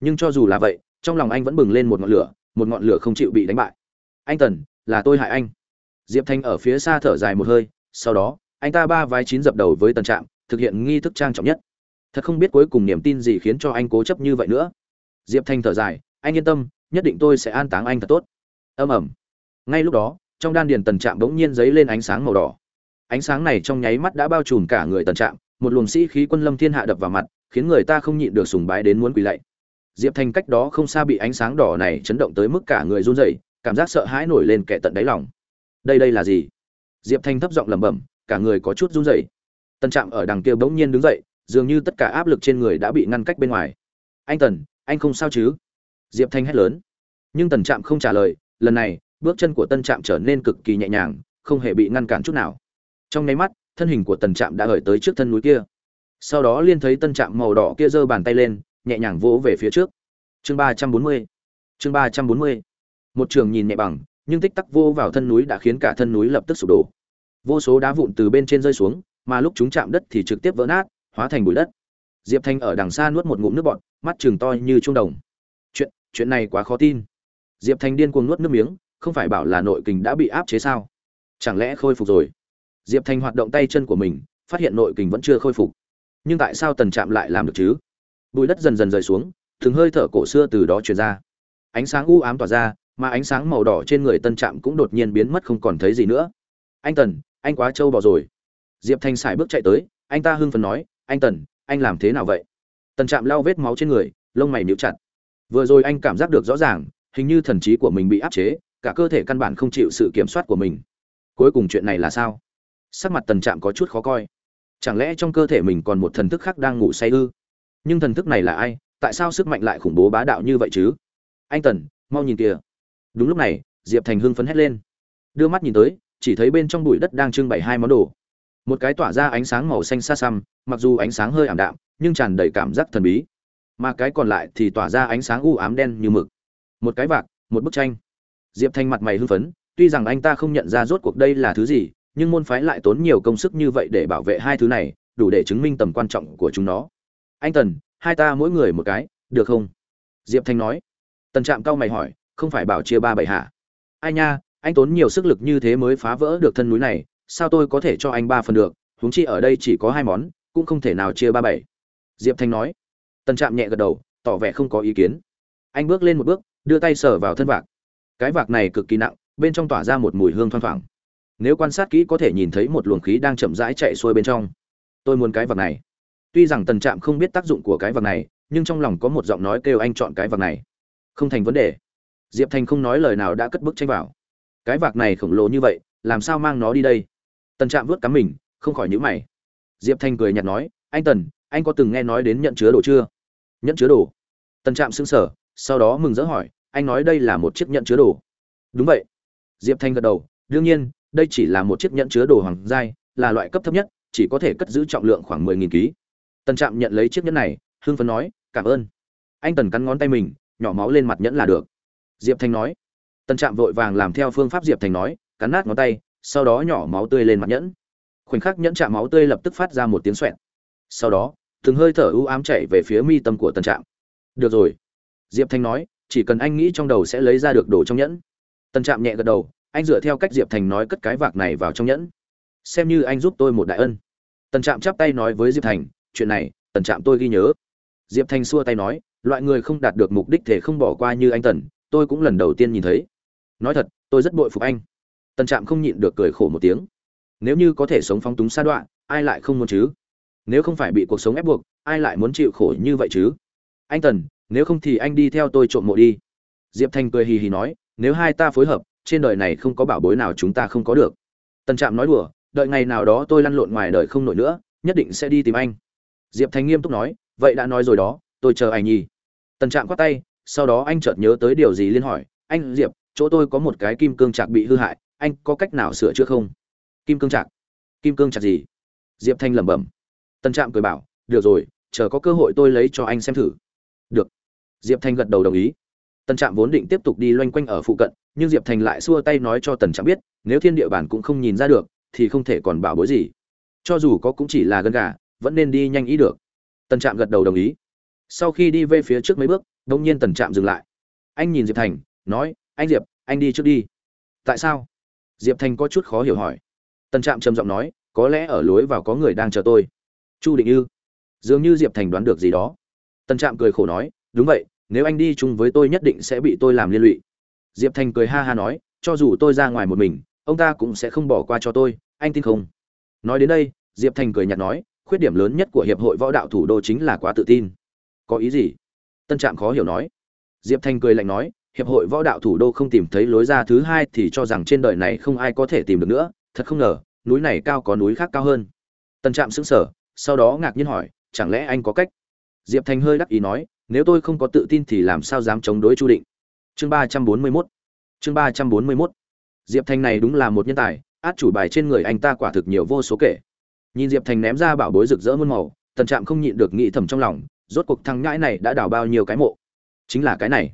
nhưng cho dù là vậy, trong lòng anh vẫn bừng lên một ngọn lửa, một ngọn lửa không chịu bị đánh bại. Anh tần, là tôi hại anh. Diệp thanh ở phía xa thở dài một hơi, sau đó, anh ta ba vai chín dập đầu với tần trạm, thực hiện nghi thức trang trọng nhất. Thật không biết cuối cùng niềm tin gì khiến cho anh cố chấp như vậy nữa. Diệp thanh thở dài, anh yên tâm, nhất định tôi sẽ an táng anh thật tốt. Âm ẩm ngay lúc đó, trong đan điền tần trạm bỗng nhiên dấy lên ánh sáng màu đỏ. Ánh sáng này trong nháy mắt đã bao trùm cả người tần trạm, một luồng sĩ khí quân lâm thiên hạ đập vào mặt, khiến người ta không nhịn được sùng bái đến muốn quỳ lạy diệp thanh cách đó không xa bị ánh sáng đỏ này chấn động tới mức cả người run rẩy, cảm giác sợ hãi nổi lên kẻ tận đáy lòng. Đây đây là gì? Diệp thanh thấp giọng lẩm bẩm, cả người có chút run rẩy. Tân trạm ở đằng kia bỗng nhiên đứng dậy, dường như tất cả áp lực trên người đã bị ngăn cách bên ngoài. Anh tần, anh không sao chứ? Diệp thanh hét lớn. Nhưng tần trạm không trả lời, lần này, bước chân của tân trạm trở nên cực kỳ nhẹ nhàng, không hề bị ngăn cản chút nào. Trong nháy mắt, thân hình của tần trạm đã hởi tới trước thân núi kia. Sau đó liên thấy tân trạm màu đỏ kia giơ bàn tay lên nhẹ nhàng vỗ về phía trước. Chương ba trăm bốn mươi, chương ba trăm bốn mươi. Một trường nhìn nhẹ bằng, nhưng tích tắc vô vào thân núi đã khiến cả thân núi lập tức sụp đổ. Vô số đá vụn từ bên trên rơi xuống, mà lúc chúng chạm đất thì trực tiếp vỡ nát, hóa thành bụi đất. Diệp thanh ở đằng xa nuốt một ngụm nước bọt, mắt chừng to như trung đồng. Chuyện chuyện này quá khó tin. Diệp thanh điên cuồng nuốt nước miếng, không phải bảo là nội kình đã bị áp chế sao? Chẳng lẽ khôi phục rồi? Diệp thanh hoạt động tay chân của mình, phát hiện nội kình vẫn chưa khôi phục. Nhưng tại sao tần trạm lại làm được chứ? Bụi đất dần dần rời xuống thường hơi thở cổ xưa từ đó truyền ra. Ánh sáng u ám tỏa ra, mà ánh sáng màu đỏ trên người tân trạm cũng đột nhiên biến mất không còn thấy gì nữa. Anh tần, anh quá trâu bò rồi. Diệp thanh Sải bước chạy tới, anh ta hưng phấn nói, anh tần, anh làm thế nào vậy? Tần trạm lau vết máu trên người, lông mày níu chặt. Vừa rồi anh cảm giác được rõ ràng, hình như thần trí của mình bị áp chế, cả cơ thể căn bản không chịu sự kiểm soát của mình. Cuối cùng chuyện này là sao? Sắc mặt tần trạm có chút khó coi. Chẳng lẽ trong cơ thể mình còn một thần thức khác đang ngủ say ư? Nhưng thần thức này là ai? Tại sao sức mạnh lại khủng bố bá đạo như vậy chứ? Anh tần, mau nhìn kìa. Đúng lúc này, diệp thành hưng phấn hét lên. Đưa mắt nhìn tới, chỉ thấy bên trong bụi đất đang trưng bày hai món đồ. Một cái tỏa ra ánh sáng màu xanh xa xăm, mặc dù ánh sáng hơi ảm đạm, nhưng tràn đầy cảm giác thần bí. Mà cái còn lại thì tỏa ra ánh sáng u ám đen như mực. Một cái vạc, một bức tranh. Diệp thanh mặt mày hưng phấn, tuy rằng anh ta không nhận ra rốt cuộc đây là thứ gì, nhưng môn phái lại tốn nhiều công sức như vậy để bảo vệ hai thứ này, đủ để chứng minh tầm quan trọng của chúng nó anh tần, hai ta mỗi người một cái, được không? Diệp thanh nói. Tần trạm cao mày hỏi, không phải bảo chia ba bảy hả? Ai nha, anh tốn nhiều sức lực như thế mới phá vỡ được thân núi này, sao tôi có thể cho anh ba phần được? Huống chi ở đây chỉ có hai món, cũng không thể nào chia ba bảy diệp thanh nói. Tần trạm nhẹ gật đầu, tỏ vẻ không có ý kiến. Anh bước lên một bước, đưa tay sờ vào thân vạc. Cái vạc này cực kỳ nặng, bên trong tỏa ra một mùi hương thoang thoảng. Nếu quan sát kỹ có thể nhìn thấy một luồng khí đang chậm rãi chạy xuôi bên trong. Tôi muốn cái vạc này tuy rằng tần trạm không biết tác dụng của cái vạc này, nhưng trong lòng có một giọng nói kêu anh chọn cái vạc này. Không thành vấn đề. Diệp thành không nói lời nào đã cất bức tranh vào. Cái vạc này khổng lồ như vậy, làm sao mang nó đi đây? Tần trạm vớt cắm mình, không khỏi nhữ mày. Diệp thanh cười nhạt nói, anh tần, anh có từng nghe nói đến nhận chứa đồ chưa? Nhận chứa đồ? Tần trạm sững sở sau đó mừng rỡ hỏi, anh nói đây là một chiếc nhận chứa đồ? Đúng vậy. Diệp thanh gật đầu, đương nhiên, đây chỉ là một chiếc nhận chứa đồ hoàng giai, là loại cấp thấp nhất, chỉ có thể cất giữ trọng lượng khoảng mười nghìn ký tần trạm nhận lấy chiếc nhẫn này, hưng phấn nói, cảm ơn. Anh tần cắn ngón tay mình, nhỏ máu lên mặt nhẫn là được. Diệp thanh nói. Tần trạm vội vàng làm theo phương pháp diệp thành nói, cắn nát ngón tay, sau đó nhỏ máu tươi lên mặt nhẫn. Khoảnh khắc nhẫn chạm máu tươi lập tức phát ra một tiếng xoẹt. Sau đó, từng hơi thở u ám chạy về phía mi tâm của tần trạm. Được rồi. Diệp thanh nói, chỉ cần anh nghĩ trong đầu sẽ lấy ra được đồ trong nhẫn. Tần trạm nhẹ gật đầu, anh dựa theo cách diệp thành nói cất cái vạc này vào trong nhẫn. Xem như anh giúp tôi một đại ân. Tần trạm chắp tay nói với diệp thành chuyện này, tần trạm tôi ghi nhớ. Diệp Thanh xua tay nói, loại người không đạt được mục đích thể không bỏ qua như anh tần, tôi cũng lần đầu tiên nhìn thấy. Nói thật, tôi rất bội phục anh. Tần trạm không nhịn được cười khổ một tiếng. Nếu như có thể sống phóng túng xa đoạn ai lại không muốn chứ? Nếu không phải bị cuộc sống ép buộc, ai lại muốn chịu khổ như vậy chứ? Anh tần, nếu không thì anh đi theo tôi trộm mộ đi. Diệp thanh cười hì hì nói, nếu hai ta phối hợp, trên đời này không có bảo bối nào chúng ta không có được. Tần trạm nói đùa, đợi ngày nào đó tôi lăn lộn ngoài đời không nổi nữa, nhất định sẽ đi tìm anh diệp thanh nghiêm túc nói, vậy đã nói rồi đó, tôi chờ anh nhi tần trạm khoát tay, sau đó anh chợt nhớ tới điều gì liên hỏi, anh diệp, chỗ tôi có một cái kim cương trạc bị hư hại, anh có cách nào sửa chữa không? Kim cương trạc? Kim cương trạc gì? Diệp thanh lẩm bẩm. Tân trạm cười bảo, được rồi, chờ có cơ hội tôi lấy cho anh xem thử. Được. Diệp thanh gật đầu đồng ý. Tân trạm vốn định tiếp tục đi loanh quanh ở phụ cận, nhưng diệp thành lại xua tay nói cho tần trạm biết, nếu thiên địa bản cũng không nhìn ra được, thì không thể còn bảo bối gì. Cho dù có cũng chỉ là gân gà vẫn nên đi nhanh ý được. Tần trạm gật đầu đồng ý. Sau khi đi về phía trước mấy bước đông nhiên tần trạm dừng lại. Anh nhìn diệp thành, nói, anh diệp, anh đi trước đi. Tại sao? Diệp thành có chút khó hiểu hỏi. Tần trạm trầm giọng nói, có lẽ ở lối vào có người đang chờ tôi. Chu định ư? Dường như diệp thành đoán được gì đó. Tần trạm cười khổ nói, đúng vậy, nếu anh đi chung với tôi nhất định sẽ bị tôi làm liên lụy. Diệp thành cười ha ha nói, cho dù tôi ra ngoài một mình, ông ta cũng sẽ không bỏ qua cho tôi, anh tin không? Nói đến đây, diệp thành cười nhạt nói khuyết điểm lớn nhất của hiệp hội võ đạo thủ đô chính là quá tự tin. Có ý gì? Tân trạm khó hiểu nói. Diệp Thanh cười lạnh nói, hiệp hội võ đạo thủ đô không tìm thấy lối ra thứ hai thì cho rằng trên đời này không ai có thể tìm được nữa, thật không ngờ, núi này cao có núi khác cao hơn. Tân trạm sững sờ, sau đó ngạc nhiên hỏi, chẳng lẽ anh có cách? Diệp Thanh hơi đắc ý nói, nếu tôi không có tự tin thì làm sao dám chống đối chu định? Chương ba trăm bốn mươi mốt. Chương ba trăm bốn mươi mốt. Diệp Thanh này đúng là một nhân tài, át chủ bài trên người anh ta quả thực nhiều vô số kể nhìn diệp thành ném ra bảo bối rực rỡ muôn màu, tần trạm không nhịn được nghĩ thầm trong lòng, rốt cuộc thằng ngãi này đã đào bao nhiêu cái mộ? Chính là cái này.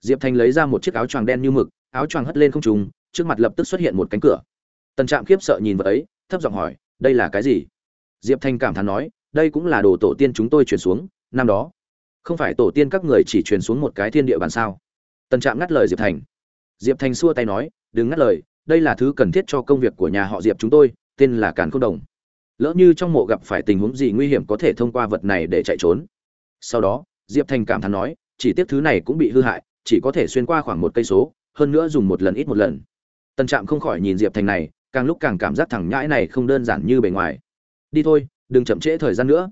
Diệp thành lấy ra một chiếc áo choàng đen như mực, áo choàng hất lên không trùng trước mặt lập tức xuất hiện một cánh cửa. Tần trạm khiếp sợ nhìn vật ấy, thấp giọng hỏi, đây là cái gì? Diệp thành cảm thán nói, đây cũng là đồ tổ tiên chúng tôi chuyển xuống, năm đó. Không phải tổ tiên các người chỉ truyền xuống một cái thiên địa bàn sao? Tần trạm ngắt lời diệp thành. Diệp thành xua tay nói, đừng ngắt lời, đây là thứ cần thiết cho công việc của nhà họ diệp chúng tôi, tên là càn k h ô n đồng lỡ như trong mộ gặp phải tình huống gì nguy hiểm có thể thông qua vật này để chạy trốn. Sau đó, diệp thành cảm thán nói, chỉ tiếc thứ này cũng bị hư hại, chỉ có thể xuyên qua khoảng một cây số, hơn nữa dùng một lần ít một lần. Tân trạm không khỏi nhìn diệp thành này, càng lúc càng cảm giác thẳng nhãi này không đơn giản như bề ngoài. Đi thôi, đừng chậm trễ thời gian nữa.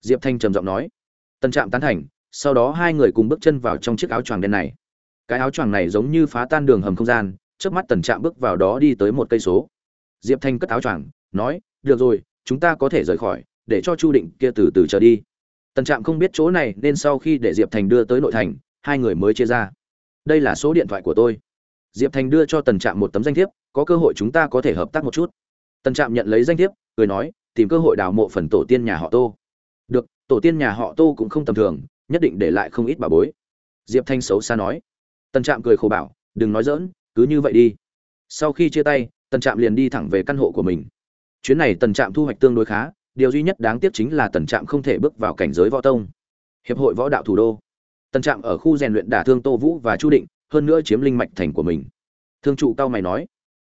Diệp thanh trầm giọng nói. Tân trạm tán thành, sau đó hai người cùng bước chân vào trong chiếc áo choàng đen này. Cái áo choàng này giống như phá tan đường hầm không gian trước mắt tần trạm bước vào đó đi tới một cây số. Diệp thanh cất áo choàng, nói, được rồi chúng ta có thể rời khỏi, để cho chu định kia từ từ trở đi. Tần trạm không biết chỗ này nên sau khi để diệp thành đưa tới nội thành, hai người mới chia ra. Đây là số điện thoại của tôi. Diệp thành đưa cho tần trạm một tấm danh thiếp, có cơ hội chúng ta có thể hợp tác một chút. Tần trạm nhận lấy danh thiếp, cười nói, tìm cơ hội đào mộ phần tổ tiên nhà họ tô. Được, tổ tiên nhà họ tô cũng không tầm thường, nhất định để lại không ít bà bối. Diệp thanh xấu xa nói. Tần trạm cười khổ bảo, đừng nói dỡn cứ như vậy đi. Sau khi chia tay, tần trạm liền đi thẳng về căn hộ của mình chuyến này tần trạm thu hoạch tương đối khá, điều duy nhất đáng tiếc chính là tần trạm không thể bước vào cảnh giới võ tông. Hiệp hội võ đạo thủ đô. Tần trạm ở khu rèn luyện đả thương tô vũ và chu định, hơn nữa chiếm linh mạch thành của mình. Thương trụ cao mày nói.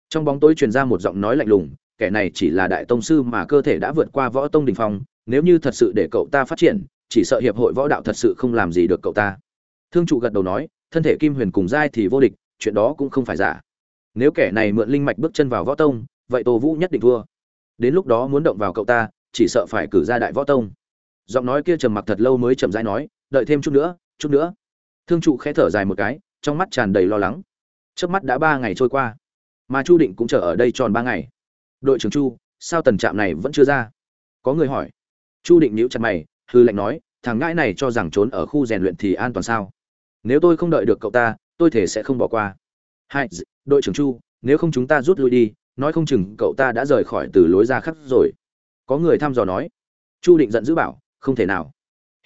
Trong bóng tối truyền ra một giọng nói lạnh lùng, kẻ này chỉ là đại tông sư mà cơ thể đã vượt qua võ tông đình phong, nếu như thật sự để cậu ta phát triển, chỉ sợ hiệp hội võ đạo thật sự không làm gì được cậu ta. Thương trụ gật đầu nói, thân thể kim huyền cùng giai thì vô địch, chuyện đó cũng không phải giả. Nếu kẻ này mượn linh mạch bước chân vào võ tông, vậy tô vũ nhất định thua đến lúc đó muốn động vào cậu ta, chỉ sợ phải cử ra đại võ tông. Giọng nói kia trầm mặc thật lâu mới chậm rãi nói, đợi thêm chút nữa chút nữa. Thương trụ khẽ thở dài một cái, trong mắt tràn đầy lo lắng. Trước mắt đã ba ngày trôi qua, mà chu định cũng chờ ở đây tròn ba ngày. Đội trưởng chu, sao tần trạm này vẫn chưa ra? Có người hỏi. Chu định nhíu chặt mày, hư lệnh nói, thằng ngãi này cho rằng trốn ở khu rèn luyện thì an toàn sao? Nếu tôi không đợi được cậu ta, tôi thể sẽ không bỏ qua. Hai, đội trưởng chu, nếu không chúng ta rút lui đi nói không chừng cậu ta đã rời khỏi từ lối ra khắc rồi. Có người thăm dò nói, chu định giận dữ bảo, không thể nào.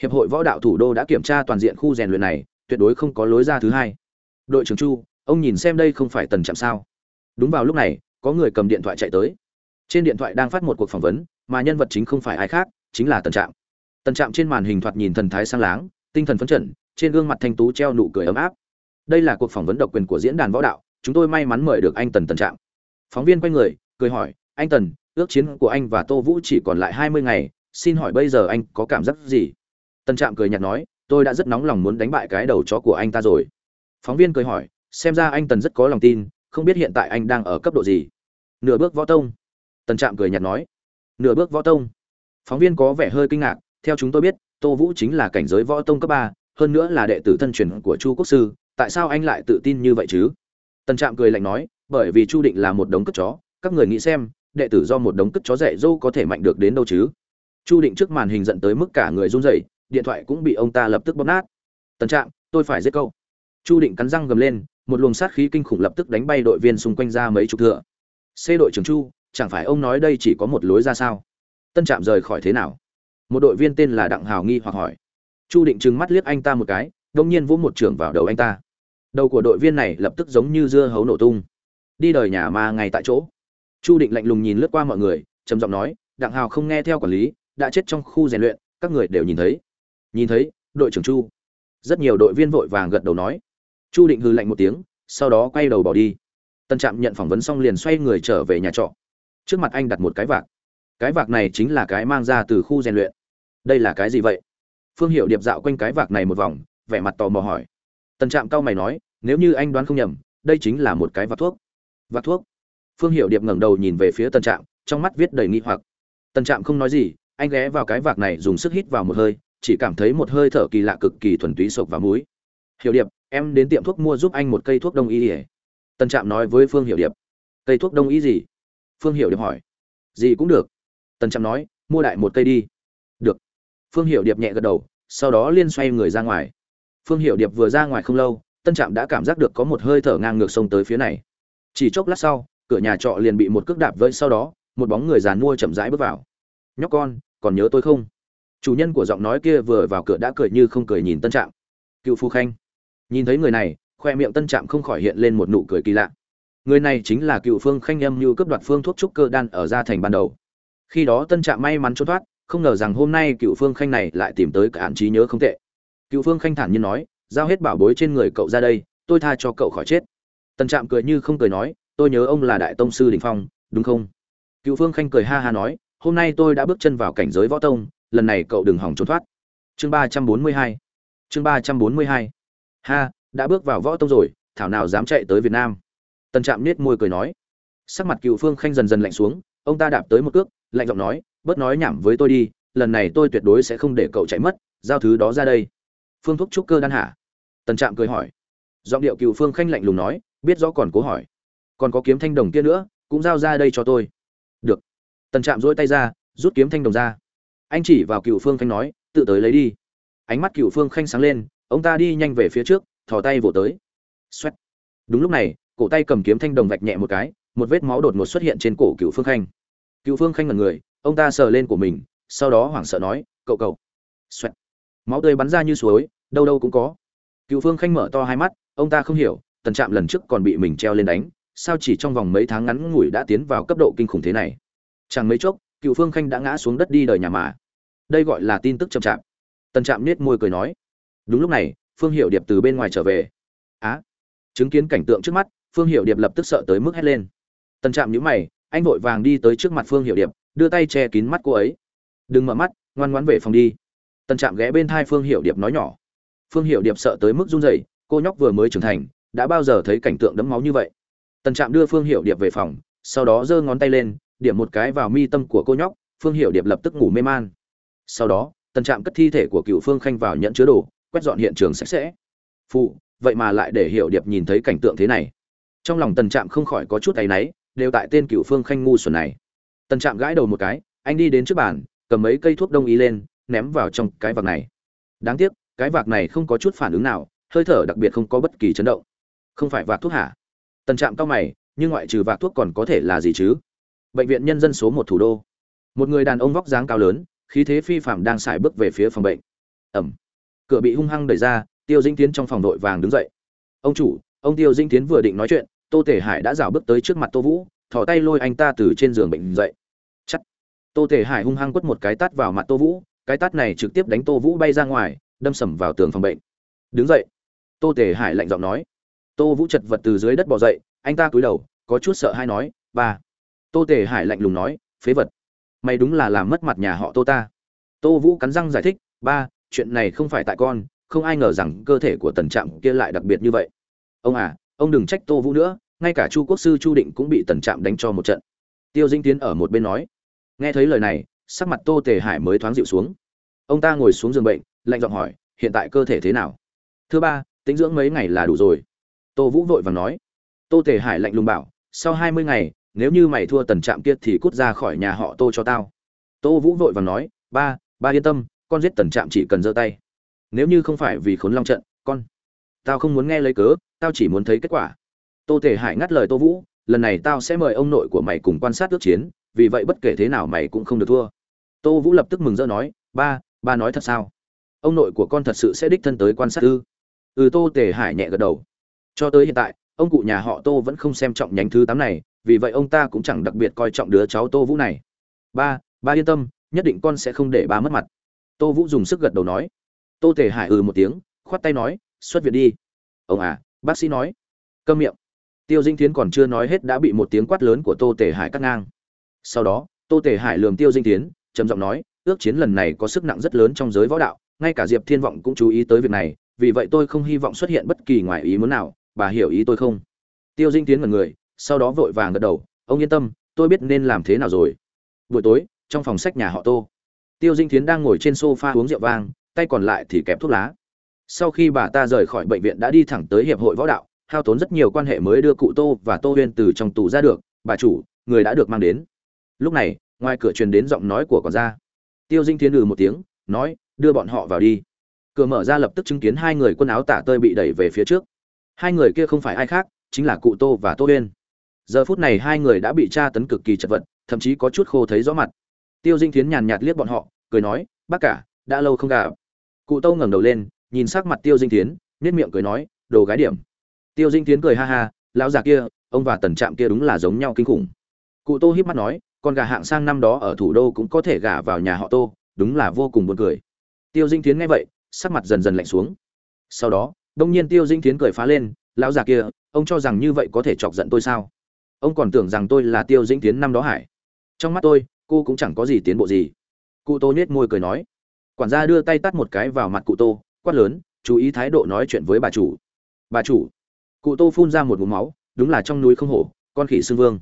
Hiệp hội võ đạo thủ đô đã kiểm tra toàn diện khu rèn luyện này, tuyệt đối không có lối ra thứ hai. Đội trưởng chu, ông nhìn xem đây không phải tần chạm sao. Đúng vào lúc này, có người cầm điện thoại chạy tới. Trên điện thoại đang phát một cuộc phỏng vấn, mà nhân vật chính không phải ai khác, chính là tần trạm. Tần trạm trên màn hình thoạt nhìn thần thái sang láng, tinh thần phấn chấn, trên gương mặt thanh tú treo nụ cười ấm áp. Đây là cuộc phỏng vấn độc quyền của diễn đàn võ đạo, chúng tôi may mắn mời được anh tần tần trạm phóng viên quay người, cười hỏi, anh tần, ước chiến của anh và tô vũ chỉ còn lại hai mươi ngày, xin hỏi bây giờ anh có cảm giác gì? Tần trạm cười nhạt nói, tôi đã rất nóng lòng muốn đánh bại cái đầu chó của anh ta rồi. Phóng viên cười hỏi, xem ra anh tần rất có lòng tin, không biết hiện tại anh đang ở cấp độ gì? Nửa bước võ tông. Tần trạm cười nhạt nói, nửa bước võ tông. Phóng viên có vẻ hơi kinh ngạc, theo chúng tôi biết, tô vũ chính là cảnh giới võ tông cấp ba, hơn nữa là đệ tử thân truyền của chu quốc sư, tại sao anh lại tự tin như vậy chứ? Tần trạm cười lạnh nói bởi vì chu định là một đống cất chó các người nghĩ xem đệ tử do một đống cất chó dạy dâu có thể mạnh được đến đâu chứ? Chu định trước màn hình dẫn tới mức cả người run rẩy điện thoại cũng bị ông ta lập tức bóp nát. Tần trạng, tôi phải giết câu chu định cắn răng gầm lên một luồng sát khí kinh khủng lập tức đánh bay đội viên xung quanh ra mấy chục thửa c đội trưởng chu chẳng phải ông nói đây chỉ có một lối ra sao? Tân trạm rời khỏi thế nào? Một đội viên tên là đặng hào nghi hoặc hỏi. Chu định trừng mắt liếc anh ta một cái đông nhiên vỗ một trưởng vào đầu anh ta. Đầu của đội viên này lập tức giống như dưa hấu nổ tung đi đời nhà ma ngay tại chỗ. Chu định lạnh lùng nhìn lướt qua mọi người, trầm giọng nói, đặng hào không nghe theo quản lý, đã chết trong khu rèn luyện, các người đều nhìn thấy. Nhìn thấy, đội trưởng chu. Rất nhiều đội viên vội vàng gật đầu nói. Chu định hư lạnh một tiếng, sau đó quay đầu bỏ đi. Tân trạm nhận phỏng vấn xong liền xoay người trở về nhà trọ. Trước mặt anh đặt một cái vạc. Cái vạc này chính là cái mang ra từ khu rèn luyện. Đây là cái gì vậy? Phương hiệu điệp dạo quanh cái vạc này một vòng, vẻ mặt tò mò hỏi. Tân trạm cao mày nói, nếu như anh đoán không nhầm, đây chính là một cái vạc thuốc vạc thuốc. Phương hiệu điệp ngẩng đầu nhìn về phía tân trạm, trong mắt viết đầy nghi hoặc. Tân trạm không nói gì, anh ghé vào cái vạc này dùng sức hít vào một hơi, chỉ cảm thấy một hơi thở kỳ lạ cực kỳ thuần túy sộc và muối hiểu điệp, em đến tiệm thuốc mua giúp anh một cây thuốc đông y ỉa tân trạm nói với phương hiểu điệp. Cây thuốc đông y gì? Phương hiểu điệp hỏi. Gì cũng được. Tân trạm nói, mua đại một cây đi. Được. Phương hiểu điệp nhẹ gật đầu, sau đó liên xoay người ra ngoài. Phương hiểu điệp vừa ra ngoài không lâu tân trạm đã cảm giác được có một hơi thở ngang ngược sông tới phía này chỉ chốc lát sau, cửa nhà trọ liền bị một cước đạp vơi sau đó, một bóng người dàn mua chậm rãi bước vào. Nhóc con, còn nhớ tôi không? Chủ nhân của giọng nói kia vừa vào cửa đã cười như không cười nhìn tân trạm. Cựu phu khanh. Nhìn thấy người này, khoe miệng tân trạm không khỏi hiện lên một nụ cười kỳ lạ. Người này chính là cựu phương khanh âm như cướp đoạt phương thuốc trúc cơ đan ở gia thành ban đầu. Khi đó tân trạm may mắn trốn thoát, không ngờ rằng hôm nay cựu phương khanh này lại tìm tới cả hạn trí nhớ không tệ. Cựu phương khanh thản nhiên nói, giao hết bảo bối trên người cậu ra đây, tôi tha cho cậu khỏi chết tân trạm cười như không cười nói, tôi nhớ ông là đại tông sư đình phong, đúng không? Cựu phương khanh cười ha ha nói, hôm nay tôi đã bước chân vào cảnh giới võ tông, lần này cậu đừng hỏng trốn thoát. Chương ba trăm bốn mươi hai. Chương ba trăm bốn mươi hai. Ha, đã bước vào võ tông rồi, thảo nào dám chạy tới việt nam? Tần trạm nết môi cười nói. Sắc mặt cựu phương khanh dần dần lạnh xuống, ông ta đạp tới một cước, lạnh giọng nói, bớt nói nhảm với tôi đi, lần này tôi tuyệt đối sẽ không để cậu chạy mất, giao thứ đó ra đây. Phương thuốc trúc cơ đan hả tần trạm cười hỏi. Giọng điệu cựu phương khanh lạnh lùng nói biết rõ còn cố hỏi. Còn có kiếm thanh đồng kia nữa, cũng giao ra đây cho tôi. Được. Tần trạm dỗi tay ra, rút kiếm thanh đồng ra. Anh chỉ vào cựu phương khanh nói, tự tới lấy đi. Ánh mắt cựu phương khanh sáng lên, ông ta đi nhanh về phía trước, thò tay vỗ tới. Xoét đúng lúc này, cổ tay cầm kiếm thanh đồng vạch nhẹ một cái, một vết máu đột ngột xuất hiện trên cổ cựu phương khanh. Cựu phương khanh ngần người, ông ta sờ lên của mình, sau đó hoảng sợ nói, cậu cậu. Xoét máu tươi bắn ra như suối, đâu đâu cũng có. Cựu phương khanh mở to hai mắt, ông ta không hiểu tần trạm lần trước còn bị mình treo lên đánh, sao chỉ trong vòng mấy tháng ngắn ngủi đã tiến vào cấp độ kinh khủng thế này? Chẳng mấy chốc, cựu phương khanh đã ngã xuống đất đi đời nhà mà. Đây gọi là tin tức chậm chạp. Tần trạm nết môi cười nói, đúng lúc này, phương hiệu điệp từ bên ngoài trở về. Á? Chứng kiến cảnh tượng trước mắt, phương hiệu điệp lập tức sợ tới mức hét lên. Tần trạm nhíu mày, anh vội vàng đi tới trước mặt phương hiệu điệp, đưa tay che kín mắt cô ấy. Đừng mở mắt, ngoan ngoãn về phòng đi. Tần trạm ghé bên thai phương hiệu điệp nói nhỏ. Phương hiệu điệp sợ tới mức run rẩy, cô nhóc vừa mới trưởng thành đã bao giờ thấy cảnh tượng đẫm máu như vậy? Tần trạm đưa phương hiệu điệp về phòng, sau đó giơ ngón tay lên, điểm một cái vào mi tâm của cô nhóc, phương hiệu điệp lập tức ngủ mê man. Sau đó, tần trạm cất thi thể của cựu phương khanh vào nhận chứa đồ, quét dọn hiện trường sạch sẽ. Phụ, vậy mà lại để hiệu điệp nhìn thấy cảnh tượng thế này. Trong lòng tần trạm không khỏi có chút áy náy, đều tại tên cựu phương khanh ngu xuẩn này. Tần trạm gãi đầu một cái, anh đi đến trước bàn, cầm mấy cây thuốc đông y lên, ném vào trong cái vạc này. Đáng tiếc, cái vạc này không có chút phản ứng nào, hơi thở đặc biệt không có bất kỳ chấn động không phải vạc thuốc hả? Tần trạm cao mày, nhưng ngoại trừ vạc thuốc còn có thể là gì chứ? Bệnh viện nhân dân số một thủ đô. Một người đàn ông vóc dáng cao lớn, khí thế phi phạm đang xài bước về phía phòng bệnh. Ẩm. Cửa bị hung hăng đẩy ra, tiêu dinh tiến trong phòng đội vàng đứng dậy. Ông chủ, ông tiêu dinh tiến vừa định nói chuyện, tô tể hải đã rào bước tới trước mặt tô vũ thỏ tay lôi anh ta từ trên giường bệnh dậy. Chắc tô tể hải hung hăng quất một cái tát vào mặt tô vũ, cái tát này trực tiếp đánh tô vũ bay ra ngoài, đâm sầm vào tường phòng bệnh. Đứng dậy. Tô tể hải lạnh giọng nói tô vũ chật vật từ dưới đất bỏ dậy, anh ta cúi đầu, có chút sợ hay nói, ba. Tô Tề hải lạnh lùng nói, phế vật. Mày đúng là làm mất mặt nhà họ tô ta. Tô vũ cắn răng giải thích, ba, chuyện này không phải tại con, không ai ngờ rằng cơ thể của tần trạm kia lại đặc biệt như vậy. Ông à ông đừng trách tô vũ nữa, ngay cả chu quốc sư chu định cũng bị tần trạm đánh cho một trận. Tiêu dinh tiến ở một bên nói. Nghe thấy lời này, sắc mặt tô tề hải mới thoáng dịu xuống. Ông ta ngồi xuống giường bệnh, lạnh giọng hỏi, hiện tại cơ thể thế nào? Thứ ba, tính dưỡng mấy ngày là đủ rồi tô vũ vội vàng nói. Tô tề hải lạnh lùng bảo, sau hai mươi ngày, nếu như mày thua tần trạm kia thì cút ra khỏi nhà họ tô cho tao. Tô vũ vội vàng nói, ba ba yên tâm, con giết tần trạm chỉ cần giơ tay. Nếu như không phải vì khốn long trận, con, tao không muốn nghe lấy cớ, tao chỉ muốn thấy kết quả. Tô Tề hải ngắt lời tô vũ, lần này tao sẽ mời ông nội của mày cùng quan sát ước chiến, vì vậy bất kể thế nào mày cũng không được thua. Tô vũ lập tức mừng rỡ nói, ba ba nói thật sao? Ông nội của con thật sự sẽ đích thân tới quan sát ư? Ừ tô tề hải nhẹ gật đầu cho tới hiện tại, ông cụ nhà họ tô vẫn không xem trọng nhánh thứ tám này, vì vậy ông ta cũng chẳng đặc biệt coi trọng đứa cháu tô vũ này. Ba ba yên tâm, nhất định con sẽ không để ba mất mặt. Tô vũ dùng sức gật đầu nói. Tô tề hải ừ một tiếng, khoát tay nói, xuất viện đi. Ông à bác sĩ nói. Câm miệng. Tiêu dinh tiến còn chưa nói hết đã bị một tiếng quát lớn của tô tề hải cắt ngang. Sau đó, tô tề hải lườm tiêu dinh tiến trầm giọng nói, ước chiến lần này có sức nặng rất lớn trong giới võ đạo, ngay cả diệp thiên vọng cũng chú ý tới việc này, vì vậy tôi không hy vọng xuất hiện bất kỳ ngoài ý muốn nào bà hiểu ý tôi không? Tiêu dinh tiến mật người, sau đó vội vàng gật đầu, ông yên tâm, tôi biết nên làm thế nào rồi. Buổi tối, trong phòng sách nhà họ tô, tiêu dinh tiến đang ngồi trên sofa uống rượu vang, tay còn lại thì kẹp thuốc lá. Sau khi bà ta rời khỏi bệnh viện đã đi thẳng tới hiệp hội võ đạo, hao tốn rất nhiều quan hệ mới đưa cụ tô và tô huyên từ trong tù ra được, bà chủ, người đã được mang đến. Lúc này, ngoài cửa truyền đến giọng nói của con gia. Tiêu dinh tiến ừ một tiếng, nói, đưa bọn họ vào đi. Cửa mở ra lập tức chứng kiến hai người quần áo tả tơi bị đẩy về phía trước hai người kia không phải ai khác, chính là cụ tô và tô huyên. Giờ phút này hai người đã bị tra tấn cực kỳ chật vật, thậm chí có chút khô thấy rõ mặt. Tiêu dinh tiến nhàn nhạt liếc bọn họ, cười nói, bác cả, đã lâu không gặp. Cụ tô ngẩng đầu lên, nhìn sắc mặt tiêu dinh tiến nết miệng cười nói, đồ gái điểm. Tiêu dinh tiến cười ha ha, lão già kia, ông và tần trạm kia đúng là giống nhau kinh khủng. Cụ tô híp mắt nói, con gà hạng sang năm đó ở thủ đô cũng có thể gả vào nhà họ tô, đúng là vô cùng buồn cười. Tiêu dinh tiến nghe vậy, sắc mặt dần dần lạnh xuống. Sau đó đông nhiên tiêu dĩnh thiến cười phá lên, lão già kia, ông cho rằng như vậy có thể chọc giận tôi sao? Ông còn tưởng rằng tôi là tiêu dĩnh thiến năm đó hải trong mắt tôi, cô cũng chẳng có gì tiến bộ gì. Cụ tô nhếch môi cười nói, quản gia đưa tay tát một cái vào mặt cụ tô, quát lớn, chú ý thái độ nói chuyện với bà chủ. Bà chủ? Cụ tô phun ra một ngụm máu, đúng là trong núi không hổ, con khỉ xương vương.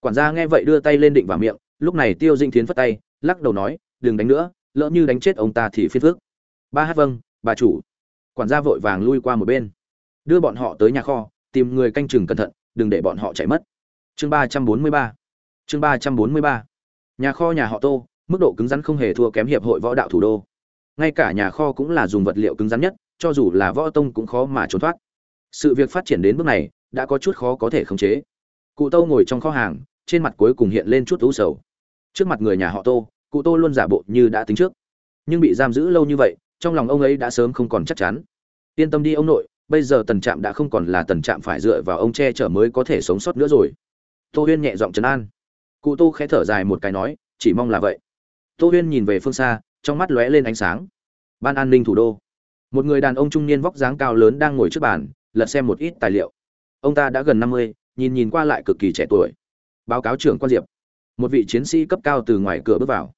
Quản gia nghe vậy đưa tay lên định vào miệng, lúc này tiêu dĩnh thiến phất tay, lắc đầu nói, đừng đánh nữa, lỡ như đánh chết ông ta thì phiền phức. Ba hát vâng bà chủ quản gia vội vàng lui qua một bên. Đưa bọn họ tới nhà kho, tìm người canh chừng cẩn thận, đừng để bọn họ chạy mất. Chương ba trăm bốn mươi ba. Chương ba trăm bốn mươi ba. Nhà kho nhà họ tô, mức độ cứng rắn không hề thua kém hiệp hội võ đạo thủ đô. Ngay cả nhà kho cũng là dùng vật liệu cứng rắn nhất, cho dù là võ tông cũng khó mà trốn thoát. Sự việc phát triển đến bước này, đã có chút khó có thể khống chế. Cụ tô ngồi trong kho hàng, trên mặt cuối cùng hiện lên chút u sầu. Trước mặt người nhà họ tô, cụ tô luôn giả bộ như đã tính trước. Nhưng bị giam giữ lâu như vậy, trong lòng ông ấy đã sớm không còn chắc chắn yên tâm đi ông nội, bây giờ tần trạm đã không còn là tần trạm phải dựa vào ông che chở mới có thể sống sót nữa rồi. Tô huyên nhẹ giọng trấn an. Cụ tô khẽ thở dài một cái nói, chỉ mong là vậy. Tô huyên nhìn về phương xa, trong mắt lóe lên ánh sáng. Ban an ninh thủ đô. Một người đàn ông trung niên vóc dáng cao lớn đang ngồi trước bàn, lật xem một ít tài liệu. Ông ta đã gần năm mươi, nhìn nhìn qua lại cực kỳ trẻ tuổi. Báo cáo trưởng quan diệp. Một vị chiến sĩ cấp cao từ ngoài cửa bước vào.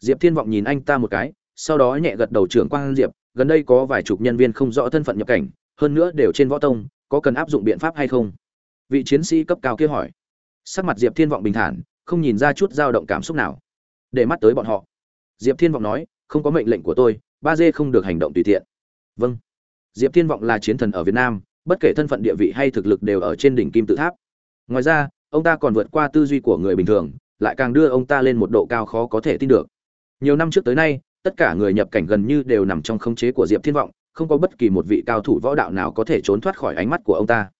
Diệp thiên vọng nhìn anh ta một cái, sau đó nhẹ gật đầu trưởng quan diệp gần đây có vài chục nhân viên không rõ thân phận nhập cảnh, hơn nữa đều trên võ tông, có cần áp dụng biện pháp hay không? Vị chiến sĩ cấp cao kia hỏi. Sắc mặt diệp thiên vọng bình thản, không nhìn ra chút dao động cảm xúc nào. Để mắt tới bọn họ. Diệp thiên vọng nói, không có mệnh lệnh của tôi, ba dê không được hành động tùy tiện. Vâng. Diệp thiên vọng là chiến thần ở việt nam, bất kể thân phận địa vị hay thực lực đều ở trên đỉnh kim tự tháp. Ngoài ra, ông ta còn vượt qua tư duy của người bình thường, lại càng đưa ông ta lên một độ cao khó có thể tin được. Nhiều năm trước tới nay tất cả người nhập cảnh gần như đều nằm trong khống chế của diệp thiên vọng, không có bất kỳ một vị cao thủ võ đạo nào có thể trốn thoát khỏi ánh mắt của ông ta.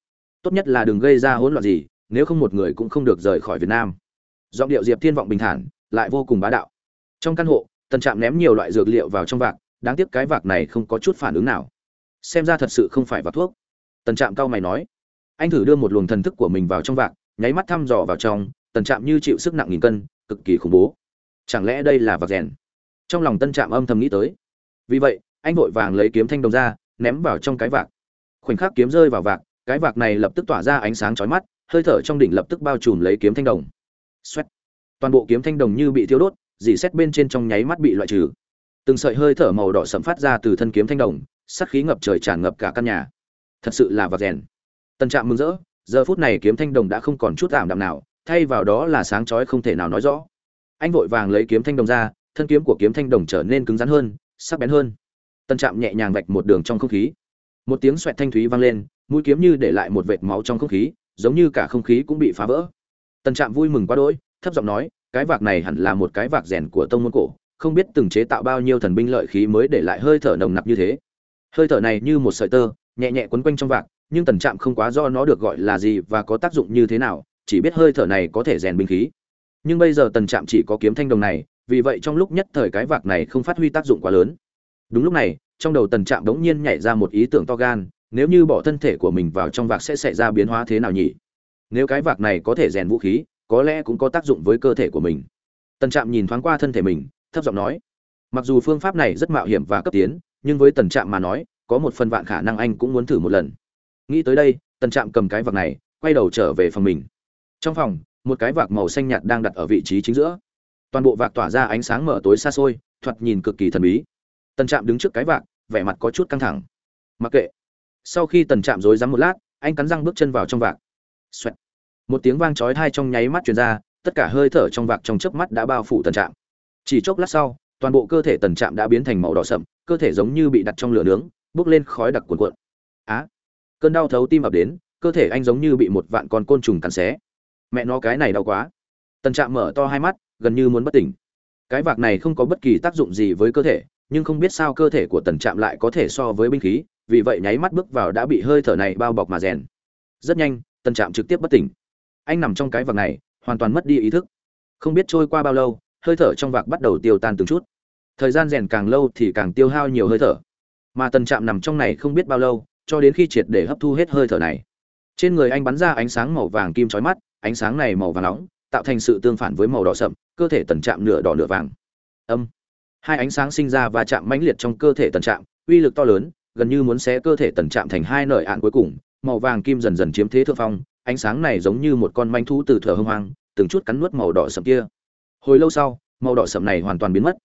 Tốt nhất là đừng gây ra hỗn loạn gì, nếu không một người cũng không được rời khỏi việt nam. Giọng điệu diệp thiên vọng bình thản, lại vô cùng bá đạo. Trong căn hộ, tần trạm ném nhiều loại dược liệu vào trong vạc, đáng tiếc cái vạc này không có chút phản ứng nào. Xem ra thật sự không phải vạc thuốc. Tần trạm cau mày nói. Anh thử đưa một luồng thần thức của mình vào trong vạc, nháy mắt thăm dò vào trong, tần trạm như chịu sức nặng nghìn cân, cực kỳ khủng bố. Chẳng lẽ đây là vạc rèn? Trong lòng tân trạm âm thầm nghĩ tới. Vì vậy, anh vội vàng lấy kiếm thanh đồng ra, ném vào trong cái vạc. Khoảnh khắc kiếm rơi vào vạc, cái vạc này lập tức tỏa ra ánh sáng chói mắt, hơi thở trong đỉnh lập tức bao trùm lấy kiếm thanh đồng. Xoét. toàn bộ kiếm thanh đồng như bị thiêu đốt dỉ xét bên trên trong nháy mắt bị loại trừ. Từng sợi hơi thở màu đỏ sẫm phát ra từ thân kiếm thanh đồng, sát khí ngập trời tràn ngập cả căn nhà. Thật sự là vạc rèn. Tân trạm mừng rỡ, giờ phút này kiếm thanh đồng đã không còn chút ảm đạm nào, thay vào đó là sáng chói không thể nào nói rõ. Anh vội vàng lấy kiếm thanh đồng ra thân kiếm của kiếm thanh đồng trở nên cứng rắn hơn, sắc bén hơn. Tân trạm nhẹ nhàng vạch một đường trong không khí. Một tiếng xoẹt thanh thúy vang lên, mũi kiếm như để lại một vệt máu trong không khí, giống như cả không khí cũng bị phá vỡ. Tân trạm vui mừng quá đỗi, thấp giọng nói, cái vạc này hẳn là một cái vạc rèn của tông môn cổ, không biết từng chế tạo bao nhiêu thần binh lợi khí mới để lại hơi thở nồng nặc như thế. Hơi thở này như một sợi tơ, nhẹ nhẹ quấn quanh trong vạc, nhưng tần trạm không quá do nó được gọi là gì và có tác dụng như thế nào, chỉ biết hơi thở này có thể rèn binh khí. Nhưng bây giờ tần trạm chỉ có kiếm thanh đồng này vì vậy trong lúc nhất thời cái vạc này không phát huy tác dụng quá lớn. Đúng lúc này, trong đầu tần trạm đống nhiên nhảy ra một ý tưởng to gan, nếu như bỏ thân thể của mình vào trong vạc sẽ xảy ra biến hóa thế nào nhỉ? Nếu cái vạc này có thể rèn vũ khí, có lẽ cũng có tác dụng với cơ thể của mình. Tần trạm nhìn thoáng qua thân thể mình, thấp giọng nói, mặc dù phương pháp này rất mạo hiểm và cấp tiến, nhưng với tần trạm mà nói, có một phần vạn khả năng anh cũng muốn thử một lần. Nghĩ tới đây, tần trạm cầm cái vạc này, quay đầu trở về phòng mình. Trong phòng, một cái vạc màu xanh nhạt đang đặt ở vị trí chính giữa toàn bộ vạc tỏa ra ánh sáng mở tối xa xôi, thoạt nhìn cực kỳ thần bí. Tần trạm đứng trước cái vạc, vẻ mặt có chút căng thẳng. Mặc kệ. Sau khi tần trạm rối rắm một lát, anh cắn răng bước chân vào trong vạc. Xoẹt. một tiếng vang chói tai trong nháy mắt truyền ra, tất cả hơi thở trong vạc trong chớp mắt đã bao phủ tần trạm. Chỉ chốc lát sau, toàn bộ cơ thể tần trạm đã biến thành màu đỏ sậm, cơ thể giống như bị đặt trong lửa nướng, bốc lên khói đặc cuồn cuộn. Á. Cơn đau thấu tim ập đến, cơ thể anh giống như bị một vạn con côn trùng cắn xé. Mẹ nó, cái này đau quá. Tần trạm mở to hai mắt gần như muốn bất tỉnh. Cái vạc này không có bất kỳ tác dụng gì với cơ thể, nhưng không biết sao cơ thể của tần trạm lại có thể so với binh khí, vì vậy nháy mắt bước vào đã bị hơi thở này bao bọc mà rèn. Rất nhanh, tần trạm trực tiếp bất tỉnh. Anh nằm trong cái vạc này, hoàn toàn mất đi ý thức. Không biết trôi qua bao lâu, hơi thở trong vạc bắt đầu tiêu tan từng chút. Thời gian rèn càng lâu thì càng tiêu hao nhiều hơi thở. Mà tần trạm nằm trong này không biết bao lâu, cho đến khi triệt để hấp thu hết hơi thở này. Trên người anh bắn ra ánh sáng màu vàng kim chói mắt, ánh sáng này màu vàng nóng tạo thành sự tương phản với màu đỏ sậm, cơ thể tần trạm nửa đỏ nửa vàng. Âm. Hai ánh sáng sinh ra và chạm mãnh liệt trong cơ thể tần trạm, uy lực to lớn, gần như muốn xé cơ thể tần trạm thành hai nợi ạn cuối cùng, màu vàng kim dần dần chiếm thế thượng phong, ánh sáng này giống như một con manh thú từ thở hông hoang, từng chút cắn nuốt màu đỏ sậm kia. Hồi lâu sau, màu đỏ sậm này hoàn toàn biến mất.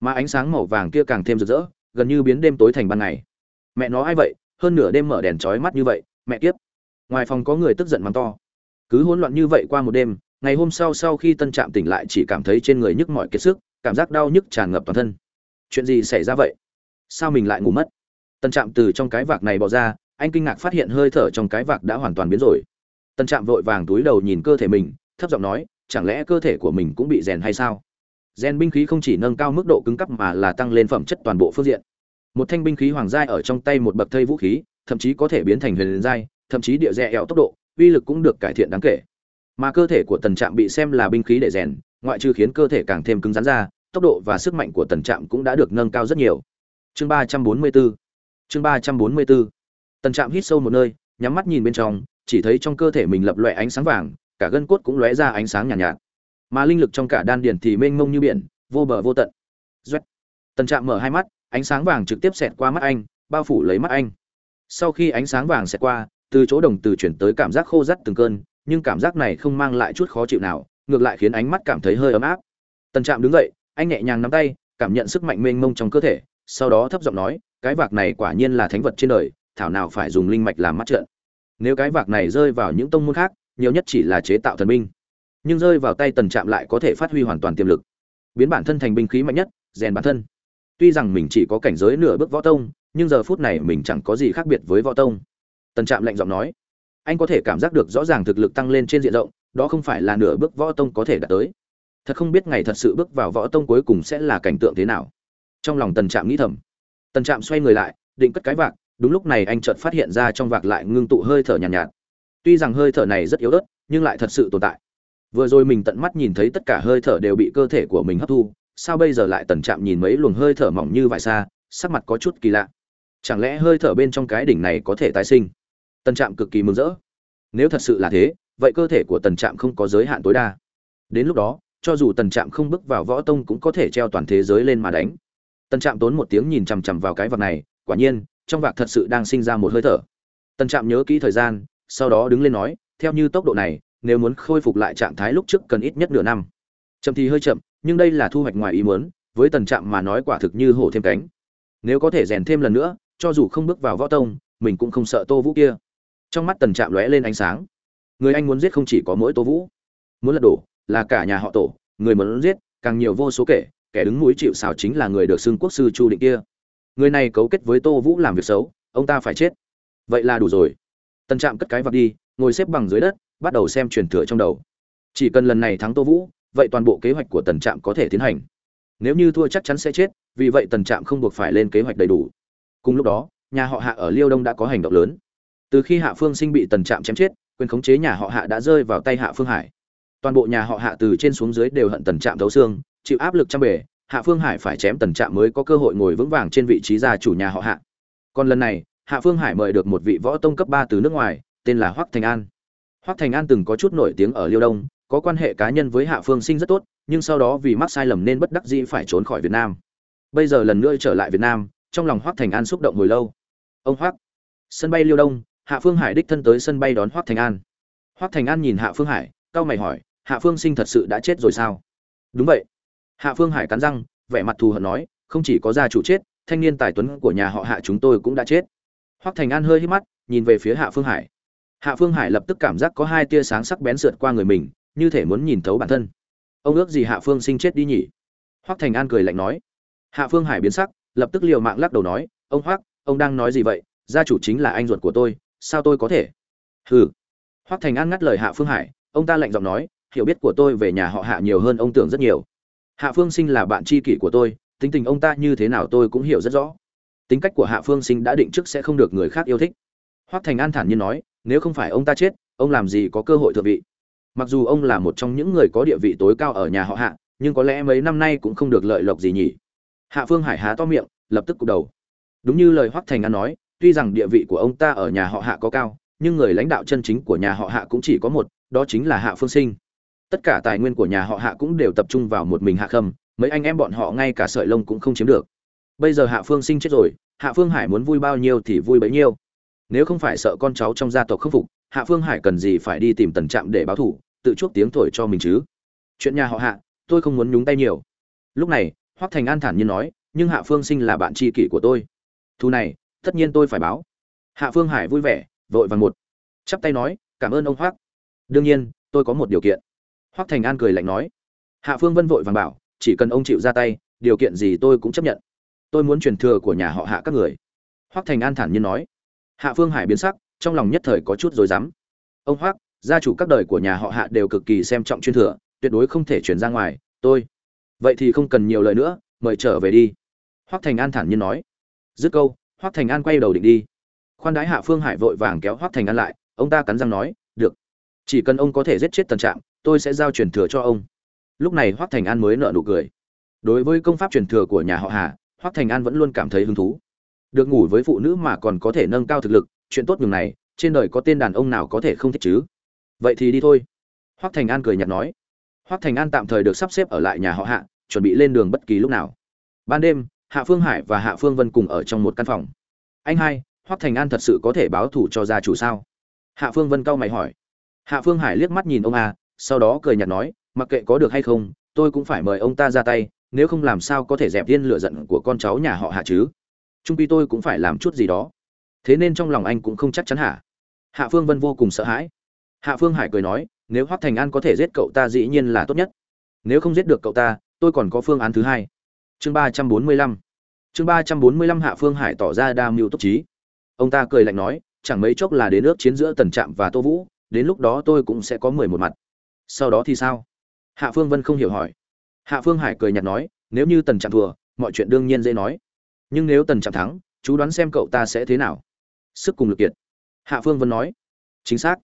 Mà ánh sáng màu vàng kia càng thêm rực rỡ, gần như biến đêm tối thành ban ngày. Mẹ nó ai vậy? Hơn nửa đêm mở đèn trói mắt như vậy, mẹ kiếp. Ngoài phòng có người tức giận mắng to. Cứ hỗn loạn như vậy qua một đêm ngày hôm sau sau khi tân trạm tỉnh lại chỉ cảm thấy trên người nhức mỏi kiệt sức, cảm giác đau nhức tràn ngập toàn thân. Chuyện gì xảy ra vậy? Sao mình lại ngủ mất? Tân trạm từ trong cái vạc này bỏ ra, anh kinh ngạc phát hiện hơi thở trong cái vạc đã hoàn toàn biến rồi. Tân trạm vội vàng túi đầu nhìn cơ thể mình, thấp giọng nói, chẳng lẽ cơ thể của mình cũng bị rèn hay sao? Rèn binh khí không chỉ nâng cao mức độ cứng cấp mà là tăng lên phẩm chất toàn bộ phương diện. Một thanh binh khí hoàng giai ở trong tay một bậc thây vũ khí, thậm chí có thể biến thành huyền giai, thậm chí địa rẽ ẹo tốc độ, uy lực cũng được cải thiện đáng kể mà cơ thể của tần trạm bị xem là binh khí để rèn ngoại trừ khiến cơ thể càng thêm cứng rắn ra tốc độ và sức mạnh của tần trạm cũng đã được nâng cao rất nhiều. Chương ba trăm bốn mươi bốn chương ba trăm bốn mươi bốn tần trạm hít sâu một nơi nhắm mắt nhìn bên trong chỉ thấy trong cơ thể mình lập loẹ ánh sáng vàng cả gân cốt cũng lóe ra ánh sáng nhàn nhạt, nhạt. Mà linh lực trong cả đan điền thì mênh mông như biển vô bờ vô tận. Duet. tần trạm mở hai mắt ánh sáng vàng trực tiếp xẹt qua mắt anh bao phủ lấy mắt anh. Sau khi ánh sáng vàng xẹt qua từ chỗ đồng từ chuyển tới cảm giác khô rắt từng cơn nhưng cảm giác này không mang lại chút khó chịu nào, ngược lại khiến ánh mắt cảm thấy hơi ấm áp. Tần trạm đứng dậy, anh nhẹ nhàng nắm tay, cảm nhận sức mạnh mênh mông trong cơ thể, sau đó thấp giọng nói, cái vạc này quả nhiên là thánh vật trên đời, thảo nào phải dùng linh mạch làm mắt trận nếu cái vạc này rơi vào những tông môn khác, nhiều nhất chỉ là chế tạo thần binh. Nhưng rơi vào tay tần trạm lại có thể phát huy hoàn toàn tiềm lực. Biến bản thân thành binh khí mạnh nhất, rèn bản thân. Tuy rằng mình chỉ có cảnh giới nửa bước võ tông, nhưng giờ phút này mình chẳng có gì khác biệt với võ tông. Tần trạm lạnh giọng nói anh có thể cảm giác được rõ ràng thực lực tăng lên trên diện rộng đó không phải là nửa bước võ tông có thể đạt tới. Thật không biết ngày thật sự bước vào võ tông cuối cùng sẽ là cảnh tượng thế nào. Trong lòng tần trạm nghĩ thầm. Tần trạm xoay người lại định cất cái vạc đúng lúc này anh chợt phát hiện ra trong vạc lại ngưng tụ hơi thở nhàn nhạt, nhạt. Tuy rằng hơi thở này rất yếu ớt nhưng lại thật sự tồn tại. Vừa rồi mình tận mắt nhìn thấy tất cả hơi thở đều bị cơ thể của mình hấp thu sao bây giờ lại tần trạm nhìn mấy luồng hơi thở mỏng như vải xa sắc mặt có chút kỳ lạ. Chẳng lẽ hơi thở bên trong cái đỉnh này có thể tái sinh? Tần trạm cực kỳ mừng rỡ. Nếu thật sự là thế, vậy cơ thể của tần trạm không có giới hạn tối đa. Đến lúc đó, cho dù tần trạm không bước vào võ tông cũng có thể treo toàn thế giới lên mà đánh. Tần trạm tốn một tiếng nhìn chằm chằm vào cái vạc này, quả nhiên, trong vạc thật sự đang sinh ra một hơi thở. Tần trạm nhớ kỹ thời gian, sau đó đứng lên nói, theo như tốc độ này, nếu muốn khôi phục lại trạng thái lúc trước cần ít nhất nửa năm. Chậm thì hơi chậm, nhưng đây là thu hoạch ngoài ý muốn, với tần trạm mà nói quả thực như hổ thêm cánh. Nếu có thể rèn thêm lần nữa, cho dù không bước vào võ tông, mình cũng không sợ tô vũ kia trong mắt tần trạm lóe lên ánh sáng. Người anh muốn giết không chỉ có mỗi tô vũ. Muốn lật đổ, là cả nhà họ tổ. Người muốn giết, càng nhiều vô số kể. Kẻ đứng mũi chịu xào chính là người được xưng quốc sư chu định kia. Người này cấu kết với tô vũ làm việc xấu, ông ta phải chết. Vậy là đủ rồi. Tần trạm cất cái vặt đi, ngồi xếp bằng dưới đất, bắt đầu xem truyền thừa trong đầu. Chỉ cần lần này thắng tô vũ, vậy toàn bộ kế hoạch của tần trạm có thể tiến hành. Nếu như thua chắc chắn sẽ chết, vì vậy tần trạm không buộc phải lên kế hoạch đầy đủ. Cùng lúc đó, nhà họ hạ ở liêu đông đã có hành động lớn từ khi hạ phương sinh bị tần trạm chém chết, quyền khống chế nhà họ hạ đã rơi vào tay hạ phương hải. Toàn bộ nhà họ hạ từ trên xuống dưới đều hận tần trạm thấu xương, chịu áp lực trăm bề, hạ phương hải phải chém tần trạm mới có cơ hội ngồi vững vàng trên vị trí gia chủ nhà họ hạ. Còn lần này, hạ phương hải mời được một vị võ tông cấp ba từ nước ngoài, tên là hoắc thành an. Hoắc thành an từng có chút nổi tiếng ở liêu đông, có quan hệ cá nhân với hạ phương sinh rất tốt, nhưng sau đó vì mắc sai lầm nên bất đắc dĩ phải trốn khỏi việt nam. Bây giờ lần nữa trở lại việt nam, trong lòng hoắc thành an xúc động hồi lâu. Ông hoắc, sân bay liêu đông hạ phương hải đích thân tới sân bay đón hoắc thành an. Hoắc thành an nhìn hạ phương hải, cau mày hỏi, hạ phương sinh thật sự đã chết rồi sao? Đúng vậy. Hạ phương hải cắn răng, vẻ mặt thù hận nói, không chỉ có gia chủ chết, thanh niên tài tuấn của nhà họ hạ chúng tôi cũng đã chết. Hoắc thành an hơi hí mắt, nhìn về phía hạ phương hải. Hạ phương hải lập tức cảm giác có hai tia sáng sắc bén sượt qua người mình, như thể muốn nhìn thấu bản thân. Ông ước gì hạ phương sinh chết đi nhỉ? Hoắc thành an cười lạnh nói. Hạ phương hải biến sắc, lập tức liều mạng lắc đầu nói, ông hoắc ông đang nói gì vậy? Gia chủ chính là anh ruột của tôi sao tôi có thể? Hừ. Hoắc thành an ngắt lời hạ phương hải, ông ta lạnh giọng nói, hiểu biết của tôi về nhà họ hạ nhiều hơn ông tưởng rất nhiều. Hạ phương sinh là bạn tri kỷ của tôi, tính tình ông ta như thế nào tôi cũng hiểu rất rõ. Tính cách của hạ phương sinh đã định trước sẽ không được người khác yêu thích. Hoắc thành an thản nhiên nói, nếu không phải ông ta chết, ông làm gì có cơ hội thượng vị? Mặc dù ông là một trong những người có địa vị tối cao ở nhà họ hạ, nhưng có lẽ mấy năm nay cũng không được lợi lộc gì nhỉ? Hạ phương hải há to miệng, lập tức cụp đầu. Đúng như lời hoắc thành an nói tuy rằng địa vị của ông ta ở nhà họ hạ có cao, nhưng người lãnh đạo chân chính của nhà họ hạ cũng chỉ có một, đó chính là hạ phương sinh. Tất cả tài nguyên của nhà họ hạ cũng đều tập trung vào một mình hạ khâm, mấy anh em bọn họ ngay cả sợi lông cũng không chiếm được. Bây giờ hạ phương sinh chết rồi, hạ phương hải muốn vui bao nhiêu thì vui bấy nhiêu. Nếu không phải sợ con cháu trong gia tộc khâm phục, hạ phương hải cần gì phải đi tìm tần trạm để báo thủ tự chuốc tiếng thổi cho mình chứ? Chuyện nhà họ hạ, tôi không muốn nhúng tay nhiều. Lúc này, hoắc thành an thản nhiên nói, nhưng hạ phương sinh là bạn tri kỷ của tôi. Thu này tất nhiên tôi phải báo. Hạ phương hải vui vẻ, vội vàng một. Chắp tay nói, cảm ơn ông hoắc. Đương nhiên, tôi có một điều kiện. Hoắc thành an cười lạnh nói. Hạ phương vân vội vàng bảo, chỉ cần ông chịu ra tay, điều kiện gì tôi cũng chấp nhận. Tôi muốn truyền thừa của nhà họ hạ các người. Hoắc thành an thản nhiên nói. Hạ phương hải biến sắc, trong lòng nhất thời có chút rối rắm. Ông hoắc, gia chủ các đời của nhà họ hạ đều cực kỳ xem trọng truyền thừa, tuyệt đối không thể chuyển ra ngoài, tôi. Vậy thì không cần nhiều lời nữa, mời trở về đi. Hoắc thành an thản nhiên nói. Dứt câu hoắc thành an quay đầu định đi. Khoan đái hạ phương hải vội vàng kéo hoắc thành an lại ông ta cắn răng nói được chỉ cần ông có thể giết chết tần trạm tôi sẽ giao truyền thừa cho ông. Lúc này hoắc thành an mới nở nụ cười. Đối với công pháp truyền thừa của nhà họ Hạ, hoắc thành an vẫn luôn cảm thấy hứng thú. Được ngủ với phụ nữ mà còn có thể nâng cao thực lực chuyện tốt nhường này trên đời có tên đàn ông nào có thể không thích chứ? Vậy thì đi thôi. Hoắc thành an cười nhạt nói. Hoắc thành an tạm thời được sắp xếp ở lại nhà họ hạ chuẩn bị lên đường bất kỳ lúc nào. Ban đêm hạ phương hải và hạ phương vân cùng ở trong một căn phòng. Anh hai, hoắc thành an thật sự có thể báo thủ cho gia chủ sao? Hạ phương vân cau mày hỏi. Hạ phương hải liếc mắt nhìn ông a, sau đó cười nhạt nói, mặc kệ có được hay không, tôi cũng phải mời ông ta ra tay, nếu không làm sao có thể dẹp yên lựa giận của con cháu nhà họ hạ chứ? Trung pi tôi cũng phải làm chút gì đó. Thế nên trong lòng anh cũng không chắc chắn hả? Hạ phương vân vô cùng sợ hãi. Hạ phương hải cười nói, nếu hoắc thành an có thể giết cậu ta dĩ nhiên là tốt nhất. Nếu không giết được cậu ta, tôi còn có phương án thứ hai chương ba trăm bốn mươi lăm. Chương ba trăm bốn mươi lăm hạ phương hải tỏ ra đa mưu túc trí. Ông ta cười lạnh nói, chẳng mấy chốc là đến nước chiến giữa tần trạm và tô vũ, đến lúc đó tôi cũng sẽ có mười một mặt. Sau đó thì sao? Hạ phương vân không hiểu hỏi. Hạ phương hải cười nhạt nói, nếu như tần trạm thua, mọi chuyện đương nhiên dễ nói. Nhưng nếu tần trạm thắng, chú đoán xem cậu ta sẽ thế nào. Sức cùng lực kiệt. Hạ phương vân nói, chính xác.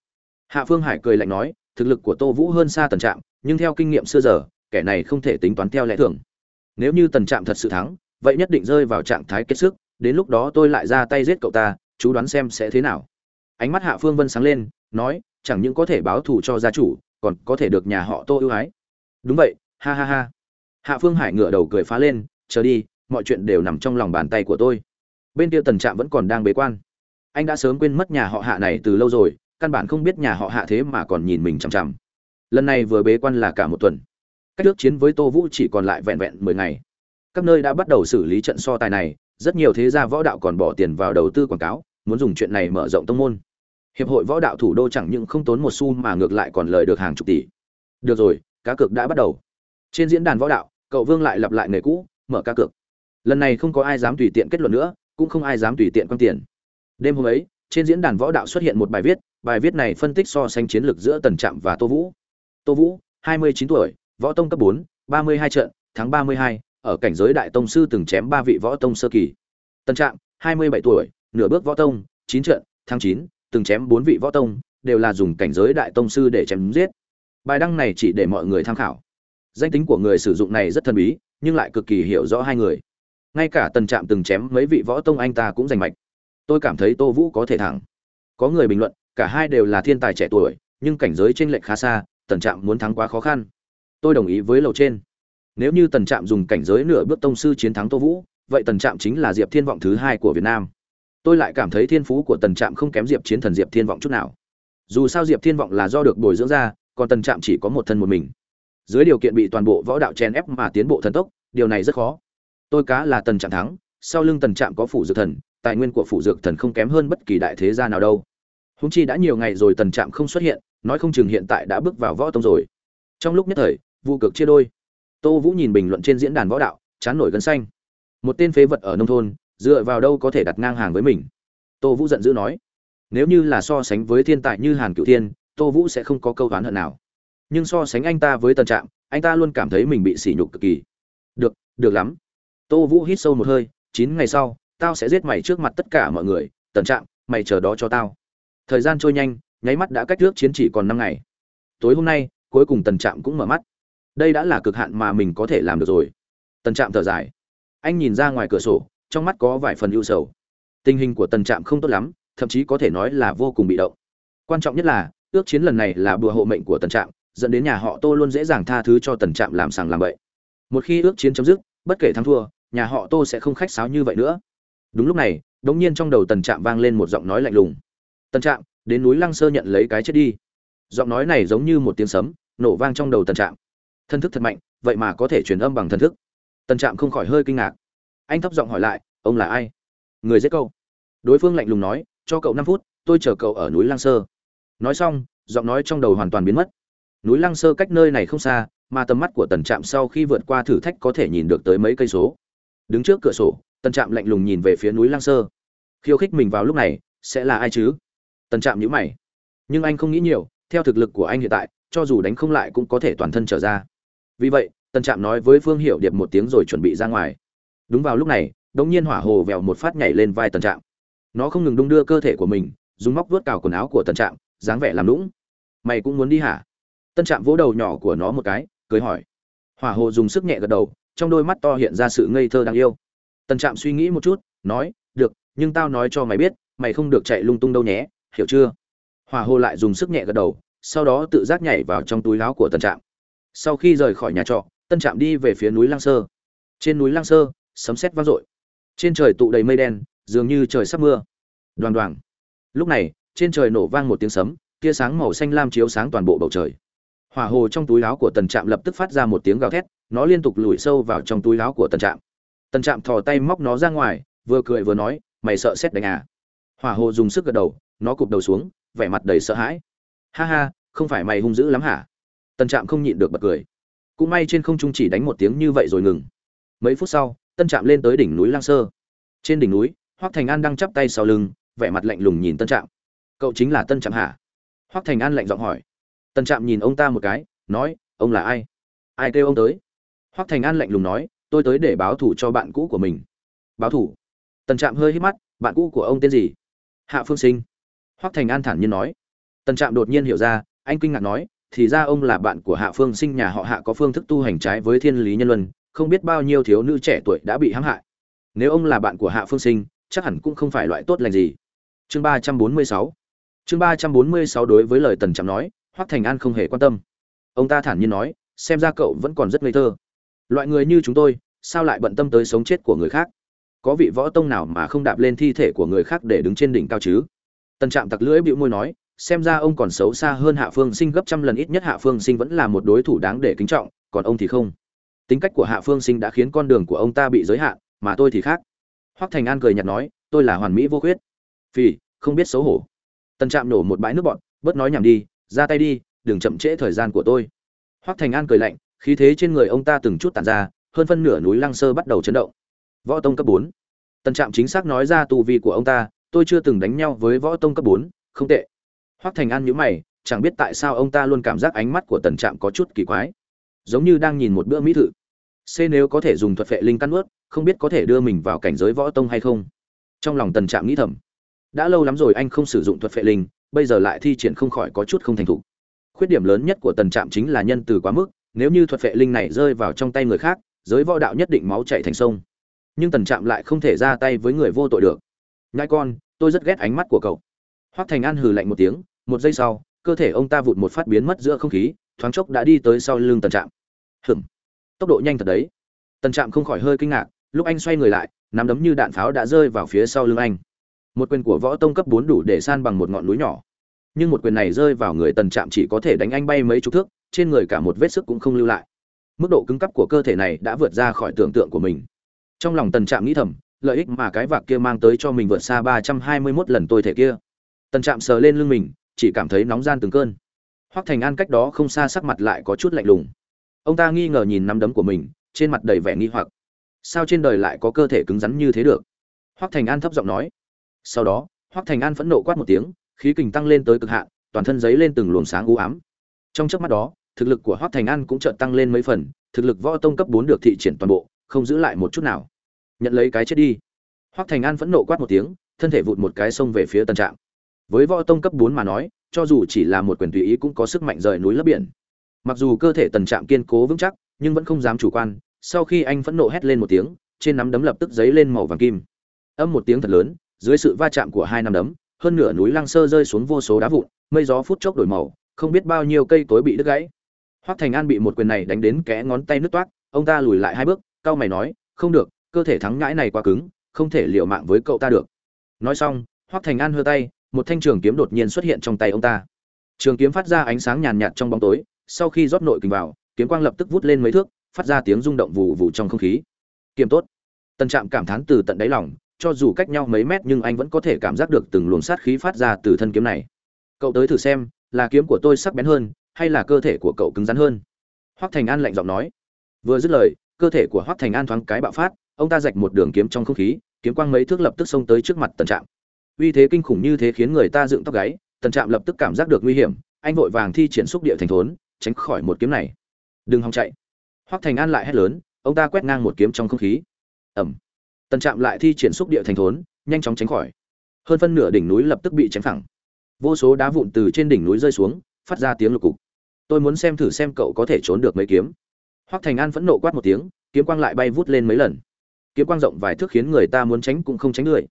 Hạ phương hải cười lạnh nói, thực lực của tô vũ hơn xa tần trạm, nhưng theo kinh nghiệm xưa giờ, kẻ này không thể tính toán theo lẽ thường nếu như tần trạm thật sự thắng, vậy nhất định rơi vào trạng thái kết sức, đến lúc đó tôi lại ra tay giết cậu ta, chú đoán xem sẽ thế nào. Ánh mắt hạ phương vân sáng lên, nói, chẳng những có thể báo thù cho gia chủ, còn có thể được nhà họ tô ưu ái. Đúng vậy, ha ha ha. Hạ phương hải ngửa đầu cười phá lên, chờ đi, mọi chuyện đều nằm trong lòng bàn tay của tôi. Bên kia tần trạm vẫn còn đang bế quan. Anh đã sớm quên mất nhà họ hạ này từ lâu rồi, căn bản không biết nhà họ hạ thế mà còn nhìn mình chằm chằm. Lần này vừa bế quan là cả một tuần cách ước chiến với tô vũ chỉ còn lại vẹn vẹn mười ngày. Các nơi đã bắt đầu xử lý trận so tài này, rất nhiều thế gia võ đạo còn bỏ tiền vào đầu tư quảng cáo, muốn dùng chuyện này mở rộng tông môn. Hiệp hội võ đạo thủ đô chẳng những không tốn một xu mà ngược lại còn lời được hàng chục tỷ. Được rồi, cá cược đã bắt đầu. Trên diễn đàn võ đạo, cậu vương lại lặp lại nghề cũ, mở cá cược. Lần này không có ai dám tùy tiện kết luận nữa, cũng không ai dám tùy tiện quan tiền. Đêm hôm ấy, trên diễn đàn võ đạo xuất hiện một bài viết bài viết này phân tích so sánh chiến lược giữa tần trạm và tô vũ. Tô vũ 29 tuổi võ tông cấp 4, 32 trận tháng 32, ở cảnh giới đại tông sư từng chém ba vị võ tông sơ kỳ. Tần trạm 27 tuổi nửa bước võ tông 9 trận tháng 9, từng chém bốn vị võ tông đều là dùng cảnh giới đại tông sư để chém giết. Bài đăng này chỉ để mọi người tham khảo. Danh tính của người sử dụng này rất thần bí nhưng lại cực kỳ hiểu rõ hai người. Ngay cả tần trạm từng chém mấy vị võ tông anh ta cũng giành mạch. Tôi cảm thấy tô vũ có thể thẳng có người bình luận cả hai đều là thiên tài trẻ tuổi nhưng cảnh giới trên lệch khá xa tần trạm muốn thắng quá khó khăn tôi đồng ý với lầu trên. Nếu như tần trạm dùng cảnh giới nửa bước tông sư chiến thắng tô vũ, vậy tần trạm chính là diệp thiên vọng thứ hai của việt nam. Tôi lại cảm thấy thiên phú của tần trạm không kém diệp chiến thần diệp thiên vọng chút nào. Dù sao diệp thiên vọng là do được bồi dưỡng ra, còn tần trạm chỉ có một thân một mình. Dưới điều kiện bị toàn bộ võ đạo chen ép mà tiến bộ thần tốc, điều này rất khó. Tôi cá là tần trạm thắng, sau lưng tần trạm có phủ dược thần, tài nguyên của phủ dược thần không kém hơn bất kỳ đại thế gia nào đâu. Húng chi đã nhiều ngày rồi tần trạm không xuất hiện, nói không chừng hiện tại đã bước vào võ tông rồi. Trong lúc nhất thời vụ cực chia đôi. Tô vũ nhìn bình luận trên diễn đàn võ đạo, chán nổi gân xanh. Một tên phế vật ở nông thôn, dựa vào đâu có thể đặt ngang hàng với mình? Tô vũ giận dữ nói. Nếu như là so sánh với thiên tài như hàn cựu thiên, tô vũ sẽ không có câu oán hận nào. Nhưng so sánh anh ta với tần trạm, anh ta luôn cảm thấy mình bị sỉ nhục cực kỳ. Được được lắm. Tô vũ hít sâu một hơi, chín ngày sau, tao sẽ giết mày trước mặt tất cả mọi người. Tần trạm, mày chờ đó cho tao. Thời gian trôi nhanh, nháy mắt đã cách trước chiến chỉ còn năm ngày. Tối hôm nay, cuối cùng tần trạm cũng mở mắt đây đã là cực hạn mà mình có thể làm được rồi. Tần trạm thở dài. Anh nhìn ra ngoài cửa sổ, trong mắt có vài phần ưu sầu. Tình hình của tần trạm không tốt lắm, thậm chí có thể nói là vô cùng bị động. Quan trọng nhất là, ước chiến lần này là bùa hộ mệnh của tần trạm, dẫn đến nhà họ tô luôn dễ dàng tha thứ cho tần trạm làm sàng làm bậy. Một khi ước chiến chấm dứt, bất kể thắng thua, nhà họ tô sẽ không khách sáo như vậy nữa. Đúng lúc này, đống nhiên trong đầu tần trạm vang lên một giọng nói lạnh lùng. Tần trạm, đến núi lăng sơ nhận lấy cái chết đi. Giọng nói này giống như một tiếng sấm, nổ vang trong đầu tần trạm thân thức thật mạnh, vậy mà có thể truyền âm bằng thân thức. Tần trạm không khỏi hơi kinh ngạc. Anh thấp giọng hỏi lại, ông là ai? Người giết câu đối phương lạnh lùng nói, cho cậu năm phút, tôi chờ cậu ở núi Lang sơ. Nói xong, giọng nói trong đầu hoàn toàn biến mất. Núi Lang sơ cách nơi này không xa, mà tầm mắt của tần trạm sau khi vượt qua thử thách có thể nhìn được tới mấy cây số. Đứng trước cửa sổ, tần trạm lạnh lùng nhìn về phía núi Lang sơ. Khiêu khích mình vào lúc này, sẽ là ai chứ? Tần trạm nhữ mày. Nhưng anh không nghĩ nhiều, theo thực lực của anh hiện tại, cho dù đánh không lại cũng có thể toàn thân trở ra vì vậy, tần trạm nói với phương hiệu điệp một tiếng rồi chuẩn bị ra ngoài. Đúng vào lúc này đ ỗ n g nhiên hỏa hồ vèo một phát nhảy lên vai tần trạm. Nó không ngừng đung đưa cơ thể của mình, dùng móc vuốt cào quần áo của tần trạm, dáng vẻ làm lũng. Mày cũng muốn đi hả? Tân trạm vỗ đầu nhỏ của nó một cái cưới hỏi. Hỏa hồ dùng sức nhẹ gật đầu, trong đôi mắt to hiện ra sự ngây thơ đáng yêu. Tần trạm suy nghĩ một chút, nói, được, nhưng tao nói cho mày biết, mày không được chạy lung tung đâu nhé, hiểu chưa? Hỏa hồ lại dùng sức nhẹ gật đầu, sau đó tự giác nhảy vào trong túi láo của tần trạm sau khi rời khỏi nhà trọ, tân trạm đi về phía núi lang sơ. Trên núi lang sơ, sấm sét vang dội. Trên trời tụ đầy mây đen, dường như trời sắp mưa. Đoàn đoàn. Lúc này, trên trời nổ vang một tiếng sấm, tia sáng màu xanh lam chiếu sáng toàn bộ bầu trời. Hỏa hồ trong túi áo của tần trạm lập tức phát ra một tiếng gào thét, nó liên tục lùi sâu vào trong túi áo của tần trạm. Tần trạm thò tay móc nó ra ngoài, vừa cười vừa nói, mày sợ xét đánh à? Hỏa hồ dùng sức gật đầu, nó cụp đầu xuống, vẻ mặt đầy sợ hãi. Ha ha, không phải mày hung dữ lắm hả? Tân trạm không nhịn được bật cười. Cũng may trên không trung chỉ đánh một tiếng như vậy rồi ngừng. Mấy phút sau, tân trạm lên tới đỉnh núi lang sơ. Trên đỉnh núi hoác thành an đang chắp tay sau lưng, vẻ mặt lạnh lùng nhìn tân trạm. Cậu chính là tân trạm hả? Hoác thành an lạnh giọng hỏi. Tân trạm nhìn ông ta một cái, nói, ông là ai? Ai kêu ông tới? Hoác thành an lạnh lùng nói, tôi tới để báo thủ cho bạn cũ của mình. Báo thủ tân trạm hơi hít mắt, bạn cũ của ông tên gì? Hạ phương sinh. Hoác thành an thản nhiên nói. Tân trạm đột nhiên hiểu ra, anh kinh ngạc nói thì ra ông là bạn của hạ phương, sinh nhà họ hạ có phương thức tu hành trái với thiên lý nhân luân, không biết bao nhiêu thiếu nữ trẻ tuổi đã bị hãm hại. Nếu ông là bạn của hạ phương sinh, chắc hẳn cũng không phải loại tốt lành gì. Chương ba trăm bốn mươi sáu. Chương ba trăm bốn mươi sáu đối với lời tần trạm nói, hoắc thành an không hề quan tâm. Ông ta thản nhiên nói, xem ra cậu vẫn còn rất ngây thơ. Loại người như chúng tôi, sao lại bận tâm tới sống chết của người khác? Có vị võ tông nào mà không đạp lên thi thể của người khác để đứng trên đỉnh cao chứ? Tần trạm tặc lưỡi bịu môi nói xem ra ông còn xấu xa hơn hạ phương sinh gấp trăm lần, ít nhất hạ phương sinh vẫn là một đối thủ đáng để kính trọng, còn ông thì không. Tính cách của hạ phương sinh đã khiến con đường của ông ta bị giới hạn, mà tôi thì khác. Hoắc thành an cười nhạt nói, tôi là hoàn mỹ vô khuyết. Phì, không biết xấu hổ. Tần trạm nổ một bãi nước bọn bớt nói nhảm đi, ra tay đi, đừng chậm trễ thời gian của tôi. Hoắc thành an cười lạnh, khí thế trên người ông ta từng chút tàn ra, hơn phân nửa núi lăng sơ bắt đầu chấn động. Võ tông cấp bốn. Tần trạm chính xác nói ra tu vi của ông ta, tôi chưa từng đánh nhau với võ tông cấp bốn, không tệ hoắc thành an nhíu mày chẳng biết tại sao ông ta luôn cảm giác ánh mắt của tần trạm có chút kỳ quái. Giống như đang nhìn một bữa mỹ thực. c nếu có thể dùng thuật phệ linh căn nuốt, không biết có thể đưa mình vào cảnh giới võ tông hay không. Trong lòng tần trạm nghĩ thầm. Đã lâu lắm rồi anh không sử dụng thuật phệ linh bây giờ lại thi triển không khỏi có chút không thành thục. Khuyết điểm lớn nhất của tần trạm chính là nhân từ quá mức nếu như thuật phệ linh này rơi vào trong tay người khác giới võ đạo nhất định máu chảy thành sông. Nhưng tần trạm lại không thể ra tay với người vô tội được. Nhai con tôi rất ghét ánh mắt của cậu. Hoắc thành an hừ lạnh một tiếng một giây sau, cơ thể ông ta vụt một phát biến mất giữa không khí, thoáng chốc đã đi tới sau lưng tần trạm. Hừm tốc độ nhanh thật đấy. Tần trạm không khỏi hơi kinh ngạc, lúc anh xoay người lại, nắm đấm như đạn pháo đã rơi vào phía sau lưng anh. Một quyền của võ tông cấp bốn đủ để san bằng một ngọn núi nhỏ. Nhưng một quyền này rơi vào người tần trạm chỉ có thể đánh anh bay mấy chục thước, trên người cả một vết sức cũng không lưu lại. Mức độ cứng cấp của cơ thể này đã vượt ra khỏi tưởng tượng của mình. Trong lòng tần trạm nghĩ thầm, lợi ích mà cái vạc kia mang tới cho mình vượt xa ba trăm hai mươi mốt lần tôi thể kia. Tần trạm sờ lên lưng mình chỉ cảm thấy nóng gian từng cơn. Hoắc thành an cách đó không xa sắc mặt lại có chút lạnh lùng. Ông ta nghi ngờ nhìn nắm đấm của mình, trên mặt đầy vẻ nghi hoặc. Sao trên đời lại có cơ thể cứng rắn như thế được? Hoắc thành an thấp giọng nói. Sau đó, hoắc thành an phẫn nộ quát một tiếng, khí kình tăng lên tới cực hạn, toàn thân giấy lên từng luồng sáng u ám. Trong chớp mắt đó, thực lực của hoắc thành an cũng chợt tăng lên mấy phần, thực lực võ tông cấp bốn được thị triển toàn bộ, không giữ lại một chút nào. Nhận lấy cái chết đi. Hoắc thành an phẫn nộ quát một tiếng, thân thể vụt một cái xông về phía tân trạm với võ tông cấp bốn mà nói, cho dù chỉ là một quyền tùy ý cũng có sức mạnh rời núi lấp biển. Mặc dù cơ thể tần trạm kiên cố vững chắc, nhưng vẫn không dám chủ quan, sau khi anh phẫn nộ hét lên một tiếng, trên nắm đấm lập tức giấy lên màu vàng kim. Âm một tiếng thật lớn, dưới sự va chạm của hai nắm đấm, hơn nửa núi lăng sơ rơi xuống vô số đá vụn, mây gió phút chốc đổi màu, không biết bao nhiêu cây cối bị đứt gãy. Hoắc thành an bị một quyền này đánh đến kẽ ngón tay nứt toát ông ta lùi lại hai bước, cau mày nói, không được, cơ thể thắng ngãi này quá cứng, không thể liều mạng với cậu ta được. Nói xong, hoắc thành an hơ tay một thanh trường kiếm đột nhiên xuất hiện trong tay ông ta. Trường kiếm phát ra ánh sáng nhàn nhạt trong bóng tối, sau khi rót nội kình vào, kiếm quang lập tức vút lên mấy thước, phát ra tiếng rung động vù vù trong không khí. Kiếm tốt. Tần trạm cảm thán từ tận đáy lòng, cho dù cách nhau mấy mét nhưng anh vẫn có thể cảm giác được từng luồng sát khí phát ra từ thân kiếm này. Cậu tới thử xem, là kiếm của tôi sắc bén hơn, hay là cơ thể của cậu cứng rắn hơn? Hoắc thành an lạnh giọng nói. Vừa dứt lời, cơ thể của hoắc thành an thoáng cái bạo phát, ông ta rạch một đường kiếm trong không khí, kiếm quang mấy thước lập tức xông tới trước mặt tần trạm uy thế kinh khủng như thế khiến người ta dựng tóc gáy, tần trạm lập tức cảm giác được nguy hiểm, anh vội vàng thi triển xúc địa thành thốn, tránh khỏi một kiếm này. Đừng hòng chạy. Hoắc thành an lại hét lớn, ông ta quét ngang một kiếm trong không khí. Ẩm tần trạm lại thi triển xúc địa thành thốn, nhanh chóng tránh khỏi. Hơn phân nửa đỉnh núi lập tức bị chém phẳng. Vô số đá vụn từ trên đỉnh núi rơi xuống, phát ra tiếng lục cục. Tôi muốn xem thử xem cậu có thể trốn được mấy kiếm. Hoắc thành an phẫn nộ quát một tiếng, kiếm quang lại bay vút lên mấy lần. Kiếm quang rộng vài thước khiến người ta muốn tránh cũng không tránh người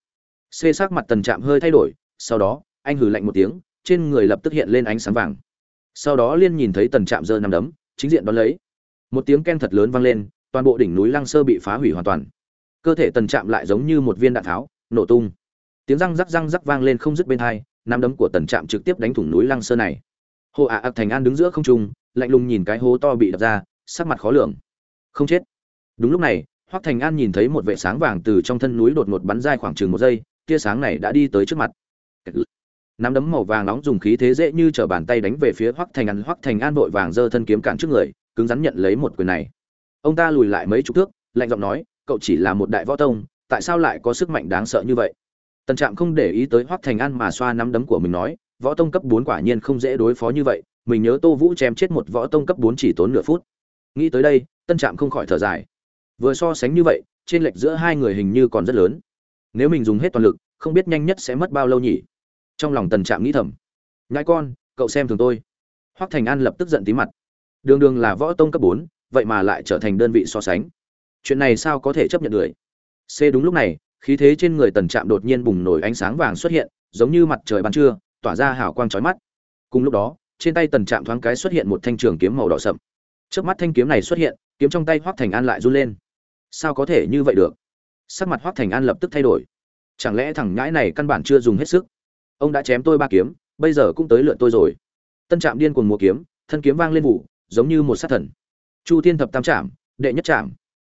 xê sắc mặt tần trạm hơi thay đổi, sau đó, anh hừ lạnh một tiếng, trên người lập tức hiện lên ánh sáng vàng. Sau đó liên nhìn thấy tần trạm giơ nằm đấm, chính diện đón lấy. Một tiếng ken thật lớn vang lên, toàn bộ đỉnh núi lăng sơ bị phá hủy hoàn toàn. Cơ thể tần trạm lại giống như một viên đạn tháo, nổ tung. Tiếng răng rắc răng rắc vang lên không dứt bên hai, nắm đấm của tần trạm trực tiếp đánh thủng núi lăng sơ này. Hồ ạ ạc thành an đứng giữa không trung, lạnh lùng nhìn cái hố to bị đập ra, sắc mặt khó lường. Không chết. Đúng lúc này hoắc thành an nhìn thấy một vệ sáng vàng từ trong thân núi đột ngột bắn ra khoảng chừng một giây tia sáng này đã đi tới trước mặt. Nắm đấm màu vàng nóng dùng khí thế dễ như trở bàn tay đánh về phía hoắc thành an. Hoắc thành an vội vàng giơ thân kiếm cản trước người, cứng rắn nhận lấy một quyền này. Ông ta lùi lại mấy chục thước, lạnh giọng nói, cậu chỉ là một đại võ tông, tại sao lại có sức mạnh đáng sợ như vậy? Tần trạm không để ý tới hoắc thành an mà xoa nắm đấm của mình nói, võ tông cấp bốn quả nhiên không dễ đối phó như vậy, mình nhớ tô vũ chém chết một võ tông cấp bốn chỉ tốn nửa phút. Nghĩ tới đây tân trạm không khỏi thở dài. Vừa so sánh như vậy, trên lệch giữa hai người hình như còn rất lớn nếu mình dùng hết toàn lực, không biết nhanh nhất sẽ mất bao lâu nhỉ? Trong lòng tần trạm nghĩ thầm. Nhãi con, cậu xem thường tôi. Hoắc thành an lập tức giận tí mặt. Đường đường là võ tông cấp bốn, vậy mà lại trở thành đơn vị so sánh. Chuyện này sao có thể chấp nhận được? C đúng lúc này, khí thế trên người tần trạm đột nhiên bùng nổi ánh sáng vàng xuất hiện, giống như mặt trời ban trưa, tỏa ra hào quang chói mắt. Cùng lúc đó, trên tay tần trạm thoáng cái xuất hiện một thanh trường kiếm màu đỏ sậm. Trước mắt thanh kiếm này xuất hiện, kiếm trong tay hoắc thành an lại run lên. Sao có thể như vậy được? Sắc mặt hoắc thành an lập tức thay đổi. Chẳng lẽ thằng nhãi này căn bản chưa dùng hết sức? Ông đã chém tôi ba kiếm, bây giờ cũng tới lượt tôi rồi. Tân trạm điên cuồng mua kiếm, thân kiếm vang lên vụ, giống như một sát thần. Chu thiên thập tam trạm, đệ nhất trạm.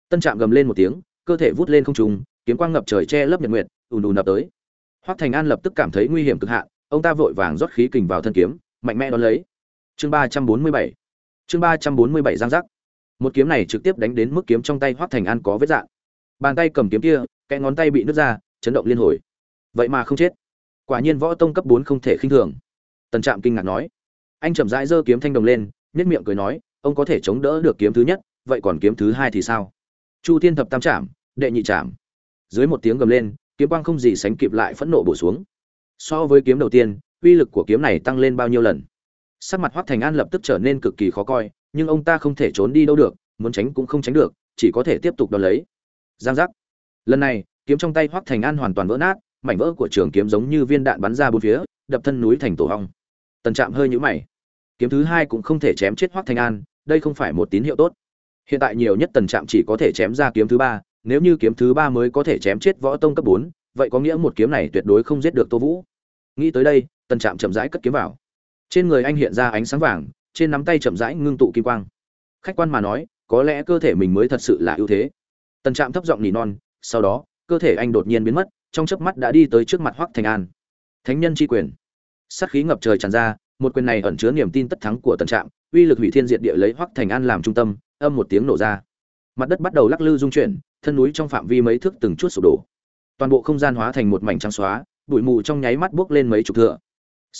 Tân trạm gầm lên một tiếng, cơ thể vút lên không trùng kiếm quang ngập trời che lấp nhật nguyệt, ùn ùn nập tới. Hoắc thành an lập tức cảm thấy nguy hiểm cực hạn, ông ta vội vàng rót khí kình vào thân kiếm, mạnh mẽ đón lấy. Chương ba trăm bốn mươi bảy. Chương ba trăm bốn mươi bảy giang giác. Một kiếm này trực tiếp đánh đến mức kiếm trong tay hoắc thành an có vết dạn bàn tay cầm kiếm kia cái ngón tay bị nứt ra, chấn động liên hồi. Vậy mà không chết. Quả nhiên võ tông cấp bốn không thể khinh thường. Tần trạm kinh ngạc nói. Anh chậm rãi giơ kiếm thanh đồng lên nhất miệng cười nói, ông có thể chống đỡ được kiếm thứ nhất, vậy còn kiếm thứ hai thì sao? Chu thiên thập tam trạm đệ nhị trạm dưới một tiếng gầm lên, kiếm quang không gì sánh kịp lại phẫn nộ bổ xuống. So với kiếm đầu tiên, uy lực của kiếm này tăng lên bao nhiêu lần? Sắc mặt hoắc thành an lập tức trở nên cực kỳ khó coi, nhưng ông ta không thể trốn đi đâu được, muốn tránh cũng không tránh được, chỉ có thể tiếp tục đón lấy giang giác. Lần này, kiếm trong tay hoắc thành an hoàn toàn vỡ nát, mảnh vỡ của trường kiếm giống như viên đạn bắn ra bốn phía, đập thân núi thành tổ hong. Tần trạm hơi nhũ mày. Kiếm thứ hai cũng không thể chém chết hoắc thành an, đây không phải một tín hiệu tốt. Hiện tại nhiều nhất tần trạm chỉ có thể chém ra kiếm thứ ba, nếu như kiếm thứ ba mới có thể chém chết võ tông cấp bốn, vậy có nghĩa một kiếm này tuyệt đối không giết được tô vũ. Nghĩ tới đây, tần trạm chậm rãi cất kiếm vào. Trên người anh hiện ra ánh sáng vàng, trên nắm tay chậm rãi ngưng tụ kim quang. Khách quan mà nói, có lẽ cơ thể mình mới thật sự là ưu thế tần trạm thấp giọng nỉ non, sau đó, cơ thể anh đột nhiên biến mất, trong chớp mắt đã đi tới trước mặt hoắc thành an. Thánh nhân tri quyền. Sát khí ngập trời tràn ra, một quyền này ẩn chứa niềm tin tất thắng của tần trạm, uy lực hủy thiên diệt địa lấy hoắc thành an làm trung tâm, âm một tiếng nổ ra. Mặt đất bắt đầu lắc lư rung chuyển, thân núi trong phạm vi mấy thước từng chút sụp đổ. Toàn bộ không gian hóa thành một mảnh trắng xóa, bụi mù trong nháy mắt buốc lên mấy chục thựa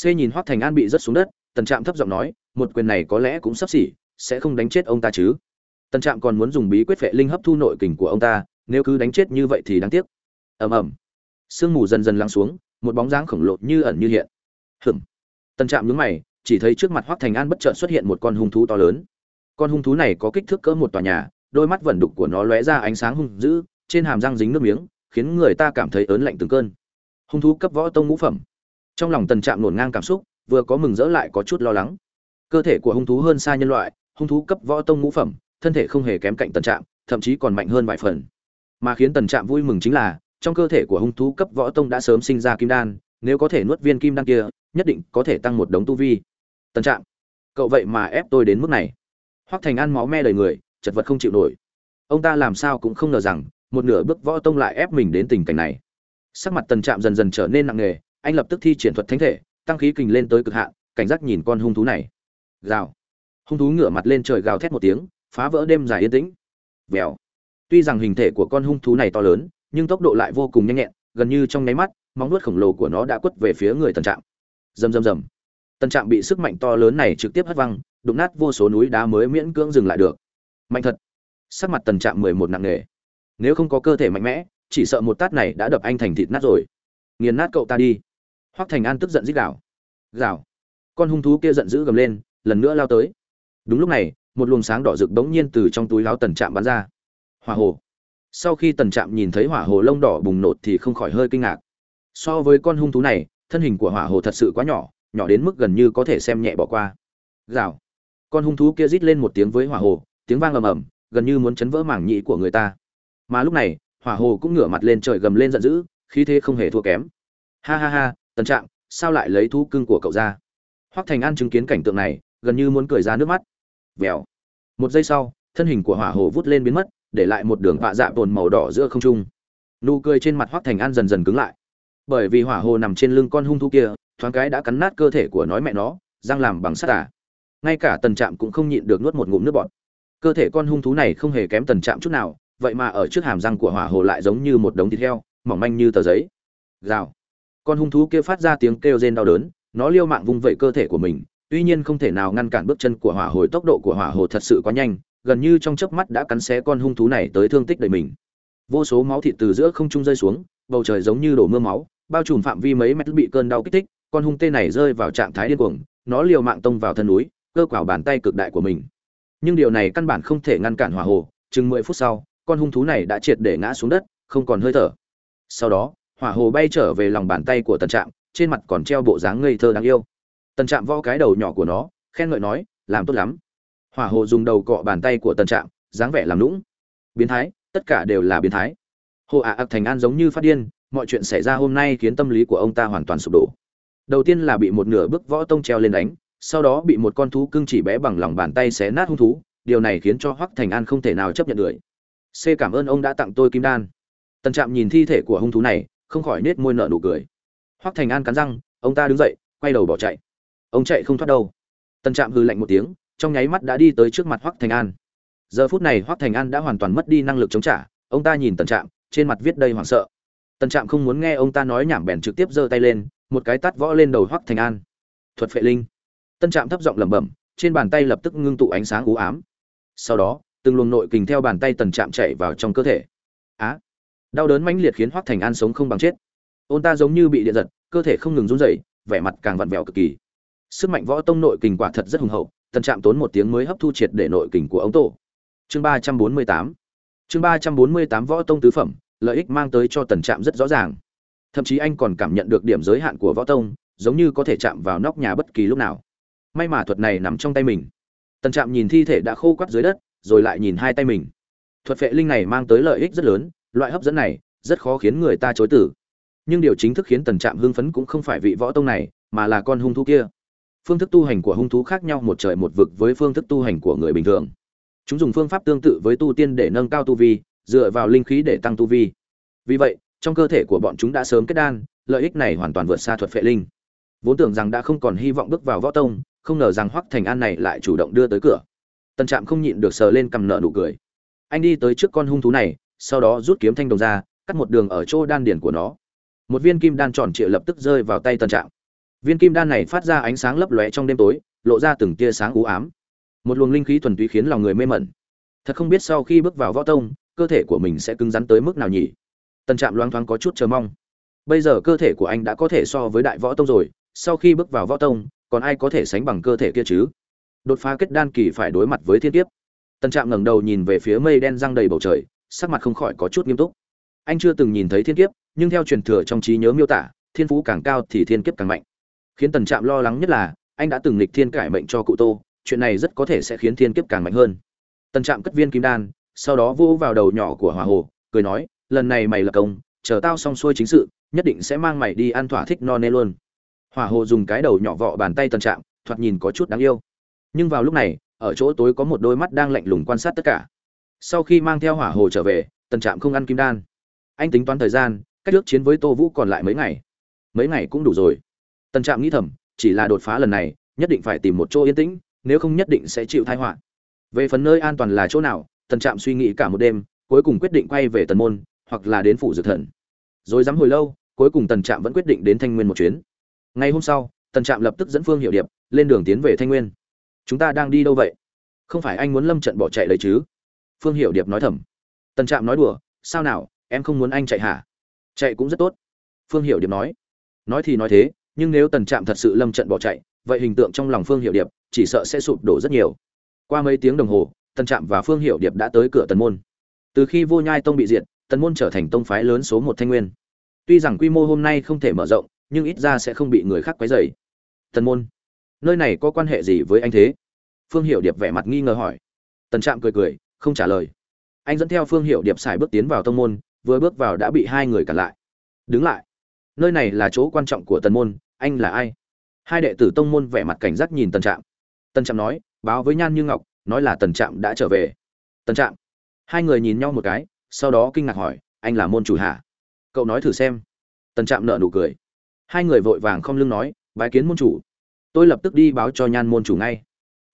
c nhìn hoắc thành an bị rớt xuống đất, tần trạm thấp giọng nói, một quyền này có lẽ cũng sắp xỉ, sẽ không đánh chết ông ta chứ? Tần trạm còn muốn dùng bí quyết vệ linh hấp thu nội kình của ông ta, nếu cứ đánh chết như vậy thì đáng tiếc. Ầm ầm. Sương mù dần dần lắng xuống, một bóng dáng khổng lồ như ẩn như hiện. Hừm tần trạm nhướng mày, chỉ thấy trước mặt hoắc thành an bất chợt xuất hiện một con hung thú to lớn. Con hung thú này có kích thước cỡ một tòa nhà, đôi mắt vẩn đục của nó lóe ra ánh sáng hung dữ, trên hàm răng dính nước miếng, khiến người ta cảm thấy ớn lạnh từng cơn. Hung thú cấp võ tông ngũ phẩm. Trong lòng tần trạm nổn ngang cảm xúc, vừa có mừng rỡ lại có chút lo lắng. Cơ thể của hung thú hơn xa nhân loại, hung thú cấp võ tông ngũ phẩm thân thể không hề kém cạnh tần trạm, thậm chí còn mạnh hơn vài phần. Mà khiến tần trạm vui mừng chính là, trong cơ thể của hung thú cấp võ tông đã sớm sinh ra kim đan, nếu có thể nuốt viên kim đan kia, nhất định có thể tăng một đống tu vi. Tần trạm, cậu vậy mà ép tôi đến mức này. Hoắc thành ăn máu me đầy người, chật vật không chịu nổi. Ông ta làm sao cũng không ngờ rằng, một nửa bước võ tông lại ép mình đến tình cảnh này. Sắc mặt tần trạm dần dần trở nên nặng nề, anh lập tức thi triển thuật thánh thể, tăng khí kình lên tới cực hạn, cảnh giác nhìn con hung thú này. Gào. Hung thú ngửa mặt lên trời gào thét một tiếng phá vỡ đêm dài yên tĩnh. Vèo. Tuy rằng hình thể của con hung thú này to lớn, nhưng tốc độ lại vô cùng nhanh nhẹn, gần như trong nháy mắt, móng nuốt khổng lồ của nó đã quất về phía người tần trạm. Rầm rầm rầm. Tần trạm bị sức mạnh to lớn này trực tiếp hất văng, đụng nát vô số núi đá mới miễn cưỡng dừng lại được. Mạnh thật. Sắc mặt tần trạm mười một nặng nề. Nếu không có cơ thể mạnh mẽ, chỉ sợ một tát này đã đập anh thành thịt nát rồi. Nghiền nát cậu ta đi. Hoắc thành an tức giận rít gào. Gào. Con hung thú kia giận dữ gầm lên, lần nữa lao tới. Đúng lúc này một luồng sáng đỏ rực bỗng nhiên từ trong túi láo tần trạm bắn ra. Hỏa hồ. Sau khi tần trạm nhìn thấy hỏa hồ lông đỏ bùng nổ thì không khỏi hơi kinh ngạc. So với con hung thú này, thân hình của hỏa hồ thật sự quá nhỏ nhỏ đến mức gần như có thể xem nhẹ bỏ qua. Rào. con hung thú kia rít lên một tiếng với hỏa hồ, tiếng vang ầm ầm, gần như muốn chấn vỡ mảng nhĩ của người ta. Mà lúc này, hỏa hồ cũng ngửa mặt lên trời gầm lên giận dữ, khí thế không hề thua kém. Ha ha ha, tần trạm, sao lại lấy thú cưng của cậu ra? Hoắc thành an chứng kiến cảnh tượng này, gần như muốn cười ra nước mắt vèo. Một giây sau, thân hình của hỏa hồ vút lên biến mất, để lại một đường vạ dạ tồn màu đỏ giữa không trung. Nụ cười trên mặt hoác thành an dần dần cứng lại. Bởi vì hỏa hồ nằm trên lưng con hung thú kia, thoáng cái đã cắn nát cơ thể của nói mẹ nó, răng làm bằng sắt à. ngay cả tần trạm cũng không nhịn được nuốt một ngụm nước bọt. Cơ thể con hung thú này không hề kém tần trạm chút nào, vậy mà ở trước hàm răng của hỏa hồ lại giống như một đống thịt heo, mỏng manh như tờ giấy. Rào con hung thú kia phát ra tiếng kêu rên đau đớn, nó liêu mạng vung vẩy cơ thể của mình tuy nhiên không thể nào ngăn cản bước chân của hỏa hồi, tốc độ của hỏa hồ thật sự quá nhanh, gần như trong chớp mắt đã cắn xé con hung thú này tới thương tích đầy mình. Vô số máu thịt từ giữa không trung rơi xuống, bầu trời giống như đổ mưa máu, bao trùm phạm vi mấy mét bị cơn đau kích thích, con hung tê này rơi vào trạng thái điên cuồng, nó liều mạng tông vào thân núi, cơ quảo bàn tay cực đại của mình. Nhưng điều này căn bản không thể ngăn cản hỏa hồ, chừng mười phút sau, con hung thú này đã triệt để ngã xuống đất, không còn hơi thở. Sau đó, hỏa hồ bay trở về lòng bàn tay của tần trạm trên mặt còn treo bộ dáng ngây thơ đáng yêu tần trạm vo cái đầu nhỏ của nó, khen ngợi nói, làm tốt lắm. Hỏa hồ dùng đầu cọ bàn tay của tần trạm, dáng vẻ làm lũng biến thái, tất cả đều là biến thái. Hồ ạ ạc thành an giống như phát điên, mọi chuyện xảy ra hôm nay khiến tâm lý của ông ta hoàn toàn sụp đổ. Đầu tiên là bị một nửa bức võ tông treo lên đánh, sau đó bị một con thú cưng chỉ bé bằng lòng bàn tay xé nát hung thú, điều này khiến cho hoắc thành an không thể nào chấp nhận được. C, cảm ơn ông đã tặng tôi kim đan. Tần trạm nhìn thi thể của hung thú này, không khỏi nết môi nợ nụ cười. Hoắc thành an cắn răng, ông ta đứng dậy, quay đầu bỏ chạy ông chạy không thoát đâu. Tần trạm hư lạnh một tiếng, trong nháy mắt đã đi tới trước mặt hoắc thành an. Giờ phút này hoắc thành an đã hoàn toàn mất đi năng lực chống trả, ông ta nhìn tần trạm, trên mặt viết đầy hoảng sợ. Tần trạm không muốn nghe ông ta nói nhảm bèn trực tiếp giơ tay lên, một cái tát võ lên đầu hoắc thành an. Thuật phệ linh. Tân trạm thấp giọng lẩm bẩm, trên bàn tay lập tức ngưng tụ ánh sáng u ám. Sau đó, từng luồng nội kình theo bàn tay tần trạm chạy vào trong cơ thể. Á! Đau đớn mãnh liệt khiến hoắc thành an sống không bằng chết. Ôn ta giống như bị điện giật, cơ thể không ngừng run rẩy, vẻ mặt càng vặn vẹo cực kỳ sức mạnh võ tông nội kình quả thật rất hùng hậu, tần trạm tốn một tiếng mới hấp thu triệt để nội kình của ống tổ. Chương ba trăm bốn mươi tám. Chương ba trăm bốn mươi tám võ tông tứ phẩm, lợi ích mang tới cho tần trạm rất rõ ràng. Thậm chí anh còn cảm nhận được điểm giới hạn của võ tông, giống như có thể chạm vào nóc nhà bất kỳ lúc nào. May mà thuật này nằm trong tay mình. Tần trạm nhìn thi thể đã khô quắt dưới đất, rồi lại nhìn hai tay mình. Thuật phệ linh này mang tới lợi ích rất lớn, loại hấp dẫn này rất khó khiến người ta chối tử nhưng điều chính thức khiến tần trạm hưng phấn cũng không phải vị võ tông này, mà là con hung thú kia phương thức tu hành của hung thú khác nhau một trời một vực với phương thức tu hành của người bình thường. Chúng dùng phương pháp tương tự với tu tiên để nâng cao tu vi, dựa vào linh khí để tăng tu vi. Vì vậy, trong cơ thể của bọn chúng đã sớm kết đan, lợi ích này hoàn toàn vượt xa thuật phệ linh. Vốn tưởng rằng đã không còn hy vọng bước vào võ tông, không ngờ rằng hoắc thành an này lại chủ động đưa tới cửa. Tần trạm không nhịn được sờ lên cầm nợ nụ cười. Anh đi tới trước con hung thú này, sau đó rút kiếm thanh đồng ra, cắt một đường ở chỗ đan điển của nó. Một viên kim đan tròn trịa lập tức rơi vào tay tần trạm viên kim đan này phát ra ánh sáng lấp lóe trong đêm tối, lộ ra từng tia sáng u ám. Một luồng linh khí thuần túy khiến lòng người mê mẩn. Thật không biết sau khi bước vào võ tông, cơ thể của mình sẽ cứng rắn tới mức nào nhỉ? Tần trạm loáng thoáng có chút chờ mong. Bây giờ cơ thể của anh đã có thể so với đại võ tông rồi, sau khi bước vào võ tông, còn ai có thể sánh bằng cơ thể kia chứ? Đột phá kết đan kỳ phải đối mặt với thiên kiếp. Tần trạm ngẩng đầu nhìn về phía mây đen răng đầy bầu trời, sắc mặt không khỏi có chút nghiêm túc. Anh chưa từng nhìn thấy thiên kiếp, nhưng theo truyền thừa trong trí nhớ miêu tả, thiên phú càng cao thì thiên kiếp càng mạnh khiến tần trạm lo lắng nhất là, anh đã từng lịch thiên cải mệnh cho cụ tô, chuyện này rất có thể sẽ khiến thiên kiếp càng mạnh hơn. Tần trạm cất viên kim đan, sau đó vô vào đầu nhỏ của hỏa hồ, cười nói, lần này mày lập công, chờ tao xong xuôi chính sự, nhất định sẽ mang mày đi ăn thỏa thích no nê luôn. Hỏa hồ dùng cái đầu nhỏ vọ bàn tay tần trạm, thoạt nhìn có chút đáng yêu. Nhưng vào lúc này, ở chỗ tối có một đôi mắt đang lạnh lùng quan sát tất cả. Sau khi mang theo hỏa hồ trở về, tần trạm không ăn kim đan. Anh tính toán thời gian, cách ước chiến với tô vũ còn lại mấy ngày. Mấy ngày cũng đủ rồi tần trạm nghĩ thầm, chỉ là đột phá lần này, nhất định phải tìm một chỗ yên tĩnh, nếu không nhất định sẽ chịu thái họa. Về phần nơi an toàn là chỗ nào, tần trạm suy nghĩ cả một đêm, cuối cùng quyết định quay về tần môn, hoặc là đến phủ dược thần. Rồi dám hồi lâu, cuối cùng tần trạm vẫn quyết định đến thanh nguyên một chuyến. Ngày hôm sau, tần trạm lập tức dẫn phương hiệu điệp lên đường tiến về thanh nguyên. Chúng ta đang đi đâu vậy? Không phải anh muốn lâm trận bỏ chạy lấy chứ? Phương hiệu điệp nói thầm. Tần trạm nói đùa, sao nào, em không muốn anh chạy hả? Chạy cũng rất tốt, phương hiệu điệp nói. Nói thì nói thế nhưng nếu tần trạm thật sự lâm trận bỏ chạy, vậy hình tượng trong lòng phương hiệu điệp chỉ sợ sẽ sụp đổ rất nhiều. Qua mấy tiếng đồng hồ, tần trạm và phương hiệu điệp đã tới cửa tần môn. Từ khi vô nhai tông bị diệt, tần môn trở thành tông phái lớn số một thanh nguyên. Tuy rằng quy mô hôm nay không thể mở rộng, nhưng ít ra sẽ không bị người khác quấy rầy. Tần môn, nơi này có quan hệ gì với anh thế? Phương hiệu điệp vẻ mặt nghi ngờ hỏi. Tần trạm cười cười, không trả lời. Anh dẫn theo phương hiệu điệp xài bước tiến vào tông môn, vừa bước vào đã bị hai người cản lại. Đứng lại nơi này là chỗ quan trọng của tần môn, anh là ai? Hai đệ tử tông môn vẻ mặt cảnh giác nhìn tần trạm. Tần trạm nói, báo với nhan như ngọc, nói là tần trạm đã trở về. Tần trạm. Hai người nhìn nhau một cái, sau đó kinh ngạc hỏi, anh là môn chủ hả? Cậu nói thử xem. Tần trạm nợ nụ cười. Hai người vội vàng không lưng nói, bái kiến môn chủ. Tôi lập tức đi báo cho nhan môn chủ ngay.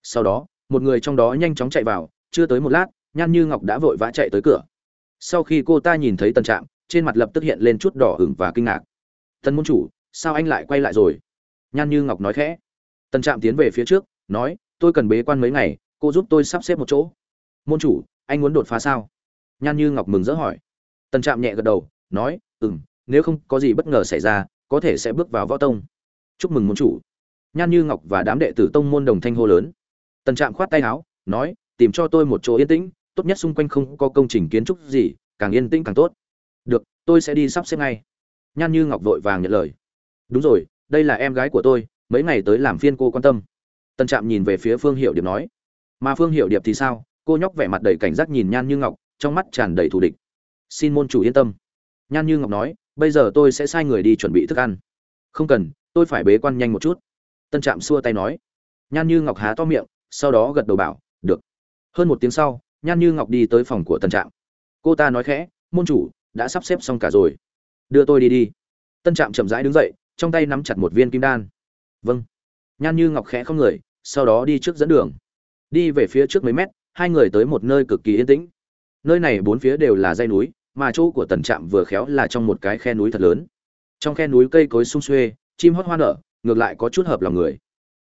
Sau đó, một người trong đó nhanh chóng chạy vào, chưa tới một lát, nhan như ngọc đã vội vã chạy tới cửa. Sau khi cô ta nhìn thấy tần trạm, trên mặt lập tức hiện lên chút đỏ hửng và kinh ngạc tần môn chủ, sao anh lại quay lại rồi? Nhan như ngọc nói khẽ. Tần trạm tiến về phía trước, nói, tôi cần bế quan mấy ngày, cô giúp tôi sắp xếp một chỗ. Môn chủ, anh muốn đột phá sao? Nhan như ngọc mừng rỡ hỏi. Tần trạm nhẹ gật đầu, nói ừ m nếu không có gì bất ngờ xảy ra, có thể sẽ bước vào võ tông. Chúc mừng môn chủ. Nhan như ngọc và đám đệ tử tông môn đồng thanh hô lớn. Tần trạm khoát tay áo, nói, tìm cho tôi một chỗ yên tĩnh, tốt nhất xung quanh không có công trình kiến trúc gì, càng yên tĩnh càng tốt. Được, tôi sẽ đi sắp xếp ngay nhan như ngọc vội vàng nhận lời. Đúng rồi, đây là em gái của tôi, mấy ngày tới làm phiên cô quan tâm. Tần trạm nhìn về phía phương hiệu điệp nói. Mà phương hiệu điệp thì sao? Cô nhóc vẻ mặt đầy cảnh giác nhìn nhan như ngọc, trong mắt tràn đầy thù địch. Xin môn chủ yên tâm. Nhan như ngọc nói, bây giờ tôi sẽ sai người đi chuẩn bị thức ăn. Không cần, tôi phải bế quan nhanh một chút. Tân trạm xua tay nói. Nhan như ngọc há to miệng, sau đó gật đầu bảo, được. Hơn một tiếng sau, nhan như ngọc đi tới phòng của tân trạm. Cô ta nói khẽ, môn chủ đã sắp xếp xong cả rồi đưa tôi đi đi. Tân trạm chậm rãi đứng dậy, trong tay nắm chặt một viên kim đan. Vâng. Nhan như ngọc khẽ không người, sau đó đi trước dẫn đường. Đi về phía trước mấy mét, hai người tới một nơi cực kỳ yên tĩnh. Nơi này bốn phía đều là dây núi, mà chỗ của tần trạm vừa khéo là trong một cái khe núi thật lớn. Trong khe núi cây cối sung xuê, chim hót hoa nở, ngược lại có chút hợp lòng người.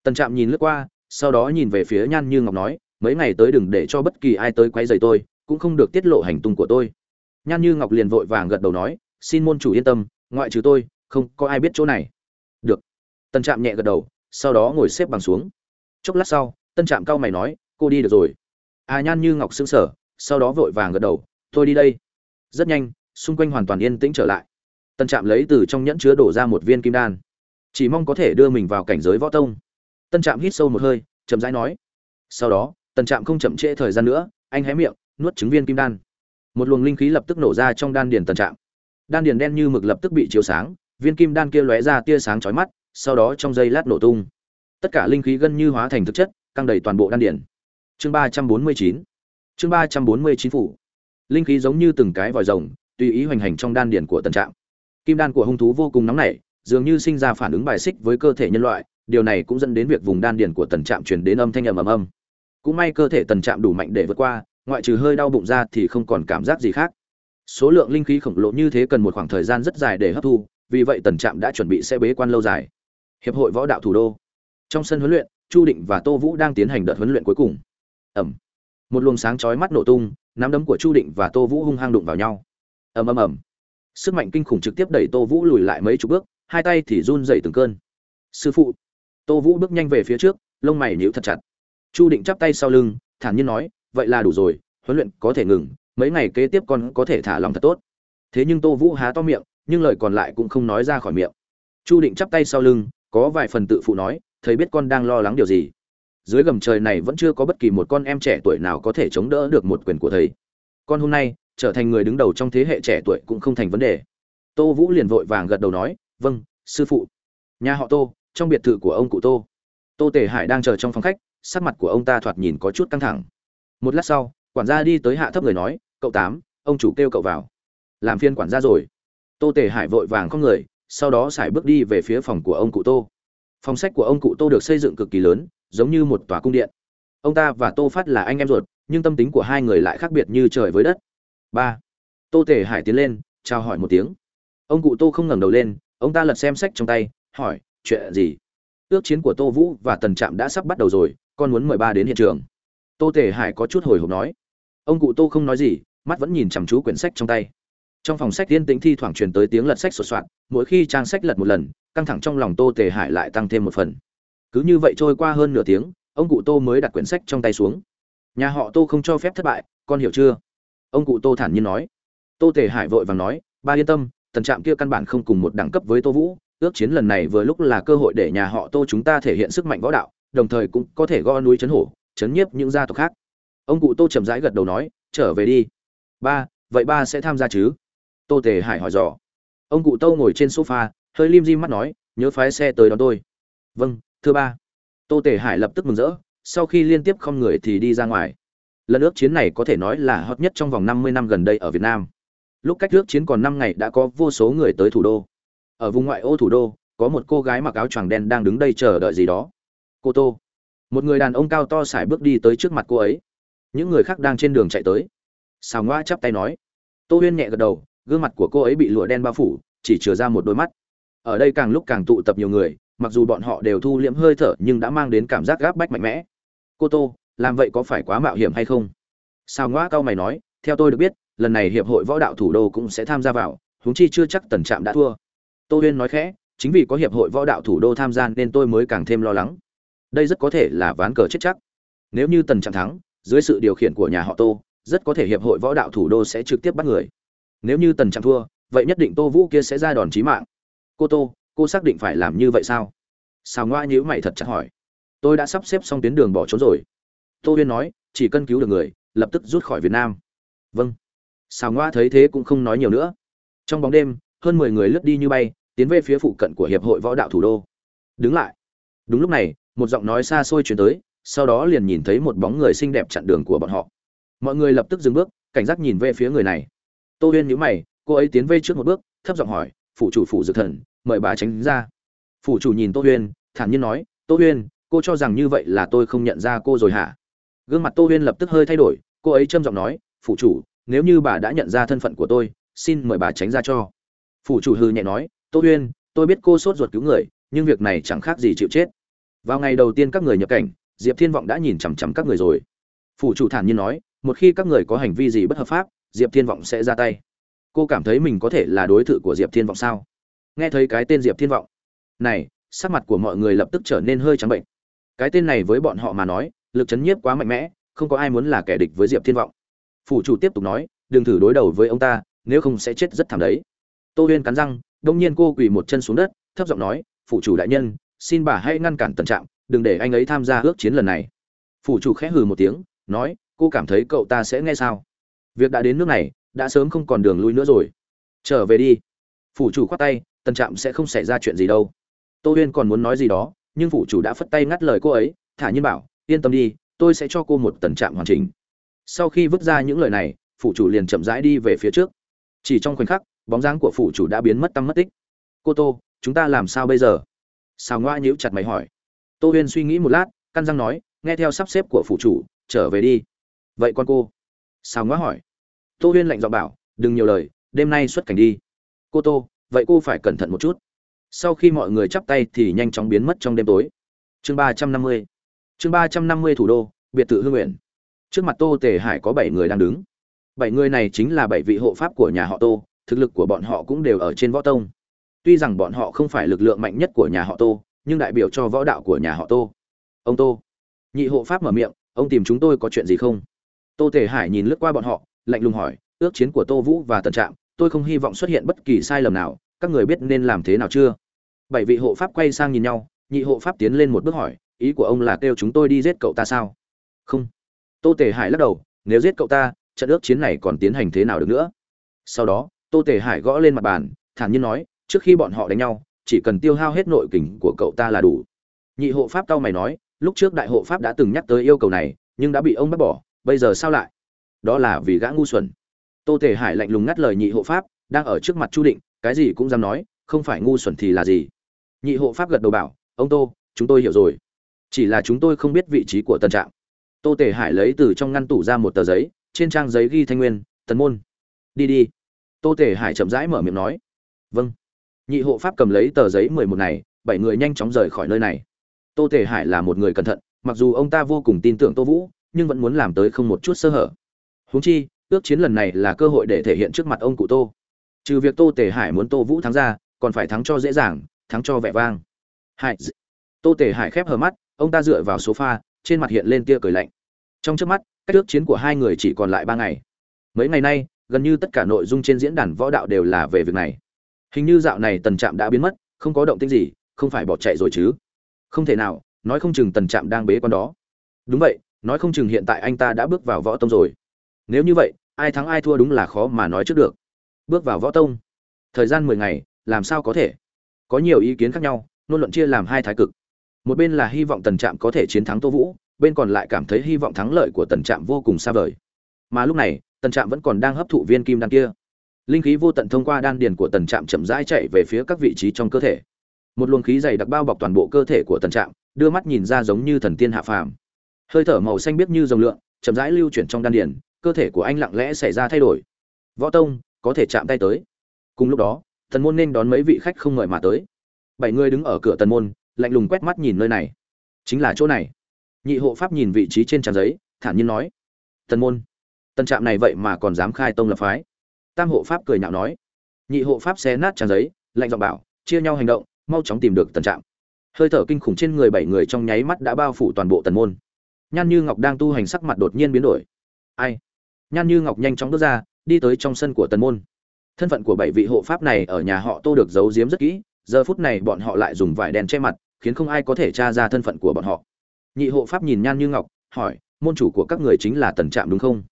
Tần trạm nhìn lướt qua, sau đó nhìn về phía nhan như ngọc nói, mấy ngày tới đừng để cho bất kỳ ai tới quấy rầy tôi, cũng không được tiết lộ hành tung của tôi. Nhan như ngọc liền vội vàng gật đầu nói xin môn chủ yên tâm, ngoại trừ tôi, không có ai biết chỗ này. Được. Tân trạm nhẹ gật đầu, sau đó ngồi xếp bằng xuống. Chốc lát sau, tân trạm cao mày nói, cô đi được rồi. À nhan như ngọc xương sở sau đó vội vàng gật đầu, tôi đi đây. Rất nhanh, xung quanh hoàn toàn yên tĩnh trở lại. Tân trạm lấy từ trong nhẫn chứa đổ ra một viên kim đan. Chỉ mong có thể đưa mình vào cảnh giới võ tông. Tân trạm hít sâu một hơi, chậm rãi nói. Sau đó, tân trạm không chậm trễ thời gian nữa, anh hé miệng, nuốt trứng viên kim đan. Một luồng linh khí lập tức nổ ra trong đan điền tân trạm đan điền đen như mực lập tức bị chiếu sáng, viên kim đan kia lóe ra tia sáng chói mắt, sau đó trong giây lát nổ tung. Tất cả linh khí gần như hóa thành thực chất, căng đầy toàn bộ đan điền. Chương ba trăm bốn mươi chín. Chương ba trăm bốn mươi chín phủ. Linh khí giống như từng cái vòi rồng, tùy ý hoành hành trong đan điền của tần trạng. kim đan của hung thú vô cùng nóng nảy, dường như sinh ra phản ứng bài xích với cơ thể nhân loại, điều này cũng dẫn đến việc vùng đan điền của tần trạm truyền đến âm thanh ầm ầm âm. Cũng may cơ thể tần trạm đủ mạnh để vượt qua, ngoại trừ hơi đau bụng ra thì không còn cảm giác gì khác số lượng linh khí khổng lồ như thế cần một khoảng thời gian rất dài để hấp thu, vì vậy tần trạm đã chuẩn bị xe bế quan lâu dài. Hiệp hội võ đạo thủ đô. Trong sân huấn luyện, chu định và tô vũ đang tiến hành đợt huấn luyện cuối cùng. Ẩm một luồng sáng chói mắt nổ tung, nắm đấm của chu định và tô vũ hung hăng đụng vào nhau. Ầm ầm ầm. Sức mạnh kinh khủng trực tiếp đẩy tô vũ lùi lại mấy chục bước, hai tay thì run dậy từng cơn. Sư phụ! Tô vũ bước nhanh về phía trước, lông mày nhíu thật chặt. Chu định chắp tay sau lưng, thản nhiên nói, vậy là đủ rồi, huấn luyện có thể ngừng mấy ngày kế tiếp con có thể thả lòng thật tốt. Thế nhưng tô vũ há to miệng, nhưng lời còn lại cũng không nói ra khỏi miệng. Chu định chắp tay sau lưng, có vài phần tự phụ nói, thầy biết con đang lo lắng điều gì? Dưới gầm trời này vẫn chưa có bất kỳ một con em trẻ tuổi nào có thể chống đỡ được một quyền của thầy. Con hôm nay, trở thành người đứng đầu trong thế hệ trẻ tuổi cũng không thành vấn đề. Tô vũ liền vội vàng gật đầu nói vâng sư phụ. Nhà họ tô, trong biệt thự của ông cụ tô. Tô tề hải đang chờ trong phòng khách, sắc mặt của ông ta thoạt nhìn có chút căng thẳng. Một lát sau quản gia đi tới hạ thấp người nói, cậu tám, ông chủ kêu cậu vào. Làm phiên quản gia rồi. Tô tề hải vội vàng con người, sau đó xài bước đi về phía phòng của ông cụ tô. Phòng sách của ông cụ tô được xây dựng cực kỳ lớn, giống như một tòa cung điện. Ông ta và tô phát là anh em ruột, nhưng tâm tính của hai người lại khác biệt như trời với đất. Ba. Tô tề hải tiến lên, chào hỏi một tiếng. Ông cụ tô không ngẩng đầu lên, ông ta lật xem sách trong tay, hỏi, chuyện gì? Ước chiến của tô vũ và tần trạm đã sắp bắt đầu rồi, con muốn mời ba đến hiện trường. Tô tề hải có chút hồi hộp nói ông cụ tô không nói gì, mắt vẫn nhìn chăm chú quyển sách trong tay. Trong phòng sách yên tĩnh thi thoảng truyền tới tiếng lật sách sột soạt, mỗi khi trang sách lật một lần, căng thẳng trong lòng tô tề hải lại tăng thêm một phần. Cứ như vậy trôi qua hơn nửa tiếng, ông cụ tô mới đặt quyển sách trong tay xuống. Nhà họ tô không cho phép thất bại, con hiểu chưa? Ông cụ tô thản nhiên nói. Tô tề hải vội vàng nói, ba yên tâm, tần trạm kia căn bản không cùng một đẳng cấp với tô vũ, ước chiến lần này vừa lúc là cơ hội để nhà họ tô chúng ta thể hiện sức mạnh võ đạo, đồng thời cũng có thể gõ núi chấn hổ, chấn nhiếp những gia tộc khác ông cụ tô chậm rãi gật đầu nói, trở về đi. Ba, vậy ba sẽ tham gia chứ? Tô tề hải hỏi dò. Ông cụ tô ngồi trên sofa, hơi lim dim mắt nói, nhớ phái xe tới đón tôi. Vâng thưa ba. Tô tề hải lập tức mừng rỡ, sau khi liên tiếp không người thì đi ra ngoài. Lần ước chiến này có thể nói là hot nhất trong vòng năm mươi năm gần đây ở việt nam. Lúc cách ước chiến còn năm ngày đã có vô số người tới thủ đô. Ở vùng ngoại ô thủ đô, có một cô gái mặc áo choàng đen đang đứng đây chờ đợi gì đó. Cô tô. Một người đàn ông cao to sải bước đi tới trước mặt cô ấy những người khác đang trên đường chạy tới. Xào ngoa chắp tay nói. Tô huyên nhẹ gật đầu, gương mặt của cô ấy bị lụa đen bao phủ, chỉ chừa ra một đôi mắt. Ở đây càng lúc càng tụ tập nhiều người, mặc dù bọn họ đều thu liễm hơi thở nhưng đã mang đến cảm giác gáp bách mạnh mẽ. Cô tô, làm vậy có phải quá mạo hiểm hay không? Sao ngoa cao mày nói, theo tôi được biết, lần này hiệp hội võ đạo thủ đô cũng sẽ tham gia vào, huống chi chưa chắc tần trạm đã thua. Tô huyên nói khẽ, chính vì có hiệp hội võ đạo thủ đô tham gia nên tôi mới càng thêm lo lắng. Đây rất có thể là ván cờ chết chắc. Nếu như tần trạm thắng dưới sự điều khiển của nhà họ tô, rất có thể hiệp hội võ đạo thủ đô sẽ trực tiếp bắt người. Nếu như tần trạm thua, vậy nhất định tô vũ kia sẽ ra đòn chí mạng. Cô tô, cô xác định phải làm như vậy sao? Sao ngoa nhữ mày thật chặt hỏi. Tôi đã sắp xếp xong tuyến đường bỏ trốn rồi. Tô huyên nói, chỉ cần cứu được người, lập tức rút khỏi việt nam. Vâng. Sao ngoa thấy thế cũng không nói nhiều nữa. Trong bóng đêm, hơn mười người lướt đi như bay, tiến về phía phụ cận của hiệp hội võ đạo thủ đô. Đứng lại. Đúng lúc này, một giọng nói xa xôi chuyển tới sau đó liền nhìn thấy một bóng người xinh đẹp chặn đường của bọn họ. Mọi người lập tức dừng bước, cảnh giác nhìn về phía người này. Tô huyên nhíu mày, cô ấy tiến về trước một bước, thấp giọng hỏi phụ chủ, phủ dược thần, mời bà tránh ra. Phủ chủ nhìn tô huyên, thản nhiên nói, tô huyên, cô cho rằng như vậy là tôi không nhận ra cô rồi hả? Gương mặt tô huyên lập tức hơi thay đổi, cô ấy trâm giọng nói, phủ chủ, nếu như bà đã nhận ra thân phận của tôi, xin mời bà tránh ra cho. Phủ chủ hư nhẹ nói, tô huyên, tôi biết cô sốt ruột cứu người, nhưng việc này chẳng khác gì chịu chết. Vào ngày đầu tiên các người nhập cảnh diệp thiên vọng đã nhìn chằm chằm các người rồi. Phủ chủ thản nhiên nói, một khi các người có hành vi gì bất hợp pháp, diệp thiên vọng sẽ ra tay. Cô cảm thấy mình có thể là đối thủ của diệp thiên vọng sao? Nghe thấy cái tên diệp thiên vọng, này, sắc mặt của mọi người lập tức trở nên hơi trắng bệnh. Cái tên này với bọn họ mà nói, lực chấn nhiếp quá mạnh mẽ, không có ai muốn là kẻ địch với diệp thiên vọng. Phủ chủ tiếp tục nói, đừng thử đối đầu với ông ta, nếu không sẽ chết rất thảm đấy. Tô huyên cắn răng, đông nhiên cô quỳ một chân xuống đất, thấp giọng nói, phủ chủ đại nhân, xin bà hãy ngăn cản tần trạng đừng để anh ấy tham gia ước chiến lần này. Phủ chủ khẽ hừ một tiếng, nói, cô cảm thấy cậu ta sẽ nghe sao? Việc đã đến nước này, đã sớm không còn đường lui nữa rồi. Trở về đi. Phủ chủ khoát tay, tần trạm sẽ không xảy ra chuyện gì đâu. Tô huyên còn muốn nói gì đó, nhưng phủ chủ đã phất tay ngắt lời cô ấy, thả nhiên bảo, yên tâm đi, tôi sẽ cho cô một tần trạm hoàn chỉnh. Sau khi vứt ra những lời này, phủ chủ liền chậm rãi đi về phía trước. Chỉ trong khoảnh khắc, bóng dáng của phủ chủ đã biến mất tăm mất tích. Cô tô, chúng ta làm sao bây giờ? Sao ngoa nhíu chặt mày hỏi tô huyên suy nghĩ một lát căn răng nói, nghe theo sắp xếp của phủ chủ, trở về đi. Vậy con cô? Sao ngoa hỏi. Tô huyên lạnh giọng bảo, đừng nhiều lời, đêm nay xuất cảnh đi. Cô tô, vậy cô phải cẩn thận một chút. Sau khi mọi người chắp tay thì nhanh chóng biến mất trong đêm tối. Chương ba trăm năm mươi. Chương ba trăm năm mươi thủ đô, biệt thự hương nguyện trước mặt tô tề hải có bảy người đang đứng. Bảy người này chính là bảy vị hộ pháp của nhà họ tô, thực lực của bọn họ cũng đều ở trên võ tông. Tuy rằng bọn họ không phải lực lượng mạnh nhất của nhà họ tô nhưng đại biểu cho võ đạo của nhà họ tô. Ông tô. Nhị hộ pháp mở miệng, ông tìm chúng tôi có chuyện gì không? Tô tề hải nhìn lướt qua bọn họ, lạnh lùng hỏi, ước chiến của tô vũ và tần trạm, tôi không hy vọng xuất hiện bất kỳ sai lầm nào, các người biết nên làm thế nào chưa? Bảy vị hộ pháp quay sang nhìn nhau, nhị hộ pháp tiến lên một bước hỏi, ý của ông là kêu chúng tôi đi giết cậu ta sao? Không. Tô tề hải lắc đầu, nếu giết cậu ta, trận ước chiến này còn tiến hành thế nào được nữa? Sau đó, tô tề hải gõ lên mặt bàn, thản nhiên nói, trước khi bọn họ đánh nhau chỉ cần tiêu hao hết nội kình của cậu ta là đủ. Nhị hộ pháp cao mày nói, lúc trước đại hộ pháp đã từng nhắc tới yêu cầu này, nhưng đã bị ông bắt bỏ, bây giờ sao lại? Đó là vì gã ngu xuẩn. Tô tề hải lạnh lùng ngắt lời nhị hộ pháp, đang ở trước mặt chu định, cái gì cũng dám nói, không phải ngu xuẩn thì là gì? Nhị hộ pháp gật đầu bảo, ông tô, chúng tôi hiểu rồi. Chỉ là chúng tôi không biết vị trí của tân trạm tô tề hải lấy từ trong ngăn tủ ra một tờ giấy, trên trang giấy ghi thanh nguyên, tần môn, đi đi. Tô tề hải chậm rãi mở miệng nói vâng nhị hộ pháp cầm lấy tờ giấy mười một này bảy người nhanh chóng rời khỏi nơi này. Tô tề hải là một người cẩn thận mặc dù ông ta vô cùng tin tưởng tô vũ nhưng vẫn muốn làm tới không một chút sơ hở. Huống chi ước chiến lần này là cơ hội để thể hiện trước mặt ông cụ tô. Trừ việc tô tề hải muốn tô vũ thắng ra còn phải thắng cho dễ dàng thắng cho vẻ vang. Hải tô tề hải khép hờ mắt ông ta dựa vào số pha, trên mặt hiện lên tia cười lạnh. Trong trước mắt cách ước chiến của hai người chỉ còn lại ba ngày. Mấy ngày nay gần như tất cả nội dung trên diễn đàn võ đạo đều là về việc này hình như dạo này tần trạm đã biến mất, không có động tĩnh gì, không phải bỏ chạy rồi chứ. Không thể nào, nói không chừng tần trạm đang bế con đó. Đúng vậy, nói không chừng hiện tại anh ta đã bước vào võ tông rồi. Nếu như vậy, ai thắng ai thua đúng là khó mà nói trước được. Bước vào võ tông. Thời gian mười ngày, làm sao có thể? Có nhiều ý kiến khác nhau nôn luận chia làm hai thái cực. Một bên là hy vọng tần trạm có thể chiến thắng tô vũ, bên còn lại cảm thấy hy vọng thắng lợi của tần trạm vô cùng xa vời. Mà lúc này, tần trạm vẫn còn đang hấp thụ viên kim đan kia linh khí vô tận thông qua đan điền của tần trạm chậm rãi chạy về phía các vị trí trong cơ thể. Một luồng khí dày đặc bao bọc toàn bộ cơ thể của tần trạm, đưa mắt nhìn ra giống như thần tiên hạ phàm. Hơi thở màu xanh biếc như dòng lượng chậm rãi lưu chuyển trong đan điền, cơ thể của anh lặng lẽ xảy ra thay đổi. Võ tông, có thể chạm tay tới. Cùng lúc đó, thần môn nên đón mấy vị khách không ngợi mà tới. Bảy người đứng ở cửa tần môn, lạnh lùng quét mắt nhìn nơi này. Chính là chỗ này. Nhị hộ pháp nhìn vị trí trên trang giấy, thản nhiên nói. Tần môn, tần trạm này vậy mà còn dám khai tông lập phái tam hộ pháp cười nhạo nói. Nhị hộ pháp xé nát trang giấy, lạnh giọng bảo, chia nhau hành động, mau chóng tìm được tần trạm. Hơi thở kinh khủng trên người bảy người trong nháy mắt đã bao phủ toàn bộ tần môn. Nhan như ngọc đang tu hành sắc mặt đột nhiên biến đổi. Ai? Nhan như ngọc nhanh chóng bước ra, đi tới trong sân của tần môn. Thân phận của bảy vị hộ pháp này ở nhà họ tô được giấu giếm rất kỹ, giờ phút này bọn họ lại dùng vải đèn che mặt, khiến không ai có thể tra ra thân phận của bọn họ. Nhị hộ pháp nhìn nhan như ngọc, hỏi, môn chủ của các người chính là tần trạm đúng không?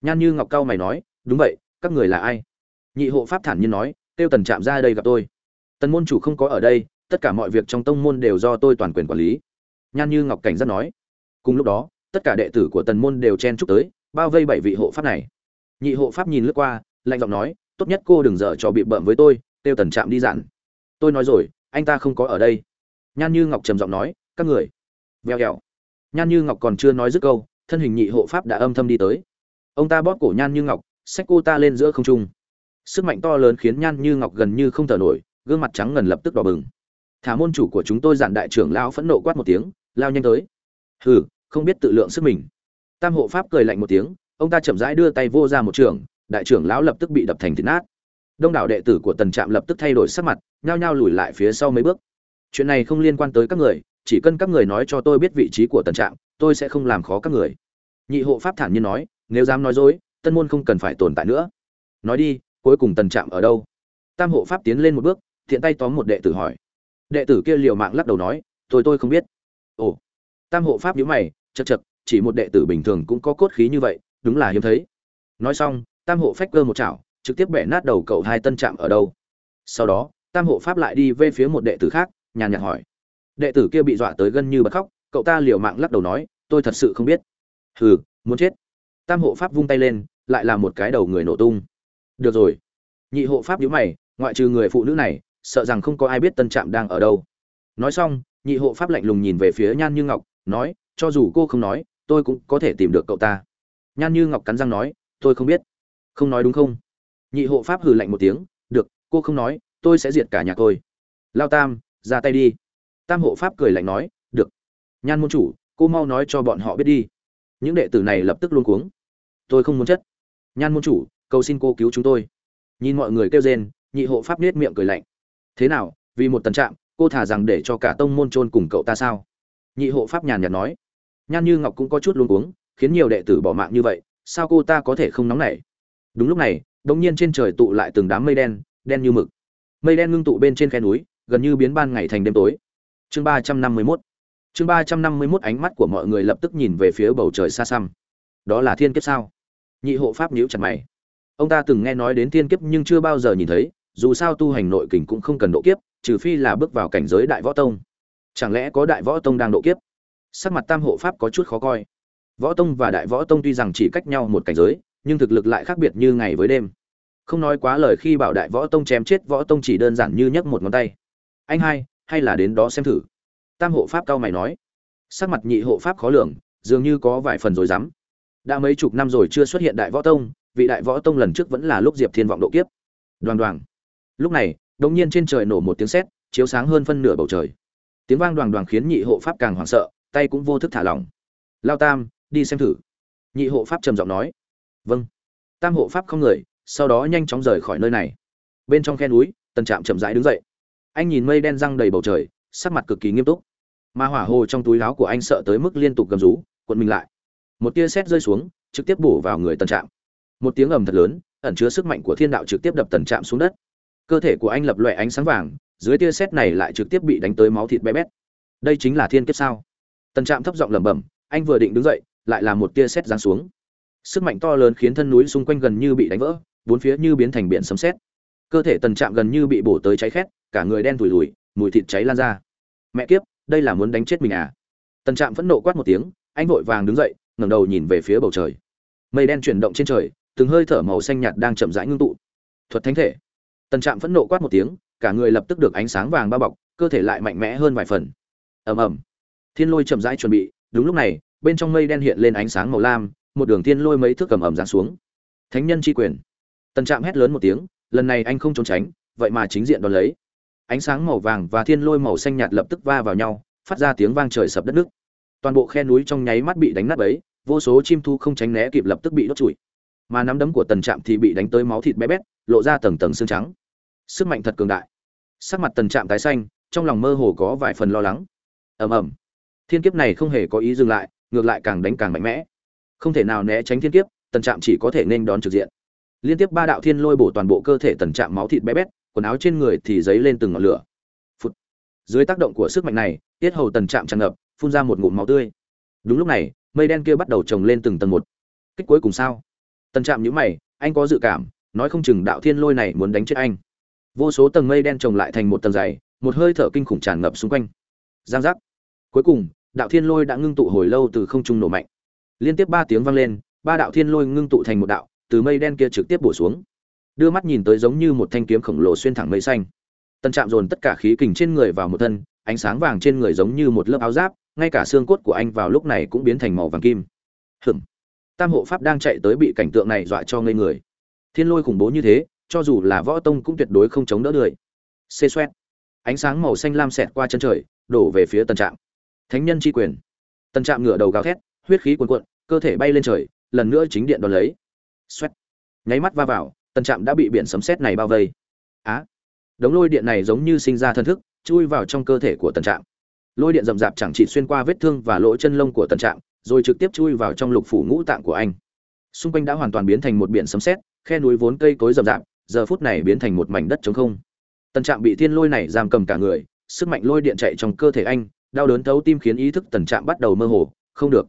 Nhan như ngọc cao mày nói, đúng vậy các người là ai? Nhị hộ pháp thản nhiên nói kêu tần trạm ra đây gặp tôi. Tần môn chủ không có ở đây, tất cả mọi việc trong tông môn đều do tôi toàn quyền quản lý. Nhan như ngọc cảnh giác nói. Cùng lúc đó, tất cả đệ tử của tần môn đều chen chúc tới, bao vây bảy vị hộ pháp này. Nhị hộ pháp nhìn lướt qua, lạnh giọng nói, tốt nhất cô đừng dở trò bị bợm với tôi kêu tần trạm đi dặn. Tôi nói rồi, anh ta không có ở đây. Nhan như ngọc trầm giọng nói, các người. Veo kẹo nhan như ngọc còn chưa nói dứt câu, thân hình nhị hộ pháp đã âm thầm đi tới. Ông ta bóp cổ nhan như ngọc xách cô ta lên giữa không trung. Sức mạnh to lớn khiến nhan như ngọc gần như không thở nổi, gương mặt trắng ngần lập tức đỏ bừng. Thả môn chủ của chúng tôi dặn đại trưởng lao phẫn nộ quát một tiếng, lao nhanh tới. Hừ, không biết tự lượng sức mình. Tam hộ pháp cười lạnh một tiếng, ông ta chậm rãi đưa tay vô ra một trường, đại trưởng lão lập tức bị đập thành thịt nát. Đông đảo đệ tử của tần trạm lập tức thay đổi sắc mặt, nhao nhao lùi lại phía sau mấy bước. Chuyện này không liên quan tới các người, chỉ cần các người nói cho tôi biết vị trí của tần trạm, tôi sẽ không làm khó các người. Nhị hộ pháp thản nhiên nói, nếu dám nói dối tân môn không cần phải tồn tại nữa. Nói đi, cuối cùng tần trạm ở đâu? Tam hộ pháp tiến lên một bước, thiện tay tóm một đệ tử hỏi. Đệ tử kia liều mạng lắc đầu nói, tôi tôi không biết. Ồ. Tam hộ pháp nhíu mày, chật chật, chỉ một đệ tử bình thường cũng có cốt khí như vậy, đúng là hiếm thấy. Nói xong, tam hộ phách cơ một chảo, trực tiếp bẻ nát đầu cậu hai tân trạm ở đâu. Sau đó, tam hộ pháp lại đi về phía một đệ tử khác, nhàn nhạt hỏi. Đệ tử kia bị dọa tới gần như bật khóc, cậu ta liều mạng lắc đầu nói, tôi thật sự không biết. Hừ, muốn chết. Tam hộ pháp vung tay lên lại là một cái đầu người nổ tung. Được rồi. Nhị hộ pháp nhíu mày, ngoại trừ người phụ nữ này, sợ rằng không có ai biết tân trạm đang ở đâu. Nói xong, nhị hộ pháp lạnh lùng nhìn về phía nhan như ngọc, nói, cho dù cô không nói, tôi cũng có thể tìm được cậu ta. Nhan như ngọc cắn răng nói, tôi không biết. Không nói đúng không? Nhị hộ pháp hừ lạnh một tiếng, được, cô không nói, tôi sẽ diệt cả nhà tôi. Lao tam, ra tay đi. Tam hộ pháp cười lạnh nói, được. Nhan môn chủ, cô mau nói cho bọn họ biết đi. Những đệ tử này lập tức luôn cuống. Tôi không muốn chất nhan môn chủ, cầu xin cô cứu chúng tôi. Nhìn mọi người kêu rên, nhị hộ pháp nết miệng cười lạnh. Thế nào, vì một tần trạm cô thả rằng để cho cả tông môn trôn cùng cậu ta sao? Nhị hộ pháp nhàn nhạt nói. Nhan như ngọc cũng có chút luôn cuống, khiến nhiều đệ tử bỏ mạng như vậy, sao cô ta có thể không nóng nảy? Đúng lúc này đột nhiên trên trời tụ lại từng đám mây đen đen như mực. Mây đen ngưng tụ bên trên khe núi, gần như biến ban ngày thành đêm tối. Chương ba trăm năm mươi mốt. Chương ba trăm năm mươi mốt ánh mắt của mọi người lập tức nhìn về phía bầu trời xa xăm. Đó là thiên kiếp sao? Nhị hộ pháp nhíu chặt mày. Ông ta từng nghe nói đến thiên kiếp nhưng chưa bao giờ nhìn thấy, dù sao tu hành nội kình cũng không cần độ kiếp, trừ phi là bước vào cảnh giới đại võ tông. Chẳng lẽ có đại võ tông đang độ kiếp? Sắc mặt tam hộ pháp có chút khó coi. Võ tông và đại võ tông tuy rằng chỉ cách nhau một cảnh giới, nhưng thực lực lại khác biệt như ngày với đêm. Không nói quá lời khi bảo đại võ tông chém chết, võ tông chỉ đơn giản như nhấc một ngón tay. Anh hai, hay là đến đó xem thử? Tam hộ pháp cao mày nói. Sắc mặt nhị hộ pháp khó lường, dường như có vài phần rồi dám đã mấy chục năm rồi chưa xuất hiện đại võ tông, vị đại võ tông lần trước vẫn là lúc diệp thiên vọng độ kiếp. Đoàn đoàn. Lúc này đống nhiên trên trời nổ một tiếng sét, chiếu sáng hơn phân nửa bầu trời. Tiếng vang đoàn đoàn khiến nhị hộ pháp càng hoảng sợ, tay cũng vô thức thả lỏng. Lao tam, đi xem thử. Nhị hộ pháp trầm giọng nói. Vâng. Tam hộ pháp không người, sau đó nhanh chóng rời khỏi nơi này. Bên trong khe núi, tần trạm chậm rãi đứng dậy. Anh nhìn mây đen răng đầy bầu trời, sắc mặt cực kỳ nghiêm túc. Mà hỏa hồ trong túi áo của anh sợ tới mức liên tục gầm rú, cuộn mình lại một tia sét rơi xuống, trực tiếp bổ vào người tần trạm. Một tiếng ầm thật lớn, ẩn chứa sức mạnh của thiên đạo trực tiếp đập tần trạm xuống đất. Cơ thể của anh lập loè ánh sáng vàng, dưới tia sét này lại trực tiếp bị đánh tới máu thịt bé bét. Đây chính là thiên kiếp sao? Tần trạm thấp giọng lẩm bẩm, anh vừa định đứng dậy, lại là một tia sét giáng xuống. Sức mạnh to lớn khiến thân núi xung quanh gần như bị đánh vỡ, bốn phía như biến thành biển sấm sét. Cơ thể tần trạm gần như bị bổ tới cháy khét, cả người đen thùi lùi mùi thịt cháy lan ra. Mẹ kiếp, đây là muốn đánh chết mình à? Tần trạm phẫn nộ quát một tiếng, anh vội vàng đứng dậy ngẩng đầu nhìn về phía bầu trời. Mây đen chuyển động trên trời, từng hơi thở màu xanh nhạt đang chậm rãi ngưng tụ. Thuật thánh thể. Tần trạm phẫn nộ quát một tiếng, cả người lập tức được ánh sáng vàng bao bọc, cơ thể lại mạnh mẽ hơn vài phần. Ầm ầm. Thiên lôi chậm rãi chuẩn bị, đúng lúc này, bên trong mây đen hiện lên ánh sáng màu lam, một đường thiên lôi mấy thước cầm ầm giáng xuống. Thánh nhân chi quyền. Tần trạm hét lớn một tiếng, lần này anh không trốn tránh, vậy mà chính diện đón lấy. Ánh sáng màu vàng và thiên lôi màu xanh nhạt lập tức va vào nhau, phát ra tiếng vang trời sập đất nước toàn bộ khe núi trong nháy mắt bị đánh nát ấy vô số chim thu không tránh né kịp lập tức bị đốt trụi. Mà nắm đấm của tần trạm thì bị đánh tới máu thịt bé bét, lộ ra tầng tầng xương trắng. Sức mạnh thật cường đại. Sắc mặt tần trạm tái xanh, trong lòng mơ hồ có vài phần lo lắng. Ầm ầm. Thiên kiếp này không hề có ý dừng lại, ngược lại càng đánh càng mạnh mẽ. Không thể nào né tránh thiên kiếp, tần trạm chỉ có thể nên đón trực diện. Liên tiếp ba đạo thiên lôi bổ toàn bộ cơ thể tần trạm máu thịt bé bét, quần áo trên người thì dấy lên từng ngọn lửa. Phụt. dưới tác động của sức mạnh này, tiết hầu tần trạm tràn ngập phun ra một ngụm máu tươi. Đúng lúc này, mây đen kia bắt đầu trồng lên từng tầng một. Kích cuối cùng sao? Tần trạm nhíu mày, anh có dự cảm, nói không chừng đạo thiên lôi này muốn đánh chết anh. Vô số tầng mây đen trồng lại thành một tầng dày, một hơi thở kinh khủng tràn ngập xung quanh. Giang giác. Cuối cùng, đạo thiên lôi đã ngưng tụ hồi lâu từ không trung nổ mạnh. Liên tiếp ba tiếng vang lên, ba đạo thiên lôi ngưng tụ thành một đạo, từ mây đen kia trực tiếp bổ xuống. Đưa mắt nhìn tới giống như một thanh kiếm khổng lồ xuyên thẳng mây xanh. Tân trạm dồn tất cả khí kình trên người vào một thân, ánh sáng vàng trên người giống như một lớp áo giáp ngay cả xương cốt của anh vào lúc này cũng biến thành màu vàng kim. Hừm tam hộ pháp đang chạy tới bị cảnh tượng này dọa cho ngây người. Thiên lôi khủng bố như thế, cho dù là võ tông cũng tuyệt đối không chống đỡ được. Xê xoét ánh sáng màu xanh lam xẹt qua chân trời, đổ về phía tân trạm. Thánh nhân chi quyền. Tân trạm ngửa đầu gào thét, huyết khí cuồn cuộn, cơ thể bay lên trời, lần nữa chính điện đón lấy. Xoét nháy mắt va vào tân trạm đã bị biển sấm sét này bao vây. Á. Đống lôi điện này giống như sinh ra thân thức, chui vào trong cơ thể của tân trạm lôi điện rậm rạp chẳng chỉ xuyên qua vết thương và lỗ chân lông của tần trạm rồi trực tiếp chui vào trong lục phủ ngũ tạng của anh. Xung quanh đã hoàn toàn biến thành một biển sấm sét, khe núi vốn cây cối rậm rạp, giờ phút này biến thành một mảnh đất trống không. Tần trạm bị thiên lôi này giam cầm cả người, sức mạnh lôi điện chạy trong cơ thể anh, đau đớn thấu tim khiến ý thức tần trạm bắt đầu mơ hồ, không được.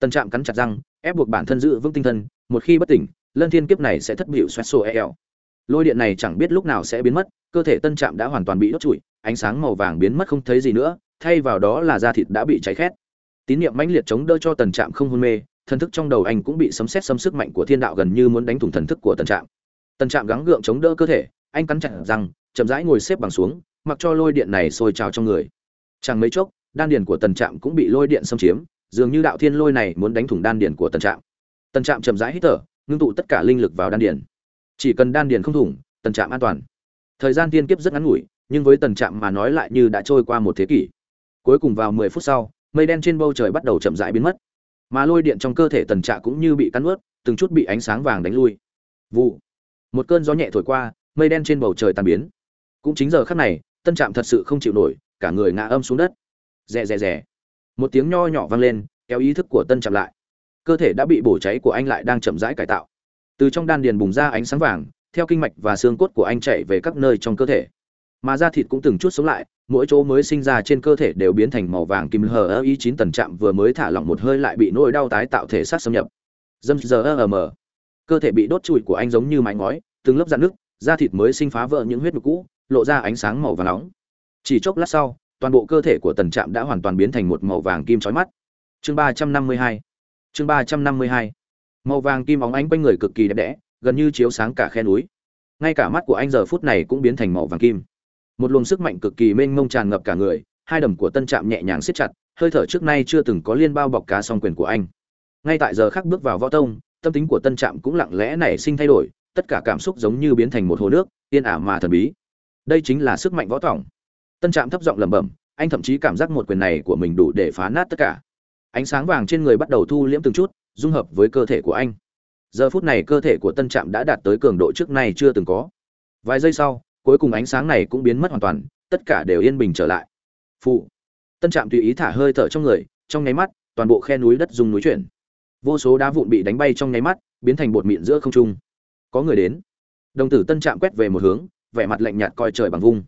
Tần trạm cắn chặt răng, ép buộc bản thân giữ vững tinh thần, một khi bất tỉnh, lân thiên kiếp này sẽ thất bịu xoét xô e eo. Lôi điện này chẳng biết lúc nào sẽ biến mất, cơ thể tân trạm đã hoàn toàn bị đốt trụi, ánh sáng màu vàng biến mất không thấy gì nữa thay vào đó là da thịt đã bị cháy khét. Tín niệm mãnh liệt chống đỡ cho tần trạm không hôn mê, thần thức trong đầu anh cũng bị sấm xét xâm sức mạnh của thiên đạo gần như muốn đánh thủng thần thức của tần trạm. Tần trạm gắng gượng chống đỡ cơ thể, anh cắn chặt răng, chậm rãi ngồi xếp bằng xuống, mặc cho lôi điện này sôi trào trong người. Chẳng mấy chốc, đan điền của tần trạm cũng bị lôi điện xâm chiếm, dường như đạo thiên lôi này muốn đánh thủng đan điền của tần trạm. Tần trạm chậm rãi hít thở, ngưng tụ tất cả linh lực vào đan điền. Chỉ cần đan điền không thủng, tần trạm an toàn. Thời gian tiên kiếp rất ngắn ngủi, nhưng với tần trạm mà nói lại như đã trôi qua một thế kỷ cuối cùng vào mười phút sau, mây đen trên bầu trời bắt đầu chậm rãi biến mất. Mà lôi điện trong cơ thể tần Trạ cũng như bị cắn ướt từng chút bị ánh sáng vàng đánh lui. Vụ. Một cơn gió nhẹ thổi qua, mây đen trên bầu trời tan biến. Cũng chính giờ khắc này, tân trạm thật sự không chịu nổi, cả người ngã âm xuống đất. Rè rè rè. Một tiếng nho nhỏ vang lên, kéo ý thức của tân trạm lại. Cơ thể đã bị bổ cháy của anh lại đang chậm rãi cải tạo. Từ trong đan điền bùng ra ánh sáng vàng, theo kinh mạch và xương cốt của anh chạy về các nơi trong cơ thể mà da thịt cũng từng chút sống lại, mỗi chỗ mới sinh ra trên cơ thể đều biến thành màu vàng kim hờ ơ y chín tần trạm vừa mới thả lỏng một hơi lại bị nỗi đau tái tạo thể xác xâm nhập. Dâm giờ ơ mờ. Cơ thể bị đốt trụi của anh giống như mái ngói, từng lớp dạn nước da thịt mới sinh phá vỡ những huyết nhục cũ, lộ ra ánh sáng màu vàng nóng. Chỉ chốc lát sau, toàn bộ cơ thể của tần trạm đã hoàn toàn biến thành một màu vàng kim chói mắt. Chương ba trăm năm mươi hai. Chương ba trăm năm mươi hai. Màu vàng kim óng ánh quanh người cực kỳ đẹp đẽ, gần như chiếu sáng cả khe núi. Ngay cả mắt của anh giờ phút này cũng biến thành màu vàng kim một luồng sức mạnh cực kỳ mênh mông tràn ngập cả người, hai đầm của tân trạm nhẹ nhàng siết chặt, hơi thở trước nay chưa từng có liên bao bọc cá song quyền của anh. Ngay tại giờ khắc bước vào võ tông, tâm tính của tân trạm cũng lặng lẽ nảy sinh thay đổi, tất cả cảm xúc giống như biến thành một hồ nước, yên ả mà thần bí. Đây chính là sức mạnh võ tỏng. Tân trạm thấp giọng lẩm bẩm, anh thậm chí cảm giác một quyền này của mình đủ để phá nát tất cả. Ánh sáng vàng trên người bắt đầu thu liễm từng chút, dung hợp với cơ thể của anh. Giờ phút này cơ thể của tân trạm đã đạt tới cường độ trước nay chưa từng có. Vài giây sau cuối cùng ánh sáng này cũng biến mất hoàn toàn, tất cả đều yên bình trở lại. Phụ tân trạm tùy ý thả hơi thở trong người, trong nháy mắt, toàn bộ khe núi đất dùng núi chuyển. Vô số đá vụn bị đánh bay trong nháy mắt, biến thành bột mịn giữa không trung. Có người đến. Đồng tử tân trạm quét về một hướng, vẻ mặt lạnh nhạt coi trời bằng vung.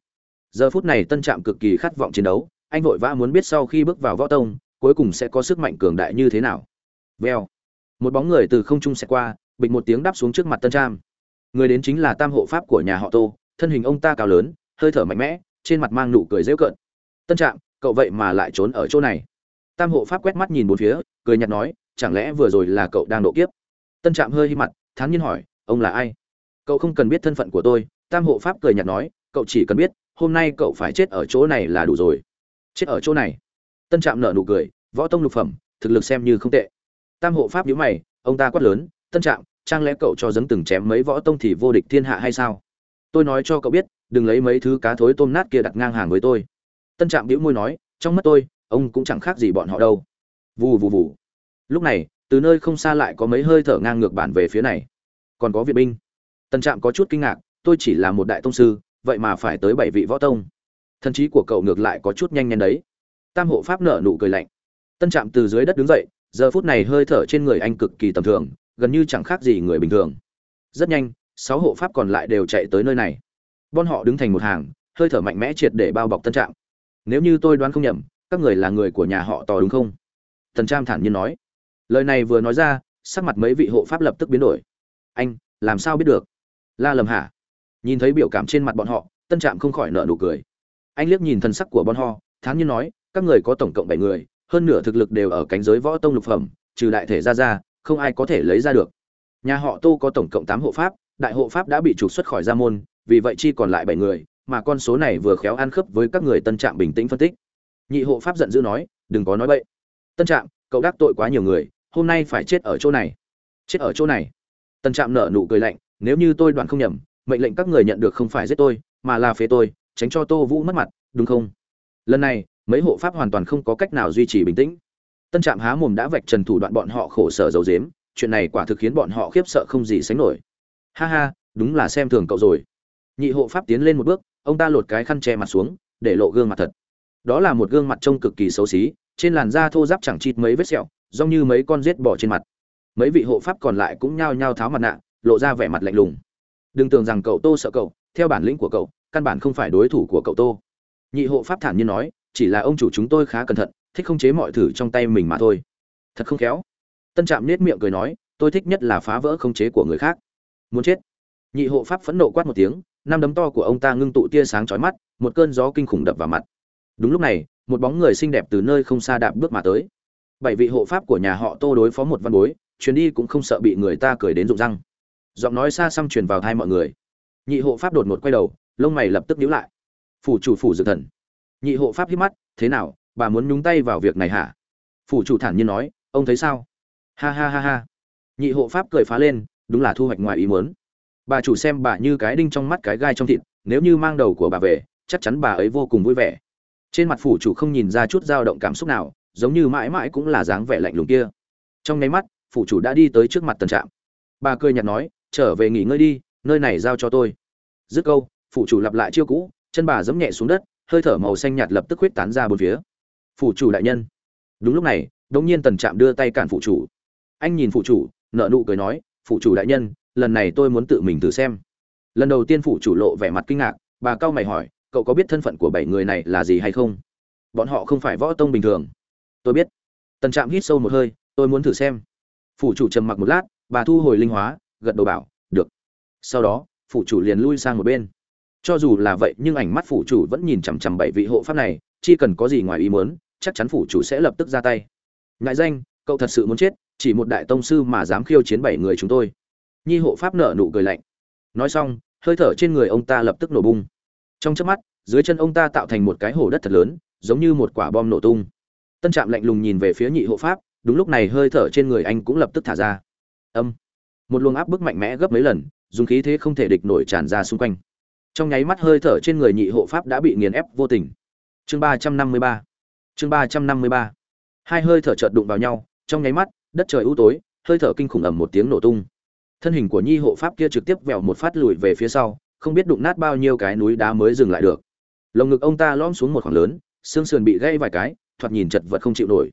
Giờ phút này tân trạm cực kỳ khát vọng chiến đấu, anh vội vã muốn biết sau khi bước vào võ tông, cuối cùng sẽ có sức mạnh cường đại như thế nào. Veo một bóng người từ không trung sẽ qua, bịch một tiếng đáp xuống trước mặt tân trạm. Người đến chính là tam hộ pháp của nhà họ tô thân hình ông ta cao lớn, hơi thở mạnh mẽ, trên mặt mang nụ cười dễu cợt. Tân trạm, cậu vậy mà lại trốn ở chỗ này? Tam hộ pháp quét mắt nhìn bốn phía, cười nhạt nói, chẳng lẽ vừa rồi là cậu đang độ kiếp? Tân trạm hơi hi mặt, thán nhiên hỏi, ông là ai? Cậu không cần biết thân phận của tôi. Tam hộ pháp cười nhạt nói, cậu chỉ cần biết, hôm nay cậu phải chết ở chỗ này là đủ rồi. Chết ở chỗ này? Tân trạm nở nụ cười, võ tông lục phẩm, thực lực xem như không tệ. Tam hộ pháp nhíu mày, ông ta quát lớn, tân trạm, trang lẽ cậu cho dấn từng chém mấy võ tông thì vô địch thiên hạ hay sao? Tôi nói cho cậu biết, đừng lấy mấy thứ cá thối tôm nát kia đặt ngang hàng với tôi. Tân trạm bĩu môi nói, trong mắt tôi, ông cũng chẳng khác gì bọn họ đâu. Vù vù vù. Lúc này, từ nơi không xa lại có mấy hơi thở ngang ngược bản về phía này. Còn có viện binh. Tân trạm có chút kinh ngạc, tôi chỉ là một đại tông sư, vậy mà phải tới bảy vị võ tông. Thần trí của cậu ngược lại có chút nhanh nhanh đấy. Tam hộ pháp nở nụ cười lạnh. Tân trạm từ dưới đất đứng dậy, giờ phút này hơi thở trên người anh cực kỳ tầm thường, gần như chẳng khác gì người bình thường. Rất nhanh sáu hộ pháp còn lại đều chạy tới nơi này. Bọn họ đứng thành một hàng, hơi thở mạnh mẽ triệt để bao bọc tân trạm nếu như tôi đoán không nhầm, các người là người của nhà họ tò đúng không? Tần trạm thản nhiên nói. Lời này vừa nói ra, sắc mặt mấy vị hộ pháp lập tức biến đổi. Anh, làm sao biết được? La lầm hả? Nhìn thấy biểu cảm trên mặt bọn họ, tân trạm không khỏi nợ nụ cười. Anh liếc nhìn thân sắc của bọn họ thán nhiên nói, các người có tổng cộng bảy người, hơn nửa thực lực đều ở cánh giới võ tông lục phẩm, trừ đại thể ra ra, không ai có thể lấy ra được. Nhà họ tô có tổng cộng tám hộ pháp đại hộ pháp đã bị trục xuất khỏi gia môn, vì vậy chi còn lại bảy người, mà con số này vừa khéo ăn khớp với các người tân trạm bình tĩnh phân tích. Nhị hộ pháp giận dữ nói, đừng có nói bậy. Tân trạm, cậu đắc tội quá nhiều người, hôm nay phải chết ở chỗ này. Chết ở chỗ này? Tân trạm nở nụ cười lạnh, nếu như tôi đoạn không nhầm, mệnh lệnh các người nhận được không phải giết tôi, mà là phế tôi, tránh cho tô vũ mất mặt, đúng không? Lần này, mấy hộ pháp hoàn toàn không có cách nào duy trì bình tĩnh. Tân trạm há mồm đã vạch trần thủ đoạn bọn họ khổ sở dầu dếm chuyện này quả thực khiến bọn họ khiếp sợ không gì sánh nổi ha ha, đúng là xem thường cậu rồi. Nhị hộ pháp tiến lên một bước, ông ta lột cái khăn che mặt xuống, để lộ gương mặt thật. Đó là một gương mặt trông cực kỳ xấu xí, trên làn da thô ráp chẳng chịt mấy vết sẹo, giống như mấy con rết bỏ trên mặt. Mấy vị hộ pháp còn lại cũng nhao nhao tháo mặt nạ, lộ ra vẻ mặt lạnh lùng. Đừng tưởng rằng cậu tô sợ cậu, theo bản lĩnh của cậu, căn bản không phải đối thủ của cậu tô. Nhị hộ pháp thản nhiên nói, chỉ là ông chủ chúng tôi khá cẩn thận, thích không chế mọi thử trong tay mình mà thôi. Thật không khéo. Tân trạm nết miệng cười nói, tôi thích nhất là phá vỡ không chế của người khác muốn chết. Nhị hộ pháp phẫn nộ quát một tiếng, năm đấm to của ông ta ngưng tụ tia sáng chói mắt, một cơn gió kinh khủng đập vào mặt. Đúng lúc này, một bóng người xinh đẹp từ nơi không xa đạp bước mà tới. Bảy vị hộ pháp của nhà họ tô đối phó một văn bối, chuyến đi cũng không sợ bị người ta cười đến rụng răng. Giọng nói xa xăm truyền vào thai mọi người. Nhị hộ pháp đột ngột quay đầu, lông mày lập tức nhíu lại. Phủ chủ, phủ dược thần. Nhị hộ pháp hít mắt, thế nào, bà muốn nhúng tay vào việc này hả? Phủ chủ thản nhiên nói, ông thấy sao? Ha ha ha ha. Nhị hộ pháp cười phá lên đúng là thu hoạch ngoài ý muốn. Bà chủ xem bà như cái đinh trong mắt cái gai trong thịt, nếu như mang đầu của bà về, chắc chắn bà ấy vô cùng vui vẻ. Trên mặt phủ chủ không nhìn ra chút dao động cảm xúc nào, giống như mãi mãi cũng là dáng vẻ lạnh lùng kia. Trong nháy mắt, phủ chủ đã đi tới trước mặt tần trạm. Bà cười nhạt nói, trở về nghỉ ngơi đi, nơi này giao cho tôi. Dứt câu, phủ chủ lặp lại chiêu cũ, chân bà giẫm nhẹ xuống đất, hơi thở màu xanh nhạt lập tức huyết tán ra bốn phía. Phủ chủ đại nhân. Đúng lúc này đống nhiên tần trạm đưa tay cản phủ chủ. Anh nhìn phủ chủ, nợ nụ cười nói phủ chủ đại nhân, lần này tôi muốn tự mình thử xem. Lần đầu tiên phủ chủ lộ vẻ mặt kinh ngạc, bà cao mày hỏi, cậu có biết thân phận của bảy người này là gì hay không? Bọn họ không phải võ tông bình thường. Tôi biết. Tần trạm hít sâu một hơi, tôi muốn thử xem. Phủ chủ trầm mặc một lát, bà thu hồi linh hóa, gật đầu bảo, được. Sau đó, phủ chủ liền lui sang một bên. Cho dù là vậy, nhưng ảnh mắt phủ chủ vẫn nhìn chằm chằm bảy vị hộ pháp này chỉ cần có gì ngoài ý muốn, chắc chắn phủ chủ sẽ lập tức ra tay. Ngại danh, cậu thật sự muốn chết chỉ một đại tông sư mà dám khiêu chiến bảy người chúng tôi. Nhi hộ pháp nở nụ cười lạnh. Nói xong, hơi thở trên người ông ta lập tức nổ bung. Trong chớp mắt, dưới chân ông ta tạo thành một cái hồ đất thật lớn, giống như một quả bom nổ tung. Tân trạm lạnh lùng nhìn về phía nhị hộ pháp, đúng lúc này hơi thở trên người anh cũng lập tức thả ra. Âm. Một luồng áp bức mạnh mẽ gấp mấy lần, dùng khí thế không thể địch nổi tràn ra xung quanh. Trong nháy mắt hơi thở trên người nhị hộ pháp đã bị nghiền ép vô tình. Chương ba trăm năm mươi ba. Chương ba trăm năm mươi ba. Hai hơi thở chợt đụng vào nhau, trong nháy mắt đất trời u tối, hơi thở kinh khủng ầm một tiếng nổ tung. Thân hình của nhi hộ pháp kia trực tiếp vẹo một phát lùi về phía sau, không biết đụng nát bao nhiêu cái núi đá mới dừng lại được. Lồng ngực ông ta lõm xuống một khoảng lớn, xương sườn bị gãy vài cái, thoạt nhìn chật vật không chịu nổi.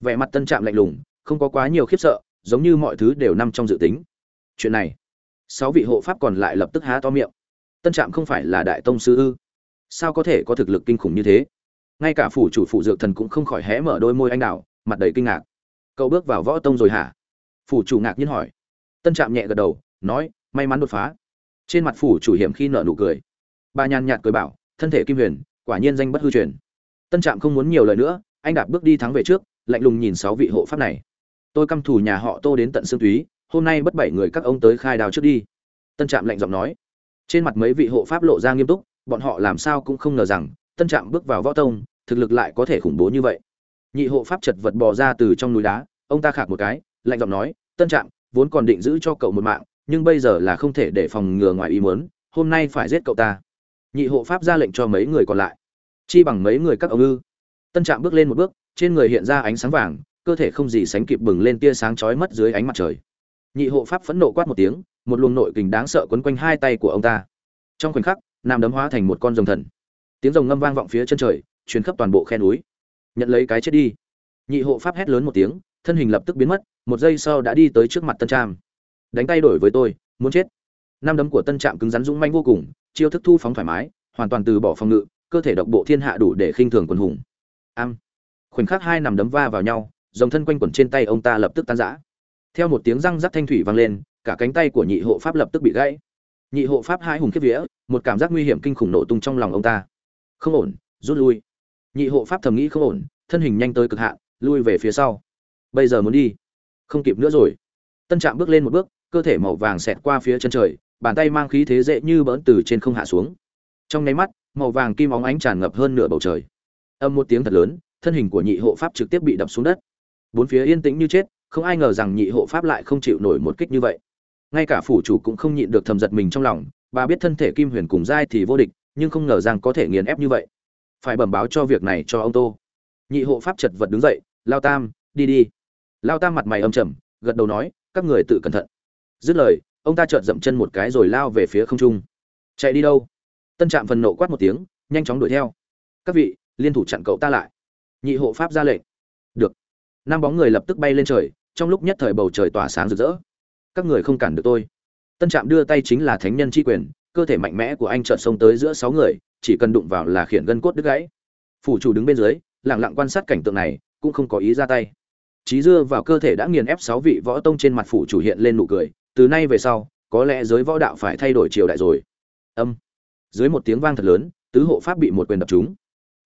Vẻ mặt tân trạm lạnh lùng, không có quá nhiều khiếp sợ, giống như mọi thứ đều nằm trong dự tính. Chuyện này, sáu vị hộ pháp còn lại lập tức há to miệng. Tân trạm không phải là đại tông sư ư? Sao có thể có thực lực kinh khủng như thế? Ngay cả phủ chủ phụ dược thần cũng không khỏi hé mở đôi môi anh đào, mặt đầy kinh ngạc cậu bước vào võ tông rồi hả? Phủ chủ ngạc nhiên hỏi. Tân trạm nhẹ gật đầu, nói, may mắn đột phá. Trên mặt phủ chủ hiểm khi nợ nụ cười. Bà nhàn nhạt cười bảo, thân thể kim huyền, quả nhiên danh bất hư truyền. Tân trạm không muốn nhiều lời nữa, anh đạp bước đi thắng về trước, lạnh lùng nhìn sáu vị hộ pháp này. Tôi căm thù nhà họ tô đến tận xương túy, hôm nay bất bảy người các ông tới khai đào trước đi. Tân trạm lạnh giọng nói. Trên mặt mấy vị hộ pháp lộ ra nghiêm túc, bọn họ làm sao cũng không ngờ rằng, tân trạm bước vào võ tông, thực lực lại có thể khủng bố như vậy nhị hộ pháp chật vật bò ra từ trong núi đá, ông ta khạc một cái, lạnh giọng nói, tân trạm, vốn còn định giữ cho cậu một mạng, nhưng bây giờ là không thể để phòng ngừa ngoài ý muốn, hôm nay phải giết cậu ta. Nhị hộ pháp ra lệnh cho mấy người còn lại. Chi bằng mấy người các ông ư. Tân trạm bước lên một bước, trên người hiện ra ánh sáng vàng, cơ thể không gì sánh kịp bừng lên tia sáng chói mất dưới ánh mặt trời. Nhị hộ pháp phẫn nộ quát một tiếng, một luồng nội kình đáng sợ quấn quanh hai tay của ông ta. Trong khoảnh khắc, nam đấm hóa thành một con rồng thần. Tiếng rồng ngâm vang vọng phía chân trời, truyền khắp toàn bộ khe núi nhận lấy cái chết đi. Nhị hộ pháp hét lớn một tiếng, thân hình lập tức biến mất, một giây sau đã đi tới trước mặt tân trạm. Đánh tay đổi với tôi, muốn chết. Năm đấm của tân trạm cứng rắn dũng manh vô cùng, chiêu thức thu phóng thoải mái, hoàn toàn từ bỏ phòng ngự, cơ thể độc bộ thiên hạ đủ để khinh thường quần hùng. Am. Khoảnh khắc hai nằm đấm va vào nhau, dòng thân quanh quẩn trên tay ông ta lập tức tan rã. Theo một tiếng răng rắc thanh thủy vang lên, cả cánh tay của nhị hộ pháp lập tức bị gãy. Nhị hộ pháp hai hùng kiếp vía, một cảm giác nguy hiểm kinh khủng nổ tung trong lòng ông ta. Không ổn, rút lui nhị hộ pháp thầm nghĩ không ổn, thân hình nhanh tới cực hạn, lui về phía sau. Bây giờ muốn đi. Không kịp nữa rồi. Tân trạm bước lên một bước, cơ thể màu vàng xẹt qua phía chân trời, bàn tay mang khí thế dễ như bỡn từ trên không hạ xuống. Trong nháy mắt, màu vàng kim óng ánh tràn ngập hơn nửa bầu trời. Âm một tiếng thật lớn, thân hình của nhị hộ pháp trực tiếp bị đập xuống đất. Bốn phía yên tĩnh như chết, không ai ngờ rằng nhị hộ pháp lại không chịu nổi một kích như vậy. Ngay cả phủ chủ cũng không nhịn được thầm giật mình trong lòng, bà biết thân thể kim huyền cùng dai thì vô địch, nhưng không ngờ rằng có thể nghiền ép như vậy phải bẩm báo cho việc này cho ông tô. Nhị hộ pháp chật vật đứng dậy, lao tam, đi đi. Lao tam mặt mày âm trầm, gật đầu nói, các người tự cẩn thận. Dứt lời, ông ta chợt dậm chân một cái rồi lao về phía không trung. Chạy đi đâu? Tân trạm phần nộ quát một tiếng, nhanh chóng đuổi theo. Các vị, liên thủ chặn cậu ta lại. Nhị hộ pháp ra lệnh. Được. Năm bóng người lập tức bay lên trời, trong lúc nhất thời bầu trời tỏa sáng rực rỡ. Các người không cản được tôi. Tân trạm đưa tay chính là thánh nhân tri quyền cơ thể mạnh mẽ của anh chợt xông tới giữa sáu người, chỉ cần đụng vào là khiển gân cốt đứt gãy. Phủ chủ đứng bên dưới lẳng lặng quan sát cảnh tượng này, cũng không có ý ra tay. Trí dưa vào cơ thể đã nghiền ép sáu vị võ tông trên mặt phủ chủ hiện lên nụ cười, từ nay về sau, có lẽ giới võ đạo phải thay đổi triều đại rồi. Âm. Dưới một tiếng vang thật lớn, tứ hộ pháp bị một quyền đập trúng.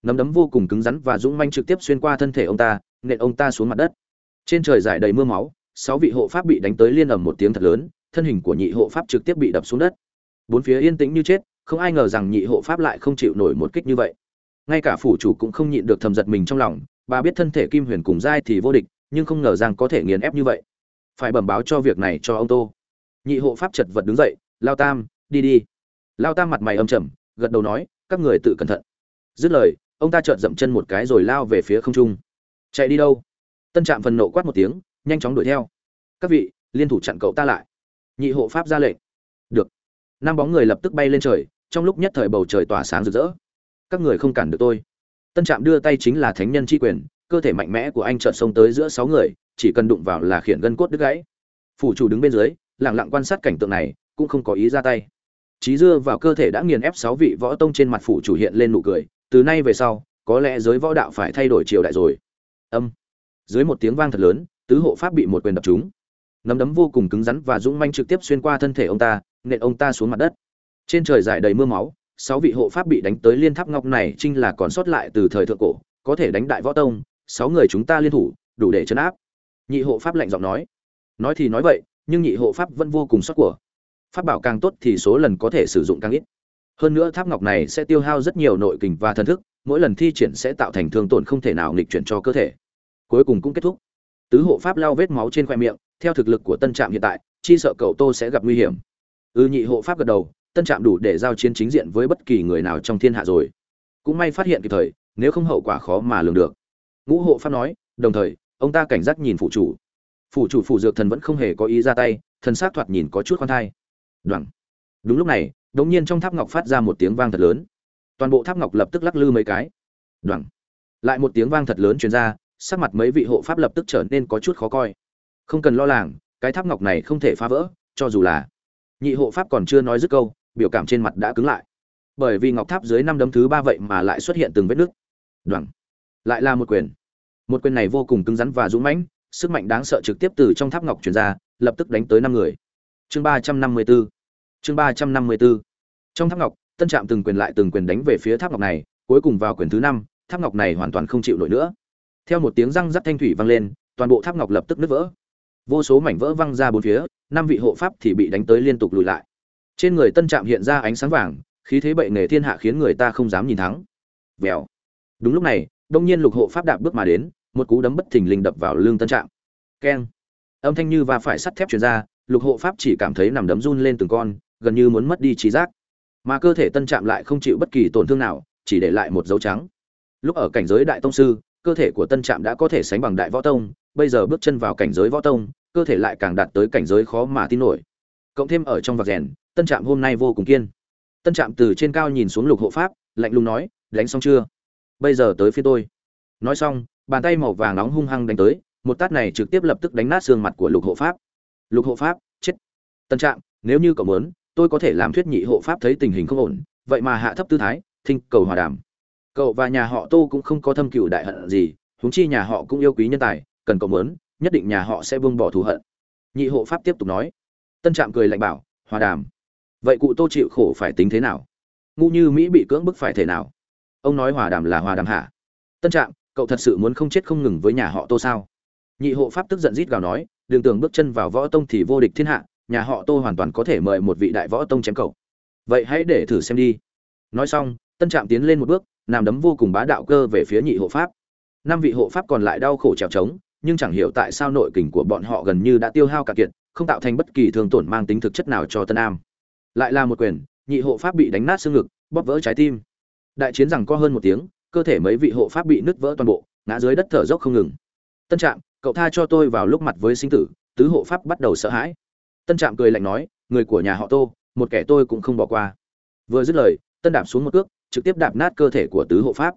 Nắm đấm vô cùng cứng rắn và dũng manh trực tiếp xuyên qua thân thể ông ta, nện ông ta xuống mặt đất. Trên trời giải đầy mưa máu, sáu vị hộ pháp bị đánh tới liên ầm một tiếng thật lớn, thân hình của nhị hộ pháp trực tiếp bị đập xuống đất bốn phía yên tĩnh như chết, không ai ngờ rằng nhị hộ pháp lại không chịu nổi một kích như vậy. Ngay cả phủ chủ cũng không nhịn được thầm giật mình trong lòng, bà biết thân thể kim huyền cùng giai thì vô địch, nhưng không ngờ rằng có thể nghiền ép như vậy. Phải bẩm báo cho việc này cho ông tô. Nhị hộ pháp chật vật đứng dậy, lao tam, đi đi. Lao tam mặt mày âm trầm, gật đầu nói, các người tự cẩn thận. Dứt lời, ông ta chợt dậm chân một cái rồi lao về phía không trung. Chạy đi đâu? Tân trạm phần nộ quát một tiếng, nhanh chóng đuổi theo. Các vị, liên thủ chặn cậu ta lại. Nhị hộ pháp ra lệnh. Được năm bóng người lập tức bay lên trời, trong lúc nhất thời bầu trời tỏa sáng rực rỡ. Các người không cản được tôi. Tân trạm đưa tay chính là thánh nhân tri quyền, cơ thể mạnh mẽ của anh chợt xông tới giữa sáu người, chỉ cần đụng vào là khiển gân cốt đứt gãy. Phủ chủ đứng bên dưới lẳng lặng quan sát cảnh tượng này, cũng không có ý ra tay. Trí dưa vào cơ thể đã nghiền ép sáu vị võ tông trên mặt phủ chủ hiện lên nụ cười, từ nay về sau, có lẽ giới võ đạo phải thay đổi triều đại rồi. Âm. Dưới một tiếng vang thật lớn, tứ hộ pháp bị một quyền đập trúng. Nắm đấm vô cùng cứng rắn và dũng manh trực tiếp xuyên qua thân thể ông ta nện ông ta xuống mặt đất. Trên trời dài đầy mưa máu, sáu vị hộ pháp bị đánh tới liên tháp ngọc này trinh là còn sót lại từ thời thượng cổ, có thể đánh đại võ tông, sáu người chúng ta liên thủ, đủ để chấn áp. Nhị hộ pháp lạnh giọng nói. Nói thì nói vậy, nhưng nhị hộ pháp vẫn vô cùng sót của pháp bảo càng tốt thì số lần có thể sử dụng càng ít. Hơn nữa tháp ngọc này sẽ tiêu hao rất nhiều nội kình và thần thức, mỗi lần thi triển sẽ tạo thành thương tổn không thể nào nghịch chuyển cho cơ thể. Cuối cùng cũng kết thúc. Tứ hộ pháp lau vết máu trên khoe miệng, theo thực lực của tân trạm hiện tại, chi sợ cậu tô sẽ gặp nguy hiểm ư nhị hộ pháp gật đầu, tân trạm đủ để giao chiến chính diện với bất kỳ người nào trong thiên hạ rồi. Cũng may phát hiện kịp thời, nếu không hậu quả khó mà lường được. Ngũ hộ pháp nói, đồng thời, ông ta cảnh giác nhìn phụ chủ. Phụ chủ phủ dược thần vẫn không hề có ý ra tay, thần s á c thoạt nhìn có chút khoan thai. Đoẳng đúng lúc này đ ỗ n g nhiên trong tháp ngọc phát ra một tiếng vang thật lớn. Toàn bộ tháp ngọc lập tức lắc lư mấy cái. Đoẳng lại một tiếng vang thật lớn chuyển ra, sắc mặt mấy vị hộ pháp lập tức trở nên có chút khó coi. Không cần lo làng, cái tháp ngọc này không thể phá vỡ, cho dù là nhị hộ pháp còn chưa nói dứt câu, biểu cảm trên mặt đã cứng lại. Bởi vì ngọc tháp dưới năm đấm thứ ba vậy mà lại xuất hiện từng vết nứt. Đoẳng lại là một quyền. Một quyền này vô cùng cứng rắn và dũng mãnh, sức mạnh đáng sợ trực tiếp từ trong tháp ngọc truyền ra, lập tức đánh tới năm người. Chương ba trăm năm mươi b ố chương ba trăm năm mươi b ố trong tháp ngọc, tân trạm từng quyền lại từng quyền đánh về phía tháp ngọc này, cuối cùng vào quyền thứ năm, tháp ngọc này hoàn toàn không chịu nổi nữa. Theo một tiếng răng rắc thanh thủy vang lên, toàn bộ tháp ngọc lập tức nứt vỡ vô số mảnh vỡ văng ra bốn phía, năm vị hộ pháp thì bị đánh tới liên tục lùi lại. Trên người tân trạm hiện ra ánh sáng vàng, khí thế bệ nghề thiên hạ khiến người ta không dám nhìn thắng vèo. Đúng lúc này, đông nhiên lục hộ pháp đạp bước mà đến, một cú đấm bất thình lình đập vào lưng tân trạm. Keng. Âm thanh như và phải sắt thép truyền ra, lục hộ pháp chỉ cảm thấy nằm đấm run lên từng con, gần như muốn mất đi trí giác. Mà cơ thể tân trạm lại không chịu bất kỳ tổn thương nào, chỉ để lại một dấu trắng. Lúc ở cảnh giới đại tông sư cơ thể của tân trạm đã có thể sánh bằng đại võ tông bây giờ bước chân vào cảnh giới võ tông cơ thể lại càng đạt tới cảnh giới khó mà tin nổi. Cộng thêm ở trong vạc rèn tân trạm hôm nay vô cùng kiên. Tân trạm từ trên cao nhìn xuống lục hộ pháp lạnh lùng nói đánh xong chưa? Bây giờ tới phía tôi. Nói xong bàn tay màu vàng nóng hung hăng đánh tới một tát này trực tiếp lập tức đánh nát xương mặt của lục hộ pháp. Lục hộ pháp chết. Tân Trạm, nếu như cậu muốn tôi có thể làm thuyết nhị hộ pháp thấy tình hình không ổn vậy mà hạ thấp tư thái thinh cầu hòa đàm cậu và nhà họ tô cũng không có thâm cựu đại hận gì, huống chi nhà họ cũng yêu quý nhân tài, cần cậu muốn, nhất định nhà họ sẽ buông bỏ thù hận. Nhị hộ pháp tiếp tục nói. Tân trạm cười lạnh bảo, hòa đàm. Vậy cụ tô chịu khổ phải tính thế nào? Ngu như mỹ bị cưỡng bức phải thể nào? Ông nói, hòa đàm là hòa đàm hả? Tân trạm, cậu thật sự muốn không chết không ngừng với nhà họ tô sao? Nhị hộ pháp tức giận rít gào nói, đường tường bước chân vào võ tông thì vô địch thiên hạ, nhà họ tô hoàn toàn có thể mời một vị đại võ tông chém cậu. Vậy hãy để thử xem đi. Nói xong, tân trạm tiến lên một bước nằm đấm vô cùng bá đạo cơ về phía nhị hộ pháp. Năm vị hộ pháp còn lại đau khổ trèo trống, nhưng chẳng hiểu tại sao nội kình của bọn họ gần như đã tiêu hao cả kiệt, không tạo thành bất kỳ thương tổn mang tính thực chất nào cho tân am. Lại là một quyền, nhị hộ pháp bị đánh nát xương ngực, bóp vỡ trái tim. Đại chiến rằng có hơn một tiếng, cơ thể mấy vị hộ pháp bị nứt vỡ toàn bộ, ngã dưới đất thở dốc không ngừng. Tân trạm, cậu tha cho tôi vào lúc mặt với sinh tử, tứ hộ pháp bắt đầu sợ hãi. Tân trạm cười lạnh nói, người của nhà họ tô, một kẻ tôi cũng không bỏ qua. Vừa dứt lời, tân đạp xuống một cước trực tiếp đạp nát cơ thể của tứ hộ pháp.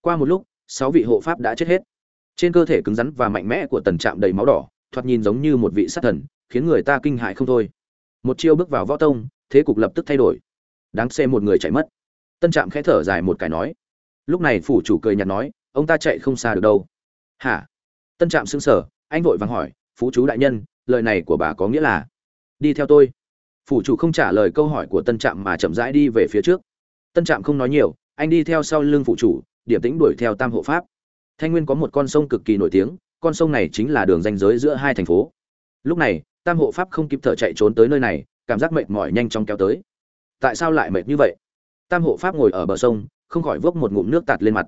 Qua một lúc, sáu vị hộ pháp đã chết hết. Trên cơ thể cứng rắn và mạnh mẽ của tần trạm đầy máu đỏ, thoạt nhìn giống như một vị sát thần, khiến người ta kinh hại không thôi. Một chiêu bước vào võ tông, thế cục lập tức thay đổi. Đáng xem một người chạy mất. Tân trạm khẽ thở dài một cái nói. Lúc này phủ chủ cười nhạt nói, ông ta chạy không xa được đâu. Hả? Tân trạm xưng sở anh vội vàng hỏi, phú chú đại nhân, lời này của bà có nghĩa là? Đi theo tôi. Phủ chủ không trả lời câu hỏi của tân trạm mà chậm rãi đi về phía trước tân trạm không nói nhiều, anh đi theo sau lưng phụ chủ, điểm tĩnh đuổi theo tam hộ pháp. Thanh nguyên có một con sông cực kỳ nổi tiếng, con sông này chính là đường ranh giới giữa hai thành phố. Lúc này, tam hộ pháp không kịp thở chạy trốn tới nơi này, cảm giác mệt mỏi nhanh chóng kéo tới. Tại sao lại mệt như vậy? Tam hộ pháp ngồi ở bờ sông, không khỏi vốc một ngụm nước tạt lên mặt.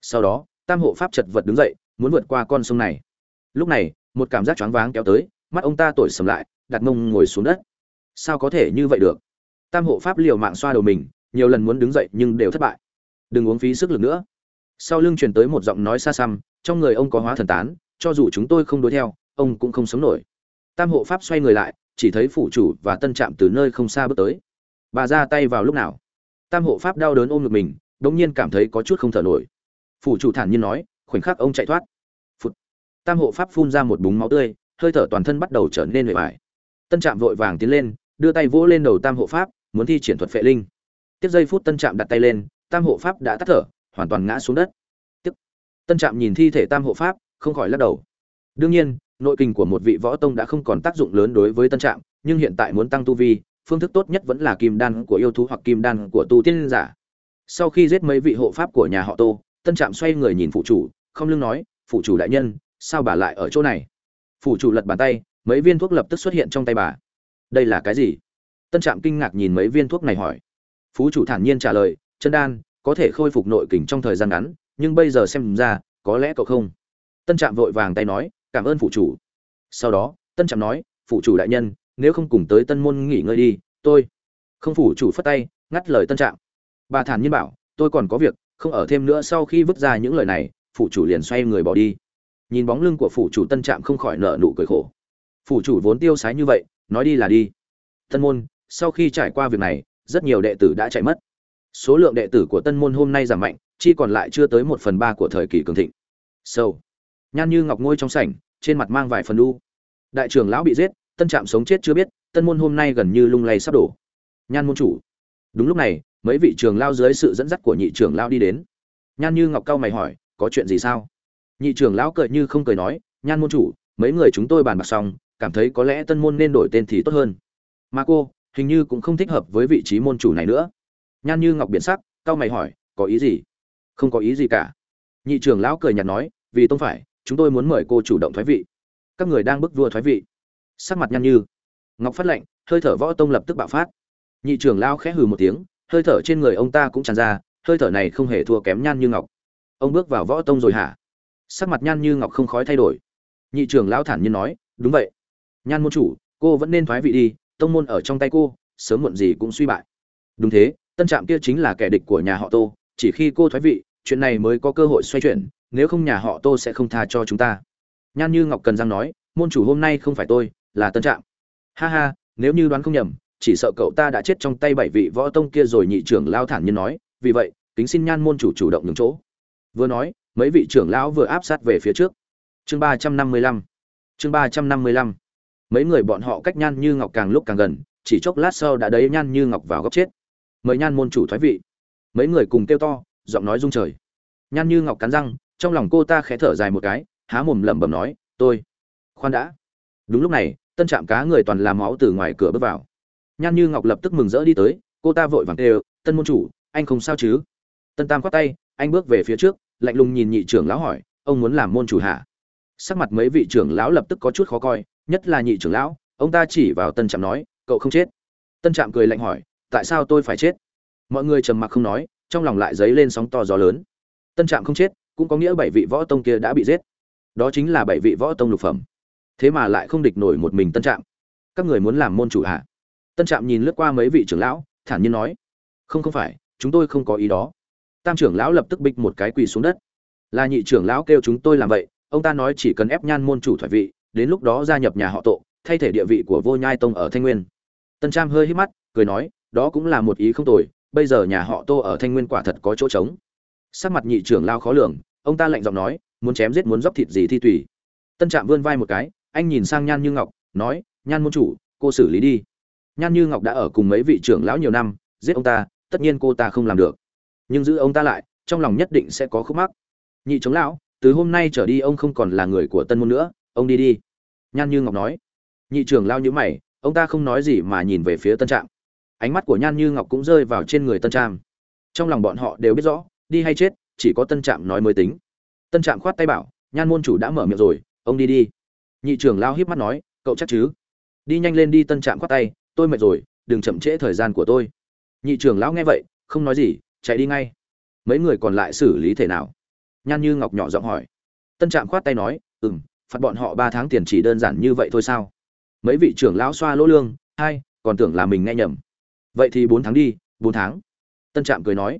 Sau đó, tam hộ pháp chật vật đứng dậy, muốn vượt qua con sông này. Lúc này, một cảm giác choáng váng kéo tới, mắt ông ta tội sầm lại, đặt mông ngồi xuống đất. Sao có thể như vậy được? Tam hộ pháp liều mạng xoa đầu mình nhiều lần muốn đứng dậy nhưng đều thất bại. Đừng uống phí sức lực nữa. Sau lưng truyền tới một giọng nói xa xăm, trong người ông có hóa thần tán, cho dù chúng tôi không đuổi theo, ông cũng không sống nổi. Tam hộ pháp xoay người lại, chỉ thấy phủ chủ và tân trạm từ nơi không xa bước tới. Bà ra tay vào lúc nào? Tam hộ pháp đau đớn ôm ngực mình, đống nhiên cảm thấy có chút không thở nổi. Phủ chủ thản nhiên nói, khoảnh khắc ông chạy thoát、Phụt. Tam hộ pháp phun ra một búng máu tươi, hơi thở toàn thân bắt đầu trở nên mệt mỏi tân trạm vội vàng tiến lên, đưa tay vỗ lên đầu tam hộ pháp, muốn thi triển thuật phệ linh tiếp giây phút tân trạm đặt tay lên, tam hộ pháp đã tắt thở, hoàn toàn ngã xuống đất. Tiếp. Tân trạm nhìn thi thể tam hộ pháp, không khỏi lắc đầu. Đương nhiên, nội kình của một vị võ tông đã không còn tác dụng lớn đối với tân trạm, nhưng hiện tại muốn tăng tu vi, phương thức tốt nhất vẫn là kim đan của yêu thú hoặc kim đan của tu tiên giả. Sau khi giết mấy vị hộ pháp của nhà họ tô, tân trạm xoay người nhìn phụ chủ, không lưng nói phụ chủ đại nhân, sao bà lại ở chỗ này? Phụ chủ lật bàn tay, mấy viên thuốc lập tức xuất hiện trong tay bà. Đây là cái gì? Tân trạm kinh ngạc nhìn mấy viên thuốc này hỏi phú chủ thản nhiên trả lời chân đan, có thể khôi phục nội kình trong thời gian ngắn, nhưng bây giờ xem ra, có lẽ cậu không. Tân trạm vội vàng tay nói, cảm ơn phụ chủ. Sau đó, tân trạm nói phụ chủ đại nhân, nếu không cùng tới tân môn nghỉ ngơi đi, tôi không phủ chủ phất tay, ngắt lời tân trạm. Bà thản nhiên bảo, tôi còn có việc, không ở thêm nữa sau khi vứt ra những lời này, phủ chủ liền xoay người bỏ đi. Nhìn bóng lưng của phủ chủ tân trạm không khỏi nợ nụ cười khổ. Phủ chủ vốn tiêu sái như vậy, nói đi là đi. Tân môn, sau khi trải qua việc này rất nhiều đệ tử đã chạy mất. Số lượng đệ tử của tân môn hôm nay giảm mạnh, chi còn lại chưa tới một phần ba của thời kỳ cường thịnh. Sâu nhan như ngọc ngôi trong sảnh, trên mặt mang vài phần u. đại trưởng lão bị giết, tân trạm sống chết chưa biết, tân môn hôm nay gần như lung lay sắp đổ. Nhan môn chủ. Đúng lúc này, mấy vị trưởng lao dưới sự dẫn dắt của nhị trưởng lao đi đến. Nhan như ngọc cao mày hỏi, có chuyện gì sao? Nhị trưởng lão cười như không cười nói, nhan môn chủ, mấy người chúng tôi bàn bạc xong, cảm thấy có lẽ tân môn nên đổi tên thì tốt hơn. Mà cô hình như cũng không thích hợp với vị trí môn chủ này nữa. Nhan như ngọc biển sắc cao mày hỏi, có ý gì? Không có ý gì cả. Nhị trưởng lão cười nhạt nói, vì tông phải, chúng tôi muốn mời cô chủ động thoái vị. Các người đang bức vua thoái vị. Sắc mặt nhan như. Ngọc phát lệnh, hơi thở võ tông lập tức bạo phát. Nhị trưởng lão khẽ hừ một tiếng, hơi thở trên người ông ta cũng tràn ra, hơi thở này không hề thua kém nhan như ngọc. Ông bước vào võ tông rồi hả? Sắc mặt nhan như ngọc không khói thay đổi. Nhị trưởng lão thản nhiên nói, đúng vậy. Nhan môn chủ, cô vẫn nên thoái vị đi tông môn ở trong tay cô, sớm muộn gì cũng suy bại. Đúng thế, tân trạm kia chính là kẻ địch của nhà họ tô, chỉ khi cô thoái vị, chuyện này mới có cơ hội xoay chuyển, nếu không nhà họ tô sẽ không tha cho chúng ta. Nhan như ngọc cần giang nói, môn chủ hôm nay không phải tôi, là tân trạm. Ha ha, nếu như đoán không nhầm, chỉ sợ cậu ta đã chết trong tay bảy vị võ tông kia rồi, nhị trưởng lao thản nhiên nói, vì vậy, kính xin nhan môn chủ chủ động nhường chỗ. Vừa nói, mấy vị trưởng lão vừa áp sát về phía trước. Chương ba trăm năm mươi lăm. Chương ba trăm năm mươi lăm mấy người bọn họ cách nhan như ngọc càng lúc càng gần, chỉ chốc lát sau đã đấy nhan như ngọc vào góc chết. Mời nhan môn chủ thoái vị. Mấy người cùng kêu to, giọng nói rung trời. Nhan như ngọc cắn răng, trong lòng cô ta khẽ thở dài một cái, há mồm lẩm bẩm nói, tôi, khoan đã. Đúng lúc này, tân trạm cá người toàn làm máu từ ngoài cửa bước vào. Nhan như ngọc lập tức mừng rỡ đi tới, cô ta vội vàng kêu, tân môn chủ, anh không sao chứ? Tân tam khoát tay, anh bước về phía trước, lạnh lùng nhìn nhị trưởng lão hỏi, ông muốn làm môn chủ hạ sắc mặt mấy vị trưởng lão lập tức có chút khó coi nhất là nhị trưởng lão, ông ta chỉ vào tân trạm nói, cậu không chết. Tân trạm cười lạnh hỏi, tại sao tôi phải chết? Mọi người trầm mặc không nói, trong lòng lại dấy lên sóng to gió lớn. Tân trạm không chết, cũng có nghĩa bảy vị võ tông kia đã bị giết. Đó chính là bảy vị võ tông lục phẩm. Thế mà lại không địch nổi một mình tân trạm. Các người muốn làm môn chủ hạ tân trạm nhìn lướt qua mấy vị trưởng lão, thản nhiên nói, không không phải, chúng tôi không có ý đó. Tam trưởng lão lập tức bịch một cái quỳ xuống đất. Là nhị trưởng lão kêu chúng tôi làm vậy, ông ta nói chỉ cần ép nhan môn chủ thoại vị đến lúc đó gia nhập nhà họ tộ thay thể địa vị của vô nhai tông ở thanh nguyên. Tân trạm hơi híp mắt, cười nói, đó cũng là một ý không tồi, bây giờ nhà họ tô ở thanh nguyên quả thật có chỗ trống. Sắc mặt nhị trưởng lao khó lường, ông ta lạnh giọng nói, muốn chém giết muốn dốc thịt gì thi tùy. Tân trạm vươn vai một cái, anh nhìn sang nhan như ngọc, nói, nhan môn chủ, cô xử lý đi. Nhan như ngọc đã ở cùng mấy vị trưởng lão nhiều năm, giết ông ta, tất nhiên cô ta không làm được. Nhưng giữ ông ta lại, trong lòng nhất định sẽ có khúc mắc. Nhị trưởng lão, từ hôm nay trở đi ông không còn là người của tân môn nữa ông đi đi. Nhan như ngọc nói. Nhị trưởng lao nhữ mày, ông ta không nói gì mà nhìn về phía tân trạm. Ánh mắt của nhan như ngọc cũng rơi vào trên người tân trạm. Trong lòng bọn họ đều biết rõ, đi hay chết, chỉ có tân trạm nói mới tính. Tân trạm khoát tay bảo, nhan môn chủ đã mở miệng rồi, ông đi đi. Nhị trưởng lao hiếp mắt nói, cậu chắc chứ? Đi nhanh lên đi, tân trạm khoát tay, tôi mệt rồi, đừng chậm trễ thời gian của tôi. Nhị trưởng lão nghe vậy, không nói gì, chạy đi ngay. Mấy người còn lại xử lý thế nào? Nhan như ngọc nhỏ giọng hỏi. Tân trạm khoát tay nói ừ m phạt bọn họ ba tháng tiền chỉ đơn giản như vậy thôi sao? Mấy vị trưởng lão xoa lỗ lương, hai, còn tưởng là mình nghe nhầm. Vậy thì bốn tháng đi, bốn tháng. Tân trạm cười nói.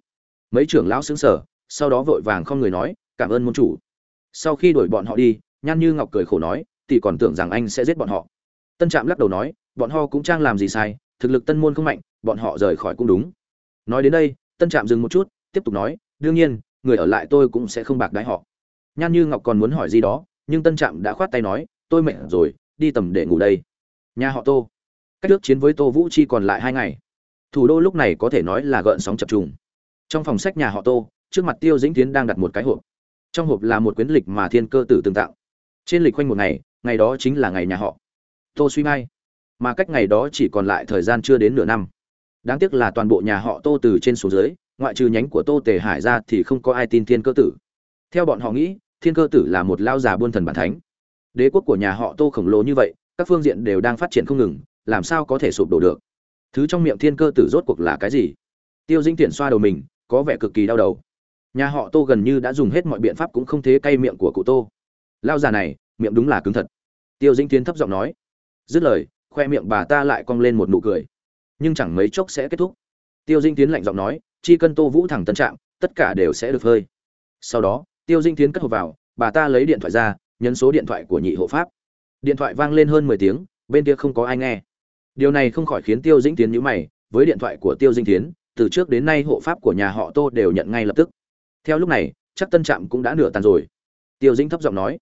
Mấy trưởng lão xứng sở sau đó vội vàng không người nói, cảm ơn môn chủ. Sau khi đuổi bọn họ đi, nhan như ngọc cười khổ nói thì còn tưởng rằng anh sẽ giết bọn họ. Tân trạm lắc đầu nói, bọn họ cũng trang làm gì sai, thực lực tân môn không mạnh, bọn họ rời khỏi cũng đúng. Nói đến đây, tân trạm dừng một chút, tiếp tục nói, đương nhiên, người ở lại tôi cũng sẽ không bạc đái họ. Nhan như ngọc còn muốn hỏi gì đó nhưng tân trạm đã khoát tay nói, tôi mệt rồi, đi tầm để ngủ đây. Nhà họ tô. Cách trước chiến với tô vũ chi còn lại hai ngày. Thủ đô lúc này có thể nói là gợn sóng chập trùng. Trong phòng sách nhà họ tô, trước mặt tiêu dĩnh tiến đang đặt một cái hộp. Trong hộp là một quyển lịch mà thiên cơ tử từng tạo trên lịch quanh một ngày ngày đó chính là ngày nhà họ tô suy mai. Mà cách ngày đó chỉ còn lại thời gian chưa đến nửa năm. Đáng tiếc là toàn bộ nhà họ tô từ trên xuống dưới, ngoại trừ nhánh của tô tề hải ra thì không có ai tin thiên cơ tử. Theo bọn họ nghĩ thiên cơ tử là một lao già buôn thần bản thánh. Đế quốc của nhà họ tô khổng lồ như vậy, các phương diện đều đang phát triển không ngừng, làm sao có thể sụp đổ được? Thứ trong miệng thiên cơ tử rốt cuộc là cái gì? Tiêu dinh tiện xoa đầu mình, có vẻ cực kỳ đau đầu. Nhà họ tô gần như đã dùng hết mọi biện pháp cũng không thế cay miệng của cụ tô. Lao già này, miệng đúng là cứng thật. Tiêu dinh tiến thấp giọng nói. Dứt lời, khoe miệng bà ta lại cong lên một nụ cười. Nhưng chẳng mấy chốc sẽ kết thúc. Tiêu dinh tiến lạnh giọng nói, chi cân tô vũ thẳng tân trạng, tất cả đều sẽ được hơi sau đó tiêu dinh tiến cất hộp vào, bà ta lấy điện thoại ra, nhấn số điện thoại của nhị hộ pháp. Điện thoại vang lên hơn mười tiếng, bên kia không có ai nghe. Điều này không khỏi khiến tiêu dĩnh tiến nhữ mày, với điện thoại của tiêu dinh tiến từ trước đến nay hộ pháp của nhà họ tô đều nhận ngay lập tức. Theo lúc này, chắc tân trạm cũng đã nửa tàn rồi. Tiêu dĩnh thấp giọng nói,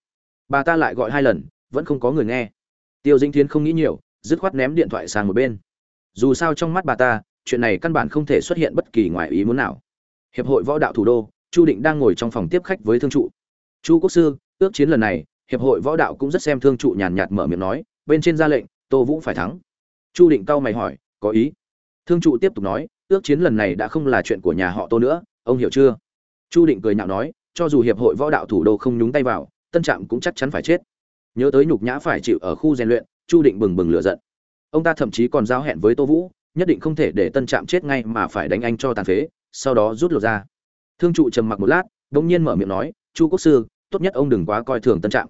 bà ta lại gọi hai lần, vẫn không có người nghe. Tiêu dĩnh tiến không nghĩ nhiều, dứt khoát ném điện thoại sang một bên. Dù sao trong mắt bà ta, chuyện này căn bản không thể xuất hiện bất kỳ ngoài ý muốn nào. Hiệp hội võ đạo thủ đô chu định đang ngồi trong phòng tiếp khách với thương trụ. Chu quốc sư, ước chiến lần này, hiệp hội võ đạo cũng rất xem thương trụ nhàn nhạt mở miệng nói, bên trên ra lệnh, tô vũ phải thắng. Chu định cau mày hỏi, có ý? Thương trụ tiếp tục nói, ước chiến lần này đã không là chuyện của nhà họ tô nữa, ông hiểu chưa? Chu định cười nhạo nói, cho dù hiệp hội võ đạo thủ đô không nhúng tay vào, tân trạm cũng chắc chắn phải chết. Nhớ tới nhục nhã phải chịu ở khu rèn luyện, chu định bừng bừng lửa giận. Ông ta thậm chí còn giao hẹn với tô vũ, nhất định không thể để tân trạm chết ngay mà phải đánh anh cho tàn phế, sau đó rút lột ra thương trụ trầm mặc một lát đột nhiên mở miệng nói, chu quốc sư, tốt nhất ông đừng quá coi thường tân trạm.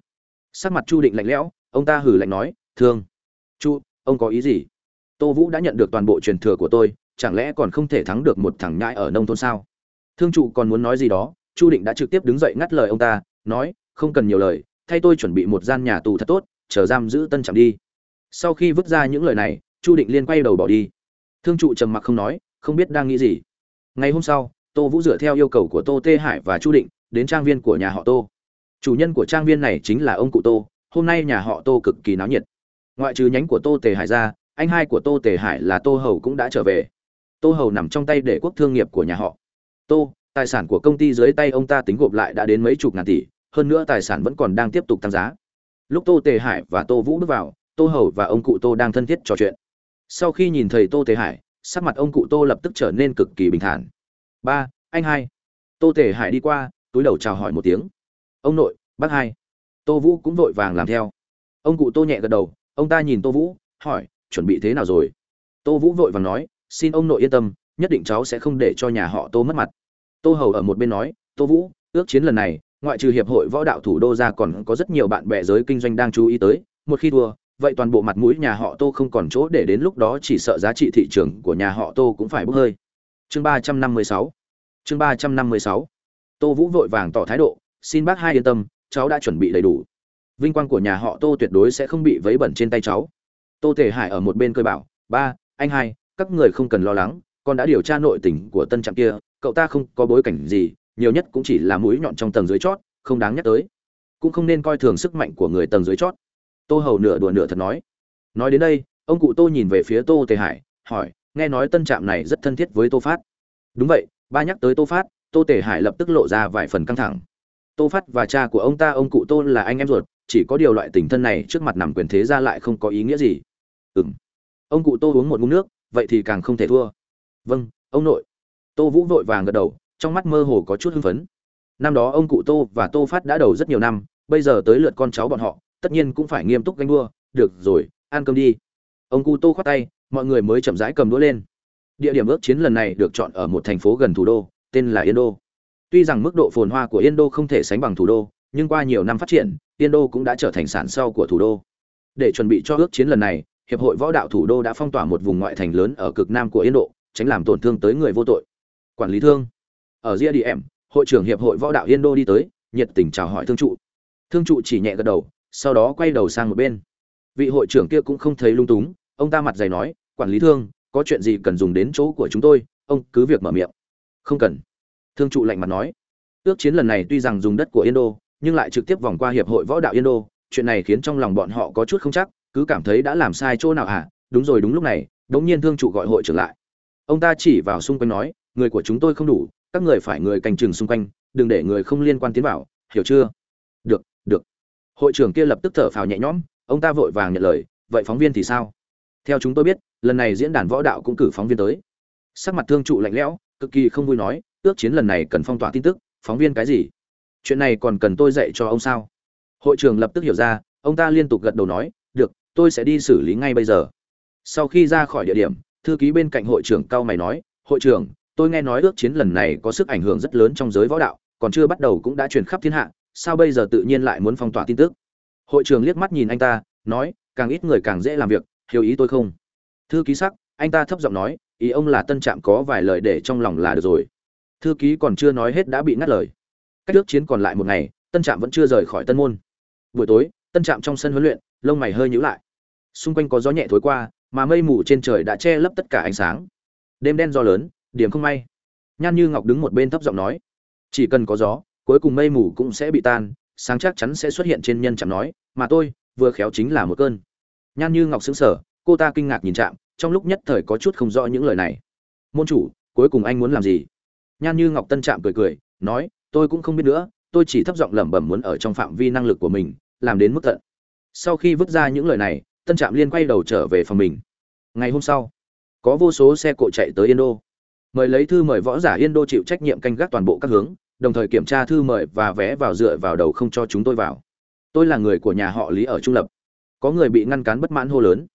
Sắc mặt chu định lạnh lẽo, ông ta hử lạnh nói, thương, chu, ông có ý gì? Tô vũ đã nhận được toàn bộ truyền thừa của tôi, chẳng lẽ còn không thể thắng được một thằng nhãi ở nông thôn sao? Thương trụ còn muốn nói gì đó, chu định đã trực tiếp đứng dậy ngắt lời ông ta, nói, không cần nhiều lời, thay tôi chuẩn bị một gian nhà tù thật tốt, chờ giam giữ tân trạm đi. Sau khi vứt ra những lời này, chu định liên quay đầu bỏ đi. Thương trụ trầm mặc không nói, không biết đang nghĩ gì. Ngày hôm sau tô vũ dựa theo yêu cầu của tô tê hải và chu định, đến trang viên của nhà họ tô. Chủ nhân của trang viên này chính là ông cụ tô, hôm nay nhà họ tô cực kỳ náo nhiệt. Ngoại trừ nhánh của tô tề hải ra, anh hai của tô tề hải là tô hầu cũng đã trở về. Tô hầu nằm trong tay để quốc thương nghiệp của nhà họ. Tô, tài sản của công ty dưới tay ông ta tính gộp lại đã đến mấy chục ngàn tỷ, hơn nữa tài sản vẫn còn đang tiếp tục tăng giá. Lúc tô tề hải và tô vũ bước vào, tô hầu và ông cụ tô đang thân thiết trò chuyện. Sau khi nhìn thấy tô tề hải, sắc mặt ông cụ tô lập tức trở nên cực kỳ bình thản ba, anh hai. Tô tể hải đi qua, túi đầu chào hỏi một tiếng. Ông nội, bác hai. Tô vũ cũng vội vàng làm theo. Ông cụ tô nhẹ gật đầu, ông ta nhìn tô vũ, hỏi, chuẩn bị thế nào rồi? Tô vũ vội vàng nói, xin ông nội yên tâm, nhất định cháu sẽ không để cho nhà họ tô mất mặt. Tô hầu ở một bên nói, tô vũ, ước chiến lần này, ngoại trừ hiệp hội võ đạo thủ đô ra còn có rất nhiều bạn bè giới kinh doanh đang chú ý tới, một khi thua, vậy toàn bộ mặt mũi nhà họ tô không còn chỗ để đến lúc đó chỉ sợ giá trị thị trường của nhà họ tô cũng phải bốc hơi chương ba trăm năm mươi sáu. Chương ba trăm năm mươi sáu. Tô vũ vội vàng tỏ thái độ, xin bác hai yên tâm, cháu đã chuẩn bị đầy đủ. Vinh quang của nhà họ tô tuyệt đối sẽ không bị vấy bẩn trên tay cháu. Tô tề hải ở một bên cười bảo, ba, anh hai, các người không cần lo lắng, con đã điều tra nội tình của tân trạm kia, cậu ta không có bối cảnh gì, nhiều nhất cũng chỉ là mũi nhọn trong tầng dưới chót, không đáng nhắc tới. Cũng không nên coi thường sức mạnh của người tầng dưới chót. Tô hầu nửa đùa nửa thật nói. Nói đến đây, ông cụ tô nhìn về phía tô tề hải, hỏi nghe nói tân trạm này rất thân thiết với tô phát. Đúng vậy, ba nhắc tới tô phát, tô tể hải lập tức lộ ra vài phần căng thẳng. Tô phát và cha của ông ta, ông cụ tô là anh em ruột, chỉ có điều loại tình thân này trước mặt nằm quyền thế ra lại không có ý nghĩa gì. Ừ m ông cụ tô uống một ngụm nước, vậy thì càng không thể thua. Vâng ông nội. Tô vũ vội vàng gật đầu, trong mắt mơ hồ có chút hưng phấn. Năm đó ông cụ tô và tô phát đã đầu rất nhiều năm, bây giờ tới lượt con cháu bọn họ, tất nhiên cũng phải nghiêm túc ganh đua. Được rồi, ăn cơm đi. Ông cụ tô khoát tay mọi người mới chậm rãi cầm đũa lên. Địa điểm ước chiến lần này được chọn ở một thành phố gần thủ đô, tên là yên đô. Tuy rằng mức độ phồn hoa của yên đô không thể sánh bằng thủ đô, nhưng qua nhiều năm phát triển, yên đô cũng đã trở thành sản sau của thủ đô. Để chuẩn bị cho ước chiến lần này, hiệp hội võ đạo thủ đô đã phong tỏa một vùng ngoại thành lớn ở cực nam của yên độ tránh làm tổn thương tới người vô tội. Quản lý thương. Ở ria đi em hội trưởng hiệp hội võ đạo yên đô đi tới, nhiệt tình chào hỏi thương trụ. Thương trụ chỉ nhẹ gật đầu, sau đó quay đầu sang một bên. Vị hội trưởng kia cũng không thấy lung túng ông ta mặt dày nói, quản lý thương, có chuyện gì cần dùng đến chỗ của chúng tôi? Ông, cứ việc mở miệng. Không cần. Thương trụ lạnh mặt nói. Ước chiến lần này tuy rằng dùng đất của yên đô, nhưng lại trực tiếp vòng qua hiệp hội võ đạo yên đô. Chuyện này khiến trong lòng bọn họ có chút không chắc, cứ cảm thấy đã làm sai chỗ nào hả đúng rồi, đúng lúc này, đống nhiên thương trụ gọi hội trưởng lại. Ông ta chỉ vào xung quanh nói, người của chúng tôi không đủ, các người phải người canh chừng xung quanh, đừng để người không liên quan tiến vào, hiểu chưa? Được được. Hội trưởng kia lập tức thở phào nhẹ nhõm, ông ta vội vàng nhận lời, vậy phóng viên thì sao? Theo chúng tôi biết, lần này diễn đàn võ đạo cũng cử phóng viên tới. Sắc mặt thương trụ lạnh lẽo, cực kỳ không vui nói, ước chiến lần này cần phong tỏa tin tức, phóng viên cái gì? Chuyện này còn cần tôi dạy cho ông sao? Hội trưởng lập tức hiểu ra, ông ta liên tục gật đầu nói, được, tôi sẽ đi xử lý ngay bây giờ. Sau khi ra khỏi địa điểm, thư ký bên cạnh hội trưởng cao mày nói, hội trưởng, tôi nghe nói ước chiến lần này có sức ảnh hưởng rất lớn trong giới võ đạo, còn chưa bắt đầu cũng đã truyền khắp thiên hạ, sao bây giờ tự nhiên lại muốn phong tỏa tin tức? Hội trưởng liếc mắt nhìn anh ta, nói, càng ít người càng dễ làm việc hiểu ý tôi không? Thư ký sắc, anh ta thấp giọng nói, ý ông là tân trạm có vài lời để trong lòng là được rồi. Thư ký còn chưa nói hết đã bị ngắt lời. Cách nước chiến còn lại một ngày, tân trạm vẫn chưa rời khỏi tân môn. Buổi tối, tân trạm trong sân huấn luyện, lông mày hơi nhíu lại. Xung quanh có gió nhẹ thối qua, mà mây mù trên trời đã che lấp tất cả ánh sáng. Đêm đen gió lớn, điểm không may. Nhan như ngọc đứng một bên thấp giọng nói, chỉ cần có gió, cuối cùng mây mù cũng sẽ bị tan, sáng chắc chắn sẽ xuất hiện trên nhân chạm nói, mà tôi vừa khéo chính là một cơn nhan như ngọc xứng sở cô ta kinh ngạc nhìn chạm trong lúc nhất thời có chút không rõ những lời này. Môn chủ, cuối cùng anh muốn làm gì? Nhan như ngọc tân trạm cười cười, nói, tôi cũng không biết nữa, tôi chỉ thấp giọng lẩm bẩm muốn ở trong phạm vi năng lực của mình, làm đến mức tận. Sau khi vứt ra những lời này, tân trạm liên quay đầu trở về phòng mình. Ngày hôm sau, có vô số xe cộ chạy tới yên đô. Mời lấy thư mời võ giả yên đô chịu trách nhiệm canh gác toàn bộ các hướng, đồng thời kiểm tra thư mời và vé vào dựa vào đầu không cho chúng tôi vào. Tôi là người của nhà họ lý ở trung lập có người bị ngăn cản bất mãn hô lớn.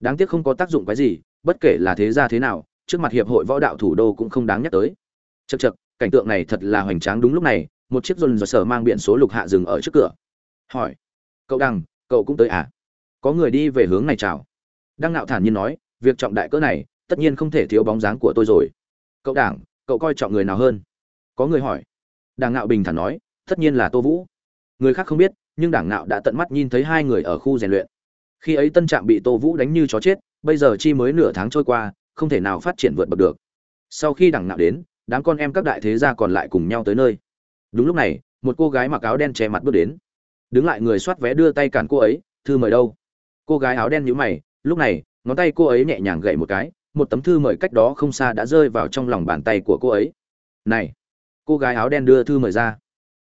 Đáng tiếc không có tác dụng cái gì, bất kể là thế ra thế nào, trước mặt hiệp hội võ đạo thủ đô cũng không đáng nhắc tới. Chật chật cảnh tượng này thật là hoành tráng đúng lúc này, một chiếc dồn dò sở mang biển số lục hạ dừng ở trước cửa. Hỏi, cậu đằng, cậu cũng tới à? Có người đi về hướng này chào. Đăng nạo thản nhiên nói, việc trọng đại cỡ này, tất nhiên không thể thiếu bóng dáng của tôi rồi. Cậu đảng cậu coi trọng người nào hơn? Có người hỏi. Đàng nạo bình thản nói, tất nhiên là tô vũ. Người khác không biết nhưng đảng nạo đã tận mắt nhìn thấy hai người ở khu rèn luyện. Khi ấy tân trạm bị tô vũ đánh như chó chết, bây giờ chi mới nửa tháng trôi qua, không thể nào phát triển vượt bậc được. Sau khi đảng nạo đến, đám con em các đại thế gia còn lại cùng nhau tới nơi. Đúng lúc này, một cô gái mặc áo đen che mặt bước đến. Đứng lại người soát vé đưa tay cản cô ấy, thư mời đâu? Cô gái áo đen nhíu mày, lúc này, ngón tay cô ấy nhẹ nhàng gậy một cái, một tấm thư mời cách đó không xa đã rơi vào trong lòng bàn tay của cô ấy. Này! Cô gái áo đen đưa thư mời ra.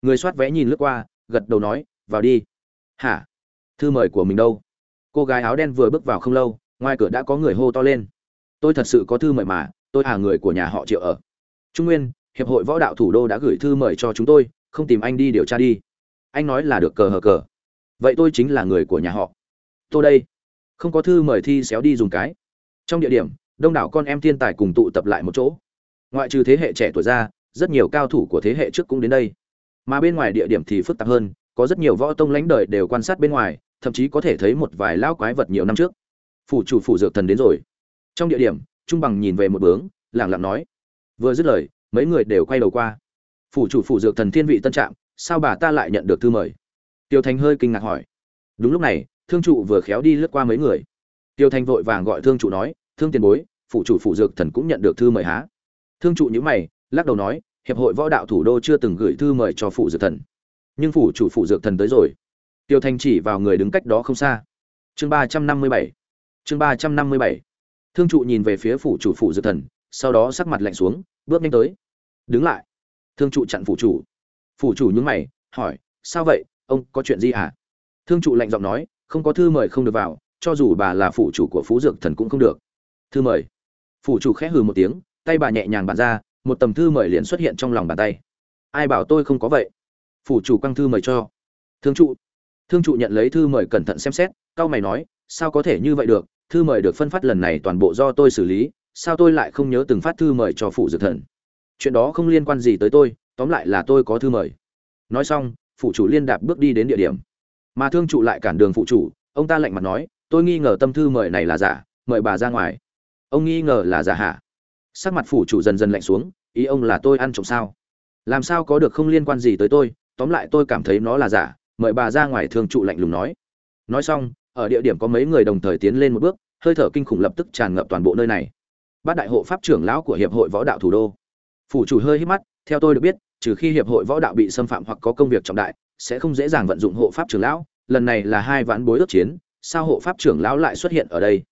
Người soát vé nhìn lướt qua, gật đầu nói vào đi. Hả? Thư mời của mình đâu? Cô gái áo đen vừa bước vào không lâu, ngoài cửa đã có người hô to lên. Tôi thật sự có thư mời mà, tôi à người của nhà họ triệu ở. Trung nguyên, hiệp hội võ đạo thủ đô đã gửi thư mời cho chúng tôi, không tìm anh đi điều tra đi. Anh nói là được cờ hờ cờ. Vậy tôi chính là người của nhà họ. Tôi đây. Không có thư mời thi xéo đi dùng cái. Trong địa điểm, đông đảo con em thiên tài cùng tụ tập lại một chỗ. Ngoại trừ thế hệ trẻ tuổi ra, rất nhiều cao thủ của thế hệ trước cũng đến đây. Mà bên ngoài địa điểm thì phức tạp hơn có rất nhiều võ tông lãnh đời đều quan sát bên ngoài, thậm chí có thể thấy một vài lao quái vật nhiều năm trước. Phủ chủ, phủ dược thần đến rồi. Trong địa điểm, trung bằng nhìn về một bướng lẳng lặng nói. Vừa dứt lời, mấy người đều quay đầu qua. Phủ chủ, phủ dược thần thiên vị tân trạm, sao bà ta lại nhận được thư mời? Tiêu thành hơi kinh ngạc hỏi. Đúng lúc này, thương trụ vừa khéo đi lướt qua mấy người. Tiêu thành vội vàng gọi thương trụ nói, thương tiền bối, phủ chủ, phủ dược thần cũng nhận được thư mời há? Thương trụ nhữ mày, lắc đầu nói, hiệp hội võ đạo thủ đô chưa từng gửi thư mời cho phủ dược thần nhưng phủ chủ phủ dược thần tới rồi. Tiêu Thanh chỉ vào người đứng cách đó không xa. Chương ba trăm năm mươi bảy. Chương ba trăm năm mươi bảy. Thương trụ nhìn về phía phủ chủ phủ dược thần, sau đó sắc mặt lạnh xuống, bước nhanh tới. Đứng lại. Thương trụ chặn phủ chủ. Phủ chủ nhúng mày, hỏi, sao vậy? Ông có chuyện gì à? thương trụ lạnh giọng nói, không có thư mời không được vào, cho dù bà là phủ chủ của phú dược thần cũng không được. Thư mời? Phủ chủ khẽ hừ một tiếng, tay bà nhẹ nhàng bàn ra, một tầm thư mời liền xuất hiện trong lòng bàn tay. Ai bảo tôi không có vậy? Phủ chủ quăng thư mời cho. Thương trụ. Thương trụ nhận lấy thư mời cẩn thận xem xét cao mày nói, sao có thể như vậy được? Thư mời được phân phát lần này toàn bộ do tôi xử lý, sao tôi lại không nhớ từng phát thư mời cho phụ dược thần? Chuyện đó không liên quan gì tới tôi, tóm lại là tôi có thư mời. Nói xong phụ chủ liên đạp bước đi đến địa điểm. Mà thương trụ lại cản đường phụ chủ, ông ta lạnh mặt nói, tôi nghi ngờ tâm thư mời này là giả, mời bà ra ngoài. Ông nghi ngờ là giả hả? Sắc mặt phủ chủ dần dần lạnh xuống, ý ông là tôi ăn trộm sao? Làm sao có được không liên quan gì tới tôi tóm lại tôi cảm thấy nó là giả, mời bà ra ngoài thương trụ lạnh lùng nói. Nói xong, ở địa điểm có mấy người đồng thời tiến lên một bước, hơi thở kinh khủng lập tức tràn ngập toàn bộ nơi này. Bát đại hộ pháp trưởng lão của hiệp hội võ đạo thủ đô. Phủ chủ hơi hít mắt, theo tôi được biết, trừ khi hiệp hội võ đạo bị xâm phạm hoặc có công việc trọng đại, sẽ không dễ dàng vận dụng hộ pháp trưởng lão, lần này là hai ván bối ước chiến, sao hộ pháp trưởng lão lại xuất hiện ở đây?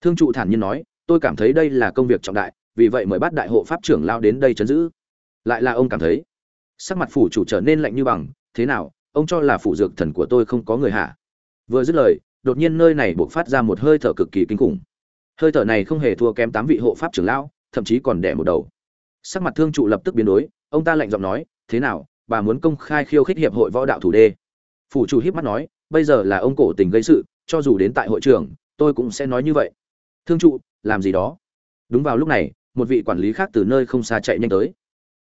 Thương trụ thản nhiên nói, tôi cảm thấy đây là công việc trọng đại, vì vậy mời bắt đại hộ pháp trưởng lão đến đây chấn giữ. Lại là ông cảm thấy sắc mặt phủ chủ trở nên lạnh như bằng thế nào, ông cho là phủ dược thần của tôi không có người hạ vừa dứt lời, đột nhiên nơi này buộc phát ra một hơi thở cực kỳ kinh khủng. Hơi thở này không hề thua kém tám vị hộ pháp trưởng lão, thậm chí còn đẻ một đầu. Sắc mặt thương trụ lập tức biến đổi, ông ta lạnh giọng nói, thế nào, bà muốn công khai khiêu khích hiệp hội võ đạo thủ đê? Phủ chủ hiếp mắt nói, bây giờ là ông cổ tình gây sự, cho dù đến tại hội trường, tôi cũng sẽ nói như vậy. Thương trụ, làm gì đó? Đúng vào lúc này, một vị quản lý khác từ nơi không xa chạy nhanh tới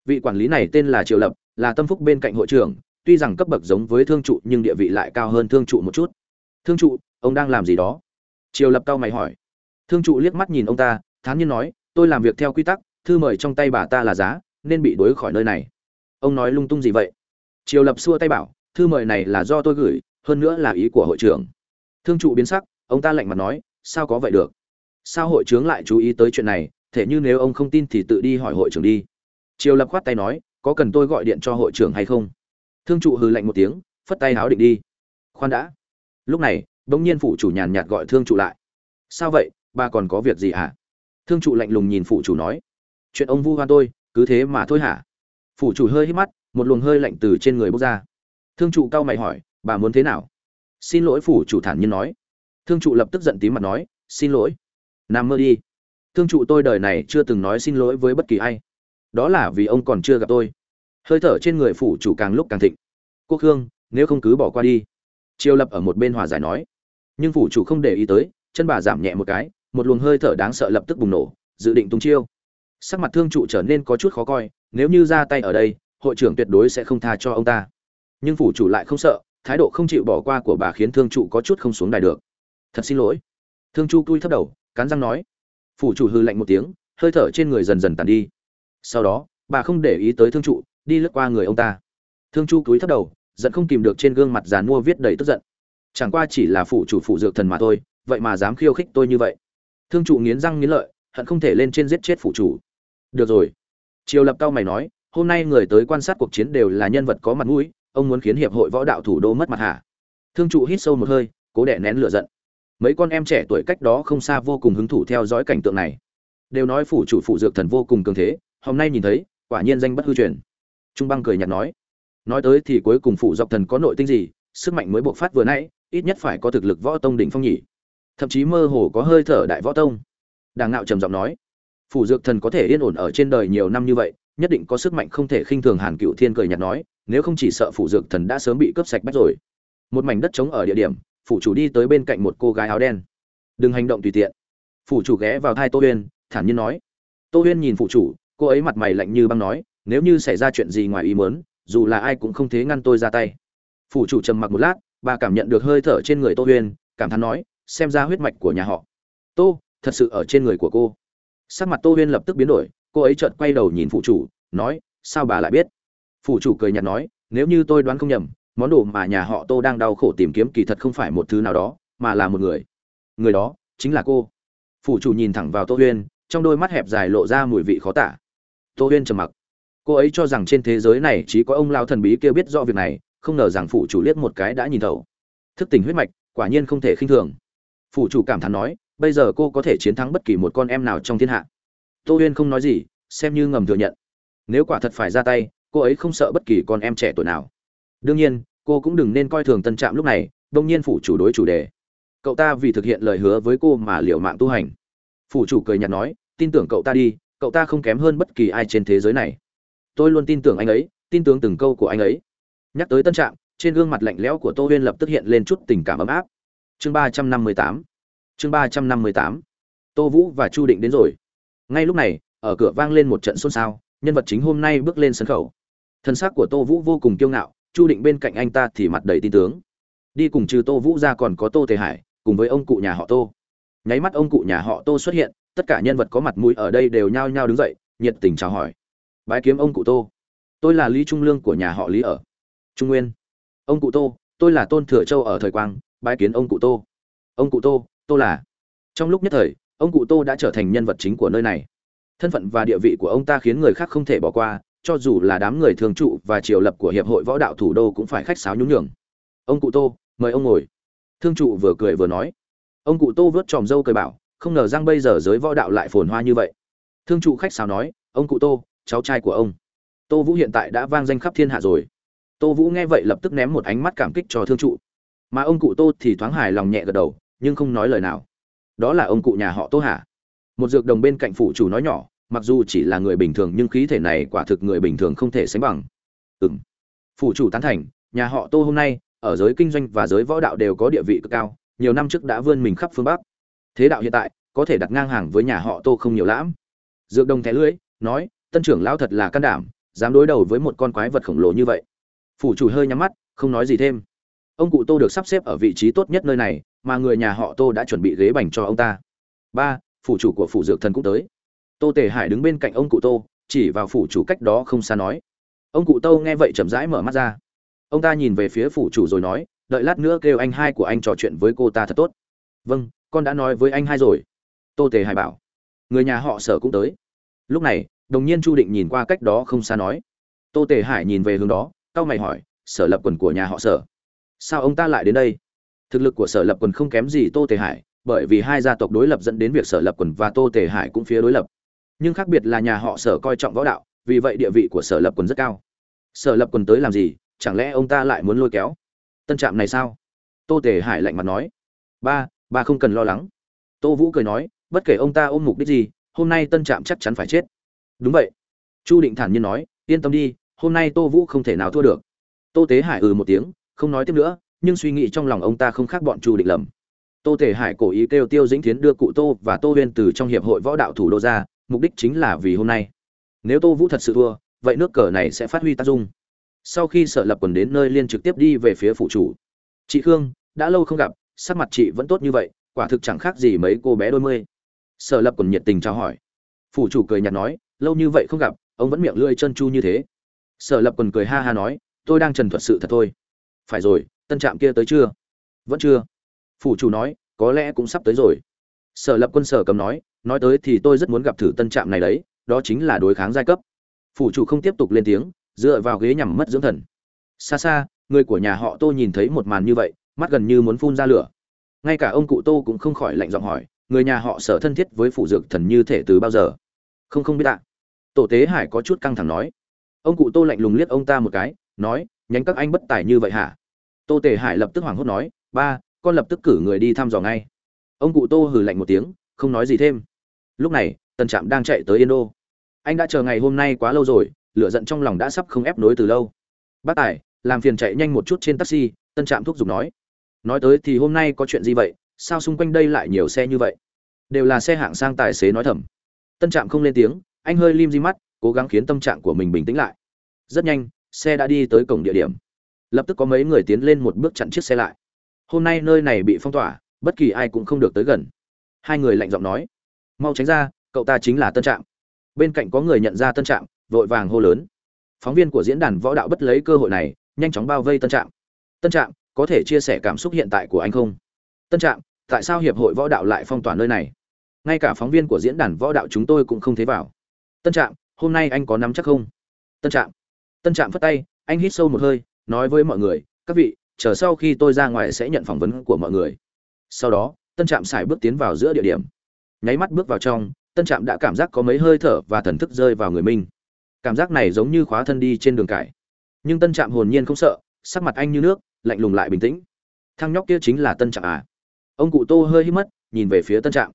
vị quản lý này tên là triều lập, là tâm phúc bên cạnh hội trưởng, tuy rằng cấp bậc giống với thương trụ, nhưng địa vị lại cao hơn thương trụ một chút. Thương trụ, ông đang làm gì đó? Triều lập cao mày hỏi. Thương trụ liếc mắt nhìn ông ta, thán nhiên nói, tôi làm việc theo quy tắc, thư mời trong tay bà ta là giá, nên bị đuổi khỏi nơi này. Ông nói lung tung gì vậy? Triều lập xua tay bảo, thư mời này là do tôi gửi, hơn nữa là ý của hội trưởng. Thương trụ biến sắc, ông ta lạnh mặt nói, sao có vậy được? Sao hội trưởng lại chú ý tới chuyện này thể như nếu ông không tin thì tự đi hỏi hội trưởng đi triều lập khoát tay nói, có cần tôi gọi điện cho hội trưởng hay không? Thương trụ hừ lạnh một tiếng, phất tay háo định đi. Khoan đã. Lúc này, bỗng nhiên phụ chủ nhàn nhạt gọi thương trụ lại. Sao vậy? Bà còn có việc gì hả? Thương trụ lạnh lùng nhìn phụ chủ nói. Chuyện ông vu hoan tôi, cứ thế mà thôi hả? Phụ chủ hơi hít mắt, một luồng hơi lạnh từ trên người bốc ra. Thương trụ cau mày hỏi, bà muốn thế nào? Xin lỗi, phủ chủ thản nhiên nói. Thương trụ lập tức giận tím mặt nói, xin lỗi. Nằm mơ đi. Thương trụ tôi đời này chưa từng nói xin lỗi với bất kỳ ai đó là vì ông còn chưa gặp tôi. Hơi thở trên người phủ chủ càng lúc càng thịnh. Quốc hương nếu không cứ bỏ qua đi. Triều lập ở một bên hòa giải nói. Nhưng phủ chủ không để ý tới, chân bà giảm nhẹ một cái, một luồng hơi thở đáng sợ lập tức bùng nổ, dự định tung chiêu. Sắc mặt thương trụ trở nên có chút khó coi, nếu như ra tay ở đây, hội trưởng tuyệt đối sẽ không tha cho ông ta. Nhưng phủ chủ lại không sợ, thái độ không chịu bỏ qua của bà khiến thương trụ có chút không xuống đài được. Thật xin lỗi. Thương chu cui thấp đầu, cắn răng nói. Phủ chủ hư lạnh một tiếng, hơi thở trên người dần dần tàn đi sau đó, bà không để ý tới thương trụ, đi lướt qua người ông ta. Thương chu cúi thấp đầu, giận không kìm được trên gương mặt dàn mua viết đầy tức giận. Chẳng qua chỉ là phủ chủ phụ dược thần mà thôi, vậy mà dám khiêu khích tôi như vậy. Thương trụ nghiến răng nghiến lợi, hận không thể lên trên giết chết phủ chủ. Được rồi. Triều lập cao mày nói, hôm nay người tới quan sát cuộc chiến đều là nhân vật có mặt mũi, ông muốn khiến hiệp hội võ đạo thủ đô mất mặt hả? Thương trụ hít sâu một hơi, cố đẻ nén lửa giận. Mấy con em trẻ tuổi cách đó không xa vô cùng hứng thú theo dõi cảnh tượng này. Đều nói phủ chủ phụ dược thần vô cùng cường thế hôm nay nhìn thấy, quả nhiên danh bất hư truyền. Trung băng cười nhạt nói nói tới thì cuối cùng phụ dọc thần có nội tinh gì, sức mạnh mới bộc phát vừa nãy, ít nhất phải có thực lực võ tông đỉnh phong nhỉ. Thậm chí mơ hồ có hơi thở đại võ tông. Đàng ngạo trầm giọng nói phủ dược thần có thể yên ổn ở trên đời nhiều năm như vậy, nhất định có sức mạnh không thể khinh thường hàn cựu thiên cười nhạt nói, nếu không chỉ sợ phủ dược thần đã sớm bị cướp sạch bách rồi. Một mảnh đất trống ở địa điểm phủ chủ đi tới bên cạnh một cô gái áo đen. Đừng hành động tùy tiện. Phủ chủ ghé vào thai tô huyên, thản nhiên nói. Tô huyên nhìn phủ chủ cô ấy mặt mày lạnh như băng nói, nếu như xảy ra chuyện gì ngoài ý muốn, dù là ai cũng không thế ngăn tôi ra tay. Phủ chủ trầm mặc một lát, bà cảm nhận được hơi thở trên người tô huyên, cảm thán nói, xem ra huyết mạch của nhà họ. Tô, thật sự ở trên người của cô. Sắc mặt tô huyên lập tức biến đổi, cô ấy chợt quay đầu nhìn phụ chủ, nói, sao bà lại biết? Phụ chủ cười nhạt nói, nếu như tôi đoán không nhầm, món đồ mà nhà họ tô đang đau khổ tìm kiếm kỳ thật không phải một thứ nào đó, mà là một người. Người đó chính là cô. Phụ chủ nhìn thẳng vào tô huyên, trong đôi mắt hẹp dài lộ ra mùi vị khó tả tô huyên trầm mặc. Cô ấy cho rằng trên thế giới này chỉ có ông lao thần bí kia biết rõ việc này, không ngờ rằng phụ chủ liếc một cái đã nhìn thấu. Thức tỉnh huyết mạch, quả nhiên không thể khinh thường. Phụ chủ cảm thán nói, bây giờ cô có thể chiến thắng bất kỳ một con em nào trong thiên hạ. Tô huyên không nói gì, xem như ngầm thừa nhận. Nếu quả thật phải ra tay, cô ấy không sợ bất kỳ con em trẻ tuổi nào. Đương nhiên, cô cũng đừng nên coi thường tân trạm lúc này đông nhiên phủ chủ đối chủ đề. Cậu ta vì thực hiện lời hứa với cô mà liều mạng tu hành. Phủ chủ cười nhạt nói, tin tưởng cậu ta đi cậu ta không kém hơn bất kỳ ai trên thế giới này. Tôi luôn tin tưởng anh ấy, tin tưởng từng câu của anh ấy. Nhắc tới tân trạng trên gương mặt lạnh lẽo của tô huyên lập tức hiện lên chút tình cảm ấm áp. Chương ba trăm năm mươi tám. Chương ba trăm năm mươi tám. Tô vũ và chu định đến rồi. Ngay lúc này, ở cửa vang lên một trận xôn xao, nhân vật chính hôm nay bước lên sân khấu. Thân xác của tô vũ vô cùng kiêu ngạo, chu định bên cạnh anh ta thì mặt đầy tin tướng. Đi cùng trừ tô vũ ra còn có tô tề hải, cùng với ông cụ nhà họ tô nháy mắt ông cụ nhà họ tô xuất hiện, tất cả nhân vật có mặt mũi ở đây đều nhao nhao đứng dậy, nhiệt tình chào hỏi. Bái kiếm ông cụ tô. Tôi là lý trung lương của nhà họ lý ở trung nguyên. Ông cụ tô, tôi là tôn thừa châu ở thời quang, bái kiến ông cụ tô. Ông cụ tô tô là. Trong lúc nhất thời, ông cụ tô đã trở thành nhân vật chính của nơi này. Thân phận và địa vị của ông ta khiến người khác không thể bỏ qua, cho dù là đám người thường trụ và triều lập của hiệp hội võ đạo thủ đô cũng phải khách sáo nhún nhường. Ông cụ tô, mời ông ngồi. Thương trụ vừa cười vừa nói ông cụ tô vớt tròm dâu cười bảo, không ngờ rằng bây giờ giới võ đạo lại phồn hoa như vậy. Thương trụ khách sáo nói, ông cụ tô, cháu trai của ông. Tô vũ hiện tại đã vang danh khắp thiên hạ rồi. Tô vũ nghe vậy lập tức ném một ánh mắt cảm kích cho thương trụ. Mà ông cụ tô thì thoáng hài lòng nhẹ gật đầu, nhưng không nói lời nào. Đó là ông cụ nhà họ tô hả? Một dược đồng bên cạnh phủ chủ nói nhỏ, mặc dù chỉ là người bình thường, nhưng khí thể này quả thực người bình thường không thể sánh bằng. Ừ m phủ chủ tán thành, nhà họ tô hôm nay, ở giới kinh doanh và giới võ đạo đều có địa vị cực cao nhiều năm trước đã vươn mình khắp phương bắc. Thế đạo hiện tại, có thể đặt ngang hàng với nhà họ tô không nhiều lãm. Dược đồng thẻ lưỡi nói, tân trưởng lão thật là can đảm, dám đối đầu với một con quái vật khổng lồ như vậy. Phủ chủ hơi nhắm mắt, không nói gì thêm. Ông cụ tô được sắp xếp ở vị trí tốt nhất nơi này, mà người nhà họ tô đã chuẩn bị ghế bành cho ông ta. Ba, phủ chủ của phủ dược thần cũng tới. Tô tề hải đứng bên cạnh ông cụ tô, chỉ vào phủ chủ cách đó không xa nói. Ông cụ tô nghe vậy chậm rãi mở mắt ra. Ông ta nhìn về phía phủ chủ rồi nói đợi lát nữa kêu anh hai của anh trò chuyện với cô ta thật tốt. Vâng con đã nói với anh hai rồi. Tô tề hải bảo. Người nhà họ sở cũng tới. Lúc này, đồng nhiên chu định nhìn qua cách đó không xa nói. Tô tề hải nhìn về hướng đó c mày hỏi, sở lập quần của nhà họ sở? Sao ông ta lại đến đây? Thực lực của sở lập quần không kém gì tô tề hải, bởi vì hai gia tộc đối lập dẫn đến việc sở lập quần và tô tề hải cũng phía đối lập. Nhưng khác biệt là nhà họ sở coi trọng võ đạo, vì vậy địa vị của sở lập quần rất cao. Sở lập quần tới làm gì? Chẳng lẽ ông ta lại muốn lôi kéo? Tân trạm này sao? Tô tề hải lạnh mặt nói. Ba ba không cần lo lắng. Tô vũ cười nói, bất kể ông ta ôm mục đích gì, hôm nay tân trạm chắc chắn phải chết. Đúng vậy. Chu định thản nhiên nói, yên tâm đi, hôm nay tô vũ không thể nào thua được. Tô tế hải ừ một tiếng, không nói tiếp nữa, nhưng suy nghĩ trong lòng ông ta không khác bọn chu định lầm. Tô Tề hải cố ý kêu tiêu dĩnh thiến đưa cụ tô và tô huyên từ trong hiệp hội võ đạo thủ đô ra, mục đích chính là vì hôm nay. Nếu tô vũ thật sự thua, vậy nước cờ này sẽ phát huy tác dụng sau khi sở lập quần đến nơi liên trực tiếp đi về phía phụ chủ. Chị khương, đã lâu không gặp, sắc mặt chị vẫn tốt như vậy, quả thực chẳng khác gì mấy cô bé đôi mươi. Sở lập quần nhiệt tình chào hỏi. Phủ chủ cười nhạt nói, lâu như vậy không gặp, ông vẫn miệng lưỡi chân chu như thế. Sở lập quần cười ha ha nói, tôi đang trần thuật sự thật thôi. Phải rồi, tân trạm kia tới chưa? Vẫn chưa. Phủ chủ nói, có lẽ cũng sắp tới rồi. Sở lập quân sở cầm nói nói tới thì tôi rất muốn gặp thử tân trạm này đấy, đó chính là đối kháng giai cấp. Phủ chủ không tiếp tục lên tiếng dựa vào ghế nhằm mất dưỡng thần. Xa xa, người của nhà họ tô nhìn thấy một màn như vậy, mắt gần như muốn phun ra lửa. Ngay cả ông cụ tô cũng không khỏi lạnh giọng hỏi, người nhà họ sở thân thiết với phụ dược thần như thể từ bao giờ? Không không biết ạ. Tổ tế hải có chút căng thẳng nói. Ông cụ tô lạnh lùng liếc ông ta một cái, nói, nhánh các anh bất tài như vậy hả? Tô tề hải lập tức hoảng hốt nói, ba, con lập tức cử người đi thăm dò ngay. Ông cụ tô hừ lạnh một tiếng, không nói gì thêm. Lúc này, tần trạm đang chạy tới yên đô. Anh đã chờ ngày hôm nay quá lâu rồi lửa giận trong lòng đã sắp không ép nối từ lâu. Bác tài, làm phiền chạy nhanh một chút trên taxi, tân trạm thúc giục nói. Nói tới thì hôm nay có chuyện gì vậy? Sao xung quanh đây lại nhiều xe như vậy? Đều là xe hạng sang tài xế nói thầm. Tân trạm không lên tiếng, anh hơi lim di mắt, cố gắng khiến tâm trạng của mình bình tĩnh lại. Rất nhanh, xe đã đi tới cổng địa điểm. Lập tức có mấy người tiến lên một bước chặn chiếc xe lại. Hôm nay nơi này bị phong tỏa, bất kỳ ai cũng không được tới gần. Hai người lạnh giọng nói. Mau tránh ra, cậu ta chính là tân trạm. Bên cạnh có người nhận ra tân trạm vội vàng hô lớn. Phóng viên của diễn đàn võ đạo bất lấy cơ hội này, nhanh chóng bao vây tân trạm. Tân trạm, có thể chia sẻ cảm xúc hiện tại của anh không? Tân trạm, tại sao hiệp hội võ đạo lại phong tỏa nơi này? Ngay cả phóng viên của diễn đàn võ đạo chúng tôi cũng không thấy vào. Tân trạm, hôm nay anh có nắm chắc không? Tân trạm. Tân trạm phất tay, anh hít sâu một hơi, nói với mọi người, các vị, chờ sau khi tôi ra ngoài sẽ nhận phỏng vấn của mọi người. Sau đó, tân trạm xài bước tiến vào giữa địa điểm. Nháy mắt bước vào trong, tân trạm đã cảm giác có mấy hơi thở và thần thức rơi vào người mình cảm giác này giống như khóa thân đi trên đường cải. Nhưng tân trạm hồn nhiên không sợ, sắc mặt anh như nước, lạnh lùng lại bình tĩnh. Thằng nhóc kia chính là tân trạm à? Ông cụ tô hơi hít mất, nhìn về phía tân trạm.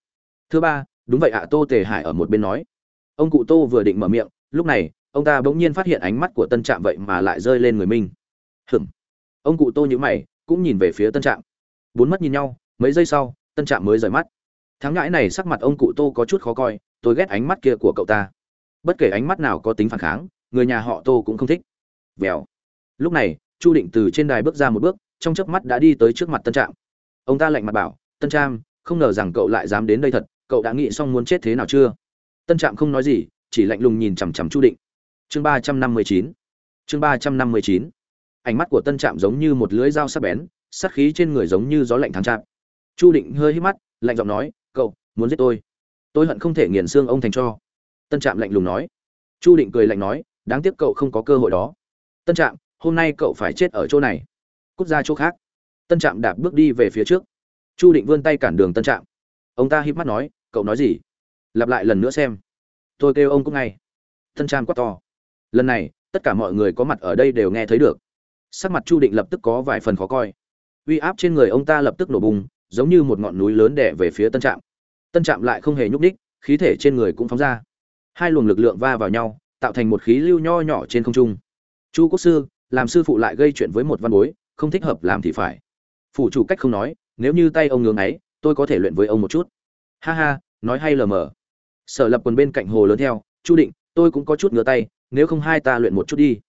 Thứ ba, đúng vậy ạ, tô tề hải ở một bên nói. Ông cụ tô vừa định mở miệng, lúc này, ông ta bỗng nhiên phát hiện ánh mắt của tân trạm vậy mà lại rơi lên người mình. Hừm ông cụ tô nhữ mày, cũng nhìn về phía tân trạm. Bốn mắt nhìn nhau, mấy giây sau, tân trạm mới rời mắt. Thắng ngãi này sắc mặt ông cụ tô có chút khó coi, tôi ghét ánh mắt kia của cậu ta bất kể ánh mắt nào có tính phản kháng, người nhà họ tô cũng không thích. Vèo. Lúc này, chu định từ trên đài bước ra một bước, trong chớp mắt đã đi tới trước mặt tân trạm. Ông ta lạnh mặt bảo, tân trạm, không ngờ rằng cậu lại dám đến đây thật, cậu đã nghĩ xong muốn chết thế nào chưa? Tân trạm không nói gì, chỉ lạnh lùng nhìn chằm chằm chu định. Chương ba trăm năm mươi chín. Chương ba trăm năm mươi chín. Ánh mắt của tân trạm giống như một lưỡi dao sắc bén, sát khí trên người giống như gió lạnh thắng trạm chu định hơi hít mắt, lạnh giọng nói, cậu, muốn giết tôi. Tôi hận không thể nghiền xương ông thành cho tân trạm lạnh lùng nói. Chu định cười lạnh nói, đáng tiếc cậu không có cơ hội đó. Tân trạm, hôm nay cậu phải chết ở chỗ này. Cút ra chỗ khác. Tân trạm đạp bước đi về phía trước. Chu định vươn tay cản đường tân trạm. Ông ta híp mắt nói, cậu nói gì? Lặp lại lần nữa xem. Tôi kêu ông cũng ngay. Tân trạm quát to. Lần này, tất cả mọi người có mặt ở đây đều nghe thấy được. Sắc mặt chu định lập tức có vài phần khó coi. Uy áp trên người ông ta lập tức nổ bùng, giống như một ngọn núi lớn đè về phía tân trạm. Tân trạm lại không hề nhúc ních khí thể trên người cũng phóng ra hai luồng lực lượng va vào nhau, tạo thành một khí lưu nho nhỏ trên không trung. Chu quốc sư, làm sư phụ lại gây chuyện với một văn bối, không thích hợp làm thì phải. Phủ chủ cách không nói, nếu như tay ông ngưỡng ấy, tôi có thể luyện với ông một chút. Ha ha, nói hay lờ mờ. Sở lập quần bên cạnh hồ lớn theo, chu định, tôi cũng có chút ngửa tay, nếu không hai ta luyện một chút đi.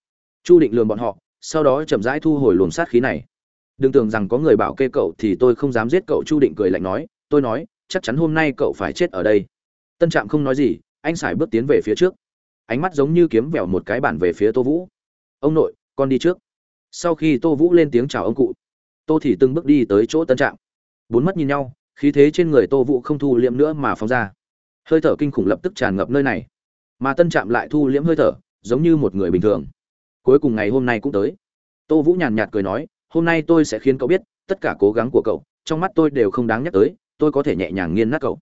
Chu định lường bọn họ, sau đó chậm rãi thu hồi luồng sát khí này. Đừng tưởng rằng có người bảo kê cậu thì tôi không dám giết cậu, chu định cười lạnh nói, tôi nói, chắc chắn hôm nay cậu phải chết ở đây. Tân trạm không nói gì anh sải bước tiến về phía trước. Ánh mắt giống như kiếm vẹo một cái bản về phía tô vũ. Ông nội, con đi trước. Sau khi tô vũ lên tiếng chào ông cụ, tô thì từng bước đi tới chỗ tân trạm. Bốn mắt nhìn nhau, khí thế trên người tô vũ không thu liễm nữa mà phóng ra. Hơi thở kinh khủng lập tức tràn ngập nơi này. Mà tân trạm lại thu liễm hơi thở, giống như một người bình thường. Cuối cùng ngày hôm nay cũng tới. Tô vũ nhàn nhạt cười nói, hôm nay tôi sẽ khiến cậu biết tất cả cố gắng của cậu, trong mắt tôi đều không đáng nhắc tới, tôi có thể nhẹ nhàng nghiên nát cậu.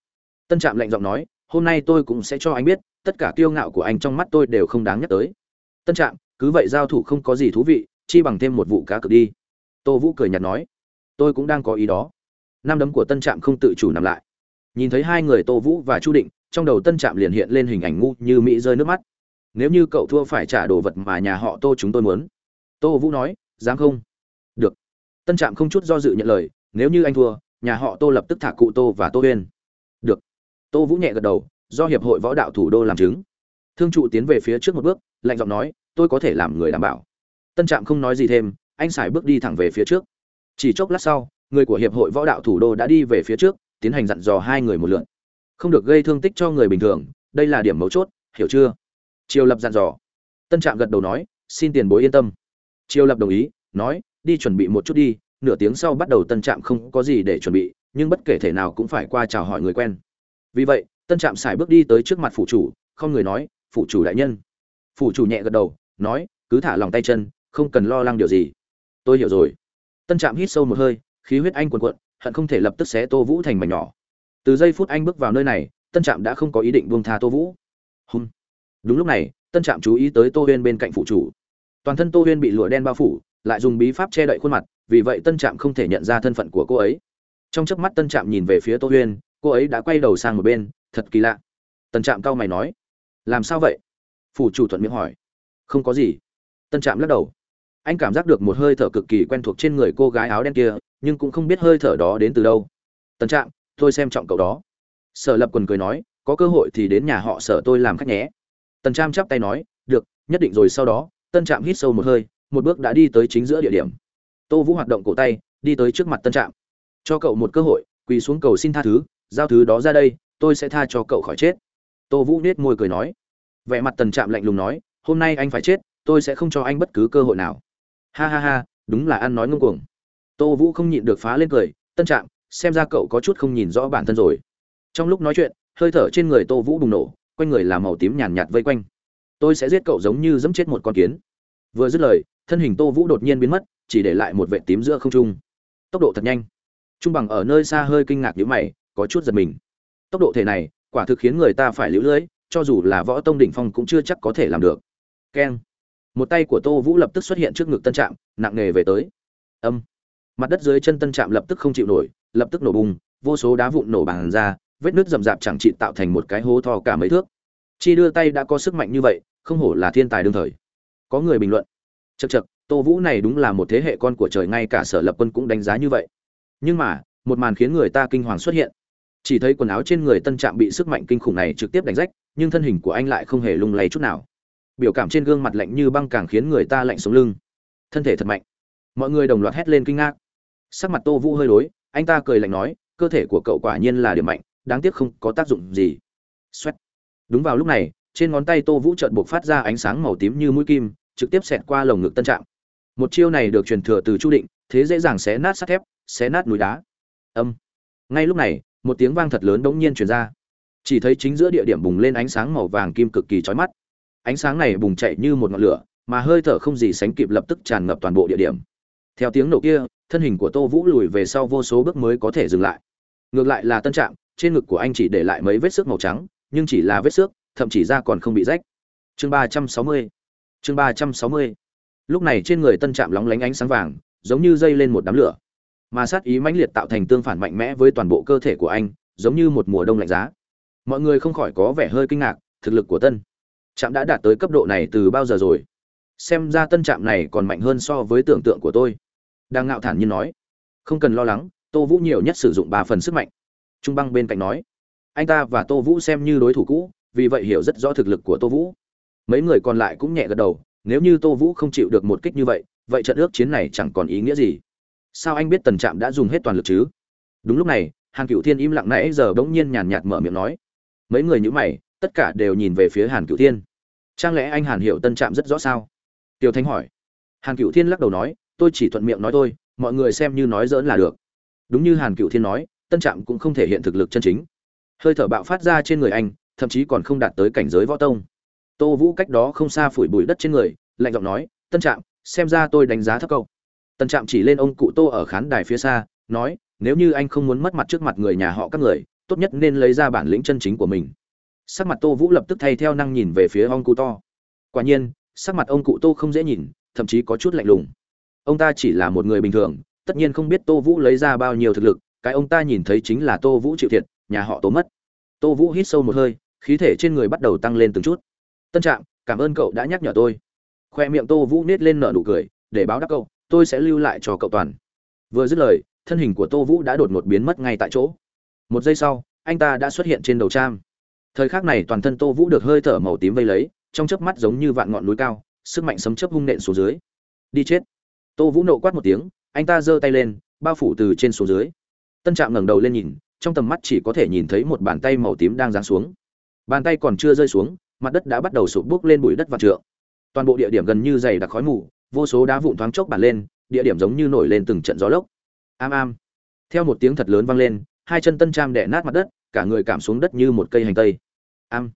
Tân trạm lạnh giọng nói hôm nay tôi cũng sẽ cho anh biết, tất cả kiêu ngạo của anh trong mắt tôi đều không đáng nhắc tới. Tân trạm, cứ vậy giao thủ không có gì thú vị, chi bằng thêm một vụ cá cược đi. Tô vũ cười nhạt nói, tôi cũng đang có ý đó. Năm đấm của tân trạm không tự chủ nằm lại. Nhìn thấy hai người tô vũ và chu định, trong đầu tân trạm liền hiện lên hình ảnh ngu như mỹ rơi nước mắt. Nếu như cậu thua phải trả đồ vật mà nhà họ tô chúng tôi muốn. Tô vũ nói, dám không? Được. Tân trạm không chút do dự nhận lời, nếu như anh thua, nhà họ tô lập tức thả cụ tô và tô huyên tô vũ nhẹ gật đầu, do hiệp hội võ đạo thủ đô làm chứng. Thương trụ tiến về phía trước một bước, lạnh giọng nói, tôi có thể làm người đảm bảo. Tân trạm không nói gì thêm, anh sải bước đi thẳng về phía trước. Chỉ chốc lát sau, người của hiệp hội võ đạo thủ đô đã đi về phía trước, tiến hành dặn dò hai người một lượn không được gây thương tích cho người bình thường, đây là điểm mấu chốt, hiểu chưa? Triều lập dặn dò. Tân trạm gật đầu nói, xin tiền bối yên tâm. Triều lập đồng ý, nói, đi chuẩn bị một chút đi, nửa tiếng sau bắt đầu tân trạm không có gì để chuẩn bị, nhưng bất kể thể nào cũng phải qua chào hỏi người quen vì vậy, tân trạm xài bước đi tới trước mặt phủ chủ, không người nói, phủ chủ đại nhân. Phủ chủ nhẹ gật đầu, nói, cứ thả lòng tay chân, không cần lo lắng điều gì. Tôi hiểu rồi. Tân trạm hít sâu một hơi, khí huyết anh quần quận hận không thể lập tức xé tô vũ thành mảnh nhỏ. Từ giây phút anh bước vào nơi này, tân trạm đã không có ý định buông tha tô vũ. Hum. Đúng lúc này, tân trạm chú ý tới tô huyên bên cạnh phụ chủ. Toàn thân tô huyên bị lụa đen bao phủ, lại dùng bí pháp che đậy khuôn mặt, vì vậy tân trạm không thể nhận ra thân phận của cô ấy. Trong chớp mắt tân trạm nhìn về phía tô huyên cô ấy đã quay đầu sang một bên, thật kỳ lạ. Tân trạm cau mày nói, làm sao vậy? Phủ chủ thuận miệng hỏi. Không có gì. Tân trạm lắc đầu. Anh cảm giác được một hơi thở cực kỳ quen thuộc trên người cô gái áo đen kia, nhưng cũng không biết hơi thở đó đến từ đâu. Tân trạm, tôi xem trọng cậu đó. Sở lập quần cười nói, có cơ hội thì đến nhà họ sở tôi làm khách nhé. Tần trạm chắp tay nói, được, nhất định rồi, sau đó. Tân trạm hít sâu một hơi, một bước đã đi tới chính giữa địa điểm. Tô vũ hoạt động cổ tay, đi tới trước mặt tân trạm. Cho cậu một cơ hội, quỳ xuống cầu xin tha thứ giao thứ đó ra đây, tôi sẽ tha cho cậu khỏi chết. Tô vũ nết môi cười nói. Vẻ mặt tần trạm lạnh lùng nói, hôm nay anh phải chết, tôi sẽ không cho anh bất cứ cơ hội nào. Ha ha ha, đúng là ăn nói ngông cuồng. Tô vũ không nhịn được phá lên cười tân trạm, xem ra cậu có chút không nhìn rõ bản thân rồi. Trong lúc nói chuyện, hơi thở trên người tô vũ bùng nổ, quanh người làm màu tím nhàn nhạt vây quanh. Tôi sẽ giết cậu giống như dẫm chết một con kiến. Vừa dứt lời, thân hình tô vũ đột nhiên biến mất, chỉ để lại một vệ tím giữa không trung. Tốc độ thật nhanh. Trung bằng ở nơi xa hơi kinh ngạc nhữ mày có chút giật mình. Tốc độ thể này, quả thực khiến người ta phải lũ lưỡi cho dù là võ tông đỉnh phong cũng chưa chắc có thể làm được. Keng. Một tay của tô vũ lập tức xuất hiện trước ngực tân trạm, nặng nề về tới. Âm. Mặt đất dưới chân tân trạm lập tức không chịu nổi, lập tức nổ bùng, vô số đá vụn nổ bàn ra, vết nước rầm rạp chẳng trị tạo thành một cái hố to cả mấy thước. Chi đưa tay đã có sức mạnh như vậy, không hổ là thiên tài đương thời. Có người bình luận. Chật chật tô vũ này đúng là một thế hệ con của trời ngay cả sở lập quân cũng đánh giá như vậy. Nhưng mà, một màn khiến người ta kinh hoàng xuất hiện chỉ thấy quần áo trên người tân trạm bị sức mạnh kinh khủng này trực tiếp đánh rách, nhưng thân hình của anh lại không hề lung lay chút nào. Biểu cảm trên gương mặt lạnh như băng càng khiến người ta lạnh sống lưng. Thân thể thật mạnh. Mọi người đồng loạt hét lên kinh ngạc. Sắc mặt tô vũ hơi đối, anh ta cười lạnh nói, cơ thể của cậu quả nhiên là điểm mạnh, đáng tiếc không có tác dụng gì. Xoét. đúng vào lúc này, trên ngón tay tô vũ trợn buộc phát ra ánh sáng màu tím như mũi kim, trực tiếp xẹt qua lồng ngực tân trạm. Một chiêu này được truyền thừa từ chu định, thế dễ dàng xé nát sắt thép, xé nát núi đá. Âm. Ngay lúc này một tiếng vang thật lớn bỗng nhiên truyền ra. Chỉ thấy chính giữa địa điểm bùng lên ánh sáng màu vàng kim cực kỳ chói mắt. Ánh sáng này bùng chạy như một ngọn lửa, mà hơi thở không gì sánh kịp lập tức tràn ngập toàn bộ địa điểm. Theo tiếng nổ kia, thân hình của tô vũ lùi về sau vô số bước mới có thể dừng lại. Ngược lại là tân trạng, trên ngực của anh chỉ để lại mấy vết xước màu trắng, nhưng chỉ là vết xước, thậm chỉ ra còn không bị rách. Chương ba trăm sáu mươi. Chương ba trăm sáu mươi. Lúc này trên người tân trạm lóng lánh ánh sáng vàng, giống như dây lên một đám lửa mà sát ý mãnh liệt tạo thành tương phản mạnh mẽ với toàn bộ cơ thể của anh, giống như một mùa đông lạnh giá. Mọi người không khỏi có vẻ hơi kinh ngạc, thực lực của tân trạm đã đạt tới cấp độ này từ bao giờ rồi? Xem ra tân trạm này còn mạnh hơn so với tưởng tượng của tôi. Đang ngạo thản nhiên nói. Không cần lo lắng, tô vũ nhiều nhất sử dụng ba phần sức mạnh. Trung băng bên cạnh nói. Anh ta và tô vũ xem như đối thủ cũ, vì vậy hiểu rất rõ thực lực của tô vũ. Mấy người còn lại cũng nhẹ gật đầu, nếu như tô vũ không chịu được một kích như vậy vậy trận ước chiến này chẳng còn ý nghĩa gì sao anh biết tần trạm đã dùng hết toàn lực chứ? Đúng lúc này, hàn cựu thiên im lặng nãy giờ bỗng nhiên nhàn nhạt mở miệng nói. Mấy người nhữ mày, tất cả đều nhìn về phía hàn cựu thiên. Chẳng lẽ anh hàn hiểu tân trạm rất rõ sao? Tiêu thanh hỏi. Hàn cựu thiên lắc đầu nói, tôi chỉ thuận miệng nói thôi, mọi người xem như nói dỡn là được. Đúng như hàn cựu thiên nói, tân trạm cũng không thể hiện thực lực chân chính. Hơi thở bạo phát ra trên người anh, thậm chí còn không đạt tới cảnh giới võ tông. Tô vũ cách đó không xa phủi bụi đất trên người, lạnh giọng nói, tân trạm, xem ra tôi đánh giá thấp câu tân trạm chỉ lên ông cụ tô ở khán đài phía xa, nói, nếu như anh không muốn mất mặt trước mặt người nhà họ các người, tốt nhất nên lấy ra bản lĩnh chân chính của mình. Sắc mặt tô vũ lập tức thay theo năng nhìn về phía ông cụ to quả nhiên, sắc mặt ông cụ tô không dễ nhìn, thậm chí có chút lạnh lùng. Ông ta chỉ là một người bình thường, tất nhiên không biết tô vũ lấy ra bao nhiêu thực lực, cái ông ta nhìn thấy chính là tô vũ chịu thiệt, nhà họ tố mất. Tô vũ hít sâu một hơi, khí thể trên người bắt đầu tăng lên từng chút. Tân trạm, cảm ơn cậu đã nhắc nhở tôi. Khoe miệng tô vũ nết lên nở nụ cười, để báo đáp cậu tôi sẽ lưu lại cho cậu toàn. Vừa dứt lời, thân hình của tô vũ đã đột ngột biến mất ngay tại chỗ. Một giây sau, anh ta đã xuất hiện trên đầu trang. Thời khắc này toàn thân tô vũ được hơi thở màu tím vây lấy, trong chớp mắt giống như vạn ngọn núi cao, sức mạnh sấm chớp hung nện xuống dưới. Đi chết. Tô vũ nộ quát một tiếng, anh ta giơ tay lên, bao phủ từ trên xuống dưới. Tân trạm ngẩng đầu lên nhìn, trong tầm mắt chỉ có thể nhìn thấy một bàn tay màu tím đang giáng xuống. Bàn tay còn chưa rơi xuống, mặt đất đã bắt đầu sụp bốc lên bụi đất và trượng. Toàn bộ địa điểm gần như dày đặc khói mù vô số đá vụn thoáng chốc bản lên, địa điểm giống như nổi lên từng trận gió lốc. Am am. Theo một tiếng thật lớn vang lên, hai chân tân trang đẻ nát mặt đất, cả người cảm xuống đất như một cây hành tây. Am.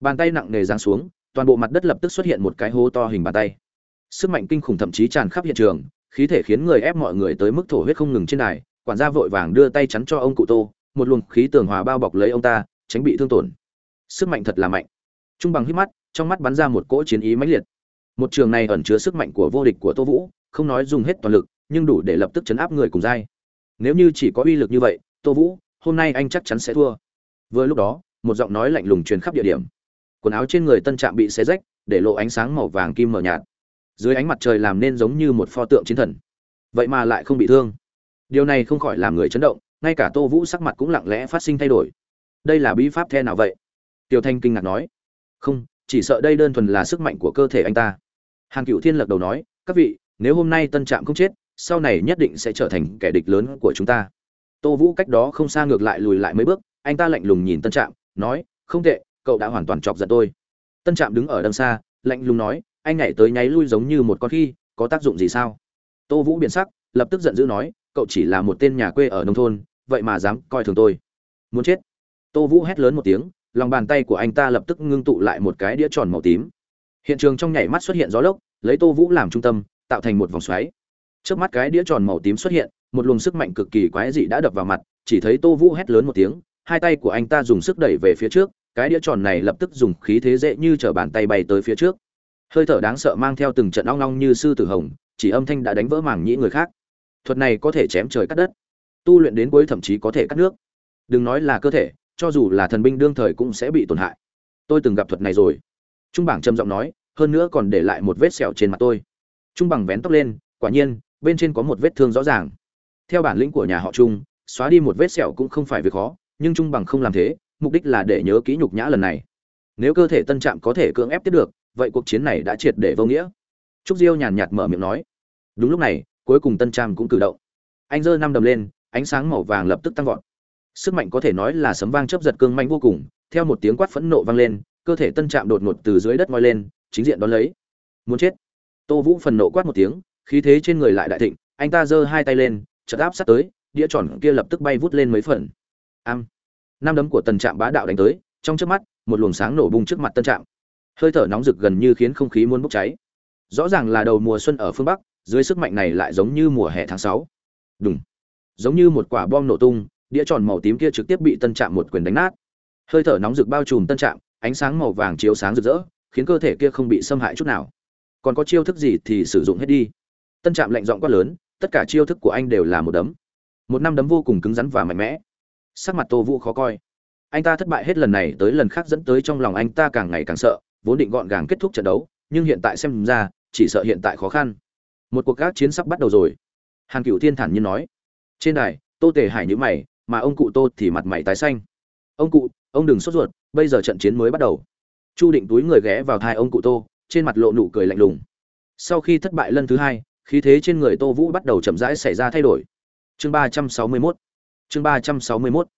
Bàn tay nặng nề giáng xuống, toàn bộ mặt đất lập tức xuất hiện một cái hố to hình bàn tay. Sức mạnh kinh khủng thậm chí tràn khắp hiện trường, khí thể khiến người ép mọi người tới mức thổ huyết không ngừng trên đài, quản gia vội vàng đưa tay chắn cho ông cụ tô, một luồng khí tường hòa bao bọc lấy ông ta, tránh bị thương tổn. Sức mạnh thật là mạnh. Trung bằng hít mắt, trong mắt bắn ra một cỗ chiến ý mãnh liệt một trường này ẩn chứa sức mạnh của vô địch của tô vũ, không nói dùng hết toàn lực, nhưng đủ để lập tức chấn áp người cùng giai. Nếu như chỉ có uy lực như vậy, tô vũ, hôm nay anh chắc chắn sẽ thua. Vừa lúc đó, một giọng nói lạnh lùng truyền khắp địa điểm. Quần áo trên người tân trạm bị xé rách, để lộ ánh sáng màu vàng kim mờ nhạt. Dưới ánh mặt trời làm nên giống như một pho tượng chiến thần. Vậy mà lại không bị thương. Điều này không khỏi làm người chấn động, ngay cả tô vũ sắc mặt cũng lặng lẽ phát sinh thay đổi. Đây là bí pháp the nào vậy? Tiểu thanh kinh ngạc nói. Không chỉ sợ đây đơn thuần là sức mạnh của cơ thể anh ta. Hàn cựu thiên lật đầu nói, các vị, nếu hôm nay tân trạm không chết, sau này nhất định sẽ trở thành kẻ địch lớn của chúng ta. Tô vũ cách đó không xa ngược lại lùi lại mấy bước, anh ta lạnh lùng nhìn tân trạm, nói, không tệ, cậu đã hoàn toàn chọc giận tôi. Tân trạm đứng ở đằng xa, lạnh lùng nói, anh nhảy tới nháy lui giống như một con khi có tác dụng gì sao? Tô vũ biện sắc, lập tức giận dữ nói, cậu chỉ là một tên nhà quê ở nông thôn, vậy mà dám coi thường tôi. Muốn chết. Tô vũ hét lớn một tiếng lòng bàn tay của anh ta lập tức ngưng tụ lại một cái đĩa tròn màu tím. Hiện trường trong nhảy mắt xuất hiện gió lốc, lấy tô vũ làm trung tâm, tạo thành một vòng xoáy. Trước mắt cái đĩa tròn màu tím xuất hiện, một luồng sức mạnh cực kỳ quái dị đã đập vào mặt, chỉ thấy tô vũ hét lớn một tiếng, hai tay của anh ta dùng sức đẩy về phía trước, cái đĩa tròn này lập tức dùng khí thế dễ như t bàn tay bay tới phía trước. Hơi thở đáng sợ mang theo từng trận ong ong như sư tử hồng, chỉ âm thanh đã đánh vỡ màng nhĩ người khác. Thuật này có thể chém trời cắt đất, tu luyện đến cuối thậm chí có thể cắt nước. Đừng nói là cơ thể cho dù là thần binh đương thời cũng sẽ bị tổn hại. Tôi từng gặp thuật này rồi. Trung bảng trầm giọng nói, hơn nữa còn để lại một vết sẹo trên mặt tôi. Trung bằng vén tóc lên, quả nhiên, bên trên có một vết thương rõ ràng. Theo bản lĩnh của nhà họ trung, xóa đi một vết sẹo cũng không phải việc khó, nhưng trung bằng không làm thế, mục đích là để nhớ kỹ nhục nhã lần này. Nếu cơ thể tân trạm có thể cưỡng ép tiếp được, vậy cuộc chiến này đã triệt để vô nghĩa. Trúc diêu nhàn nhạt mở miệng nói. Đúng lúc này, cuối cùng tân trạm cũng cử động. Anh giơ năm đầm lên, ánh sáng màu vàng lập tức tăng vọt sức mạnh có thể nói là sấm vang chớp giật cương mạnh vô cùng, theo một tiếng quát phẫn nộ vang lên, cơ thể tân trạm đột ngột từ dưới đất ngoi lên, chính diện đón lấy. Muốn chết. Tô vũ phần nộ quát một tiếng, khí thế trên người lại đại thịnh, anh ta giơ hai tay lên, chợt áp sát tới, đĩa tròn kia lập tức bay vút lên mấy phần. Am. Năm đấm của tần trạm bá đạo đánh tới, trong trước mắt, một luồng sáng nổ bung trước mặt tân trạm. Hơi thở nóng rực gần như khiến không khí muốn bốc cháy. Rõ ràng là đầu mùa xuân ở phương bắc, dưới sức mạnh này lại giống như mùa hè tháng sáu. Đúng giống như một quả bom nổ tung đĩa tròn màu tím kia trực tiếp bị tân trạm một quyền đánh nát. Hơi thở nóng rực bao trùm tân trạm, ánh sáng màu vàng chiếu sáng rực rỡ, khiến cơ thể kia không bị xâm hại chút nào. Còn có chiêu thức gì thì sử dụng hết đi. Tân trạm lạnh giọng quát lớn, tất cả chiêu thức của anh đều là một đấm. Một năm đấm vô cùng cứng rắn và mạnh mẽ. Sắc mặt tô vũ khó coi. Anh ta thất bại hết lần này tới lần khác dẫn tới trong lòng anh ta càng ngày càng sợ, vốn định gọn gàng kết thúc trận đấu, nhưng hiện tại xem ra, chỉ sợ hiện tại khó khăn. Một cuộc các chiến sắp bắt đầu rồi. Hàn cựu thiên thản nhiên nói. Trên đài, tô tề hải nhữ mày mà ông cụ tô thì mặt mày tái xanh. Ông cụ, ông đừng sốt ruột, bây giờ trận chiến mới bắt đầu. Chu định túi người ghé vào thai ông cụ tô, trên mặt lộ nụ cười lạnh lùng. Sau khi thất bại lần thứ hai, khí thế trên người tô vũ bắt đầu chậm rãi xảy ra thay đổi. Chương ba trăm sáu mươi mốt. Chương ba trăm sáu mươi mốt.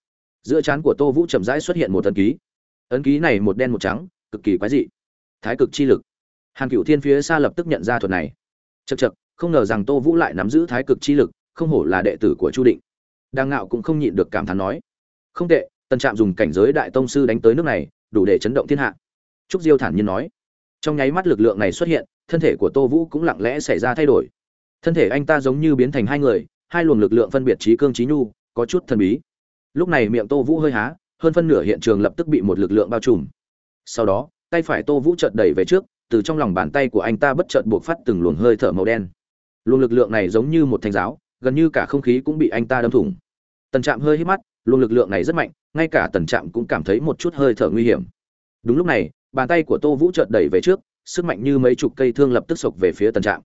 Giữa trán của tô vũ chậm rãi xuất hiện một ấn ký. Ấn ký này một đen một trắng, cực kỳ quái dị. Thái cực chi lực. Hàn cựu thiên phía xa lập tức nhận ra thuật này. Chật chật không ngờ rằng tô vũ lại nắm giữ thái cực chi lực, không hổ là đệ tử của chu định đang ngạo cũng không nhịn được cảm thán nói, không tệ, tần trạm dùng cảnh giới đại tông sư đánh tới nước này, đủ để chấn động thiên hạ. Trúc diêu thản nhiên nói, trong nháy mắt lực lượng này xuất hiện, thân thể của tô vũ cũng lặng lẽ xảy ra thay đổi. Thân thể anh ta giống như biến thành hai người, hai luồng lực lượng phân biệt trí cương trí nhu, có chút thần bí. Lúc này miệng tô vũ hơi há, hơn phân nửa hiện trường lập tức bị một lực lượng bao trùm. Sau đó, tay phải tô vũ chợt đẩy về trước, từ trong lòng bàn tay của anh ta bất chợt buộc phát từng luồng hơi thở màu đen. Luồng lực lượng này giống như một thanh giáo, gần như cả không khí cũng bị anh ta đâm thủng tần trạm hơi hít mắt, luồng lực lượng này rất mạnh, ngay cả tần trạm cũng cảm thấy một chút hơi thở nguy hiểm. Đúng lúc này, bàn tay của tô vũ chợt đẩy về trước, sức mạnh như mấy chục cây thương lập tức sộc về phía tần trạm.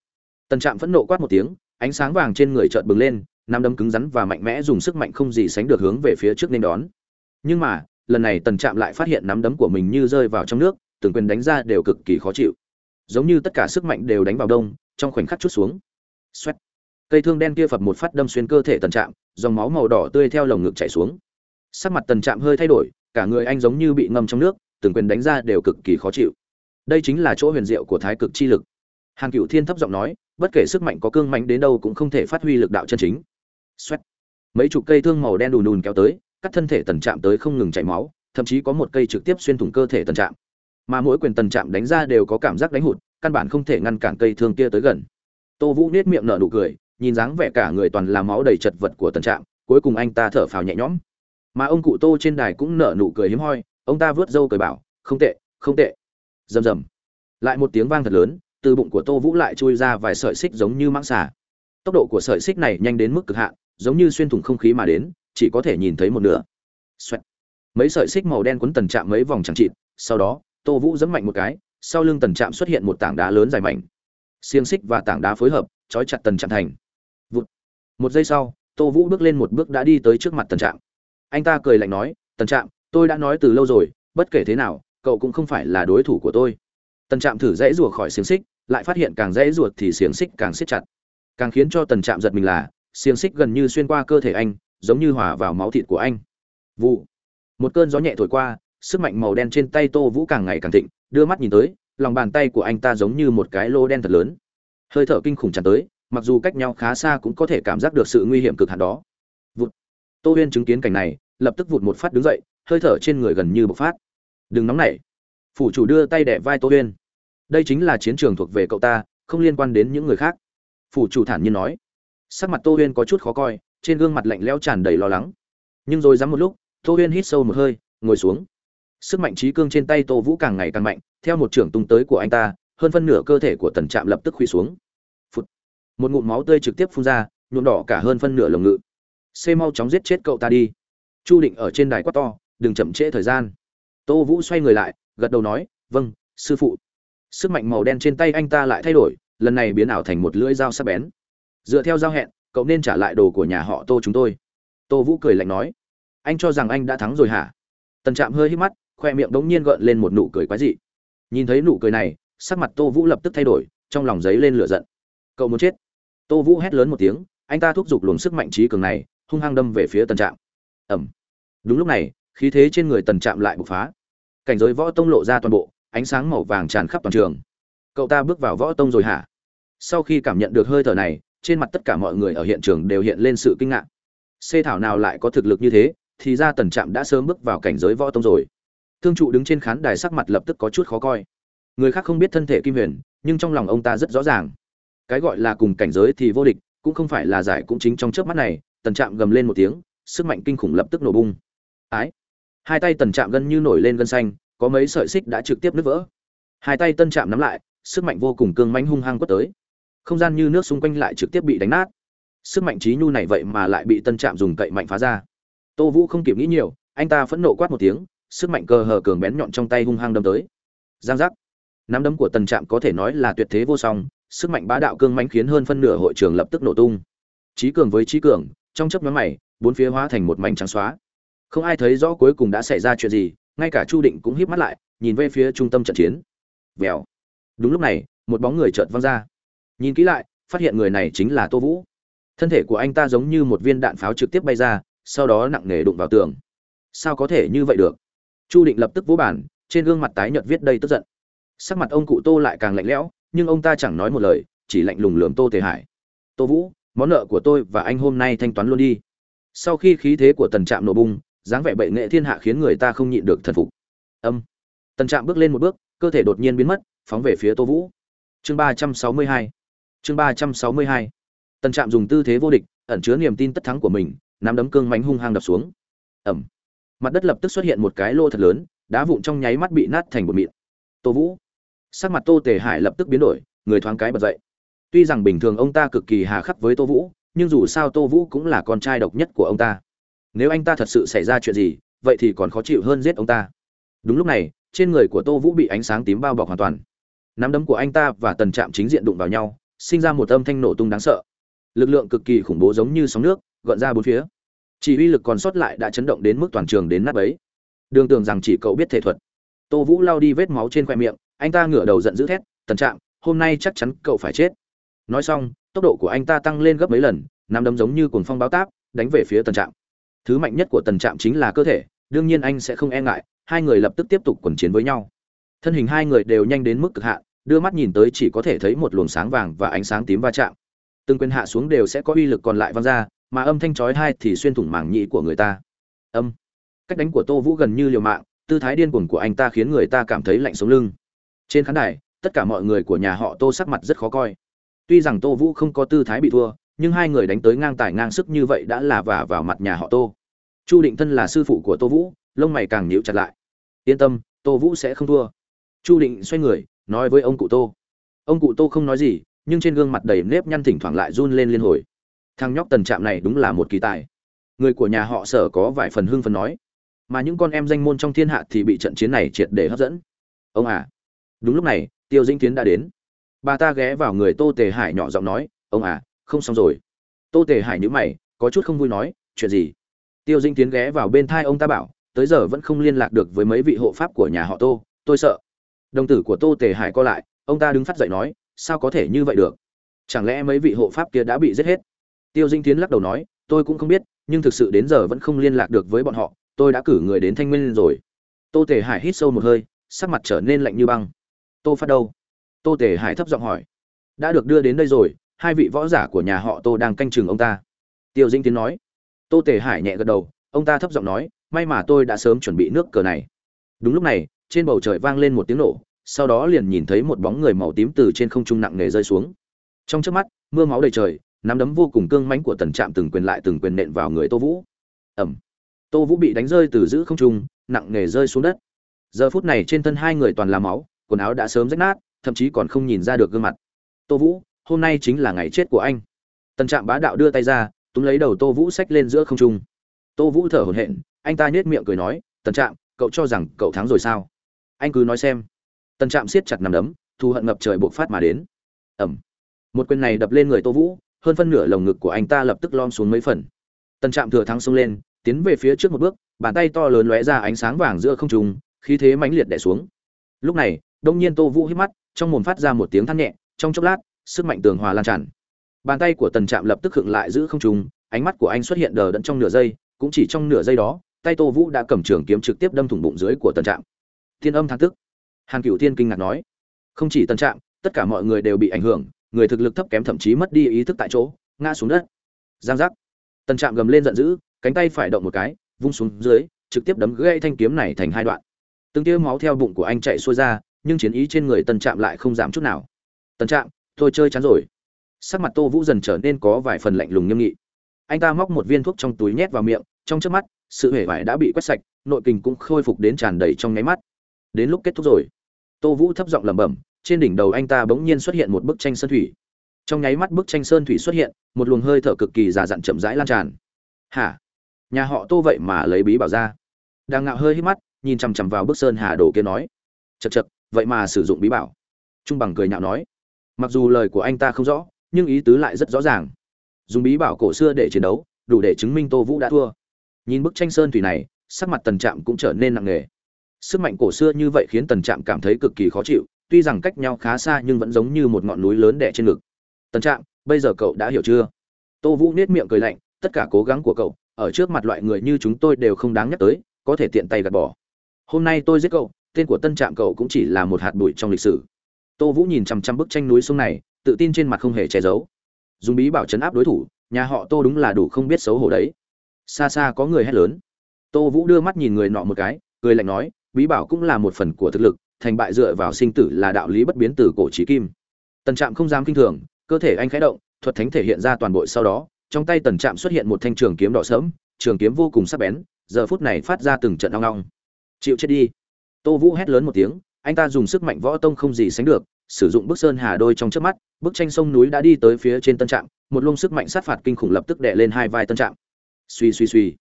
Tần trạm phẫn nộ quát một tiếng, ánh sáng vàng trên người chợt bừng lên nắm đấm cứng rắn và mạnh mẽ dùng sức mạnh không gì sánh được hướng về phía trước nên đón. Nhưng mà, lần này tần trạm lại phát hiện nắm đấm của mình như rơi vào trong nước, từng quyền đánh ra đều cực kỳ khó chịu. Giống như tất cả sức mạnh đều đánh vào đông, trong khoảnh khắc chút xuống. Xoét. cây thương đen kia phập một phát đâm xuyên cơ thể tần trạm dòng máu màu đỏ tươi theo lồng ngực chảy xuống. Sắc mặt tần trạm hơi thay đổi, cả người anh giống như bị ngâm trong nước, từng quyền đánh ra đều cực kỳ khó chịu. Đây chính là chỗ huyền diệu của thái cực chi lực. Hàn cựu thiên thấp giọng nói, bất kể sức mạnh có cương mạnh đến đâu cũng không thể phát huy lực đạo chân chính. Xoét. mấy chục cây thương màu đen đùn đùn kéo tới, cắt thân thể tần trạm tới không ngừng chảy máu, thậm chí có một cây trực tiếp xuyên thủng cơ thể tần trạm. Mà mỗi quyền tần trạm đánh ra đều có cảm giác đánh hụt, căn bản không thể ngăn cản cây thương kia tới gần. Tô vũ nết miệng nở nụ cười nhìn dáng vẻ cả người toàn là máu đầy chật vật của tần trạm, cuối cùng anh ta thở phào nhẹ nhõm. Mà ông cụ tô trên đài cũng nở nụ cười hiếm hoi, ông ta vớt râu cười bảo, không tệ không tệ. Rầm rầm. Lại một tiếng vang thật lớn, từ bụng của tô vũ lại chui ra vài sợi xích giống như mãng xà. Tốc độ của sợi xích này nhanh đến mức cực hạn, giống như xuyên thủng không khí mà đến, chỉ có thể nhìn thấy một nửa. Xoẹt. mấy sợi xích màu đen quấn tần chạm mấy vòng chẳng chịt, sau đó, tô vũ giẫm mạnh một cái, sau lưng tần trạm xuất hiện một tảng đá lớn dài mảnh. Xiềng xích và tảng đá phối hợp, trói chặt tần trạm thành một giây sau, tô vũ bước lên một bước đã đi tới trước mặt tần trạm. Anh ta cười lạnh nói, tần trạm, tôi đã nói từ lâu rồi, bất kể thế nào, cậu cũng không phải là đối thủ của tôi. Tần trạm thử dãy rủa khỏi xiềng xích, lại phát hiện càng dãy ruột thì xiềng xích càng siết chặt. Càng khiến cho tần trạm giật mình là, xiềng xích gần như xuyên qua cơ thể anh, giống như hòa vào máu thịt của anh. Vụ. Một cơn gió nhẹ thổi qua, sức mạnh màu đen trên tay tô vũ càng ngày càng thịnh, đưa mắt nhìn tới, lòng bàn tay của anh ta giống như một cái lô đen thật lớn. Hơi thở kinh khủng tràn tới mặc dù cách nhau khá xa cũng có thể cảm giác được sự nguy hiểm cực hạn đó. Vụt. Tô huyên chứng kiến cảnh này, lập tức vụt một phát đứng dậy, hơi thở trên người gần như bộc phát. Đừng nóng nảy. Phủ chủ đưa tay đẻ vai tô huyên. Đây chính là chiến trường thuộc về cậu ta, không liên quan đến những người khác. Phủ chủ thản nhiên nói. Sắc mặt tô huyên có chút khó coi, trên gương mặt lạnh lẽo tràn đầy lo lắng. Nhưng rồi dám một lúc, tô huyên hít sâu một hơi, ngồi xuống. Sức mạnh trí cương trên tay tô vũ càng ngày càng mạnh, theo một trưởng tung tới của anh ta, hơn phân nửa cơ thể của tần trạm lập tức khuy xuống một ngụm máu tươi trực tiếp phun ra, nhuộm đỏ cả hơn phân nửa lồng ngự xê mau chóng giết chết cậu ta đi. Chu định ở trên đài quát to, đừng chậm trễ thời gian. Tô vũ xoay người lại, gật đầu nói vâng sư phụ. Sức mạnh màu đen trên tay anh ta lại thay đổi, lần này biến ảo thành một lưỡi dao sắc bén. Dựa theo giao hẹn, cậu nên trả lại đồ của nhà họ tô chúng tôi. Tô vũ cười lạnh nói, anh cho rằng anh đã thắng rồi hả? Tần trạm hơi hít mắt, khoe miệng đống nhiên gợn lên một nụ cười quái dị. Nhìn thấy nụ cười này, sắc mặt tô vũ lập tức thay đổi, trong lòng giấy lên lửa giận. Cậu muốn chết? Tô vũ hét lớn một tiếng, anh ta thúc giục luồng sức mạnh trí cường này, hung hăng đâm về phía tần trạm. Ẩm đúng lúc này, khí thế trên người tần trạm lại bộc phá. Cảnh giới võ tông lộ ra toàn bộ, ánh sáng màu vàng tràn khắp toàn trường. Cậu ta bước vào võ tông rồi hả? Sau khi cảm nhận được hơi thở này, trên mặt tất cả mọi người ở hiện trường đều hiện lên sự kinh ngạc. Xê thảo nào lại có thực lực như thế, thì ra tần trạm đã sớm bước vào cảnh giới võ tông rồi. Thương trụ đứng trên khán đài sắc mặt lập tức có chút khó coi. Người khác không biết thân thể kim huyền, nhưng trong lòng ông ta rất rõ ràng cái gọi là cùng cảnh giới thì vô địch, cũng không phải là giải cũng chính trong chớp mắt này, tần trạm gầm lên một tiếng, sức mạnh kinh khủng lập tức nổ bung. Ái! Hai tay tần trạm gần như nổi lên gân xanh, có mấy sợi xích đã trực tiếp nứt vỡ. Hai tay tân trạm nắm lại, sức mạnh vô cùng cương mãnh hung hăng quất tới. Không gian như nước xung quanh lại trực tiếp bị đánh nát. Sức mạnh trí nhu này vậy mà lại bị tân trạm dùng cậy mạnh phá ra. Tô vũ không kịp nghĩ nhiều, anh ta phẫn nộ quát một tiếng, sức mạnh cờ hờ cường bén nhọn trong tay hung hăng đâm tới. Giang giác! Nắm đấm của tần trạm có thể nói là tuyệt thế vô song sức mạnh bá đạo cương mãnh khiến hơn phân nửa hội trường lập tức nổ tung. Trí cường với trí cường, trong chớp nhoáng mày, bốn phía hóa thành một mảnh trắng xóa. Không ai thấy rõ cuối cùng đã xảy ra chuyện gì, ngay cả chu định cũng híp mắt lại, nhìn về phía trung tâm trận chiến. Vèo. Đúng lúc này, một bóng người chợt văng ra. Nhìn kỹ lại, phát hiện người này chính là tô vũ. Thân thể của anh ta giống như một viên đạn pháo trực tiếp bay ra, sau đó nặng nề đụng vào tường. Sao có thể như vậy được? Chu định lập tức vỗ bản trên gương mặt tái nhợt viết đầy tức giận. Sắc mặt ông cụ tô lại càng lạnh lẽo nhưng ông ta chẳng nói một lời, chỉ lạnh lùng lườm tô tề hải. Tô vũ, món nợ của tôi và anh hôm nay thanh toán luôn đi. Sau khi khí thế của tần trạm nổ bung, dáng vẻ bệ nghệ thiên hạ khiến người ta không nhịn được thần phục. Âm. Tần trạm bước lên một bước, cơ thể đột nhiên biến mất, phóng về phía tô vũ. Chương ba trăm sáu mươi hai. Chương ba trăm sáu mươi hai. Tần trạm dùng tư thế vô địch, ẩn chứa niềm tin tất thắng của mình, nắm đấm cương mánh hung hăng đập xuống. Ẩm mặt đất lập tức xuất hiện một cái lô thật lớn, đá vụn trong nháy mắt bị nát thành bột mịn. Tô vũ sắc mặt tô tề hải lập tức biến đổi, người thoáng cái bật dậy. Tuy rằng bình thường ông ta cực kỳ hà khắc với tô vũ, nhưng dù sao tô vũ cũng là con trai độc nhất của ông ta. Nếu anh ta thật sự xảy ra chuyện gì, vậy thì còn khó chịu hơn giết ông ta. Đúng lúc này, trên người của tô vũ bị ánh sáng tím bao bọc hoàn toàn. Nắm đấm của anh ta và tần trạm chính diện đụng vào nhau, sinh ra một âm thanh nổ tung đáng sợ. Lực lượng cực kỳ khủng bố giống như sóng nước gợn ra bốn phía. Chỉ uy lực còn sót lại đã chấn động đến mức toàn trường đến nát ấy đường tưởng rằng chỉ cậu biết thể thuật. Tô vũ lao đi vết máu trên khoe miệng anh ta ngửa đầu giận dữ thét, tần trạm, hôm nay chắc chắn cậu phải chết. Nói xong, tốc độ của anh ta tăng lên gấp mấy lần, nắm đấm giống như cuồng phong báo táp, đánh về phía tần trạm. Thứ mạnh nhất của tần trạm chính là cơ thể, đương nhiên anh sẽ không e ngại, hai người lập tức tiếp tục quần chiến với nhau. Thân hình hai người đều nhanh đến mức cực hạn, đưa mắt nhìn tới chỉ có thể thấy một luồng sáng vàng và ánh sáng tím va chạm. Từng quyền hạ xuống đều sẽ có uy lực còn lại văng ra, mà âm thanh chói hai thì xuyên thủng màng nhĩ của người ta. Âm. Cách đánh của tô vũ gần như liều mạng, tư thái điên cuồng của anh ta khiến người ta cảm thấy lạnh sống lưng trên khán đài, tất cả mọi người của nhà họ tô sắc mặt rất khó coi. Tuy rằng tô vũ không có tư thái bị thua, nhưng hai người đánh tới ngang tài ngang sức như vậy đã là vả vào mặt nhà họ tô. Chu định thân là sư phụ của tô vũ, lông mày càng nhíu chặt lại. Yên tâm, tô vũ sẽ không thua. Chu định xoay người, nói với ông cụ tô. Ông cụ tô không nói gì, nhưng trên gương mặt đầy nếp nhăn thỉnh thoảng lại run lên liên hồi. Thằng nhóc tần trạm này đúng là một kỳ tài. Người của nhà họ sở có vài phần hưng phần nói. Mà những con em danh môn trong thiên hạ thì bị trận chiến này triệt để hấp dẫn. Ông à đúng lúc này, tiêu dĩnh tiến đã đến. Bà ta ghé vào người tô tề hải nhỏ giọng nói, ông à không xong rồi. Tô tề hải nhữ mày, có chút không vui nói, chuyện gì? Tiêu dĩnh tiến ghé vào bên thai ông ta bảo, tới giờ vẫn không liên lạc được với mấy vị hộ pháp của nhà họ tô, tôi sợ. Đồng tử của tô tề hải co lại, ông ta đứng phát dậy nói, sao có thể như vậy được? Chẳng lẽ mấy vị hộ pháp kia đã bị giết hết? Tiêu dinh tiến lắc đầu nói, tôi cũng không biết, nhưng thực sự đến giờ vẫn không liên lạc được với bọn họ, tôi đã cử người đến thanh nguyên rồi. Tô tề hải hít sâu một hơi, sắc mặt trở nên lạnh như băng tô phát đâu? Tô tề hải thấp giọng hỏi. Đã được đưa đến đây rồi, hai vị võ giả của nhà họ tô đang canh chừng ông ta. Tiêu dinh tiến nói. Tô tề hải nhẹ gật đầu, ông ta thấp giọng nói, may mà tôi đã sớm chuẩn bị nước cờ này. Đúng lúc này, trên bầu trời vang lên một tiếng nổ, sau đó liền nhìn thấy một bóng người màu tím từ trên không trung nặng nề rơi xuống. Trong trước mắt, mưa máu đầy trời, nắm đấm vô cùng cương mãnh của tần trạm từng quyền lại từng quyền nện vào người tô vũ. Ẩm tô vũ bị đánh rơi từ giữ không trung, nặng nề rơi xuống đất. Giờ phút này trên thân hai người toàn là máu quần áo đã sớm rách nát, thậm chí còn không nhìn ra được gương mặt. Tô vũ, hôm nay chính là ngày chết của anh. Tần trạm bá đạo đưa tay ra, túm lấy đầu tô vũ xách lên giữa không trung. Tô vũ thở hổn hển, anh ta nhếch miệng cười nói, tần trạm, cậu cho rằng cậu thắng rồi sao? Anh cứ nói xem. Tần trạm siết chặt nằm đấm, thù hận ngập trời bộc phát mà đến. Ẩm một quyền này đập lên người tô vũ, hơn phân nửa lồng ngực của anh ta lập tức lom xuống mấy phần. Tần trạm thừa thắng xông lên, tiến về phía trước một bước, bàn tay to lớn lóe ra ánh sáng vàng giữa không trung, khí thế mãnh liệt đè xuống. Lúc này đông nhiên tô vũ hít mắt, trong mồm phát ra một tiếng than nhẹ, trong chốc lát, sức mạnh tường hòa lan tràn. Bàn tay của tần trạm lập tức khựng lại giữ không trung, ánh mắt của anh xuất hiện đờ đẫn trong nửa giây, cũng chỉ trong nửa giây đó, tay tô vũ đã cầm trường kiếm trực tiếp đâm thủng bụng dưới của tần trạm. Thiên âm thang tức. Hàn cửu thiên kinh ngạc nói, không chỉ tần trạm, tất cả mọi người đều bị ảnh hưởng, người thực lực thấp kém thậm chí mất đi ý thức tại chỗ, ngã xuống đất. Giang giác. Tần trạm gầm lên giận dữ, cánh tay phải động một cái, vung xuống dưới, trực tiếp đấm gãy thanh kiếm này thành hai đoạn. Từng tia máu theo bụng của anh chạy xuôi ra nhưng chiến ý trên người tần trạm lại không giảm chút nào. Tần trạm, tôi chơi chán rồi. Sắc mặt tô vũ dần trở nên có vài phần lạnh lùng nghiêm nghị. Anh ta móc một viên thuốc trong túi nhét vào miệng, trong trước mắt, sự hể vải đã bị quét sạch, nội kình cũng khôi phục đến tràn đầy trong nháy mắt. Đến lúc kết thúc rồi, tô vũ thấp giọng lẩm bẩm, trên đỉnh đầu anh ta bỗng nhiên xuất hiện một bức tranh sơn thủy. Trong nháy mắt bức tranh sơn thủy xuất hiện, một luồng hơi thở cực kỳ già dặn chậm rãi lan tràn. Hả? Nhà họ tô vậy mà lấy bí bảo ra? Đang ngạo hơi hít mắt, nhìn chằm chằm vào bức sơn hà đồ kia nói chật chật, vậy mà sử dụng bí bảo. Trung bằng cười nhạo nói, mặc dù lời của anh ta không rõ, nhưng ý tứ lại rất rõ ràng. Dùng bí bảo cổ xưa để chiến đấu, đủ để chứng minh tô vũ đã thua. Nhìn bức tranh sơn thủy này, sắc mặt tần trạm cũng trở nên nặng nề. Sức mạnh cổ xưa như vậy khiến tần trạm cảm thấy cực kỳ khó chịu, tuy rằng cách nhau khá xa nhưng vẫn giống như một ngọn núi lớn đẻ trên ngực. Tần trạm, bây giờ cậu đã hiểu chưa? Tô vũ nết miệng cười lạnh, tất cả cố gắng của cậu, ở trước mặt loại người như chúng tôi đều không đáng nhắc tới, có thể tiện tay gạt bỏ. Hôm nay tôi giết cậu tên của tân trạm cậu cũng chỉ là một hạt bụi trong lịch sử. Tô vũ nhìn chằm chằm bức tranh núi sông này, tự tin trên mặt không hề che giấu. Dùng bí bảo chấn áp đối thủ, nhà họ tô đúng là đủ không biết xấu hổ đấy. Xa xa có người hét lớn. Tô vũ đưa mắt nhìn người nọ một cái, cười lạnh nói, bí bảo cũng là một phần của thực lực, thành bại dựa vào sinh tử là đạo lý bất biến từ cổ trí kim. Tần trạm không dám kinh thường, cơ thể anh khẽ động, thuật thánh thể hiện ra toàn bộ sau đó, trong tay tần trạm xuất hiện một thanh trường kiếm đỏ sớm trường kiếm vô cùng sắc bén, giờ phút này phát ra từng trận long long. Chịu chết đi tô vũ hét lớn một tiếng, anh ta dùng sức mạnh võ tông không gì sánh được, sử dụng bức sơn hà đôi trong trước mắt, bức tranh sông núi đã đi tới phía trên tân trạm, một luồng sức mạnh sát phạt kinh khủng lập tức đè lên hai vai tân trạm. Suy suy suy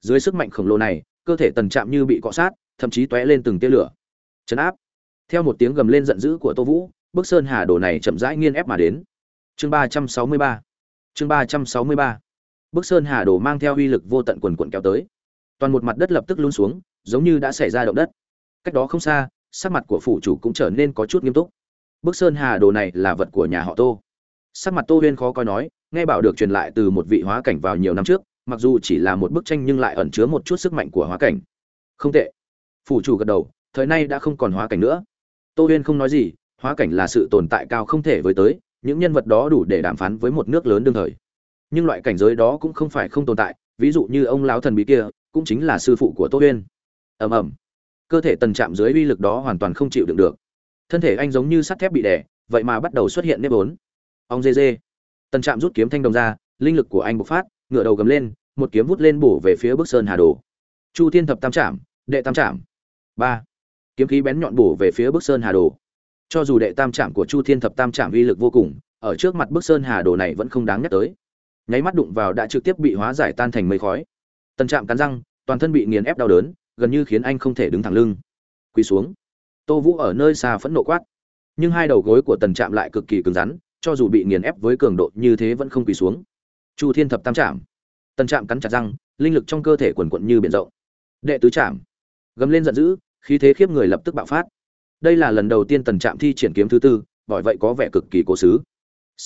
dưới sức mạnh khổng lồ này, cơ thể tần trạm như bị cọ sát, thậm chí tóe lên từng tia lửa. Chấn áp. Theo một tiếng gầm lên giận dữ của tô vũ, bức sơn hà đồ này chậm rãi nghiên ép mà đến. Chương ba trăm sáu mươi ba. Chương ba trăm sáu mươi ba. Bức sơn hà đồ mang theo uy lực vô tận quần quần kéo tới. Toàn một mặt đất lập tức lún xuống, giống như đã xảy ra động đất cách đó không xa, sắc mặt của phủ chủ cũng trở nên có chút nghiêm túc. Bức sơn hà đồ này là vật của nhà họ tô. Sắc mặt tô huyên khó coi nói, nghe bảo được truyền lại từ một vị hóa cảnh vào nhiều năm trước, mặc dù chỉ là một bức tranh nhưng lại ẩn chứa một chút sức mạnh của hóa cảnh. Không tệ. Phủ chủ gật đầu, thời nay đã không còn hóa cảnh nữa. Tô huyên không nói gì, hóa cảnh là sự tồn tại cao không thể với tới, những nhân vật đó đủ để đàm phán với một nước lớn đương thời. Nhưng loại cảnh giới đó cũng không phải không tồn tại, ví dụ như ông lão thần bí kia, cũng chính là sư phụ của tô huyên. Ầm ầm cơ thể tần chạm dưới uy lực đó hoàn toàn không chịu đựng được. Thân thể anh giống như sắt thép bị đè, vậy mà bắt đầu xuất hiện nếp ốn. Ông dê dê tần trạm rút kiếm thanh đồng ra, linh lực của anh bộc phát ngựa đầu gầm lên, một kiếm vút lên bổ về phía bức sơn hà đồ. Chu thiên thập tam trạm đệ tam trạm ba. Kiếm khí bén nhọn bổ về phía bức sơn hà đồ. Cho dù đệ tam trạm của chu thiên thập tam trạm uy lực vô cùng, ở trước mặt bức sơn hà đồ này vẫn không đáng nhắc tới. Nháy mắt đụng vào đã trực tiếp bị hóa giải tan thành mây khói. Tần trạm cắn răng, toàn thân bị nghiền ép đau đớn gần như khiến anh không thể đứng thẳng lưng. Quỳ xuống. Tô vũ ở nơi xa phẫn nộ quát. Nhưng hai đầu gối của tần trạm lại cực kỳ cứng rắn, cho dù bị nghiền ép với cường độ như thế vẫn không quỳ xuống. Chu thiên thập tam trạm. Tần trạm cắn chặt răng, linh lực trong cơ thể quần quận như biển rộng. Đệ tứ trạm. Gầm lên giận dữ, khí thế khiếp người lập tức bạo phát. Đây là lần đầu tiên tần trạm thi triển kiếm thứ tư, bởi vậy có vẻ cực kỳ cố xứ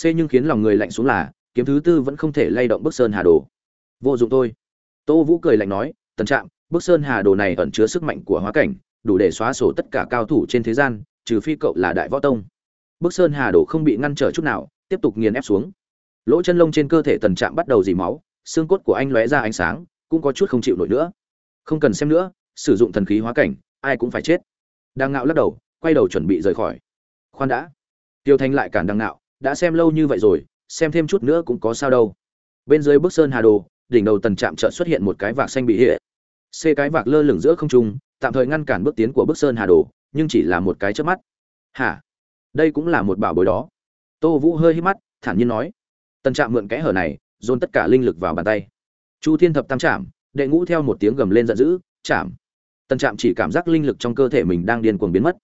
c nhưng khiến lòng người lạnh xuống là, kiếm thứ tư vẫn không thể lay động bức sơn hà đồ. Vô dụng thôi. Tô vũ cười lạnh nói, tần trạm bức sơn hà đồ này ẩn chứa sức mạnh của hóa cảnh, đủ để xóa sổ tất cả cao thủ trên thế gian, trừ phi cậu là đại võ tông. Bức sơn hà đồ không bị ngăn trở chút nào, tiếp tục nghiền ép xuống. Lỗ chân lông trên cơ thể tần trạm bắt đầu dì máu, xương cốt của anh lóe ra ánh sáng, cũng có chút không chịu nổi nữa. Không cần xem nữa, sử dụng thần khí hóa cảnh, ai cũng phải chết. Đang ngạo lắc đầu, quay đầu chuẩn bị rời khỏi. Khoan đã. Tiêu thanh lại cản đang ngạo, đã xem lâu như vậy rồi, xem thêm chút nữa cũng có sao đâu. Bên dưới bức sơn hà đồ, đỉnh đầu tần trạm chợt xuất hiện một cái vạc xanh bị hệ xê cái vạc lơ lửng giữa không trung, tạm thời ngăn cản bước tiến của bức sơn hà đồ, nhưng chỉ là một cái trước mắt. Hả? Đây cũng là một bảo bối đó. Tô vũ hơi hít mắt, thản nhiên nói. Tần trạm mượn kẽ hở này, dồn tất cả linh lực vào bàn tay. Chu thiên thập tam chạm đệ ngũ theo một tiếng gầm lên giận dữ chạm tần trạm chỉ cảm giác linh lực trong cơ thể mình đang điên cuồng biến mất.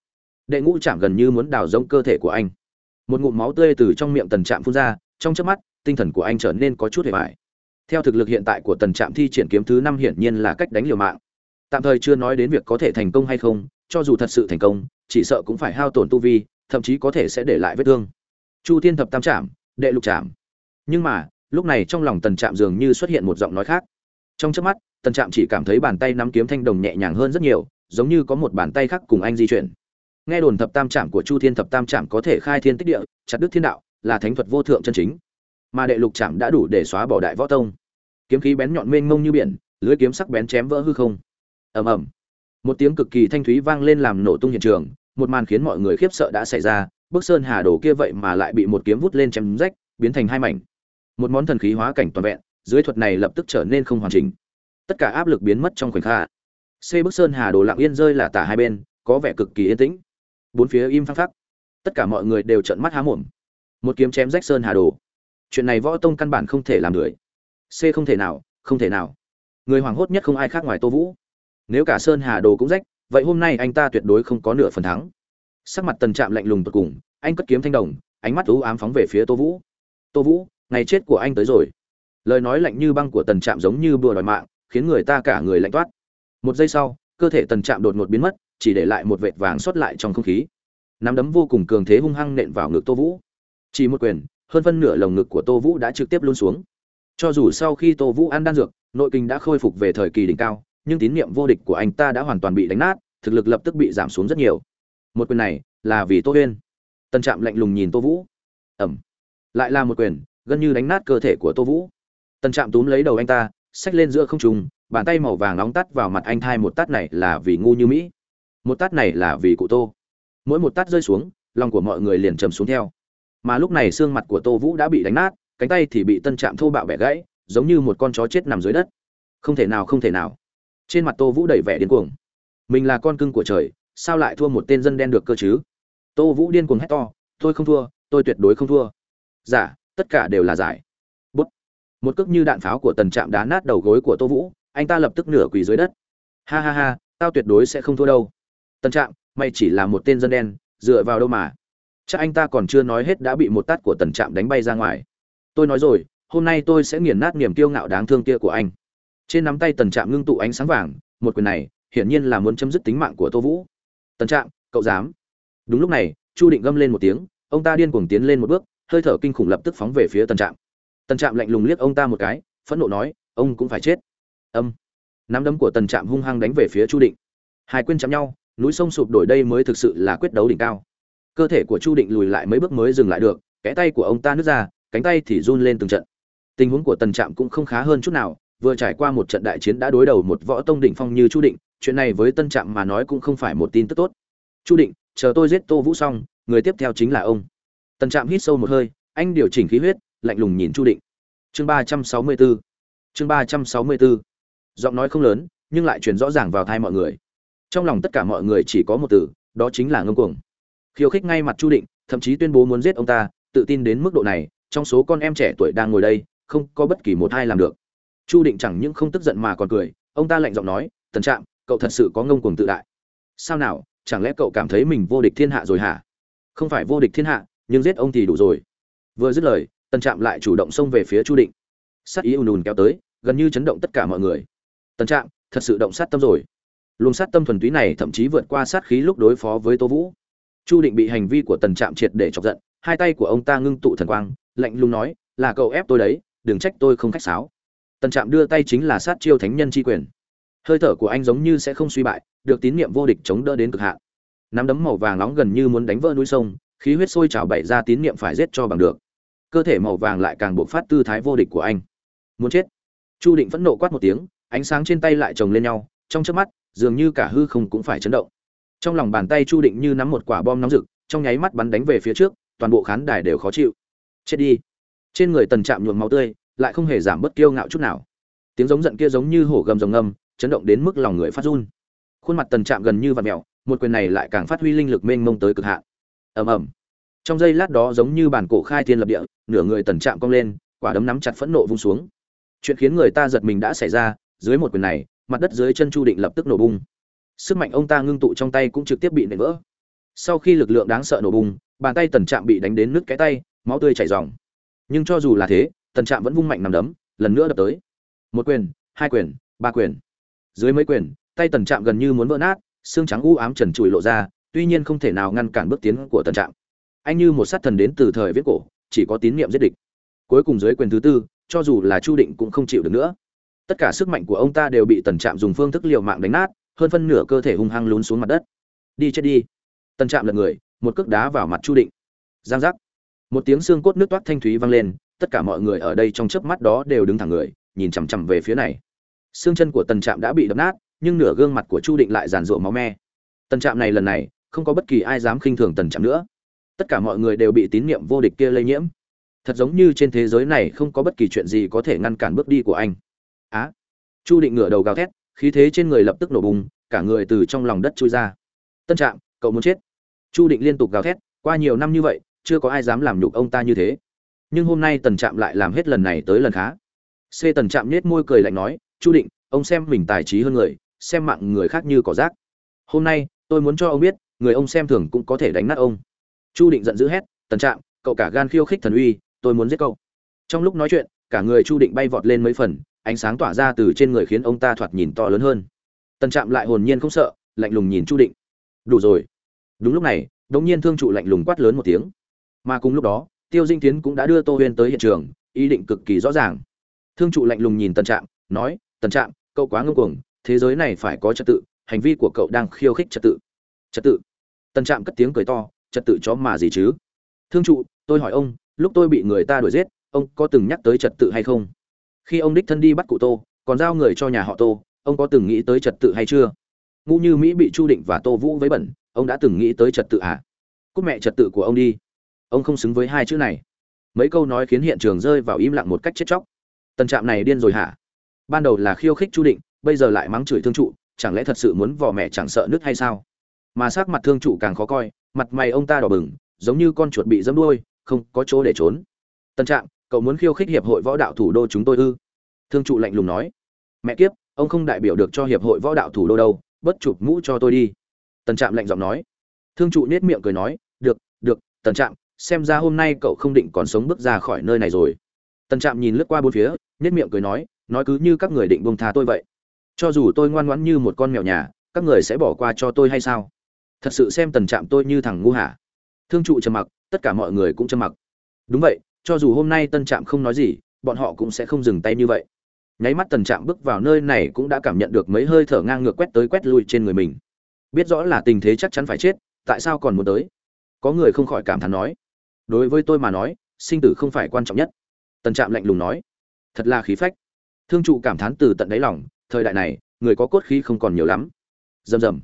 Đệ ngũ chạm gần như muốn đào rỗng cơ thể của anh. Một ngụm máu tươi từ trong miệng tần trạm phun ra, trong chớp mắt, tinh thần của anh trở nên có chút hề bại theo thực lực hiện tại của tần trạm thi triển kiếm thứ năm hiển nhiên là cách đánh liều mạng. Tạm thời chưa nói đến việc có thể thành công hay không, cho dù thật sự thành công, chỉ sợ cũng phải hao tổn tu vi, thậm chí có thể sẽ để lại vết thương. Chu thiên thập tam trạm, đệ lục trạm. Nhưng mà, lúc này trong lòng tần trạm dường như xuất hiện một giọng nói khác. Trong chớp mắt, tần trạm chỉ cảm thấy bàn tay nắm kiếm thanh đồng nhẹ nhàng hơn rất nhiều, giống như có một bàn tay khác cùng anh di chuyển. Nghe đồn thập tam trạm của chu thiên thập tam trạm có thể khai thiên tích địa, chặt đứt thiên đạo, là thánh thuật vô thượng chân chính. Mà đệ lục trạm đã đủ để xóa bỏ đại võ tông kiếm khí bén nhọn mênh mông như biển, lưới kiếm sắc bén chém vỡ hư không. Ầm ầm. Một tiếng cực kỳ thanh thúy vang lên làm nổ tung hiện trường, một màn khiến mọi người khiếp sợ đã xảy ra, bức sơn hà đồ kia vậy mà lại bị một kiếm vút lên chém rách, biến thành hai mảnh. Một món thần khí hóa cảnh toàn vẹn, dưới thuật này lập tức trở nên không hoàn chỉnh. Tất cả áp lực biến mất trong khoảnh khắc. C bức sơn hà đồ lặng yên rơi là tả hai bên, có vẻ cực kỳ yên tĩnh. Bốn phía im phăng phắc. Tất cả mọi người đều trợn mắt há mồm. Một kiếm chém rách sơn hà đồ. Chuyện này võ tông căn bản không thể làm được c không thể nào, không thể nào. Người hoảng hốt nhất không ai khác ngoài tô vũ. Nếu cả sơn hà đồ cũng rách, vậy hôm nay anh ta tuyệt đối không có nửa phần thắng. Sắc mặt tần trạm lạnh lùng tột cùng, anh cất kiếm thanh đồng, ánh mắt ú ám phóng về phía tô vũ. Tô vũ, ngày chết của anh tới rồi. Lời nói lạnh như băng của tần trạm giống như bừa đòi mạng, khiến người ta cả người lạnh toát. Một giây sau, cơ thể tần trạm đột ngột biến mất, chỉ để lại một vệt vàng xuất lại trong không khí. Nắm đấm vô cùng cường thế hung hăng nện vào ngực tô vũ. Chỉ một quyền, hơn phân nửa lồng ngực của tô vũ đã trực tiếp luôn xuống cho dù sau khi tô vũ ăn đan dược, nội kinh đã khôi phục về thời kỳ đỉnh cao, nhưng tín nhiệm vô địch của anh ta đã hoàn toàn bị đánh nát, thực lực lập tức bị giảm xuống rất nhiều. Một quyền này là vì tô huyên. Tân trạm lạnh lùng nhìn tô vũ. Ẩm. Lại là một quyền, gần như đánh nát cơ thể của tô vũ. Tân trạm túm lấy đầu anh ta, xách lên giữa không trùng bàn tay màu vàng nóng tắt vào mặt anh thai một tát này là vì ngu như mỹ. Một tát này là vì cụ tô. Mỗi một tát rơi xuống, lòng của mọi người liền trầm xuống theo. Mà lúc này xương mặt của tô vũ đã bị đánh nát cánh tay thì bị tân trạm thô bạo bẻ gãy giống như một con chó chết nằm dưới đất. Không thể nào không thể nào. Trên mặt tô vũ đầy vẻ điên cuồng. Mình là con cưng của trời sao lại thua một tên dân đen được cơ chứ? Tô vũ điên cuồng hét to tôi không thua tôi tuyệt đối không thua. Giả dạ, tất cả đều là giải. Bút. Một cước như đạn pháo của tần trạm đá nát đầu gối của tô vũ anh ta lập tức nửa quỳ dưới đất. Ha ha ha tao tuyệt đối sẽ không thua đâu. Tần trạm mày chỉ là một tên dân đen dựa vào đâu mà? Chắc anh ta còn chưa nói hết đã bị một tát của tần trạm đánh bay ra ngoài tôi nói rồi, hôm nay tôi sẽ nghiền nát niềm kiêu ngạo đáng thương kia của anh. Trên nắm tay tần trạm ngưng tụ ánh sáng vàng, một quyền này, hiển nhiên là muốn chấm dứt tính mạng của tô vũ. Tần trạm, cậu dám? Đúng lúc này, chu định gâm lên một tiếng, ông ta điên cuồng tiến lên một bước, hơi thở kinh khủng lập tức phóng về phía tần trạm. Tần trạm lạnh lùng liếc ông ta một cái, phẫn nộ nói, ông cũng phải chết. Âm. Nắm đấm của tần trạm hung hăng đánh về phía chu định. Hai quên chạm nhau, núi sông sụp đổi đây mới thực sự là quyết đấu đỉnh cao. Cơ thể của chu định lùi lại mấy bước mới dừng lại được kẽ tay của ông ta nứt ra cánh tay thì run lên từng trận. Tình huống của tần trạm cũng không khá hơn chút nào, vừa trải qua một trận đại chiến đã đối đầu một võ tông đỉnh phong như chu định, chuyện này với tân trạm mà nói cũng không phải một tin tức tốt. Chu định, chờ tôi giết tô vũ xong, người tiếp theo chính là ông. Tần trạm hít sâu một hơi, anh điều chỉnh khí huyết, lạnh lùng nhìn chu định. Chương ba trăm sáu mươi bốn, chương ba trăm sáu mươi bốn. Giọng nói không lớn, nhưng lại truyền rõ ràng vào thai mọi người. Trong lòng tất cả mọi người chỉ có một từ, đó chính là ngông cuồng. Khiêu khích ngay mặt chu định, thậm chí tuyên bố muốn giết ông ta, tự tin đến mức độ này trong số con em trẻ tuổi đang ngồi đây, không có bất kỳ một ai làm được. Chu định chẳng những không tức giận mà còn cười, ông ta lạnh giọng nói, tần trạm, cậu thật sự có ngông cuồng tự đại. Sao nào, chẳng lẽ cậu cảm thấy mình vô địch thiên hạ rồi hả? Không phải vô địch thiên hạ, nhưng giết ông thì đủ rồi. Vừa dứt lời, tần trạm lại chủ động xông về phía chu định. Sát ý ùn ùn kéo tới, gần như chấn động tất cả mọi người. Tần trạm, thật sự động sát tâm rồi. Luồng sát tâm thuần túy này thậm chí vượt qua sát khí lúc đối phó với tô vũ. Chu định bị hành vi của tần trạm triệt để chọc giận, hai tay của ông ta ngưng tụ thần quang lạnh lùng nói, là cậu ép tôi đấy, đừng trách tôi không khách sáo. Tần trạm đưa tay chính là sát chiêu thánh nhân chi quyền. Hơi thở của anh giống như sẽ không suy bại, được tín nhiệm vô địch chống đỡ đến cực hạn. Nắm đấm màu vàng nóng gần như muốn đánh vỡ núi sông, khí huyết sôi trào bảy ra tín niệm phải giết cho bằng được. Cơ thể màu vàng lại càng buộc phát tư thái vô địch của anh. Muốn chết. Chu định phẫn nộ quát một tiếng, ánh sáng trên tay lại chồng lên nhau, trong chớp mắt, dường như cả hư không cũng phải chấn động. Trong lòng bàn tay chu định như nắm một quả bom nóng rực, trong nháy mắt bắn đánh về phía trước, toàn bộ khán đài đều khó chịu chết đi. Trên người tần trạm nhuộm máu tươi, lại không hề giảm bất kiêu ngạo chút nào. Tiếng giống giận kia giống như hổ gầm rồng ngâm, chấn động đến mức lòng người phát run. Khuôn mặt tần trạm gần như vạt mẹo một quyền này lại càng phát huy linh lực mênh mông tới cực hạn. Ầm ầm. Trong giây lát đó giống như bản cổ khai thiên lập địa, nửa người tần trạm cong lên, quả đấm nắm chặt phẫn nộ vung xuống. Chuyện khiến người ta giật mình đã xảy ra, dưới một quyền này, mặt đất dưới chân chu định lập tức nổ bung. Sức mạnh ông ta ngưng tụ trong tay cũng trực tiếp bị nện vỡ. Sau khi lực lượng đáng sợ nổ bung bàn tay tần trạm bị đánh đến nứt cái tay máu tươi chảy ròng nhưng cho dù là thế, tần trạm vẫn vung mạnh nằm đấm, lần nữa đập tới. Một quyền, hai quyền, ba quyền. Dưới mấy quyền, tay tần trạm gần như muốn vỡ nát, xương trắng u ám trần trụi lộ ra, tuy nhiên không thể nào ngăn cản bước tiến của tần trạm. Anh như một sát thần đến từ thời viết cổ, chỉ có tín niệm giết địch. Cuối cùng dưới quyền thứ tư, cho dù là chu định cũng không chịu được nữa. Tất cả sức mạnh của ông ta đều bị tần trạm dùng phương thức liều mạng đánh nát, hơn phân nửa cơ thể hung hăng lún xuống mặt đất. Đi chết đi. Tần trạm lật người, một cước đá vào mặt chu định. Giang giác một tiếng xương cốt nước toát thanh thúy vang lên, tất cả mọi người ở đây trong chớp mắt đó đều đứng thẳng người, nhìn chằm chằm về phía này. Xương chân của tần trạm đã bị đập nát, nhưng nửa gương mặt của chu định lại giàn rụa máu me. Tần trạm này lần này, không có bất kỳ ai dám khinh thường tần trạm nữa. Tất cả mọi người đều bị tín nhiệm vô địch kia lây nhiễm. Thật giống như trên thế giới này không có bất kỳ chuyện gì có thể ngăn cản bước đi của anh. Á! Chu định ngửa đầu gào thét, khí thế trên người lập tức nổ bùng, cả người từ trong lòng đất trôi ra. Tân trạm, cậu muốn chết? Chu định liên tục gào thét, qua nhiều năm như vậy chưa có ai dám làm nhục ông ta như thế. Nhưng hôm nay tần trạm lại làm hết lần này tới lần khá c tần trạm nhếch môi cười lạnh nói, chu định, ông xem mình tài trí hơn người, xem mạng người khác như cỏ rác. Hôm nay, tôi muốn cho ông biết, người ông xem thường cũng có thể đánh nát ông. Chu định giận dữ hét, tần trạm, cậu cả gan khiêu khích thần uy, tôi muốn giết cậu. Trong lúc nói chuyện, cả người chu định bay vọt lên mấy phần, ánh sáng tỏa ra từ trên người khiến ông ta thoạt nhìn to lớn hơn. Tần trạm lại hồn nhiên không sợ, lạnh lùng nhìn chu định. Đủ rồi. Đúng lúc này, đống nhiên thương trụ lạnh lùng quát lớn một tiếng mà cùng lúc đó, tiêu dinh tiến cũng đã đưa tô huyên tới hiện trường, ý định cực kỳ rõ ràng. Thương trụ lạnh lùng nhìn tần trạm, nói, tần trạm, cậu quá ngưng cuồng, thế giới này phải có trật tự, hành vi của cậu đang khiêu khích trật tự. Trật tự? Tần trạm cất tiếng cười to, trật tự chó mà gì chứ? Thương trụ, tôi hỏi ông, lúc tôi bị người ta đuổi giết, ông có từng nhắc tới trật tự hay không? Khi ông đích thân đi bắt cụ tô, còn giao người cho nhà họ tô, ông có từng nghĩ tới trật tự hay chưa? Ngũ như mỹ bị chu định và tô vũ với bẩn, ông đã từng nghĩ tới trật tự à cúc mẹ trật tự của ông đi ông không xứng với hai chữ này. Mấy câu nói khiến hiện trường rơi vào im lặng một cách chết chóc. Tần trạm này điên rồi hả? Ban đầu là khiêu khích chu định, bây giờ lại mắng chửi thương trụ, chẳng lẽ thật sự muốn vò mẹ chẳng sợ nứt hay sao? Mà sắc mặt thương trụ càng khó coi, mặt mày ông ta đỏ bừng, giống như con chuột bị dẫm đuôi, không có chỗ để trốn. Tân trạm, cậu muốn khiêu khích hiệp hội võ đạo thủ đô chúng tôi ư? Thương trụ lạnh lùng nói. Mẹ kiếp, ông không đại biểu được cho hiệp hội võ đạo thủ đô đâu bất chụp mũ cho tôi đi. Tần trạm lạnh giọng nói. Thương trụ nết miệng cười nói. Được được, tần trạm xem ra hôm nay cậu không định còn sống bước ra khỏi nơi này rồi. Tần trạm nhìn lướt qua bốn phía nhất miệng cười nói nói cứ như các người định bông tha tôi vậy. Cho dù tôi ngoan ngoãn như một con mèo nhà, các người sẽ bỏ qua cho tôi hay sao? Thật sự xem tần trạm tôi như thằng ngu hả? Thương trụ trầm mặc, tất cả mọi người cũng trầm mặc. Đúng vậy, cho dù hôm nay tân trạm không nói gì, bọn họ cũng sẽ không dừng tay như vậy. Nháy mắt tần trạm bước vào nơi này cũng đã cảm nhận được mấy hơi thở ngang ngược quét tới quét lui trên người mình. Biết rõ là tình thế chắc chắn phải chết, tại sao còn muốn tới? Có người không khỏi cảm thán nói đối với tôi mà nói, sinh tử không phải quan trọng nhất. Tần trạm lạnh lùng nói, thật là khí phách. Thương trụ cảm thán từ tận đáy lòng, thời đại này, người có cốt khí không còn nhiều lắm. Rầm rầm.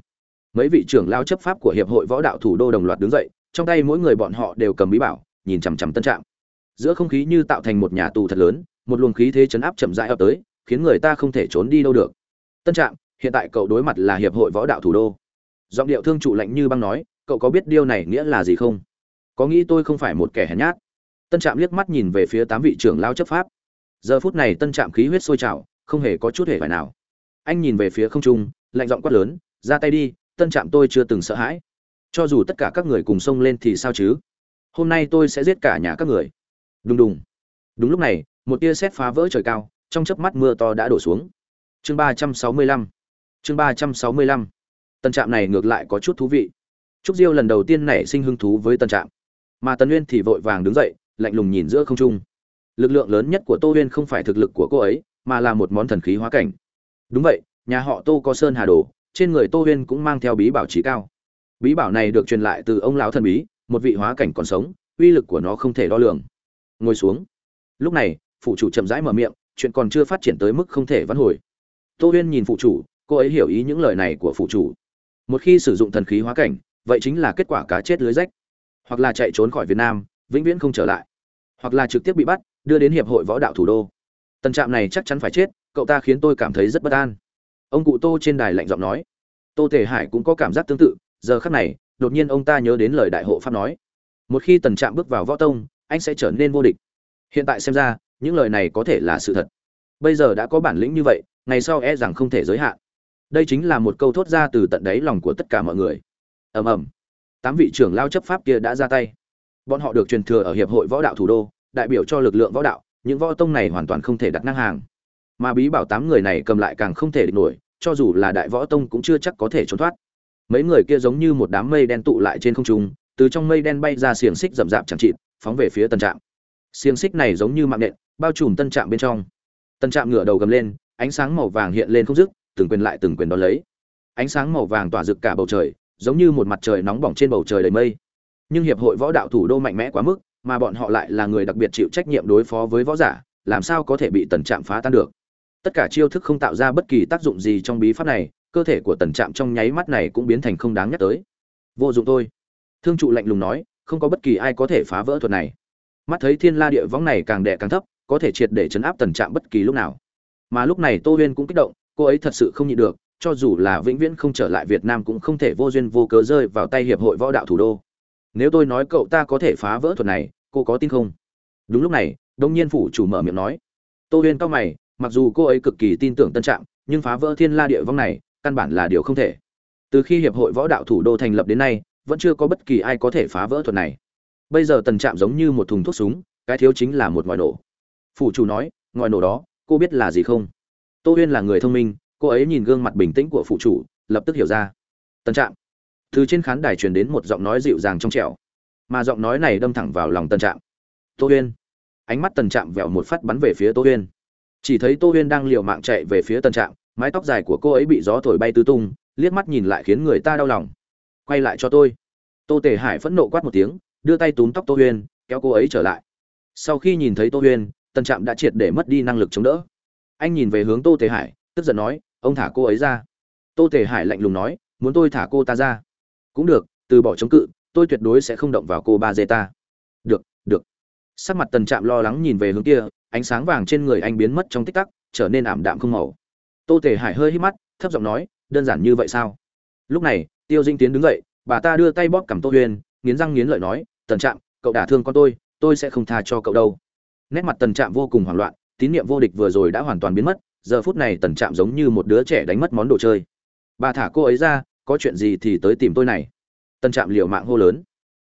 Mấy vị trưởng lao chấp pháp của hiệp hội võ đạo thủ đô đồng loạt đứng dậy, trong tay mỗi người bọn họ đều cầm bí bảo, nhìn chằm chằm tân trạm. Giữa không khí như tạo thành một nhà tù thật lớn, một luồng khí thế chấn áp chậm rãi ập tới, khiến người ta không thể trốn đi đâu được. Tân trạm, hiện tại cậu đối mặt là hiệp hội võ đạo thủ đô. Giọng điệu thương trụ lạnh như băng nói, cậu có biết điều này nghĩa là gì không? Có nghĩ tôi không phải một kẻ hèn nhát? Tân trạm liếc mắt nhìn về phía tám vị trưởng lao chấp pháp. Giờ phút này tân trạm khí huyết sôi trào, không hề có chút hề phải nào. Anh nhìn về phía không trung, lạnh giọng quát lớn, ra tay đi, tân trạm tôi chưa từng sợ hãi. Cho dù tất cả các người cùng xông lên thì sao chứ? Hôm nay tôi sẽ giết cả nhà các người. Đùng đùng. Đúng lúc này, một tia sét phá vỡ trời cao, trong chớp mắt mưa to đã đổ xuống. Chương ba trăm sáu mươi lăm. Chương ba trăm sáu mươi lăm. Tân trạm này ngược lại có chút thú vị. Trúc diêu lần đầu tiên nảy sinh hứng thú với tân trạm mà tần uyên thì vội vàng đứng dậy, lạnh lùng nhìn giữa không trung. Lực lượng lớn nhất của tô uyên không phải thực lực của cô ấy, mà là một món thần khí hóa cảnh. Đúng vậy, nhà họ tô có sơn hà đồ, trên người tô uyên cũng mang theo bí bảo trí cao. Bí bảo này được truyền lại từ ông lão thần bí, một vị hóa cảnh còn sống, uy lực của nó không thể đo lường. Ngồi xuống. Lúc này, phụ chủ chậm rãi mở miệng, chuyện còn chưa phát triển tới mức không thể vãn hồi. Tô huyên nhìn phụ chủ, cô ấy hiểu ý những lời này của phụ chủ. Một khi sử dụng thần khí hóa cảnh, vậy chính là kết quả cá chết lưới rách hoặc là chạy trốn khỏi việt nam, vĩnh viễn không trở lại. Hoặc là trực tiếp bị bắt, đưa đến hiệp hội võ đạo thủ đô. Tần trạm này chắc chắn phải chết, cậu ta khiến tôi cảm thấy rất bất an. Ông cụ tô trên đài lạnh giọng nói. Tô thể hải cũng có cảm giác tương tự, giờ khắc này, đột nhiên ông ta nhớ đến lời đại hộ pháp nói. Một khi tần trạm bước vào võ tông, anh sẽ trở nên vô địch. Hiện tại xem ra, những lời này có thể là sự thật. Bây giờ đã có bản lĩnh như vậy, ngày sau e rằng không thể giới hạn. Đây chính là một câu thốt ra từ tận đáy lòng của tất cả mọi người. Ầm ầm tám vị trưởng lao chấp pháp kia đã ra tay. Bọn họ được truyền thừa ở hiệp hội võ đạo thủ đô, đại biểu cho lực lượng võ đạo, những võ tông này hoàn toàn không thể đặt ngang hàng. Mà bí bảo tám người này cầm lại càng không thể địch nổi, cho dù là đại võ tông cũng chưa chắc có thể trốn thoát. Mấy người kia giống như một đám mây đen tụ lại trên không trung, từ trong mây đen bay ra xiềng xích rậm rạp chẳng chịt, phóng về phía tân trạm. Xiềng xích này giống như mạng nện, bao trùm tân trạm bên trong. Tân trạm ngửa đầu gầm lên, ánh sáng màu vàng hiện lên không dứt, từng quyền lại từng quyền đón lấy. Ánh sáng màu vàng tỏa rực cả bầu trời giống như một mặt trời nóng bỏng trên bầu trời đầy mây. Nhưng hiệp hội võ đạo thủ đô mạnh mẽ quá mức, mà bọn họ lại là người đặc biệt chịu trách nhiệm đối phó với võ giả, làm sao có thể bị tần trạm phá tan được? Tất cả chiêu thức không tạo ra bất kỳ tác dụng gì trong bí pháp này, cơ thể của tần trạm trong nháy mắt này cũng biến thành không đáng nhắc tới. Vô dụng thôi. Thương trụ lạnh lùng nói, không có bất kỳ ai có thể phá vỡ thuật này. Mắt thấy thiên la địa võng này càng đẻ càng thấp, có thể triệt để chấn áp tần trạm bất kỳ lúc nào. Mà lúc này tô huyên cũng kích động, cô ấy thật sự không nhịn được cho dù là vĩnh viễn không trở lại việt nam cũng không thể vô duyên vô cớ rơi vào tay hiệp hội võ đạo thủ đô. Nếu tôi nói cậu ta có thể phá vỡ thuật này, cô có tin không? Đúng lúc này, đông nhiên phủ chủ mở miệng nói. Tô huyên cao mày, mặc dù cô ấy cực kỳ tin tưởng tân trạm nhưng phá vỡ thiên la địa vong này, căn bản là điều không thể. Từ khi hiệp hội võ đạo thủ đô thành lập đến nay, vẫn chưa có bất kỳ ai có thể phá vỡ thuật này. Bây giờ tần trạm giống như một thùng thuốc súng, cái thiếu chính là một ngòi nổ. Phủ chủ nói, ngòi nổ đó, cô biết là gì không? Tô huyên là người thông minh cô ấy nhìn gương mặt bình tĩnh của phụ chủ, lập tức hiểu ra. Tần trạm. Từ trên khán đài truyền đến một giọng nói dịu dàng trong trẻo. Mà giọng nói này đâm thẳng vào lòng tần trạm. Tô huyên. Ánh mắt tần trạm vẹo một phát bắn về phía tô huyên. Chỉ thấy tô huyên đang liều mạng chạy về phía tần trạm, mái tóc dài của cô ấy bị gió thổi bay tứ tung, liếc mắt nhìn lại khiến người ta đau lòng. Quay lại cho tôi. Tô tề hải phẫn nộ quát một tiếng, đưa tay túm tóc tô huyên, kéo cô ấy trở lại. Sau khi nhìn thấy tô huyên tần trạm đã triệt để mất đi năng lực chống đỡ. Anh nhìn về hướng tô tề hải, tức giận nói ông thả cô ấy ra. Tô tề hải lạnh lùng nói muốn tôi thả cô ta ra? Cũng được từ bỏ chống cự tôi tuyệt đối sẽ không động vào cô ba dê ta. Được được. Sắc mặt tần trạm lo lắng nhìn về hướng kia ánh sáng vàng trên người anh biến mất trong tích tắc trở nên ảm đạm không màu. Tô tề hải hơi hít mắt thấp giọng nói đơn giản như vậy sao? Lúc này tiêu dinh tiến đứng dậy bà ta đưa tay bóp cầm tô Huyền, nghiến răng nghiến lợi nói tần trạm cậu đả thương con tôi tôi sẽ không tha cho cậu đâu. Nét mặt tần trạm vô cùng hoảng loạn tín nhiệm vô địch vừa rồi đã hoàn toàn biến mất giờ phút này tần trạm giống như một đứa trẻ đánh mất món đồ chơi. Bà thả cô ấy ra, có chuyện gì thì tới tìm tôi này. Tần trạm liều mạng hô lớn.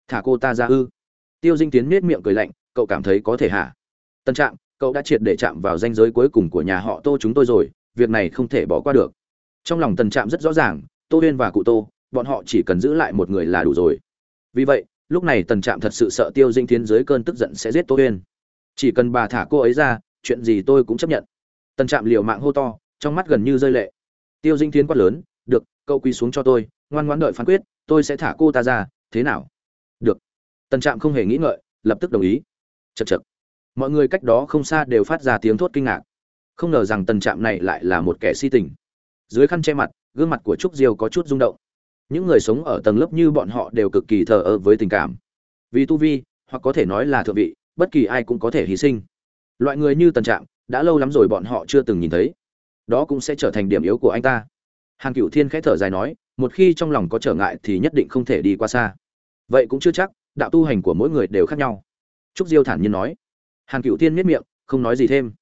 Thả cô ta ra ư? Tiêu dinh tiến nết miệng cười lạnh, cậu cảm thấy có thể hả? Tần trạm, cậu đã triệt để chạm vào danh giới cuối cùng của nhà họ tô chúng tôi rồi, việc này không thể bỏ qua được. Trong lòng tần trạm rất rõ ràng, tô huyên và cụ tô, bọn họ chỉ cần giữ lại một người là đủ rồi. Vì vậy, lúc này tần trạm thật sự sợ tiêu dinh tiến dưới cơn tức giận sẽ giết tô huyên. Chỉ cần bà thả cô ấy ra, chuyện gì tôi cũng chấp nhận tần trạm liều mạng hô to, trong mắt gần như rơi lệ. Tiêu dinh tiến quát lớn, được, cậu quỳ xuống cho tôi, ngoan ngoãn đợi phán quyết, tôi sẽ thả cô ta ra, thế nào? Được. Tần trạm không hề nghĩ ngợi, lập tức đồng ý. Chật chật mọi người cách đó không xa đều phát ra tiếng thốt kinh ngạc. Không ngờ rằng tần trạm này lại là một kẻ si tình. Dưới khăn che mặt, gương mặt của trúc diêu có chút rung động. Những người sống ở tầng lớp như bọn họ đều cực kỳ thờ ơ với tình cảm. Vì tu vi, hoặc có thể nói là thượng vị, bất kỳ ai cũng có thể hy sinh. Loại người như tần trạm đã lâu lắm rồi bọn họ chưa từng nhìn thấy. Đó cũng sẽ trở thành điểm yếu của anh ta. Hàn cựu thiên khẽ thở dài nói, một khi trong lòng có trở ngại thì nhất định không thể đi qua xa. Vậy cũng chưa chắc, đạo tu hành của mỗi người đều khác nhau. Trúc diêu thản nhiên nói. Hàn cựu thiên miết miệng, không nói gì thêm.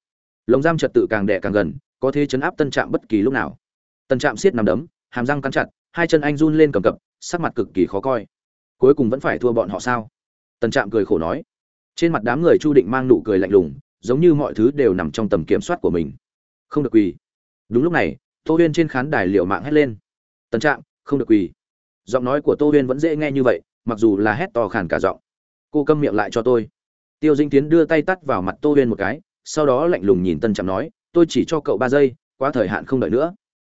Lồng giam trật tự càng đẻ càng gần, có thể chấn áp tân trạm bất kỳ lúc nào. Tân trạm siết nằm đấm, hàm răng cắn chặt, hai chân anh run lên cầm cập, sắc mặt cực kỳ khó coi. Cuối cùng vẫn phải thua bọn họ sao? Tân trạm cười khổ nói. Trên mặt đám người chu định mang nụ cười lạnh lùng giống như mọi thứ đều nằm trong tầm kiểm soát của mình. Không được quỳ. Đúng lúc này tô huyên trên khán đài liệu mạng hét lên. Tân trạng, không được quỳ. Giọng nói của tô huyên vẫn dễ nghe như vậy mặc dù là hét to khàn cả giọng. Cô câm miệng lại cho tôi. Tiêu dinh tiến đưa tay tắt vào mặt tô huyên một cái sau đó lạnh lùng nhìn tân trạm nói tôi chỉ cho cậu ba giây quá thời hạn không đợi nữa.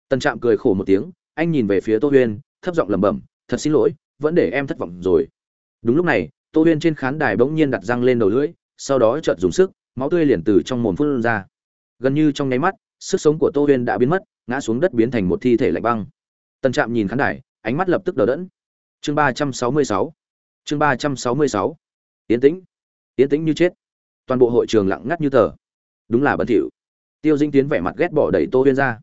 Tân trạm cười khổ một tiếng anh nhìn về phía tô huyên thấp giọng lẩm bẩm thật xin lỗi vẫn để em thất vọng rồi. Đúng lúc này tô huyên trên khán đài bỗng nhiên đặt răng lên đầu lưỡi sau đó chợt dùng sức máu tươi liền từ trong mồm phun ra. Gần như trong nháy mắt, sức sống của tô huyên đã biến mất, ngã xuống đất biến thành một thi thể lạnh băng. Tần trạm nhìn khán đài, ánh mắt lập tức đờ đẫn. Chương ba trăm sáu mươi sáu. Chương ba trăm sáu mươi sáu. Yến tĩnh. Yến tĩnh như chết. Toàn bộ hội trường lặng ngắt như tờ. Đúng là bẩn thỉu. Tiêu dinh tiến vẻ mặt ghét bỏ đẩy tô huyên ra.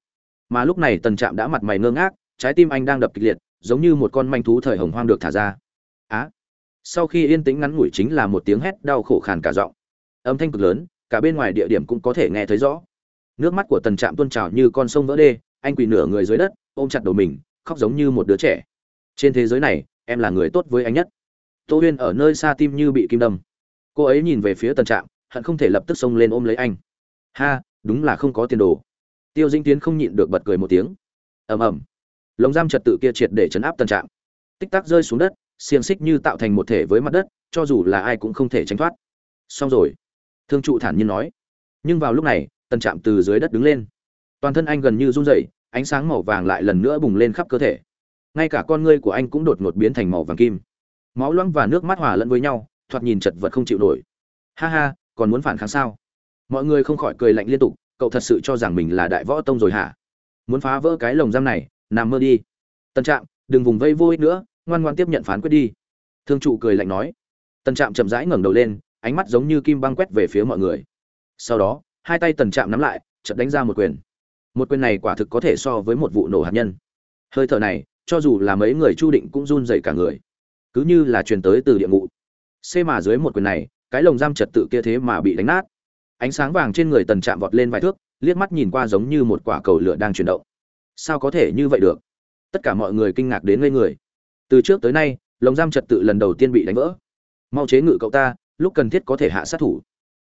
Mà lúc này tần trạm đã mặt mày ngơ ngác, trái tim anh đang đập kịch liệt, giống như một con manh thú thời hồng hoang được thả ra. Á. Sau khi yên tĩnh ngắn ngủi chính là một tiếng hét đau khổ khàn cả giọng âm thanh cực lớn, cả bên ngoài địa điểm cũng có thể nghe thấy rõ. Nước mắt của tần trạm tuôn trào như con sông vỡ đê, anh quỳ nửa người dưới đất, ôm chặt đầu mình, khóc giống như một đứa trẻ. Trên thế giới này, em là người tốt với anh nhất. Tô huyên ở nơi xa tim như bị kim đâm. Cô ấy nhìn về phía tần trạm, hận không thể lập tức xông lên ôm lấy anh. Ha, đúng là không có tiền đồ. Tiêu dinh tiến không nhịn được bật cười một tiếng. Ầm ầm. Lồng giam trật tự kia triệt để chấn áp tần trạm. Tích tắc rơi xuống đất, xiềng xích như tạo thành một thể với mặt đất, cho dù là ai cũng không thể tránh thoát. Xong rồi thương trụ thản nhiên nói. Nhưng vào lúc này, tần trạm từ dưới đất đứng lên. Toàn thân anh gần như run rẩy, ánh sáng màu vàng lại lần nữa bùng lên khắp cơ thể. Ngay cả con ngươi của anh cũng đột ngột biến thành màu vàng kim. Máu loãng và nước mắt hòa lẫn với nhau, thoạt nhìn chật vật không chịu nổi. Ha ha, còn muốn phản kháng sao? Mọi người không khỏi cười lạnh liên tục, cậu thật sự cho rằng mình là đại võ tông rồi hả? Muốn phá vỡ cái lồng giam này, nằm mơ đi. Tân trạm, đừng vùng vây vô ích nữa, ngoan ngoan tiếp nhận phán quyết đi. Thương trụ cười lạnh nói. Tân trạm chậm rãi ngẩng đầu lên ánh mắt giống như kim băng quét về phía mọi người. Sau đó, hai tay tần chạm nắm lại, chợt đánh ra một quyền. Một quyền này quả thực có thể so với một vụ nổ hạt nhân. Hơi thở này, cho dù là mấy người chu định cũng run dậy cả người. Cứ như là truyền tới từ địa ngục. Xê mà dưới một quyền này, cái lồng giam trật tự kia thế mà bị đánh nát. Ánh sáng vàng trên người tần chạm vọt lên vài thước, liếc mắt nhìn qua giống như một quả cầu lửa đang chuyển động. Sao có thể như vậy được? Tất cả mọi người kinh ngạc đến ngây người. Từ trước tới nay, lồng giam trật tự lần đầu tiên bị đánh vỡ. Mau chế ngự cậu ta lúc cần thiết có thể hạ sát thủ.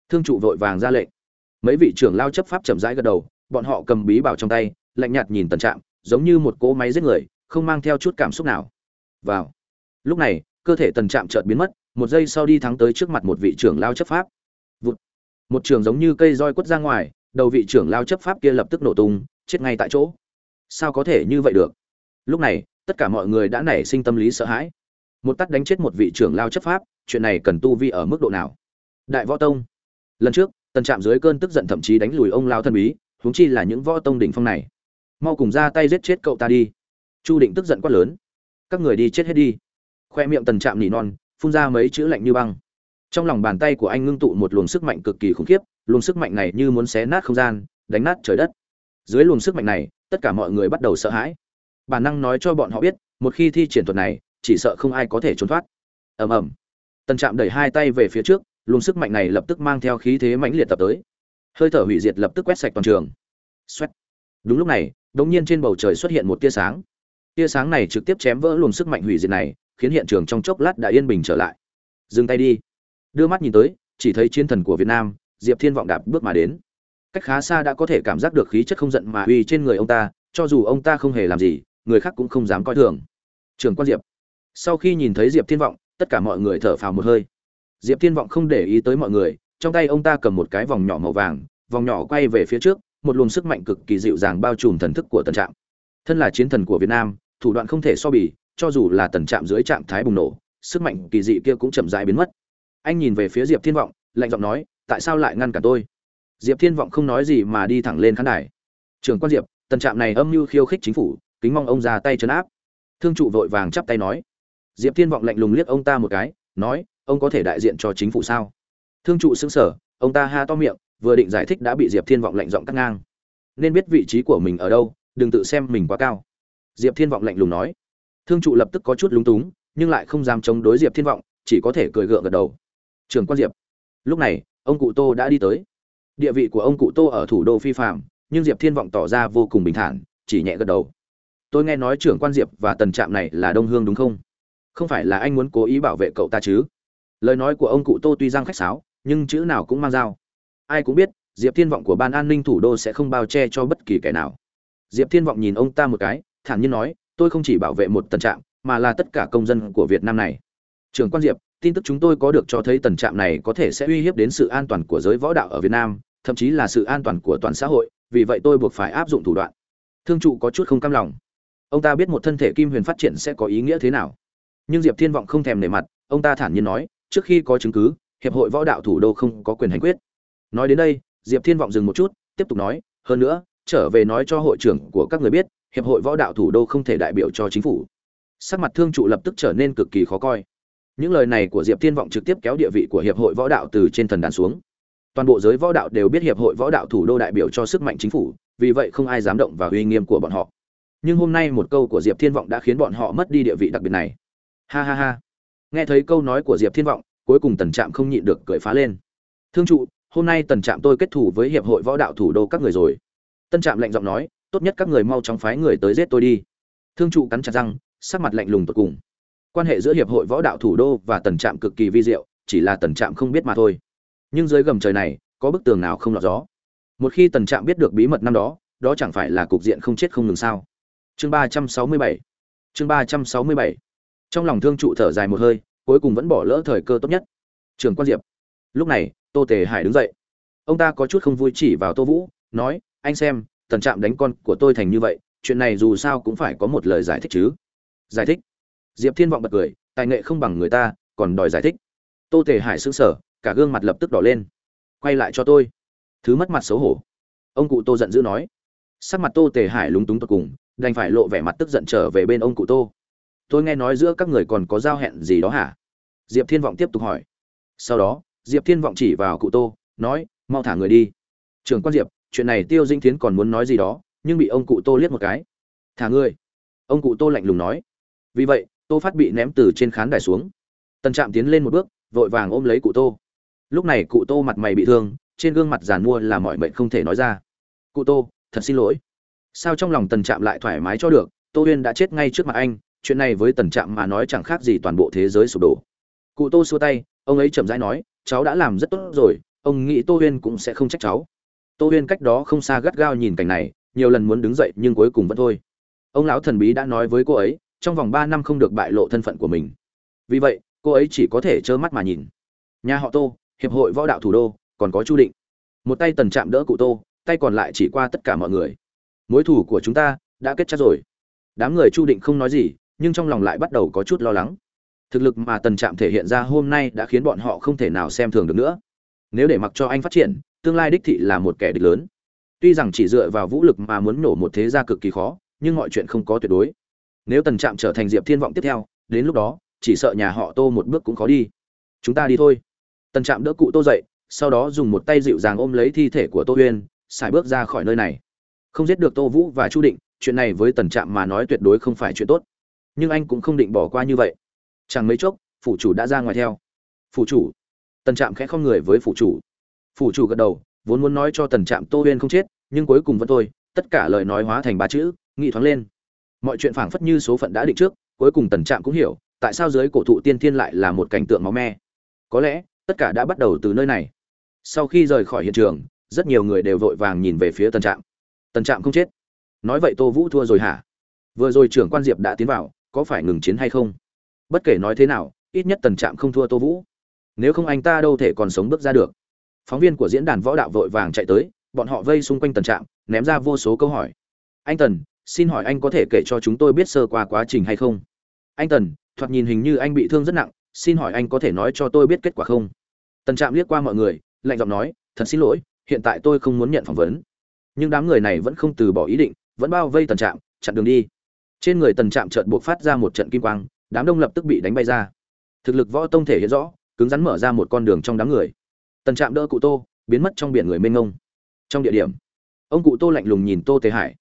Thương trụ vội vàng ra lệnh. Mấy vị trưởng lao chấp pháp chậm rãi gật đầu, bọn họ cầm bí bảo trong tay, lạnh nhạt nhìn tần trạm, giống như một cỗ máy giết người, không mang theo chút cảm xúc nào. Vào. Lúc này, cơ thể tần trạm chợt biến mất, một giây sau đi thắng tới trước mặt một vị trưởng lao chấp pháp. Vụt. một trường giống như cây roi quất ra ngoài, đầu vị trưởng lao chấp pháp kia lập tức nổ tung, chết ngay tại chỗ. Sao có thể như vậy được? Lúc này, tất cả mọi người đã nảy sinh tâm lý sợ hãi một tắt đánh chết một vị trưởng lao chấp pháp, chuyện này cần tu vi ở mức độ nào? Đại võ tông. Lần trước, tần trạm dưới cơn tức giận thậm chí đánh lùi ông lao thân bí, huống chi là những võ tông đỉnh phong này. Mau cùng ra tay giết chết cậu ta đi. Chu định tức giận quát lớn. Các người đi chết hết đi. Khoe miệng tần trạm nỉ non, phun ra mấy chữ lạnh như băng. Trong lòng bàn tay của anh ngưng tụ một luồng sức mạnh cực kỳ khủng khiếp, luồng sức mạnh này như muốn xé nát không gian, đánh nát trời đất. Dưới luồng sức mạnh này, tất cả mọi người bắt đầu sợ hãi. Bản năng nói cho bọn họ biết, một khi thi triển thuật này chỉ sợ không ai có thể trốn thoát. Ầm ầm. Tần trạm đẩy hai tay về phía trước, luồng sức mạnh này lập tức mang theo khí thế mãnh liệt tập tới. Hơi thở hủy diệt lập tức quét sạch toàn trường. Xoét. đúng lúc này, đột nhiên trên bầu trời xuất hiện một tia sáng. Tia sáng này trực tiếp chém vỡ luồng sức mạnh hủy diệt này, khiến hiện trường trong chốc lát đã yên bình trở lại. Dừng tay đi. Đưa mắt nhìn tới, chỉ thấy chiến thần của việt nam, diệp thiên vọng đạp bước mà đến. Cách khá xa đã có thể cảm giác được khí chất không giận mà uy trên người ông ta, cho dù ông ta không hề làm gì, người khác cũng không dám coi thường. Trường quan diệp sau khi nhìn thấy diệp thiên vọng, tất cả mọi người thở phào một hơi. Diệp thiên vọng không để ý tới mọi người, trong tay ông ta cầm một cái vòng nhỏ màu vàng, vòng nhỏ quay về phía trước, một luồng sức mạnh cực kỳ dịu dàng bao trùm thần thức của tần trạm. Thân là chiến thần của việt nam, thủ đoạn không thể so bì, cho dù là tần trạm dưới trạng thái bùng nổ, sức mạnh kỳ dị kia cũng chậm rãi biến mất. Anh nhìn về phía diệp thiên vọng, lạnh giọng nói, tại sao lại ngăn cả tôi? Diệp thiên vọng không nói gì mà đi thẳng lên khán đài. Trường quan diệp, tần trạm này âm mưu khiêu khích chính phủ, kính mong ông ra tay trấn áp. Thương trụ vội vàng chắp tay nói diệp thiên vọng lạnh lùng liếc ông ta một cái, nói, ông có thể đại diện cho chính phủ sao? Thương trụ xứng sở ông ta ha to miệng, vừa định giải thích đã bị diệp thiên vọng lạnh giọng cắt ngang. Nên biết vị trí của mình ở đâu, đừng tự xem mình quá cao. Diệp thiên vọng lạnh lùng nói. Thương trụ lập tức có chút lúng túng, nhưng lại không dám chống đối diệp thiên vọng, chỉ có thể cười gượng gật đầu. Trường quan diệp, lúc này, ông cụ tô đã đi tới. Địa vị của ông cụ tô ở thủ đô phi phạm nhưng diệp thiên vọng tỏ ra vô cùng bình thản, chỉ nhẹ gật đầu. Tôi nghe nói trưởng quan diệp và tần trạm này là đông hương đúng không? Không phải là anh muốn cố ý bảo vệ cậu ta chứ? Lời nói của ông cụ tô tuy giang khách sáo, nhưng chữ nào cũng mang dao. Ai cũng biết, diệp thiên vọng của ban an ninh thủ đô sẽ không bao che cho bất kỳ kẻ nào. Diệp thiên vọng nhìn ông ta một cái, thản nhiên nói, tôi không chỉ bảo vệ một tần trạm, mà là tất cả công dân của việt nam này. Trưởng quan diệp, tin tức chúng tôi có được cho thấy tần trạm này có thể sẽ uy hiếp đến sự an toàn của giới võ đạo ở việt nam, thậm chí là sự an toàn của toàn xã hội, vì vậy tôi buộc phải áp dụng thủ đoạn. Thương trụ có chút không cam lòng. Ông ta biết một thân thể kim huyền phát triển sẽ có ý nghĩa thế nào nhưng diệp thiên vọng không thèm nể mặt, ông ta thản nhiên nói, trước khi có chứng cứ, hiệp hội võ đạo thủ đô không có quyền hành quyết. Nói đến đây, diệp thiên vọng dừng một chút, tiếp tục nói, hơn nữa, trở về nói cho hội trưởng của các người biết, hiệp hội võ đạo thủ đô không thể đại biểu cho chính phủ. Sắc mặt thương trụ lập tức trở nên cực kỳ khó coi. Những lời này của diệp thiên vọng trực tiếp kéo địa vị của hiệp hội võ đạo từ trên thần đàn xuống. Toàn bộ giới võ đạo đều biết hiệp hội võ đạo thủ đô đại biểu cho sức mạnh chính phủ, vì vậy không ai dám động vào uy nghiêm của bọn họ. Nhưng hôm nay một câu của diệp thiên vọng đã khiến bọn họ mất đi địa vị đặc biệt này ha ha ha. Nghe thấy câu nói của diệp thiên vọng, cuối cùng tần trạm không nhịn được cười phá lên. Thương trụ, hôm nay tần trạm tôi kết thủ với hiệp hội võ đạo thủ đô các người rồi. Tân trạm lạnh giọng nói, tốt nhất các người mau chóng phái người tới giết tôi đi. Thương trụ cắn chặt răng, sắc mặt lạnh lùng tột cùng. Quan hệ giữa hiệp hội võ đạo thủ đô và tần trạm cực kỳ vi diệu, chỉ là tần trạm không biết mà thôi. Nhưng dưới gầm trời này, có bức tường nào không lọt gió? Một khi tần trạm biết được bí mật năm đó đó chẳng phải là cục diện không chết không ngừng sao? Chương ba trăm sáu mươi bảy. Chương ba trăm sáu mươi bảy trong lòng thương trụ thở dài một hơi, cuối cùng vẫn bỏ lỡ thời cơ tốt nhất. Trường quan diệp, lúc này, tô tề hải đứng dậy. Ông ta có chút không vui chỉ vào tô vũ, nói, anh xem, tần trạm đánh con của tôi thành như vậy, chuyện này dù sao cũng phải có một lời giải thích chứ. Giải thích? Diệp thiên vọng bật cười, tài nghệ không bằng người ta, còn đòi giải thích. Tô tề hải sững sở cả gương mặt lập tức đỏ lên. Quay lại cho tôi. Thứ mất mặt xấu hổ. Ông cụ tô giận dữ nói. Sắc mặt tô tề hải lúng túng tột cùng, đành phải lộ vẻ mặt tức giận trở về bên ông cụ tô tôi nghe nói giữa các người còn có giao hẹn gì đó hả? Diệp thiên vọng tiếp tục hỏi. Sau đó, diệp thiên vọng chỉ vào cụ tô, nói, mau thả người đi. Trưởng quan diệp, chuyện này tiêu dinh thiến còn muốn nói gì đó, nhưng bị ông cụ tô liếc một cái. Thả người. ông cụ tô lạnh lùng nói. Vì vậy, tô phát bị ném từ trên khán đài xuống. Tần trạm tiến lên một bước, vội vàng ôm lấy cụ tô. Lúc này cụ tô mặt mày bị thương, trên gương mặt giàn mua là mọi mệnh không thể nói ra. Cụ tô, thật xin lỗi. Sao trong lòng tần trạm lại thoải mái cho được, tô huyên đã chết ngay trước mặt anh chuyện này với tần trạm mà nói chẳng khác gì toàn bộ thế giới sụp đổ. Cụ tô xua tay, ông ấy chậm rãi nói, cháu đã làm rất tốt rồi, ông nghĩ tô huyên cũng sẽ không trách cháu. Tô huyên cách đó không xa gắt gao nhìn cảnh này, nhiều lần muốn đứng dậy nhưng cuối cùng vẫn thôi. Ông lão thần bí đã nói với cô ấy, trong vòng ba năm không được bại lộ thân phận của mình. Vì vậy, cô ấy chỉ có thể trơ mắt mà nhìn. Nhà họ tô, hiệp hội võ đạo thủ đô, còn có chu định. Một tay tần chạm đỡ cụ tô, tay còn lại chỉ qua tất cả mọi người. Mối thủ của chúng ta đã kết chắc rồi. Đám người chu định không nói gì nhưng trong lòng lại bắt đầu có chút lo lắng. Thực lực mà tần trạm thể hiện ra hôm nay đã khiến bọn họ không thể nào xem thường được nữa. Nếu để mặc cho anh phát triển, tương lai đích thị là một kẻ địch lớn. Tuy rằng chỉ dựa vào vũ lực mà muốn nổ một thế gia cực kỳ khó, nhưng mọi chuyện không có tuyệt đối. Nếu tần trạm trở thành diệp thiên vọng tiếp theo, đến lúc đó, chỉ sợ nhà họ tô một bước cũng khó đi. Chúng ta đi thôi. Tần trạm đỡ cụ tô dậy, sau đó dùng một tay dịu dàng ôm lấy thi thể của tô huyên xài bước ra khỏi nơi này. Không giết được tô vũ và chu định, chuyện này với tần trạm mà nói tuyệt đối không phải chuyện tốt nhưng anh cũng không định bỏ qua như vậy. Chẳng mấy chốc, phủ chủ đã ra ngoài theo. Phủ chủ. Tần trạm khẽ không người với phủ chủ. Phủ chủ gật đầu, vốn muốn nói cho tần trạm tô huyên không chết, nhưng cuối cùng vẫn thôi, tất cả lời nói hóa thành ba chữ, nghị thoáng lên. Mọi chuyện phảng phất như số phận đã định trước, cuối cùng tần trạm cũng hiểu, tại sao dưới cổ thụ tiên thiên lại là một cảnh tượng máu me. Có lẽ, tất cả đã bắt đầu từ nơi này. Sau khi rời khỏi hiện trường, rất nhiều người đều vội vàng nhìn về phía tần trạm. Tần trạm không chết. Nói vậy tô vũ thua rồi hả? Vừa rồi trưởng quan diệp đã tiến vào có phải ngừng chiến hay không? Bất kể nói thế nào, ít nhất tần trạm không thua tô vũ. Nếu không anh ta đâu thể còn sống bước ra được. Phóng viên của diễn đàn võ đạo vội vàng chạy tới, bọn họ vây xung quanh tần trạm, ném ra vô số câu hỏi. Anh tần, xin hỏi anh có thể kể cho chúng tôi biết sơ qua quá trình hay không? Anh tần, thoạt nhìn hình như anh bị thương rất nặng, xin hỏi anh có thể nói cho tôi biết kết quả không? Tần trạm liếc qua mọi người, lạnh giọng nói, thật xin lỗi, hiện tại tôi không muốn nhận phỏng vấn. Nhưng đám người này vẫn không từ bỏ ý định, vẫn bao vây tần trạm, chặn đường đi trên người tần trạm chợt buộc phát ra một trận kim quang, đám đông lập tức bị đánh bay ra. Thực lực võ tông thể hiện rõ, cứng rắn mở ra một con đường trong đám người. Tần trạm đỡ cụ tô, biến mất trong biển người mênh ngông trong địa điểm, ông cụ tô lạnh lùng nhìn tô tề hải.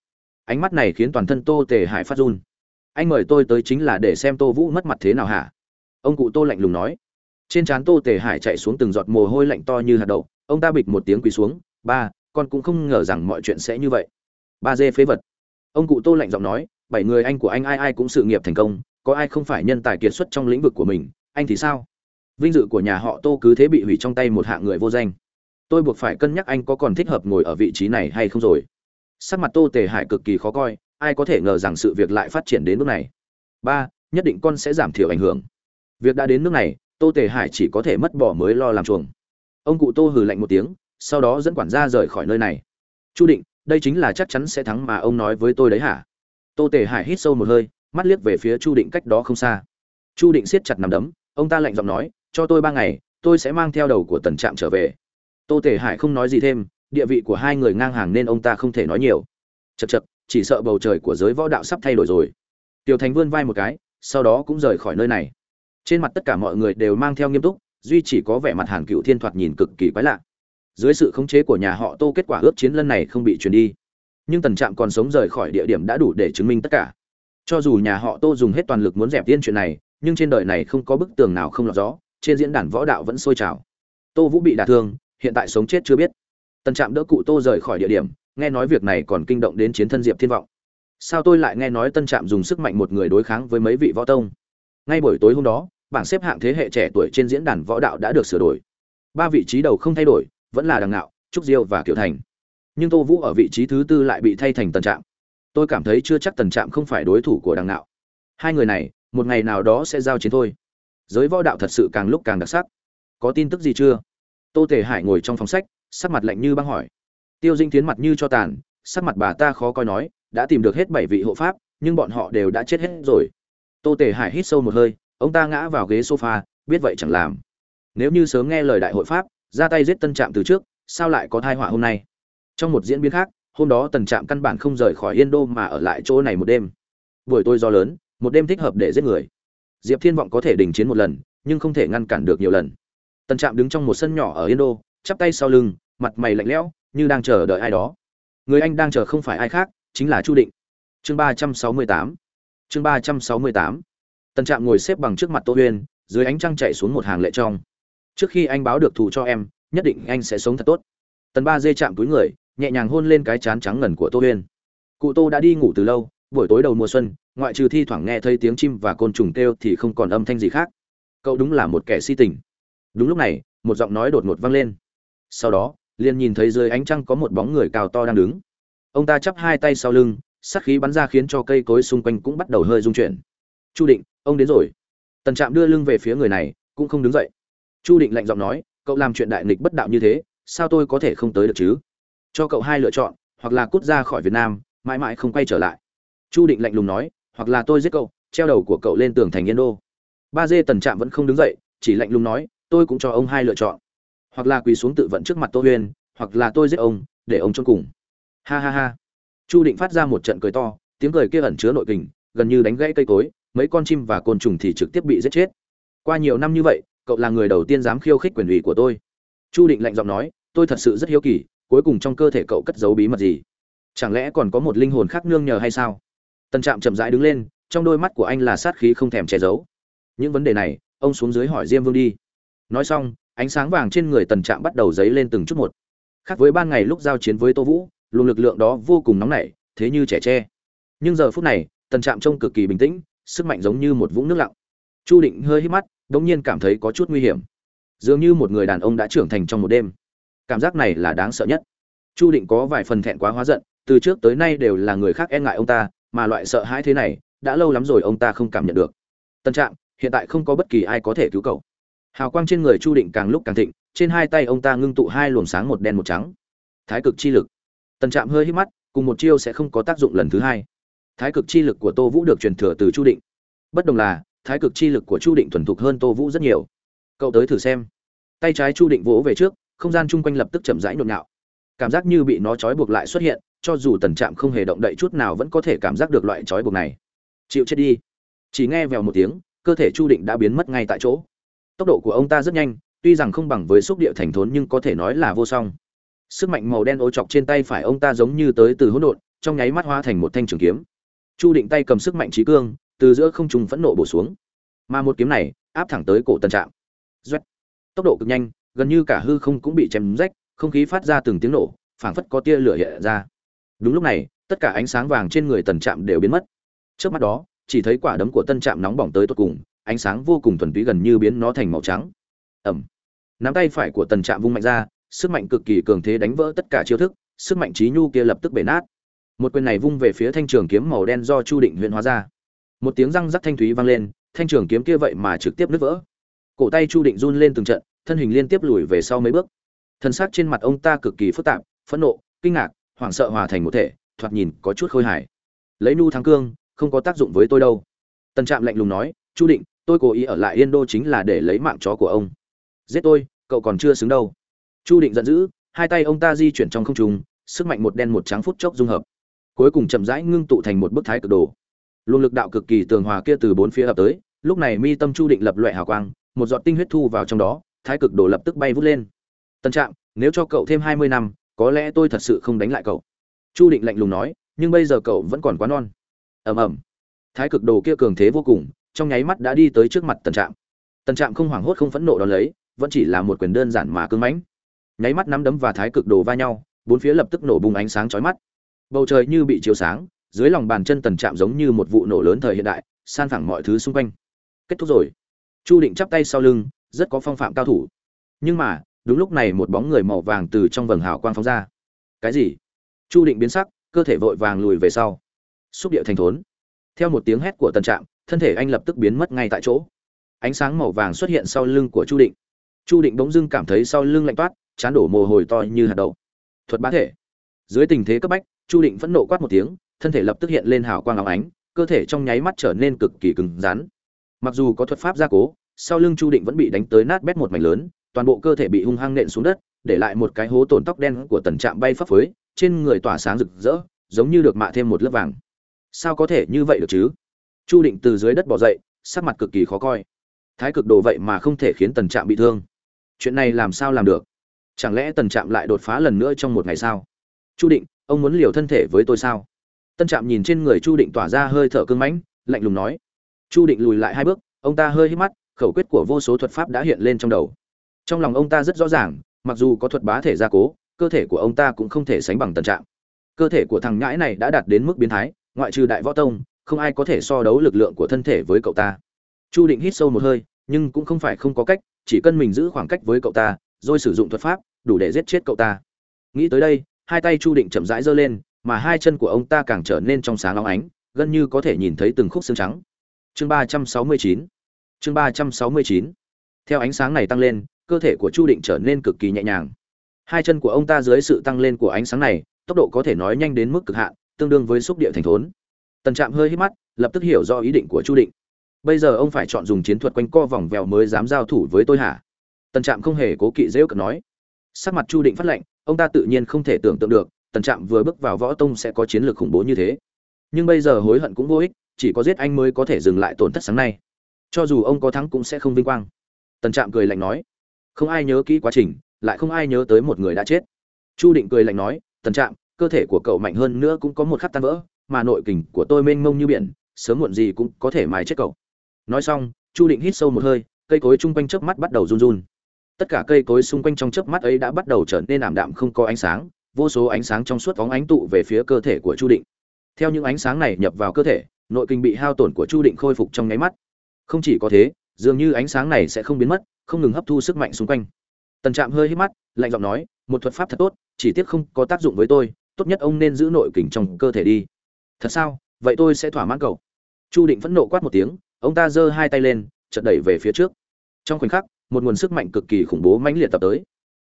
Ánh mắt này khiến toàn thân tô tề hải phát run. Anh mời tôi tới chính là để xem tô vũ mất mặt thế nào hả? Ông cụ tô lạnh lùng nói. Trên trán tô tề hải chạy xuống từng giọt mồ hôi lạnh to như hạt đậu, ông ta bịch một tiếng quỳ xuống. Ba, con cũng không ngờ rằng mọi chuyện sẽ như vậy. Ba dê phế vật. Ông cụ tô lạnh giọng nói bảy người anh của anh ai ai cũng sự nghiệp thành công, có ai không phải nhân tài kiệt xuất trong lĩnh vực của mình, anh thì sao? Vinh dự của nhà họ tô cứ thế bị hủy trong tay một hạng người vô danh. Tôi buộc phải cân nhắc anh có còn thích hợp ngồi ở vị trí này hay không rồi. Sắc mặt tô tề hải cực kỳ khó coi, ai có thể ngờ rằng sự việc lại phát triển đến nước này. Ba, nhất định con sẽ giảm thiểu ảnh hưởng. Việc đã đến nước này, tô tề hải chỉ có thể mất bỏ mới lo làm chuồng. Ông cụ tô hừ lạnh một tiếng, sau đó dẫn quản gia rời khỏi nơi này. Chu định, đây chính là chắc chắn sẽ thắng mà ông nói với tôi đấy hả? Tô tề hải hít sâu một hơi, mắt liếc về phía chu định cách đó không xa. Chu định siết chặt nằm đấm, ông ta lạnh giọng nói, cho tôi ba ngày, tôi sẽ mang theo đầu của tần trạm trở về. Tô tề hải không nói gì thêm, địa vị của hai người ngang hàng nên ông ta không thể nói nhiều. Chật chật chỉ sợ bầu trời của giới võ đạo sắp thay đổi rồi. Tiểu thành vươn vai một cái, sau đó cũng rời khỏi nơi này. Trên mặt tất cả mọi người đều mang theo nghiêm túc, duy chỉ có vẻ mặt hàn cựu thiên thoạt nhìn cực kỳ quái lạ. Dưới sự khống chế của nhà họ tô, kết quả ước chiến lần này không bị truyền đi nhưng tần trạm còn sống rời khỏi địa điểm đã đủ để chứng minh tất cả. Cho dù nhà họ tô dùng hết toàn lực muốn dẹp tiên chuyện này, nhưng trên đời này không có bức tường nào không lọt gió, trên diễn đàn võ đạo vẫn sôi trào. Tô vũ bị đả thương, hiện tại sống chết chưa biết. Tần trạm đỡ cụ tô rời khỏi địa điểm, nghe nói việc này còn kinh động đến chiến thân diệp thiên vọng. Sao tôi lại nghe nói tân trạm dùng sức mạnh một người đối kháng với mấy vị võ tông? Ngay buổi tối hôm đó, bảng xếp hạng thế hệ trẻ tuổi trên diễn đàn võ đạo đã được sửa đổi. Ba vị trí đầu không thay đổi, vẫn là đằng ngạo, trúc diêu và kiều thành nhưng tô vũ ở vị trí thứ tư lại bị thay thành tần trạm. Tôi cảm thấy chưa chắc tần trạm không phải đối thủ của đằng ngạo. Hai người này, một ngày nào đó sẽ giao chiến thôi. Giới võ đạo thật sự càng lúc càng đặc sắc. Có tin tức gì chưa? Tô tề hải ngồi trong phòng sách, sắc mặt lạnh như băng hỏi. Tiêu dinh tiến mặt như cho tàn, sắc mặt bà ta khó coi nói, đã tìm được hết bảy vị hộ pháp, nhưng bọn họ đều đã chết hết rồi. Tô tề hải hít sâu một hơi, ông ta ngã vào ghế sofa, biết vậy chẳng làm. Nếu như sớm nghe lời đại hội pháp, ra tay giết tân trạm từ trước, sao lại có thai họa hôm nay? Trong một diễn biến khác, hôm đó tần trạm căn bản không rời khỏi yên đô mà ở lại chỗ này một đêm. Buổi tôi do lớn, một đêm thích hợp để giết người. Diệp thiên vọng có thể đình chiến một lần, nhưng không thể ngăn cản được nhiều lần. Tần trạm đứng trong một sân nhỏ ở yên đô, chắp tay sau lưng, mặt mày lạnh lẽo, như đang chờ đợi ai đó. Người anh đang chờ không phải ai khác, chính là chu định. Chương ba trăm sáu mươi tám. Chương ba trăm sáu mươi tám. Tần trạm ngồi xếp bằng trước mặt tô huyên, dưới ánh trăng chạy xuống một hàng lệ trong. Trước khi anh báo được thù cho em, nhất định anh sẽ sống thật tốt. Tần ba dê chạm túi người nhẹ nhàng hôn lên cái chán trắng ngần của tô huyên. Cụ tô đã đi ngủ từ lâu, buổi tối đầu mùa xuân, ngoại trừ thi thoảng nghe thấy tiếng chim và côn trùng kêu thì không còn âm thanh gì khác. Cậu đúng là một kẻ si tình. Đúng lúc này, một giọng nói đột ngột vang lên. Sau đó, liền nhìn thấy dưới ánh trăng có một bóng người cao to đang đứng. Ông ta chắp hai tay sau lưng, sát khí bắn ra khiến cho cây cối xung quanh cũng bắt đầu hơi rung chuyển. Chu định, ông đến rồi. Tần trạm đưa lưng về phía người này, cũng không đứng dậy. Chu định lạnh giọng nói, cậu làm chuyện đại nghịch bất đạo như thế, sao tôi có thể không tới được chứ? Cho cậu hai lựa chọn, hoặc là cút ra khỏi việt nam, mãi mãi không quay trở lại. Chu định lạnh lùng nói, hoặc là tôi giết cậu, treo đầu của cậu lên tường thành yên đô. Ba dê tần trạm vẫn không đứng dậy, chỉ lạnh lùng nói, tôi cũng cho ông hai lựa chọn. Hoặc là quỳ xuống tự vận trước mặt tô huyên, hoặc là tôi giết ông, để ông trốn cùng. Ha ha ha. Chu định phát ra một trận cười to, tiếng cười kia ẩn chứa nội kình, gần như đánh gãy cây cối, mấy con chim và côn trùng thì trực tiếp bị giết chết. Qua nhiều năm như vậy, cậu là người đầu tiên dám khiêu khích quyền ủy của tôi. Chu định lạnh giọng nói, tôi thật sự rất hiếu kỳ cuối cùng trong cơ thể cậu cất giấu bí mật gì? Chẳng lẽ còn có một linh hồn khác nương nhờ hay sao? Tân trạm chậm rãi đứng lên, trong đôi mắt của anh là sát khí không thèm che giấu. Những vấn đề này, ông xuống dưới hỏi diêm vương đi. Nói xong, ánh sáng vàng trên người tần trạm bắt đầu dấy lên từng chút một. Khác với ban ngày lúc giao chiến với tô vũ, luồng lực lượng đó vô cùng nóng nảy, thế như trẻ tre. Nhưng giờ phút này, tần trạm trông cực kỳ bình tĩnh, sức mạnh giống như một vũng nước lặng. Chu định hơi hít mắt đ ỗ n g nhiên cảm thấy có chút nguy hiểm. Dường như một người đàn ông đã trưởng thành trong một đêm cảm giác này là đáng sợ nhất. Chu định có vài phần thẹn quá hóa giận, từ trước tới nay đều là người khác e ngại ông ta, mà loại sợ hãi thế này, đã lâu lắm rồi ông ta không cảm nhận được. Tân trạng hiện tại không có bất kỳ ai có thể cứu cậu. Hào quang trên người chu định càng lúc càng thịnh, trên hai tay ông ta ngưng tụ hai luồng sáng một đen một trắng. Thái cực chi lực. Tần trạm hơi hít mắt, cùng một chiêu sẽ không có tác dụng lần thứ hai. Thái cực chi lực của tô vũ được truyền thừa từ chu định. Bất đồng là, thái cực chi lực của chu định thuần thục hơn tô vũ rất nhiều. Cậu tới thử xem. Tay trái chu định vỗ về trước không gian chung quanh lập tức chậm rãi nhộn nhạo. Cảm giác như bị nó trói buộc lại xuất hiện, cho dù tần trạm không hề động đậy chút nào vẫn có thể cảm giác được loại trói buộc này. Chịu chết đi. Chỉ nghe vèo một tiếng, cơ thể chu định đã biến mất ngay tại chỗ. Tốc độ của ông ta rất nhanh, tuy rằng không bằng với xúc địa thành thốn nhưng có thể nói là vô song. Sức mạnh màu đen ô chọc trên tay phải ông ta giống như tới từ hỗn độn, trong nháy mắt hóa thành một thanh trường kiếm. Chu định tay cầm sức mạnh trí cương, từ giữa không trung phẫn nộ bổ xuống. Mà một kiếm này, áp thẳng tới cổ tần trạm. Doét. tốc độ cực nhanh gần như cả hư không cũng bị chém rách, không khí phát ra từng tiếng nổ, phảng phất có tia lửa hiện ra. Đúng lúc này, tất cả ánh sáng vàng trên người tần trạm đều biến mất. Trước mắt đó, chỉ thấy quả đấm của tân trạm nóng bỏng tới tột cùng, ánh sáng vô cùng thuần túy gần như biến nó thành màu trắng. Ẩm nắm tay phải của tần trạm vung mạnh ra, sức mạnh cực kỳ cường thế đánh vỡ tất cả chiêu thức, sức mạnh trí nhu kia lập tức bể nát. Một quyền này vung về phía thanh trường kiếm màu đen do chu định huyện hóa ra. Một tiếng răng rắc thanh thúy vang lên, thanh trường kiếm kia vậy mà trực tiếp nứt vỡ. Cổ tay chu định run lên từng trận thân hình liên tiếp lùi về sau mấy bước. Thân xác trên mặt ông ta cực kỳ phức tạp, phẫn nộ, kinh ngạc, hoảng sợ hòa thành một thể, thoạt nhìn có chút khôi hài. Lấy nu thắng cương, không có tác dụng với tôi đâu. Tần trạm lạnh lùng nói, chu định, tôi cố ý ở lại yên đô chính là để lấy mạng chó của ông. Giết tôi, cậu còn chưa xứng đâu. Chu định giận dữ, hai tay ông ta di chuyển trong không trung, sức mạnh một đen một trắng phút chốc dung hợp. Cuối cùng chậm rãi ngưng tụ thành một bức thái cực đồ. Luồng lực đạo cực kỳ tường hòa kia từ bốn phía ập tới, lúc này mi tâm chu định lập loại hào quang, một giọt tinh huyết thu vào trong đó thái cực đồ lập tức bay vút lên. Tân trạng nếu cho cậu thêm hai mươi năm, có lẽ tôi thật sự không đánh lại cậu. Chu định lạnh lùng nói, nhưng bây giờ cậu vẫn còn quá non. Ầm ầm. Thái cực đồ kia cường thế vô cùng, trong nháy mắt đã đi tới trước mặt tần trạm. Tần trạm không hoảng hốt không phẫn nộ đón lấy, vẫn chỉ là một quyền đơn giản mà cưng mãnh. Nháy mắt nắm đấm và thái cực đồ va nhau, bốn phía lập tức nổ bùng ánh sáng chói mắt. Bầu trời như bị chiếu sáng, dưới lòng bàn chân tần trạm giống như một vụ nổ lớn thời hiện đại, san phẳng mọi thứ xung quanh. Kết thúc rồi. Chu định chắp tay sau lưng rất có phong phạm cao thủ. Nhưng mà, đúng lúc này một bóng người màu vàng từ trong vầng hào quang phóng ra. Cái gì? Chu định biến sắc, cơ thể vội vàng lùi về sau. Xúc địa thành thốn. Theo một tiếng hét của tần trạm, thân thể anh lập tức biến mất ngay tại chỗ. Ánh sáng màu vàng xuất hiện sau lưng của chu định. Chu định bỗng dưng cảm thấy sau lưng lạnh toát, chán đổ mồ hôi to như hạt đậu. Thuật bá thể. Dưới tình thế cấp bách, chu định phẫn nộ quát một tiếng, thân thể lập tức hiện lên hào quang áo ánh, cơ thể trong nháy mắt trở nên cực kỳ cứng rắn. Mặc dù có thuật pháp gia cố sau lưng chu định vẫn bị đánh tới nát bét một mảnh lớn, toàn bộ cơ thể bị hung hăng nện xuống đất, để lại một cái hố tổn tóc đen của tần trạm bay phấp phới, trên người tỏa sáng rực rỡ, giống như được mạ thêm một lớp vàng. Sao có thể như vậy được chứ? Chu định từ dưới đất bỏ dậy, sắc mặt cực kỳ khó coi. Thái cực đồ vậy mà không thể khiến tần trạm bị thương. Chuyện này làm sao làm được? Chẳng lẽ tần trạm lại đột phá lần nữa trong một ngày sao? Chu định, ông muốn liều thân thể với tôi sao? Tân trạm nhìn trên người chu định tỏa ra hơi thở cưng mãnh, lạnh lùng nói. Chu định lùi lại hai bước, ông ta hơi hít mắt khẩu quyết của vô số thuật pháp đã hiện lên trong đầu. Trong lòng ông ta rất rõ ràng, mặc dù có thuật bá thể gia cố, cơ thể của ông ta cũng không thể sánh bằng tần trạng. cơ thể của thằng nhãi này đã đạt đến mức biến thái, ngoại trừ đại võ tông, không ai có thể so đấu lực lượng của thân thể với cậu ta. Chu định hít sâu một hơi, nhưng cũng không phải không có cách, chỉ cần mình giữ khoảng cách với cậu ta, rồi sử dụng thuật pháp, đủ để giết chết cậu ta. Nghĩ tới đây, hai tay chu định chậm rãi giơ lên, mà hai chân của ông ta càng trở nên trong sáng óng ánh, gần như có thể nhìn thấy từng khúc xương trắng. Chương ba trăm sáu mươi chín chương ba trăm sáu mươi chín. Theo ánh sáng này tăng lên, cơ thể của chu định trở nên cực kỳ nhẹ nhàng. Hai chân của ông ta dưới sự tăng lên của ánh sáng này, tốc độ có thể nói nhanh đến mức cực hạn, tương đương với xúc địa thành thốn. Tần trạm hơi hít mắt, lập tức hiểu rõ ý định của chu định. Bây giờ ông phải chọn dùng chiến thuật quanh co vòng vèo mới dám giao thủ với tôi hả? Tần trạm không hề cố kỵ dễu cợt nói. Sắc mặt chu định phát lệnh ông ta tự nhiên không thể tưởng tượng được, tần trạm vừa bước vào võ tông sẽ có chiến lược khủng bố như thế. Nhưng bây giờ hối hận cũng vô ích, chỉ có giết anh mới có thể dừng lại tổn thất sáng nay cho dù ông có thắng cũng sẽ không vinh quang. Tần trạm cười lạnh nói, không ai nhớ kỹ quá trình, lại không ai nhớ tới một người đã chết. Chu định cười lạnh nói, tần trạm, cơ thể của cậu mạnh hơn nữa cũng có một khắc tan vỡ, mà nội kình của tôi mênh mông như biển, sớm muộn gì cũng có thể mài chết cậu. Nói xong, chu định hít sâu một hơi, cây cối chung quanh chớp mắt bắt đầu run run. Tất cả cây cối xung quanh trong chớp mắt ấy đã bắt đầu trở nên ảm đạm không có ánh sáng, vô số ánh sáng trong suốt phóng ánh tụ về phía cơ thể của chu định. Theo những ánh sáng này nhập vào cơ thể, nội kinh bị hao tổn của chu định khôi phục trong nháy mắt không chỉ có thế, dường như ánh sáng này sẽ không biến mất, không ngừng hấp thu sức mạnh xung quanh. Tần trạm hơi hít mắt, lạnh giọng nói, một thuật pháp thật tốt, chỉ tiếc không có tác dụng với tôi, tốt nhất ông nên giữ nội kình trong cơ thể đi. Thật sao? Vậy tôi sẽ thỏa mãn cậu. Chu định phẫn nộ quát một tiếng, ông ta giơ hai tay lên chật đẩy về phía trước. Trong khoảnh khắc, một nguồn sức mạnh cực kỳ khủng bố mãnh liệt tập tới.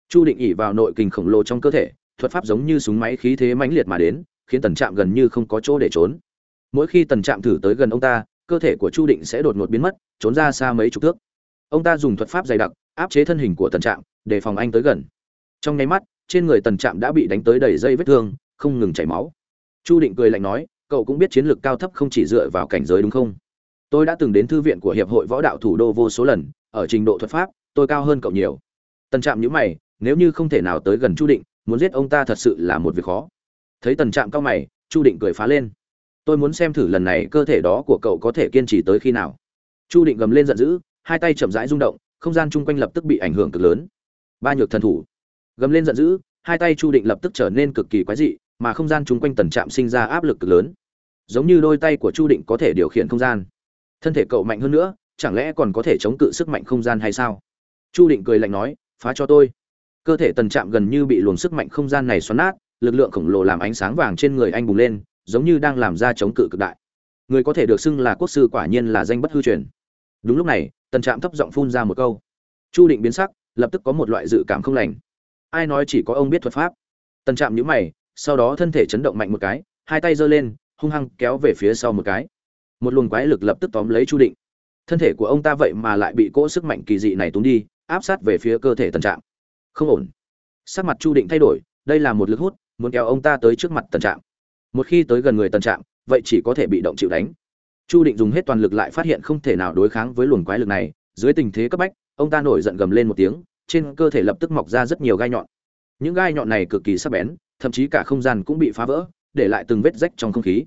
Chu định ỉ vào nội kình khổng lồ trong cơ thể, thuật pháp giống như súng máy khí thế mãnh liệt mà đến, khiến tần trạm gần như không có chỗ để trốn. Mỗi khi tần trạm thử tới gần ông ta cơ thể của chu định sẽ đột ngột biến mất, trốn ra xa mấy chục thước. Ông ta dùng thuật pháp dày đặc, áp chế thân hình của tần trạm, để phòng anh tới gần. Trong nháy mắt, trên người tần trạm đã bị đánh tới đầy dây vết thương, không ngừng chảy máu. Chu định cười lạnh nói, cậu cũng biết chiến lược cao thấp không chỉ dựa vào cảnh giới đúng không? Tôi đã từng đến thư viện của hiệp hội võ đạo thủ đô vô số lần, ở trình độ thuật pháp, tôi cao hơn cậu nhiều. Tần trạm nhữ mày, nếu như không thể nào tới gần chu định, muốn giết ông ta thật sự là một việc khó. Thấy tần trạm cao mày, chu định cười phá lên tôi muốn xem thử lần này cơ thể đó của cậu có thể kiên trì tới khi nào. Chu định gầm lên giận dữ, hai tay chậm rãi rung động, không gian chung quanh lập tức bị ảnh hưởng cực lớn. Ba nhược thần thủ. Gầm lên giận dữ, hai tay chu định lập tức trở nên cực kỳ quái dị, mà không gian chung quanh tần trạm sinh ra áp lực cực lớn. Giống như đôi tay của chu định có thể điều khiển không gian. Thân thể cậu mạnh hơn nữa, chẳng lẽ còn có thể chống cự sức mạnh không gian hay sao? Chu định cười lạnh nói, phá cho tôi. Cơ thể tần trạm gần như bị luồng sức mạnh không gian này xoắn nát, lực lượng khổng lồ làm ánh sáng vàng trên người anh bùng lên giống như đang làm ra chống cự cực đại. Người có thể được xưng là quốc sư quả nhiên là danh bất hư truyền. Đúng lúc này, tần trạm thấp giọng phun ra một câu. Chu định biến sắc, lập tức có một loại dự cảm không lành. Ai nói chỉ có ông biết thuật pháp? Tần trạm nhíu mày, sau đó thân thể chấn động mạnh một cái, hai tay giơ lên, hung hăng kéo về phía sau một cái. Một luồng quái lực lập tức tóm lấy chu định. Thân thể của ông ta vậy mà lại bị cỗ sức mạnh kỳ dị này túng đi, áp sát về phía cơ thể tần trạm. Không ổn. Sắc mặt chu định thay đổi, đây là một lực hút, muốn kéo ông ta tới trước mặt tần trạm một khi tới gần người tần trạm, vậy chỉ có thể bị động chịu đánh. Chu định dùng hết toàn lực lại phát hiện không thể nào đối kháng với luồng quái lực này, dưới tình thế cấp bách, ông ta nổi giận gầm lên một tiếng, trên cơ thể lập tức mọc ra rất nhiều gai nhọn. Những gai nhọn này cực kỳ sắc bén, thậm chí cả không gian cũng bị phá vỡ, để lại từng vết rách trong không khí.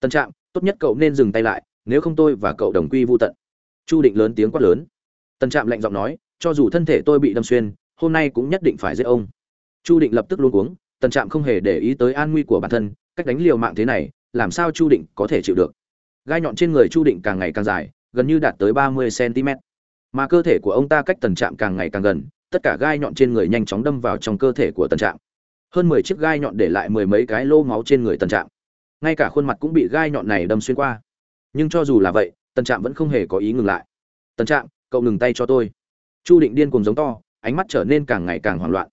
Tân trạm, tốt nhất cậu nên dừng tay lại, nếu không tôi và cậu đồng quy vô tận. Chu định lớn tiếng quát lớn. Tân trạm lạnh giọng nói, cho dù thân thể tôi bị đâm xuyên, hôm nay cũng nhất định phải giết ông. Chu định lập tức luôn uống tần trạm không hề để ý tới an nguy của bản thân cách đánh liều mạng thế này, làm sao chu định có thể chịu được? Gai nhọn trên người chu định càng ngày càng dài, gần như đạt tới ba mươi cm mà cơ thể của ông ta cách tần trạm càng ngày càng gần, tất cả gai nhọn trên người nhanh chóng đâm vào trong cơ thể của tần trạm. Hơn mười chiếc gai nhọn để lại mười mấy cái lô máu trên người tần trạm. Ngay cả khuôn mặt cũng bị gai nhọn này đâm xuyên qua. Nhưng cho dù là vậy, tần trạm vẫn không hề có ý ngừng lại. Tần trạm, cậu ngừng tay cho tôi. Chu định điên cùng giống to, ánh mắt trở nên càng ngày càng hoảng loạn.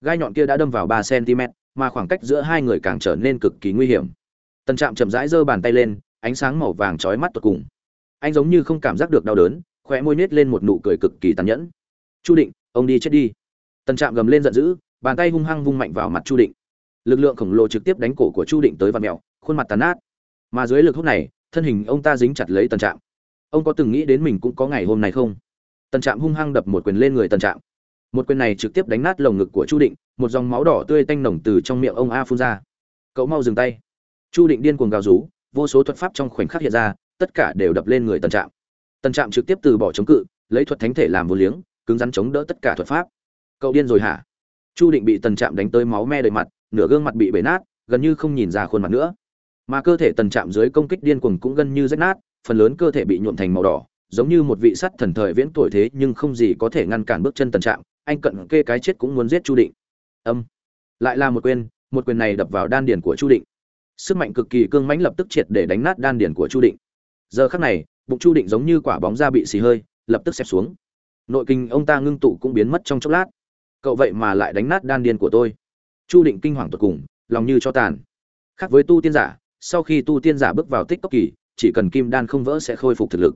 Gai nhọn kia đã đâm vào ba cm mà khoảng cách giữa hai người càng trở nên cực kỳ nguy hiểm. Tần trạm chậm rãi giơ bàn tay lên, ánh sáng màu vàng trói mắt tột cùng. Anh giống như không cảm giác được đau đớn, khóe môi nết lên một nụ cười cực kỳ tàn nhẫn. Chu định, ông đi chết đi. Tần trạm gầm lên giận dữ, bàn tay hung hăng vung mạnh vào mặt chu định. Lực lượng khổng lồ trực tiếp đánh cổ của chu định tới vạt mẹo khuôn mặt tàn nát. Mà dưới lực hút này, thân hình ông ta dính chặt lấy tần trạm. Ông có từng nghĩ đến mình cũng có ngày hôm nay không? Tần trạm hung hăng đập một quyền lên người tần trạm một quyền này trực tiếp đánh nát lồng ngực của chu định, một dòng máu đỏ tươi tanh nồng từ trong miệng ông a phun ra. Cậu mau dừng tay. Chu định điên cuồng gào rú, vô số thuật pháp trong khoảnh khắc hiện ra, tất cả đều đập lên người tần trạm. Tần trạm trực tiếp từ bỏ chống cự, lấy thuật thánh thể làm vô liếng, cứng rắn chống đỡ tất cả thuật pháp. Cậu điên rồi hả? Chu định bị tần trạm đánh tới máu me đầy mặt, nửa gương mặt bị bể nát, gần như không nhìn ra khuôn mặt nữa. Mà cơ thể tần trạm dưới công kích điên cuồng cũng gần như rách nát, phần lớn cơ thể bị nhuộm thành màu đỏ, giống như một vị sắt thần thời viễn tuổi thế nhưng không gì có thể ngăn cản bước chân tần trạm anh cận kê cái chết cũng muốn giết chu định. Âm. Lại là một quyền một quyền này đập vào đan điền của chu định. Sức mạnh cực kỳ cương mãnh lập tức triệt để đánh nát đan điền của chu định. Giờ khắc này, bụng chu định giống như quả bóng da bị xì hơi, lập tức xẹp xuống. Nội kinh ông ta ngưng tụ cũng biến mất trong chốc lát. Cậu vậy mà lại đánh nát đan điền của tôi. Chu định kinh hoàng tột cùng, lòng như cho tàn. Khác với tu tiên giả, sau khi tu tiên giả bước vào tích cốc kỳ, chỉ cần kim đan không vỡ sẽ khôi phục thực lực.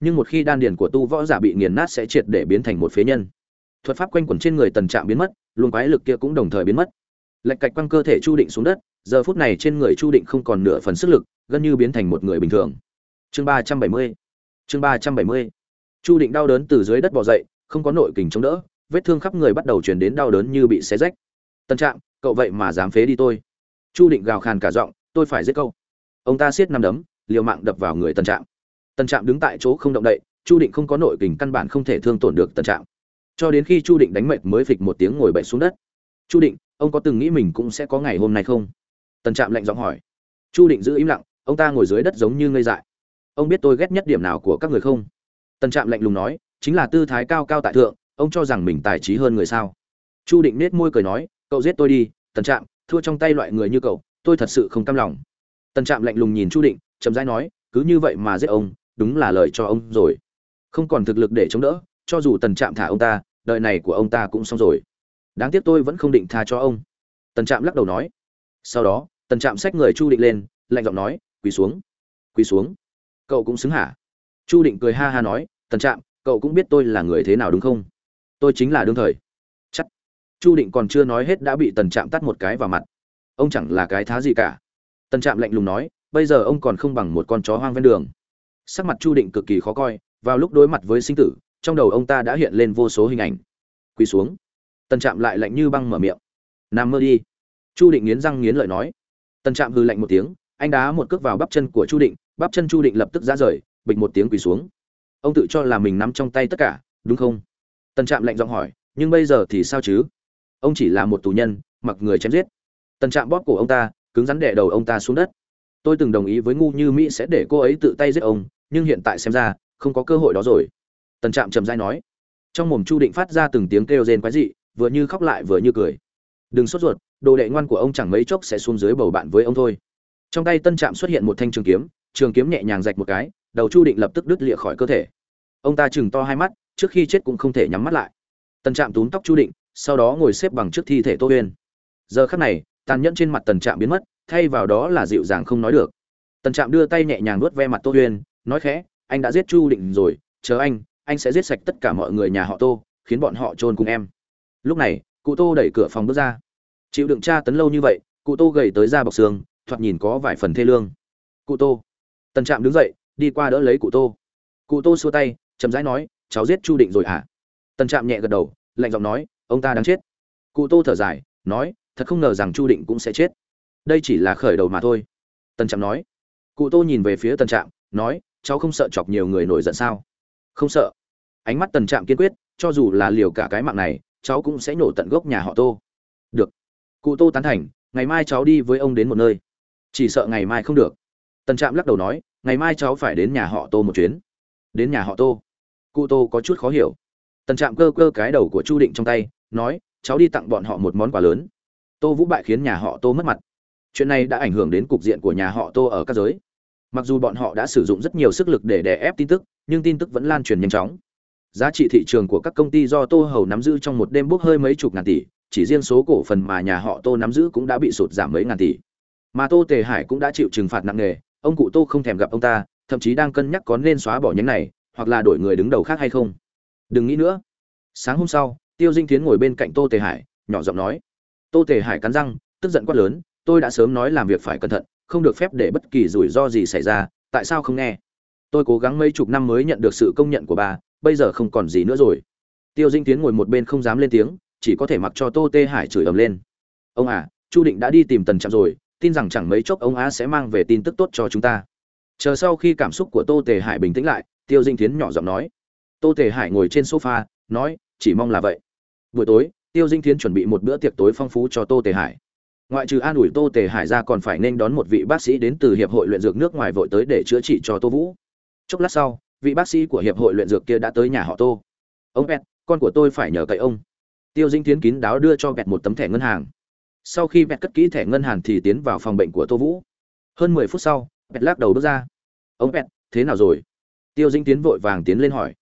Nhưng một khi đan điền của tu võ giả bị nghiền nát sẽ triệt để biến thành một phế nhân thuật pháp quanh quẩn trên người tần trạm biến mất, luồng quái lực kia cũng đồng thời biến mất. Lệch cạch quăng cơ thể chu định xuống đất, giờ phút này trên người chu định không còn nửa phần sức lực, gần như biến thành một người bình thường. Chương ba trăm bảy mươi, chương ba trăm bảy mươi. Chu định đau đớn từ dưới đất bò dậy, không có nội kình chống đỡ, vết thương khắp người bắt đầu chuyển đến đau đớn như bị xé rách. Tân trạng cậu vậy mà dám phế đi tôi. Chu định gào khàn cả giọng, tôi phải giết câu ông ta siết nằm đấm, liều mạng đập vào người tân trạng tân trạng đứng tại chỗ không động đậy, chu định không có nội kình căn bản không thể thương tổn được tân trạng cho đến khi chu định đánh mệt mới phịch một tiếng ngồi bậy xuống đất. Chu định, ông có từng nghĩ mình cũng sẽ có ngày hôm nay không? Tần trạm lạnh giọng hỏi. Chu định giữ im lặng, ông ta ngồi dưới đất giống như ngây dại. Ông biết tôi ghét nhất điểm nào của các người không? Tần trạm lạnh lùng nói, chính là tư thái cao cao tại thượng, ông cho rằng mình tài trí hơn người sao? Chu định nết môi cười nói, cậu giết tôi đi, Tần trạm, thua trong tay loại người như cậu, tôi thật sự không cam lòng. Tần trạm lạnh lùng nhìn chu định, chậm rãi nói, cứ như vậy mà giết ông, đúng là lời cho ông rồi. Không còn thực lực để chống đỡ cho dù tần trạm thả ông ta, đời này của ông ta cũng xong rồi. Đáng tiếc tôi vẫn không định tha cho ông. Tần trạm lắc đầu nói. Sau đó, tần trạm xách người chu định lên, lạnh giọng nói, quỳ xuống quỳ xuống. Cậu cũng xứng hả? Chu định cười ha ha nói, tần trạm, cậu cũng biết tôi là người thế nào đúng không? Tôi chính là đương thời. Chắc chu định còn chưa nói hết đã bị tần trạm tắt một cái vào mặt. Ông chẳng là cái thá gì cả. Tần trạm lạnh lùng nói, bây giờ ông còn không bằng một con chó hoang ven đường. Sắc mặt chu định cực kỳ khó coi, vào lúc đối mặt với sinh tử trong đầu ông ta đã hiện lên vô số hình ảnh. Quỳ xuống. Tần trạm lại lạnh như băng mở miệng. Nằm mơ đi. Chu định nghiến răng nghiến lợi nói. Tần trạm hư lạnh một tiếng, anh đá một cước vào bắp chân của chu định, bắp chân chu định lập tức ra rời, bịch một tiếng quỳ xuống. Ông tự cho là mình nắm trong tay tất cả, đúng không? Tần trạm lạnh giọng hỏi, nhưng bây giờ thì sao chứ? Ông chỉ là một tù nhân, mặc người chém giết. Tần trạm bóp cổ ông ta, cứng rắn đẻ đầu ông ta xuống đất. Tôi từng đồng ý với ngu như mỹ sẽ để cô ấy tự tay giết ông, nhưng hiện tại xem ra, không có cơ hội đó rồi tần trạm trầm dai nói. Trong mồm chu định phát ra từng tiếng kêu rên quái dị, vừa như khóc lại vừa như cười. Đừng sốt ruột, đồ đệ ngoan của ông chẳng mấy chốc sẽ xuống dưới bầu bạn với ông thôi. Trong tay tân trạm xuất hiện một thanh trường kiếm trường kiếm nhẹ nhàng rạch một cái, đầu chu định lập tức đứt lịa khỏi cơ thể. Ông ta chừng to hai mắt, trước khi chết cũng không thể nhắm mắt lại. Tần trạm túm tóc chu định, sau đó ngồi xếp bằng trước thi thể tô huyên giờ khắc này, tàn nhẫn trên mặt tần trạm biến mất, thay vào đó là dịu dàng không nói được. Tần trạm đưa tay nhẹ nhàng nuốt ve mặt tô huyên nói khẽ, anh đã giết chu định rồi, chờ anh anh sẽ giết sạch tất cả mọi người nhà họ tô, khiến bọn họ chôn cùng em. Lúc này, cụ tô đẩy cửa phòng bước ra. Chịu đựng tra tấn lâu như vậy, cụ tô gầy tới da bọc xương, thoạt nhìn có vài phần thê lương. Cụ tô. Tần trạm đứng dậy, đi qua đỡ lấy cụ tô. Cụ tô xua tay, chậm rãi nói, cháu giết chu định rồi hả? À? tần trạm nhẹ gật đầu, lạnh giọng nói, ông ta đang chết. Cụ tô thở dài, nói, thật không ngờ rằng chu định cũng sẽ chết. Đây chỉ là khởi đầu mà thôi. Tần trạm nói. Cụ tô nhìn về phía tần trạm, nói, cháu không sợ chọc nhiều người nổi giận sao? Không sợ ánh mắt tần trạm kiên quyết, cho dù là liều cả cái mạng này, cháu cũng sẽ nổ tận gốc nhà họ tô. Được. Cụ tô tán thành, ngày mai cháu đi với ông đến một nơi. Chỉ sợ ngày mai không được. Tần trạm lắc đầu nói, ngày mai cháu phải đến nhà họ tô một chuyến. Đến nhà họ tô. Cụ tô có chút khó hiểu. Tần trạm cơ cơ cái đầu của chu định trong tay, nói, cháu đi tặng bọn họ một món quà lớn. Tô vũ bại khiến nhà họ tô mất mặt. Chuyện này đã ảnh hưởng đến cục diện của nhà họ tô ở các giới. Mặc dù bọn họ đã sử dụng rất nhiều sức lực để đè ép tin tức, nhưng tin tức vẫn lan truyền nhanh chóng giá trị thị trường của các công ty do tô hầu nắm giữ trong một đêm bốc hơi mấy chục ngàn tỷ, chỉ riêng số cổ phần mà nhà họ tô nắm giữ cũng đã bị sụt giảm mấy ngàn tỷ. Mà tô tề hải cũng đã chịu trừng phạt nặng nề, ông cụ tô không thèm gặp ông ta, thậm chí đang cân nhắc có nên xóa bỏ nhánh này, hoặc là đổi người đứng đầu khác hay không. Đừng nghĩ nữa. Sáng hôm sau, tiêu dinh tiến ngồi bên cạnh tô tề hải, nhỏ giọng nói. Tô tề hải cắn răng, tức giận quát lớn, tôi đã sớm nói làm việc phải cẩn thận, không được phép để bất kỳ rủi ro gì xảy ra, tại sao không nghe? Tôi cố gắng mấy chục năm mới nhận được sự công nhận của bà bây giờ không còn gì nữa rồi. Tiêu dinh tiến ngồi một bên không dám lên tiếng, chỉ có thể mặc cho tô tê hải chửi ầm lên. Ông à chu định đã đi tìm tần trạm rồi, tin rằng chẳng mấy chốc ông á sẽ mang về tin tức tốt cho chúng ta. Chờ sau khi cảm xúc của tô tề hải bình tĩnh lại, tiêu dinh tiến nhỏ giọng nói. Tô tề hải ngồi trên sofa, nói, chỉ mong là vậy. Buổi tối, tiêu dinh tiến chuẩn bị một bữa tiệc tối phong phú cho tô tề hải. Ngoại trừ an ủi tô tề hải ra còn phải nên đón một vị bác sĩ đến từ hiệp hội luyện dược nước ngoài vội tới để chữa trị cho tô vũ. Chốc lát sau vị bác sĩ của hiệp hội luyện dược kia đã tới nhà họ tô. Ông pet, con của tôi phải nhờ cậy ông. Tiêu dinh tiến kín đáo đưa cho pet một tấm thẻ ngân hàng. Sau khi pet cất kỹ thẻ ngân hàng thì tiến vào phòng bệnh của tô vũ. Hơn mười phút sau, pet lắc đầu bước ra. Ông pet, thế nào rồi? Tiêu dinh tiến vội vàng tiến lên hỏi.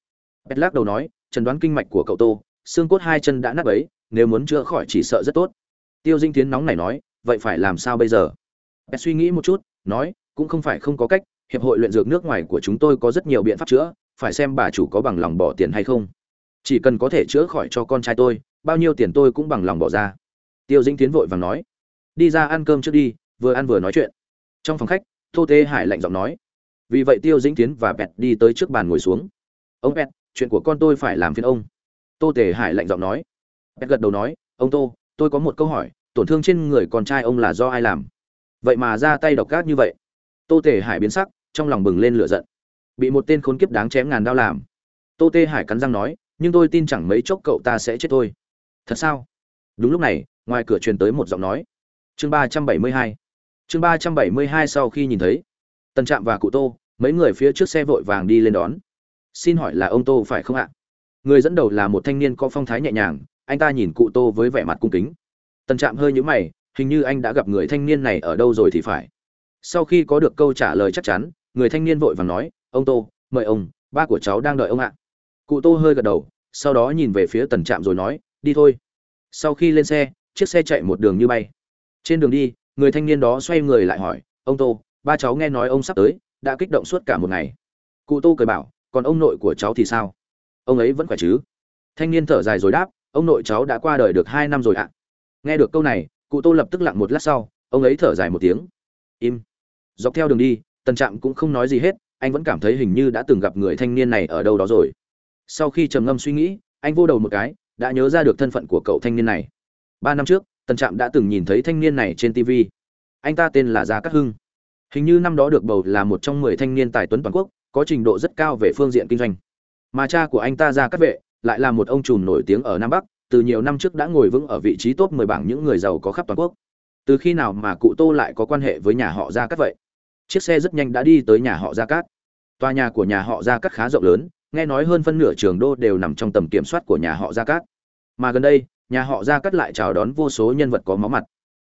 Pet lắc đầu nói, trần đoán kinh mạch của cậu tô, xương cốt hai chân đã nát ấy nếu muốn chữa khỏi chỉ sợ rất tốt. Tiêu dinh tiến nóng này nói, vậy phải làm sao bây giờ? Pet suy nghĩ một chút, nói, cũng không phải không có cách hiệp hội luyện dược nước ngoài của chúng tôi có rất nhiều biện pháp chữa phải xem bà chủ có bằng lòng bỏ tiền hay không. Chỉ cần có thể chữa khỏi cho con trai tôi bao nhiêu tiền tôi cũng bằng lòng bỏ ra. Tiêu dĩnh tiến vội vàng nói. Đi ra ăn cơm trước đi vừa ăn vừa nói chuyện. Trong phòng khách tô tê hải lạnh giọng nói. Vì vậy tiêu dĩnh tiến và Bẹt đi tới trước bàn ngồi xuống. Ông Bẹt, chuyện của con tôi phải làm phiền ông. Tô tề hải lạnh giọng nói. Bẹt gật đầu nói. Ông tô tôi có một câu hỏi tổn thương trên người con trai ông là do ai làm? Vậy mà ra tay độc ác như vậy tô tề hải biến sắc, trong lòng bừng lên lửa giận. Bị một tên khốn kiếp đáng chém ngàn đao làm. Tô tê hải cắn răng nói, nhưng tôi tin chẳng mấy chốc cậu ta sẽ chết thôi. Thật sao? Đúng lúc này, ngoài cửa truyền tới một giọng nói. Chương ba trăm bảy mươi hai. Chương ba trăm bảy mươi hai sau khi nhìn thấy, Tần trạm và cụ tô, mấy người phía trước xe vội vàng đi lên đón. Xin hỏi là ông tô phải không ạ? Người dẫn đầu là một thanh niên có phong thái nhẹ nhàng, anh ta nhìn cụ tô với vẻ mặt cung kính. Tần trạm hơi nhũ mày, hình như anh đã gặp người thanh niên này ở đâu rồi thì phải sau khi có được câu trả lời chắc chắn, người thanh niên vội vàng nói, ông tô, mời ông, ba của cháu đang đợi ông ạ. Cụ tô hơi gật đầu, sau đó nhìn về phía tần trạm rồi nói, đi thôi. Sau khi lên xe, chiếc xe chạy một đường như bay. Trên đường đi, người thanh niên đó xoay người lại hỏi, ông tô, ba cháu nghe nói ông sắp tới, đã kích động suốt cả một ngày. Cụ tô cười bảo, còn ông nội của cháu thì sao? Ông ấy vẫn khỏe chứ? Thanh niên thở dài rồi đáp, ông nội cháu đã qua đời được hai năm rồi ạ. Nghe được câu này, cụ tô lập tức lặng một lát sau, ông ấy thở dài một tiếng. Im dọc theo đường đi, tần trạm cũng không nói gì hết, anh vẫn cảm thấy hình như đã từng gặp người thanh niên này ở đâu đó rồi. Sau khi trầm ngâm suy nghĩ, anh vô đầu một cái, đã nhớ ra được thân phận của cậu thanh niên này. Ba năm trước, tần trạm đã từng nhìn thấy thanh niên này trên tv anh ta tên là gia cát hưng. Hình như năm đó được bầu là một trong mười thanh niên tài tuấn toàn quốc, có trình độ rất cao về phương diện kinh doanh. Mà cha của anh ta gia cát vệ, lại là một ông trùm nổi tiếng ở nam bắc, từ nhiều năm trước đã ngồi vững ở vị trí top 10 bảng những người giàu có khắp toàn quốc. Từ khi nào mà cụ tô lại có quan hệ với nhà họ gia cát vậy chiếc xe rất nhanh đã đi tới nhà họ gia cát. Tòa nhà của nhà họ gia cát khá rộng lớn, nghe nói hơn phân nửa trường đô đều nằm trong tầm kiểm soát của nhà họ gia cát. Mà gần đây, nhà họ gia cát lại chào đón vô số nhân vật có máu mặt.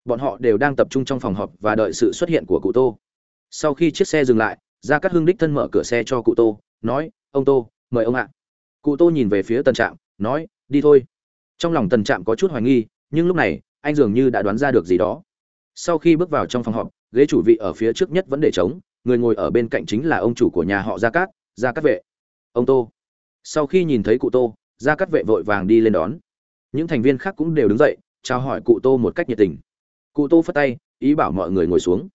Bọn họ đều đang tập trung trong phòng họp và đợi sự xuất hiện của cụ tô. Sau khi chiếc xe dừng lại, gia cát hưng đích thân mở cửa xe cho cụ tô, nói, ông tô, mời ông ạ. Cụ tô nhìn về phía tần trạm, nói, đi thôi. Trong lòng tần trạm có chút hoài nghi, nhưng lúc này, anh dường như đã đoán ra được gì đó. Sau khi bước vào trong phòng họp ghế chủ vị ở phía trước nhất vẫn để trống, người ngồi ở bên cạnh chính là ông chủ của nhà họ gia cát gia cát vệ. Ông tô. Sau khi nhìn thấy cụ tô, gia cát vệ vội vàng đi lên đón. Những thành viên khác cũng đều đứng dậy, chào hỏi cụ tô một cách nhiệt tình. Cụ tô phất tay, ý bảo mọi người ngồi xuống.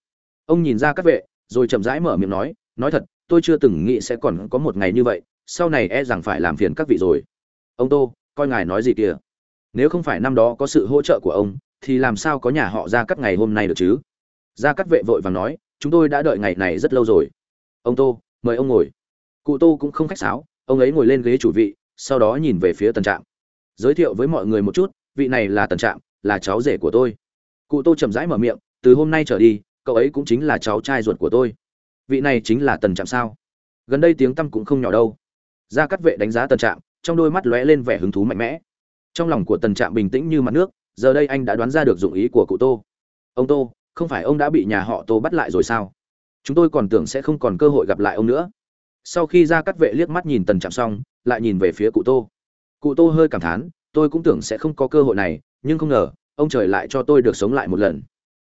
Ông nhìn ra các vệ, rồi chậm rãi mở miệng nói nói thật, tôi chưa từng nghĩ sẽ còn có một ngày như vậy, sau này e rằng phải làm phiền các vị rồi. Ông tô, coi ngài nói gì kìa. Nếu không phải năm đó có sự hỗ trợ của ông, thì làm sao có nhà họ ra cát ngày hôm nay được chứ? Gia cắt vệ vội vàng nói, chúng tôi đã đợi ngày này rất lâu rồi. Ông tô, mời ông ngồi. Cụ tô cũng không khách sáo, ông ấy ngồi lên ghế chủ vị, sau đó nhìn về phía tần trạm. Giới thiệu với mọi người một chút, vị này là tần trạm, là cháu rể của tôi. Cụ tô chậm rãi mở miệng, từ hôm nay trở đi, cậu ấy cũng chính là cháu trai ruột của tôi. Vị này chính là tần trạm sao? Gần đây tiếng tăm cũng không nhỏ đâu. Gia cắt vệ đánh giá tần trạm, trong đôi mắt lóe lên vẻ hứng thú mạnh mẽ. Trong lòng của tần trạm bình tĩnh như mặt nước, giờ đây anh đã đoán ra được dụng ý của cụ tô. Ông tô không phải ông đã bị nhà họ tô bắt lại rồi sao? Chúng tôi còn tưởng sẽ không còn cơ hội gặp lại ông nữa. Sau khi ra cắt vệ liếc mắt nhìn tần trạm xong, lại nhìn về phía cụ tô. Cụ tô hơi cảm thán, tôi cũng tưởng sẽ không có cơ hội này, nhưng không ngờ, ông trời lại cho tôi được sống lại một lần.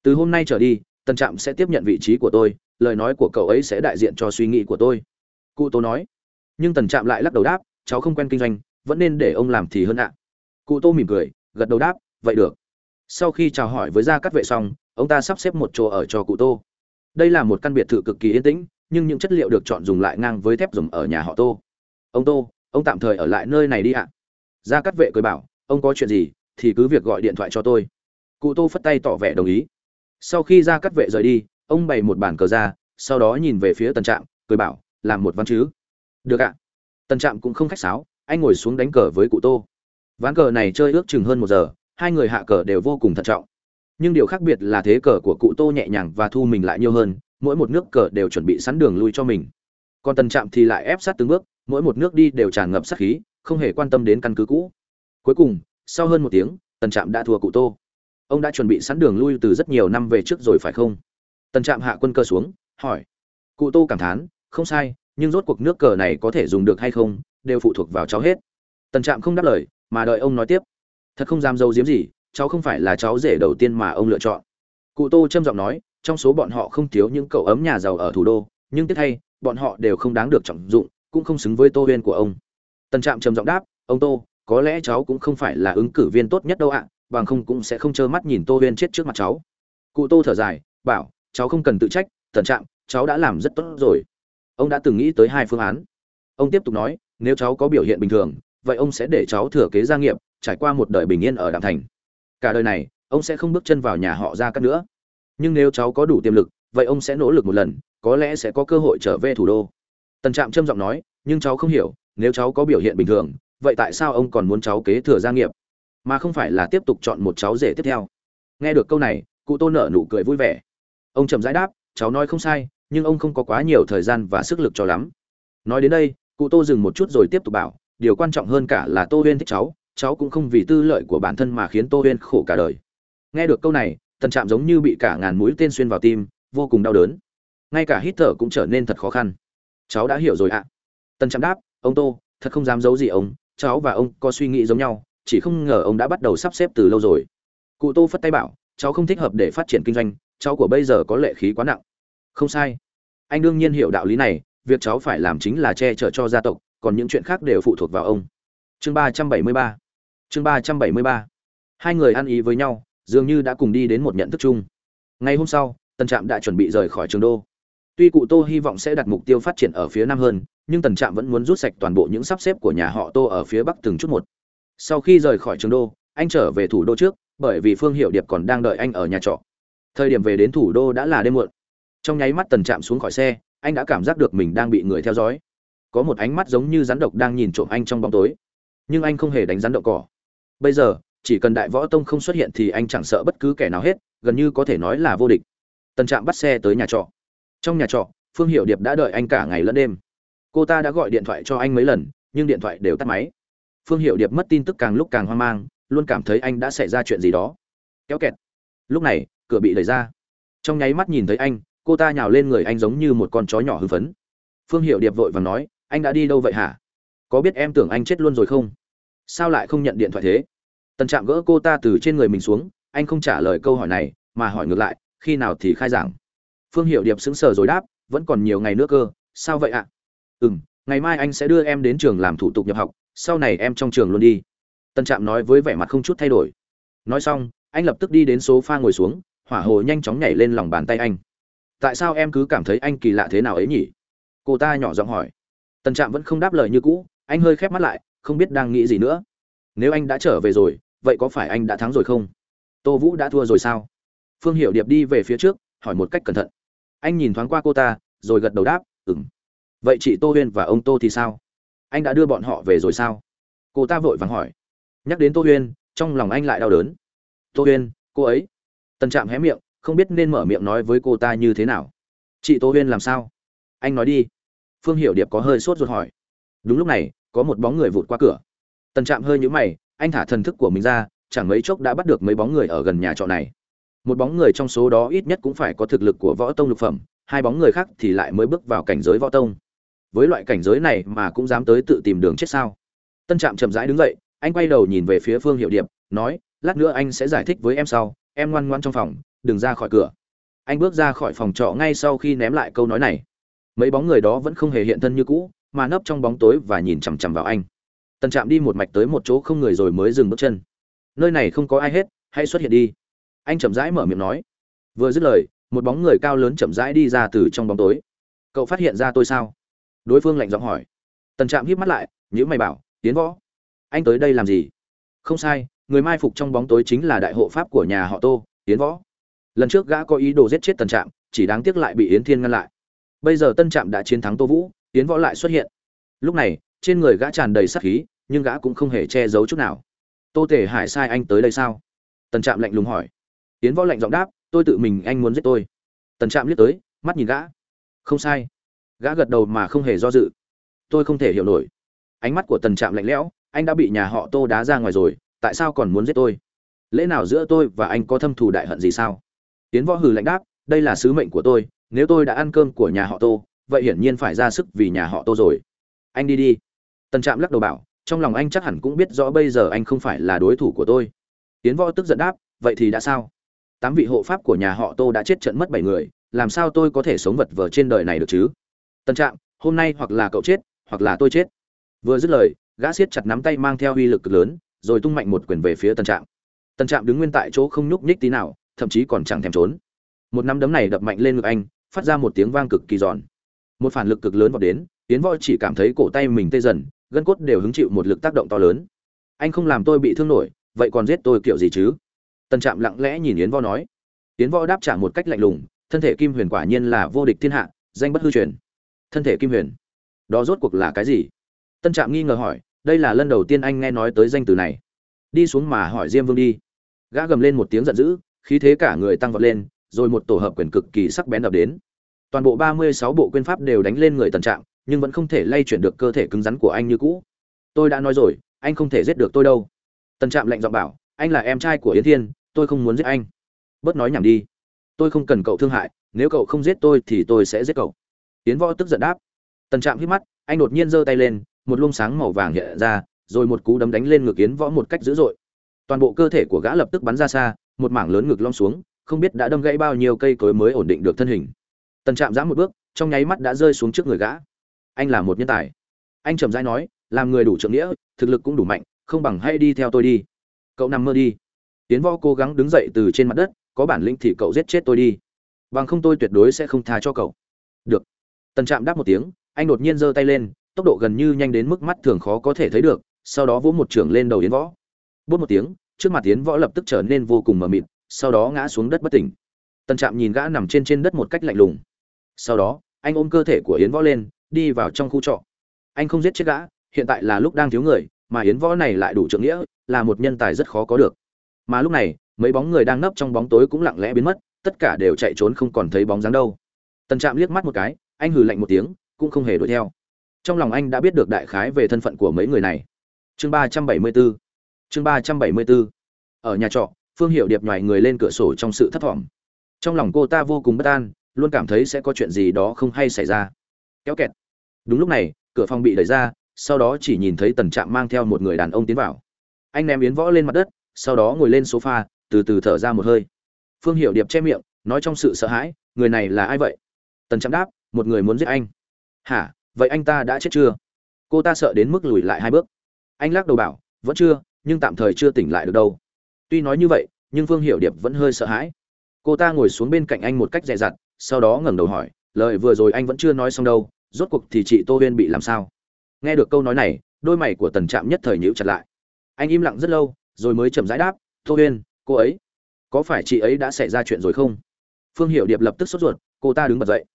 Từ hôm nay trở đi, tần trạm sẽ tiếp nhận vị trí của tôi, lời nói của cậu ấy sẽ đại diện cho suy nghĩ của tôi. Cụ tô nói. Nhưng tần trạm lại lắc đầu đáp, cháu không quen kinh doanh, vẫn nên để ông làm thì hơn ạ. Cụ tô mỉm cười, gật đầu đáp, vậy được. Sau khi chào hỏi với gia cắt vệ xong ông ta sắp xếp một chỗ ở cho cụ tô. Đây là một căn biệt thự cực kỳ yên tĩnh, nhưng những chất liệu được chọn dùng lại ngang với thép dùng ở nhà họ tô. Ông tô, ông tạm thời ở lại nơi này đi ạ. Gia cắt vệ cười bảo, ông có chuyện gì thì cứ việc gọi điện thoại cho tôi. Cụ tô phất tay tỏ vẻ đồng ý. Sau khi gia cắt vệ rời đi, ông bày một bàn cờ ra, sau đó nhìn về phía tân trạm, cười bảo, làm một ván chứ. Được ạ. Tân trạm cũng không khách sáo, anh ngồi xuống đánh cờ với cụ tô. Ván cờ này chơi ước chừng hơn một giờ, hai người hạ cờ đều vô cùng thận trọng nhưng điều khác biệt là thế cờ của cụ tô nhẹ nhàng và thu mình lại nhiều hơn, mỗi một nước cờ đều chuẩn bị sẵn đường lui cho mình. Còn tần trạm thì lại ép sát từng bước, mỗi một nước đi đều tràn ngập sát khí, không hề quan tâm đến căn cứ cũ. Cuối cùng, sau hơn một tiếng, tần trạm đã thua cụ tô. Ông đã chuẩn bị sẵn đường lui từ rất nhiều năm về trước rồi phải không? Tần trạm hạ quân cơ xuống, hỏi. Cụ tô cảm thán, không sai, nhưng rốt cuộc nước cờ này có thể dùng được hay không, đều phụ thuộc vào cháu hết. Tần trạm không đáp lời, mà đợi ông nói tiếp. Thật không dám dâu diếm gì cháu không phải là cháu rể đầu tiên mà ông lựa chọn. Cụ tô trâm giọng nói, trong số bọn họ không thiếu những cậu ấm nhà giàu ở thủ đô, nhưng tiếc thay, bọn họ đều không đáng được trọng dụng, cũng không xứng với tô huyên của ông. Tần trạm trầm giọng đáp, ông tô, có lẽ cháu cũng không phải là ứng cử viên tốt nhất đâu ạ, bằng không cũng sẽ không trơ mắt nhìn tô huyên chết trước mặt cháu. Cụ tô thở dài, bảo, cháu không cần tự trách, tần trạm, cháu đã làm rất tốt rồi. Ông đã từng nghĩ tới hai phương án. Ông tiếp tục nói, nếu cháu có biểu hiện bình thường, vậy ông sẽ để cháu thừa kế gia nghiệp, trải qua một đời bình yên ở đạm thành cả đời này, ông sẽ không bước chân vào nhà họ ra cắt nữa. Nhưng nếu cháu có đủ tiềm lực, vậy ông sẽ nỗ lực một lần, có lẽ sẽ có cơ hội trở về thủ đô. Tần trạm trâm giọng nói, nhưng cháu không hiểu, nếu cháu có biểu hiện bình thường, vậy tại sao ông còn muốn cháu kế thừa gia nghiệp, mà không phải là tiếp tục chọn một cháu rể tiếp theo? Nghe được câu này, cụ tô nở nụ cười vui vẻ. Ông trầm giải đáp, cháu nói không sai, nhưng ông không có quá nhiều thời gian và sức lực cho lắm. Nói đến đây, cụ tô dừng một chút rồi tiếp tục bảo, điều quan trọng hơn cả là tô huyên thích cháu cháu cũng không vì tư lợi của bản thân mà khiến tô huyên khổ cả đời. Nghe được câu này tần trạm giống như bị cả ngàn mũi tên xuyên vào tim, vô cùng đau đớn. Ngay cả hít thở cũng trở nên thật khó khăn. Cháu đã hiểu rồi ạ. Tần trạm đáp, ông tô, thật không dám giấu gì ông. Cháu và ông có suy nghĩ giống nhau, chỉ không ngờ ông đã bắt đầu sắp xếp từ lâu rồi. Cụ tô phất tay bảo, cháu không thích hợp để phát triển kinh doanh, cháu của bây giờ có lệ khí quá nặng. Không sai. Anh đương nhiên hiểu đạo lý này, việc cháu phải làm chính là che chở cho gia tộc, còn những chuyện khác đều phụ thuộc vào ông. Chương ba trăm bảy mươi ba chương ba trăm bảy mươi ba. Hai người ăn ý với nhau, dường như đã cùng đi đến một nhận thức chung. Ngày hôm sau, tần trạm đã chuẩn bị rời khỏi trường đô. Tuy cụ tô hy vọng sẽ đặt mục tiêu phát triển ở phía nam hơn, nhưng tần trạm vẫn muốn rút sạch toàn bộ những sắp xếp của nhà họ tô ở phía bắc từng chút một. Sau khi rời khỏi trường đô, anh trở về thủ đô trước, bởi vì phương hiệu điệp còn đang đợi anh ở nhà trọ. Thời điểm về đến thủ đô đã là đêm muộn. Trong nháy mắt tần trạm xuống khỏi xe, anh đã cảm giác được mình đang bị người theo dõi. Có một ánh mắt giống như rắn độc đang nhìn trộm anh trong bóng tối. Nhưng anh không hề đánh rắn độc cỏ bây giờ, chỉ cần đại võ tông không xuất hiện thì anh chẳng sợ bất cứ kẻ nào hết, gần như có thể nói là vô địch. Tần trạm bắt xe tới nhà trọ. Trong nhà trọ, phương hiệu điệp đã đợi anh cả ngày lẫn đêm. Cô ta đã gọi điện thoại cho anh mấy lần, nhưng điện thoại đều tắt máy. Phương hiệu điệp mất tin tức càng lúc càng hoang mang, luôn cảm thấy anh đã xảy ra chuyện gì đó. Kéo kẹt. Lúc này, cửa bị đẩy ra. Trong nháy mắt nhìn thấy anh, cô ta nhào lên người anh giống như một con chó nhỏ hưng phấn. Phương hiệu điệp vội và nói, anh đã đi đâu vậy hả? Có biết em tưởng anh chết luôn rồi không? Sao lại không nhận điện thoại thế? Tần trạm gỡ cô ta từ trên người mình xuống, anh không trả lời câu hỏi này, mà hỏi ngược lại, khi nào thì khai giảng? Phương hiệu điệp sững sờ rồi đáp, vẫn còn nhiều ngày nữa cơ, sao vậy ạ? À? ừ m ngày mai anh sẽ đưa em đến trường làm thủ tục nhập học, sau này em trong trường luôn đi. Tân trạm nói với vẻ mặt không chút thay đổi. Nói xong, anh lập tức đi đến số pha ngồi xuống, hỏa hồ nhanh chóng nhảy lên lòng bàn tay anh. Tại sao em cứ cảm thấy anh kỳ lạ thế nào ấy nhỉ? Cô ta nhỏ giọng hỏi. Tân trạm vẫn không đáp lời như cũ, anh hơi khép mắt lại, không biết đang nghĩ gì nữa. Nếu anh đã trở về rồi vậy có phải anh đã thắng rồi không? Tô vũ đã thua rồi sao? Phương hiệu điệp đi về phía trước, hỏi một cách cẩn thận. Anh nhìn thoáng qua cô ta, rồi gật đầu đáp ừng vậy chị tô huyên và ông tô thì sao? Anh đã đưa bọn họ về rồi sao? Cô ta vội vàng hỏi. Nhắc đến tô huyên, trong lòng anh lại đau đớn. Tô huyên, cô ấy? Tần trạm hé miệng, không biết nên mở miệng nói với cô ta như thế nào. Chị tô huyên làm sao? Anh nói đi. Phương hiệu điệp có hơi sốt ruột hỏi. Đúng lúc này, có một bóng người vụt qua cửa. Tần trạm hơi nhũ mày anh thả thần thức của mình ra, chẳng mấy chốc đã bắt được mấy bóng người ở gần nhà trọ này. Một bóng người trong số đó ít nhất cũng phải có thực lực của võ tông lục phẩm, hai bóng người khác thì lại mới bước vào cảnh giới võ tông. Với loại cảnh giới này mà cũng dám tới tự tìm đường chết sao? Tân trạm chậm rãi đứng dậy, anh quay đầu nhìn về phía phương hiệu điệp, nói, lát nữa anh sẽ giải thích với em sau, em ngoan ngoan trong phòng, đừng ra khỏi cửa. Anh bước ra khỏi phòng trọ ngay sau khi ném lại câu nói này. Mấy bóng người đó vẫn không hề hiện thân như cũ, mà nấp trong bóng tối và nhìn chằm chằm vào anh tần trạm đi một mạch tới một chỗ không người rồi mới dừng bước chân. Nơi này không có ai hết, hãy xuất hiện đi. Anh chậm rãi mở miệng nói. Vừa dứt lời, một bóng người cao lớn chậm rãi đi ra từ trong bóng tối. Cậu phát hiện ra tôi sao? Đối phương lạnh giọng hỏi. Tần trạm híp mắt lại nhữ mày bảo, tiến võ. Anh tới đây làm gì? Không sai, người mai phục trong bóng tối chính là đại hộ pháp của nhà họ tô, tiến võ. Lần trước gã có ý đồ giết chết tần trạm, chỉ đáng tiếc lại bị yến thiên ngăn lại. Bây giờ tân trạm đã chiến thắng tô vũ, tiến võ lại xuất hiện. Lúc này, trên người gã tràn đầy sắc khí nhưng gã cũng không hề che giấu chút nào. Tô tể hải sai anh tới đây sao? Tần trạm lạnh lùng hỏi. Tiến võ lạnh giọng đáp, tôi tự mình anh muốn giết tôi. Tần trạm liếc tới, mắt nhìn gã. Không sai. Gã gật đầu mà không hề do dự. Tôi không thể hiểu nổi. Ánh mắt của tần trạm lạnh lẽo, anh đã bị nhà họ tô đá ra ngoài rồi, tại sao còn muốn giết tôi? Lẽ nào giữa tôi và anh có thâm thù đại hận gì sao? Tiến võ hừ lạnh đáp, đây là sứ mệnh của tôi, nếu tôi đã ăn cơm của nhà họ tô, vậy hiển nhiên phải ra sức vì nhà họ tô rồi. Anh đi đi. Tần trạm lắc đầu bảo trong lòng anh chắc hẳn cũng biết rõ bây giờ anh không phải là đối thủ của tôi. Tiến võ tức giận đáp, vậy thì đã sao? Tám vị hộ pháp của nhà họ tô đã chết trận mất bảy người, làm sao tôi có thể sống vật vờ trên đời này được chứ? Tân trạm, hôm nay hoặc là cậu chết, hoặc là tôi chết. Vừa dứt lời, gã siết chặt nắm tay mang theo uy lực cực lớn, rồi tung mạnh một quyền về phía tân trạm. Tân trạm đứng nguyên tại chỗ không nhúc nhích tí nào, thậm chí còn chẳng thèm trốn. Một nắm đấm này đập mạnh lên ngực anh, phát ra một tiếng vang cực kỳ giòn. Một phản lực cực lớn vào đến, tiến võ chỉ cảm thấy cổ tay mình tê dần gân cốt đều hứng chịu một lực tác động to lớn. Anh không làm tôi bị thương nổi, vậy còn giết tôi kiểu gì chứ? Tần trạm lặng lẽ nhìn yến võ nói. Yến võ đáp trả một cách lạnh lùng, thân thể kim huyền quả nhiên là vô địch thiên hạ, danh bất hư truyền. Thân thể kim huyền, đó rốt cuộc là cái gì? Tân trạm nghi ngờ hỏi, đây là lần đầu tiên anh nghe nói tới danh từ này. Đi xuống mà hỏi diêm vương đi. Gã gầm lên một tiếng giận dữ, khí thế cả người tăng vọt lên, rồi một tổ hợp quyền cực kỳ sắc bén đập đến. Toàn bộ ba mươi sáu bộ quyền pháp đều đánh lên người tần trạm nhưng vẫn không thể lay chuyển được cơ thể cứng rắn của anh như cũ. Tôi đã nói rồi, anh không thể giết được tôi đâu. Tần trạm lạnh giọng bảo, anh là em trai của yến thiên, tôi không muốn giết anh. Bớt nói nhảm đi. Tôi không cần cậu thương hại, nếu cậu không giết tôi thì tôi sẽ giết cậu. Yến võ tức giận đáp. Tần trạm hít mắt, anh đột nhiên giơ tay lên, một luồng sáng màu vàng hiện ra, rồi một cú đấm đánh lên ngực yến võ một cách dữ dội. Toàn bộ cơ thể của gã lập tức bắn ra xa, một mảng lớn ngực lom xuống, không biết đã đâm gãy bao nhiêu cây cối mới ổn định được thân hình. Tần trạm giã một bước, trong nháy mắt đã rơi xuống trước người gã anh là một nhân tài. Anh trầm rãi nói, làm người đủ trượng nghĩa, thực lực cũng đủ mạnh, không bằng hay đi theo tôi đi. Cậu nằm mơ đi. Tiến võ cố gắng đứng dậy từ trên mặt đất, có bản lĩnh thì cậu giết chết tôi đi. Bằng không tôi tuyệt đối sẽ không tha cho cậu. Được. Tần trạm đáp một tiếng, anh đột nhiên giơ tay lên, tốc độ gần như nhanh đến mức mắt thường khó có thể thấy được, sau đó vỗ một trưởng lên đầu yến võ. Bút một tiếng, trước mặt yến võ lập tức trở nên vô cùng mờ mịt, sau đó ngã xuống đất bất tỉnh. Tần trạm nhìn gã nằm trên trên đất một cách lạnh lùng. Sau đó, anh ôm cơ thể của yến võ lên đi vào trong khu trọ. Anh không giết chết gã, hiện tại là lúc đang thiếu người, mà yến võ này lại đủ trượng nghĩa, là một nhân tài rất khó có được. Mà lúc này, mấy bóng người đang nấp trong bóng tối cũng lặng lẽ biến mất, tất cả đều chạy trốn không còn thấy bóng dáng đâu. Tần trạm liếc mắt một cái, anh hừ lạnh một tiếng, cũng không hề đuổi theo. Trong lòng anh đã biết được đại khái về thân phận của mấy người này. Chương ba trăm bảy mươi bốn chương ba trăm bảy mươi bốn ở nhà trọ, phương hiệu điệp nhoài người lên cửa sổ trong sự thất vọng trong lòng cô ta vô cùng bất an, luôn cảm thấy sẽ có chuyện gì đó không hay xảy ra. Kéo kẹt đúng lúc này, cửa phòng bị đẩy ra, sau đó chỉ nhìn thấy tần trạm mang theo một người đàn ông tiến vào. Anh ném yến võ lên mặt đất, sau đó ngồi lên sofa, từ từ thở ra một hơi. Phương hiệu điệp che miệng, nói trong sự sợ hãi, người này là ai vậy? Tần trạm đáp, một người muốn giết anh. Hả? Vậy anh ta đã chết chưa? Cô ta sợ đến mức lùi lại hai bước. Anh lắc đầu bảo, vẫn chưa, nhưng tạm thời chưa tỉnh lại được đâu. Tuy nói như vậy, nhưng phương hiệu điệp vẫn hơi sợ hãi. Cô ta ngồi xuống bên cạnh anh một cách dè dặt, sau đó ngẩng đầu hỏi, lời vừa rồi anh vẫn chưa nói xong đâu rốt cuộc thì chị tô huyên bị làm sao? Nghe được câu nói này, đôi mày của tần trạm nhất thời nhíu chặt lại. Anh im lặng rất lâu, rồi mới chậm rãi đáp, tô huyên, cô ấy, có phải chị ấy đã xảy ra chuyện rồi không? Phương hiệu điệp lập tức sốt ruột, cô ta đứng bật dậy.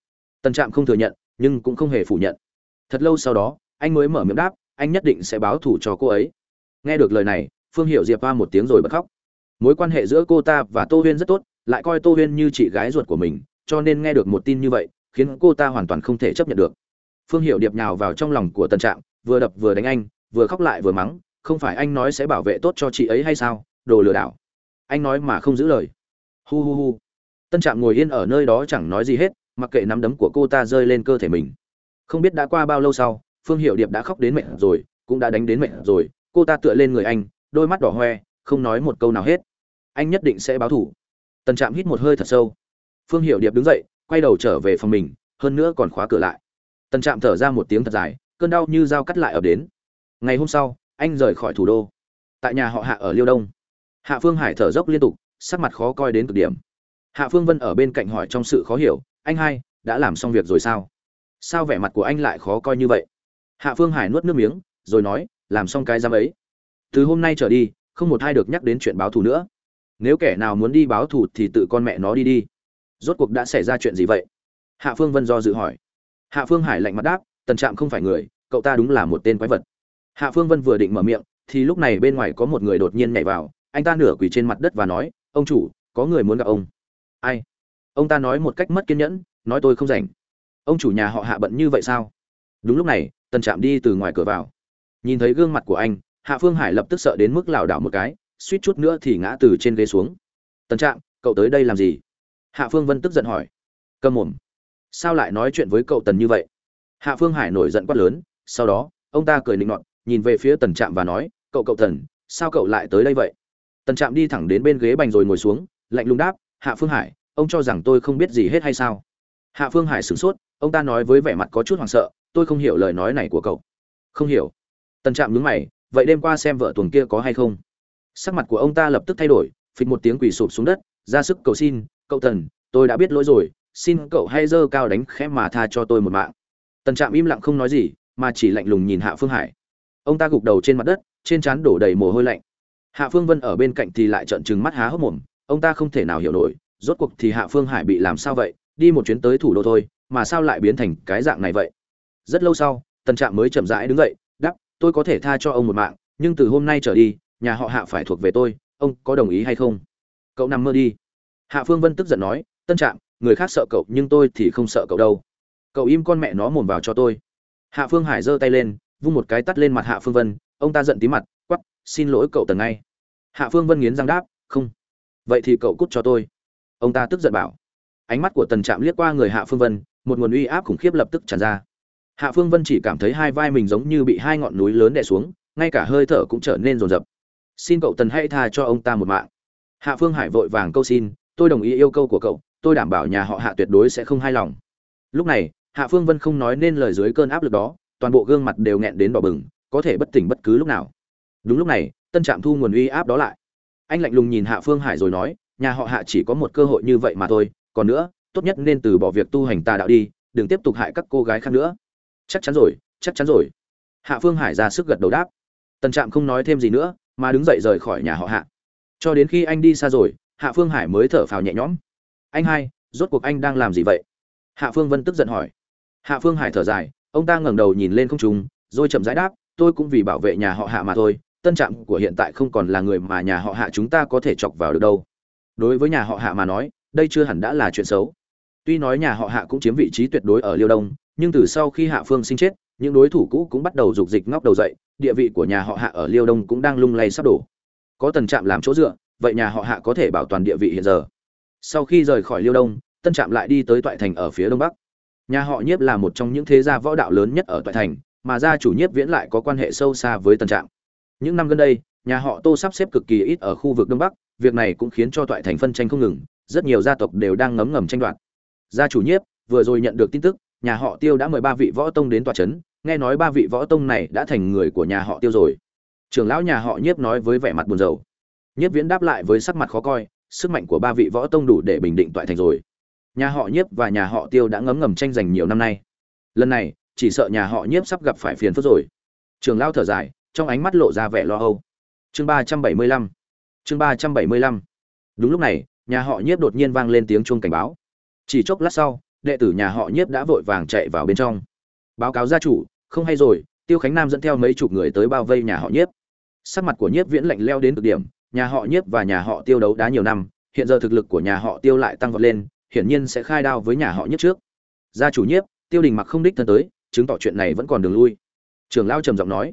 Tần trạm không thừa nhận, nhưng cũng không hề phủ nhận. Thật lâu sau đó, anh mới mở miệng đáp, anh nhất định sẽ báo thù cho cô ấy. Nghe được lời này, phương hiệu diệp va một tiếng rồi bật khóc. Mối quan hệ giữa cô ta và tô huyên rất tốt, lại coi tô huyên như chị gái ruột của mình, cho nên nghe được một tin như vậy, khiến cô ta hoàn toàn không thể chấp nhận được phương hiệu điệp nhào vào trong lòng của tân trạm, vừa đập vừa đánh anh, vừa khóc lại vừa mắng, không phải anh nói sẽ bảo vệ tốt cho chị ấy hay sao? Đồ lừa đảo. Anh nói mà không giữ lời. Hu hu hu. Tân trạm ngồi yên ở nơi đó chẳng nói gì hết, mặc kệ nắm đấm của cô ta rơi lên cơ thể mình. Không biết đã qua bao lâu sau, phương hiệu điệp đã khóc đến mệt rồi, cũng đã đánh đến mệt rồi, cô ta tựa lên người anh, đôi mắt đỏ hoe, không nói một câu nào hết. Anh nhất định sẽ báo thủ Tân trạm hít một hơi thật sâu. Phương hiệu điệp đứng dậy, quay đầu trở về phòng mình, hơn nữa còn khóa cửa lại tần trạm thở ra một tiếng thật dài, cơn đau như dao cắt lại ập đến. Ngày hôm sau, anh rời khỏi thủ đô. Tại nhà họ hạ ở liêu đông. Hạ phương hải thở dốc liên tục, sắc mặt khó coi đến cực điểm. Hạ phương vân ở bên cạnh hỏi trong sự khó hiểu, anh hai, đã làm xong việc rồi sao? Sao vẻ mặt của anh lại khó coi như vậy? Hạ phương hải nuốt nước miếng, rồi nói, làm xong cái giam ấy. Từ hôm nay trở đi, không một ai được nhắc đến chuyện báo thù nữa. Nếu kẻ nào muốn đi báo thù thì tự con mẹ nó đi đi. Rốt cuộc đã xảy ra chuyện gì vậy? Hạ phương vân do dự hỏi hạ phương hải lạnh mặt đáp, tần trạm không phải người, cậu ta đúng là một tên quái vật. Hạ phương vân vừa định mở miệng, thì lúc này bên ngoài có một người đột nhiên nhảy vào, anh ta nửa quỳ trên mặt đất và nói, ông chủ, có người muốn gặp ông. Ai? Ông ta nói một cách mất kiên nhẫn, nói tôi không rảnh. Ông chủ nhà họ hạ bận như vậy sao? Đúng lúc này, tần trạm đi từ ngoài cửa vào. Nhìn thấy gương mặt của anh, hạ phương hải lập tức sợ đến mức lảo đảo một cái, suýt chút nữa thì ngã từ trên ghế xuống. Tần trạm, cậu tới đây làm gì? Hạ phương vân tức giận hỏi. Câm mồm sao lại nói chuyện với cậu tần như vậy? Hạ phương hải nổi giận quát lớn, sau đó, ông ta cười nịnh nọt, nhìn về phía tần trạm và nói, cậu cậu tần, sao cậu lại tới đây vậy? Tần trạm đi thẳng đến bên ghế bành rồi ngồi xuống, lạnh lùng đáp, hạ phương hải, ông cho rằng tôi không biết gì hết hay sao? Hạ phương hải sửng sốt, ông ta nói với vẻ mặt có chút hoảng sợ, tôi không hiểu lời nói này của cậu. Không hiểu. Tần trạm nhướng mày, vậy đêm qua xem vợ tuồng kia có hay không? Sắc mặt của ông ta lập tức thay đổi, phịch một tiếng quỳ sụp xuống đất, ra sức cầu xin, cậu tần, tôi đã biết lỗi rồi xin cậu hay dơ cao đánh khẽ mà tha cho tôi một mạng. Tần trạm im lặng không nói gì, mà chỉ lạnh lùng nhìn hạ phương hải. Ông ta gục đầu trên mặt đất, trên trán đổ đầy mồ hôi lạnh. Hạ phương vân ở bên cạnh thì lại trợn trừng mắt há hốc mồm, ông ta không thể nào hiểu nổi, rốt cuộc thì hạ phương hải bị làm sao vậy, đi một chuyến tới thủ đô thôi, mà sao lại biến thành cái dạng này vậy? Rất lâu sau, tần trạm mới chậm rãi đứng dậy đắp tôi có thể tha cho ông một mạng, nhưng từ hôm nay trở đi, nhà họ hạ phải thuộc về tôi, ông có đồng ý hay không? Cậu nằm mơ đi. Hạ phương vân tức giận nói, tân trạm người khác sợ cậu nhưng tôi thì không sợ cậu đâu. Cậu im con mẹ nó mồm vào cho tôi. Hạ phương hải giơ tay lên, vung một cái tắt lên mặt hạ phương vân, ông ta giận tí mặt quắp xin lỗi cậu tần ngay. Hạ phương vân nghiến răng đáp, không. Vậy thì cậu cút cho tôi. Ông ta tức giận bảo. Ánh mắt của tần trạm liếc qua người hạ phương vân, một nguồn uy áp khủng khiếp lập tức tràn ra. Hạ phương vân chỉ cảm thấy hai vai mình giống như bị hai ngọn núi lớn đè xuống, ngay cả hơi thở cũng trở nên rồn rập. Xin cậu tần hãy tha cho ông ta một mạng. Hạ phương hải vội vàng câu xin, tôi đồng ý yêu cầu của cậu tôi đảm bảo nhà họ hạ tuyệt đối sẽ không hài lòng. Lúc này, hạ phương vân không nói nên lời dưới cơn áp lực đó, toàn bộ gương mặt đều nghẹn đến đỏ bừng, có thể bất tỉnh bất cứ lúc nào. Đúng lúc này, tân trạm thu nguồn uy áp đó lại. Anh lạnh lùng nhìn hạ phương hải rồi nói, nhà họ hạ chỉ có một cơ hội như vậy mà thôi, còn nữa, tốt nhất nên từ bỏ việc tu hành tà đạo đi, đừng tiếp tục hại các cô gái khác nữa. Chắc chắn rồi, chắc chắn rồi. Hạ phương hải ra sức gật đầu đáp. Tân trạm không nói thêm gì nữa, mà đứng dậy rời khỏi nhà họ hạ. Cho đến khi anh đi xa rồi, hạ phương hải mới thở phào nhẹ nhõm anh hai, rốt cuộc anh đang làm gì vậy? Hạ phương vân tức giận hỏi. Hạ phương hải thở dài, ông ta ngẩng đầu nhìn lên không trung, rồi chậm rãi đáp, tôi cũng vì bảo vệ nhà họ hạ mà thôi, tân trạm của hiện tại không còn là người mà nhà họ hạ chúng ta có thể chọc vào được đâu. Đối với nhà họ hạ mà nói, đây chưa hẳn đã là chuyện xấu. Tuy nói nhà họ hạ cũng chiếm vị trí tuyệt đối ở liêu đông, nhưng từ sau khi hạ phương sinh chết, những đối thủ cũ cũng bắt đầu rục dịch ngóc đầu dậy, địa vị của nhà họ hạ ở liêu đông cũng đang lung lay sắp đổ. Có tần trạm làm chỗ dựa, vậy nhà họ hạ có thể bảo toàn địa vị hiện giờ? Sau khi rời khỏi liêu đông, tân trạm lại đi tới toại thành ở phía đông bắc. Nhà họ nhiếp là một trong những thế gia võ đạo lớn nhất ở toại thành, mà gia chủ nhiếp viễn lại có quan hệ sâu xa với tân trạm. Những năm gần đây, nhà họ tô sắp xếp cực kỳ ít ở khu vực đông bắc, việc này cũng khiến cho toại thành phân tranh không ngừng, rất nhiều gia tộc đều đang ngấm ngầm tranh đoạt. Gia chủ nhiếp vừa rồi nhận được tin tức, nhà họ tiêu đã mời ba vị võ tông đến tòa trấn nghe nói ba vị võ tông này đã thành người của nhà họ tiêu rồi. Trưởng lão nhà họ nhiếp nói với vẻ mặt buồn rầu. Nhiếp viễn đáp lại với sắc mặt khó coi sức mạnh của ba vị võ tông đủ để bình định toại thành rồi. Nhà họ nhiếp và nhà họ tiêu đã ngấm ngầm tranh giành nhiều năm nay. Lần này, chỉ sợ nhà họ nhiếp sắp gặp phải phiền phức rồi. Trường lao thở dài, trong ánh mắt lộ ra vẻ lo âu. Chương ba trăm bảy mươi lăm. Chương ba trăm bảy mươi lăm. Đúng lúc này, nhà họ nhiếp đột nhiên vang lên tiếng chuông cảnh báo. Chỉ chốc lát sau, đệ tử nhà họ nhiếp đã vội vàng chạy vào bên trong. Báo cáo gia chủ, không hay rồi, tiêu khánh nam dẫn theo mấy chục người tới bao vây nhà họ nhiếp. Sắc mặt của nhiếp viễn lạnh leo đến cực điểm nhà họ nhiếp và nhà họ tiêu đấu đá nhiều năm, hiện giờ thực lực của nhà họ tiêu lại tăng vọt lên, hiển nhiên sẽ khai đao với nhà họ nhất trước. Gia chủ nhiếp, tiêu đình mặc không đích thân tới, chứng tỏ chuyện này vẫn còn đường lui. Trưởng lão trầm giọng nói.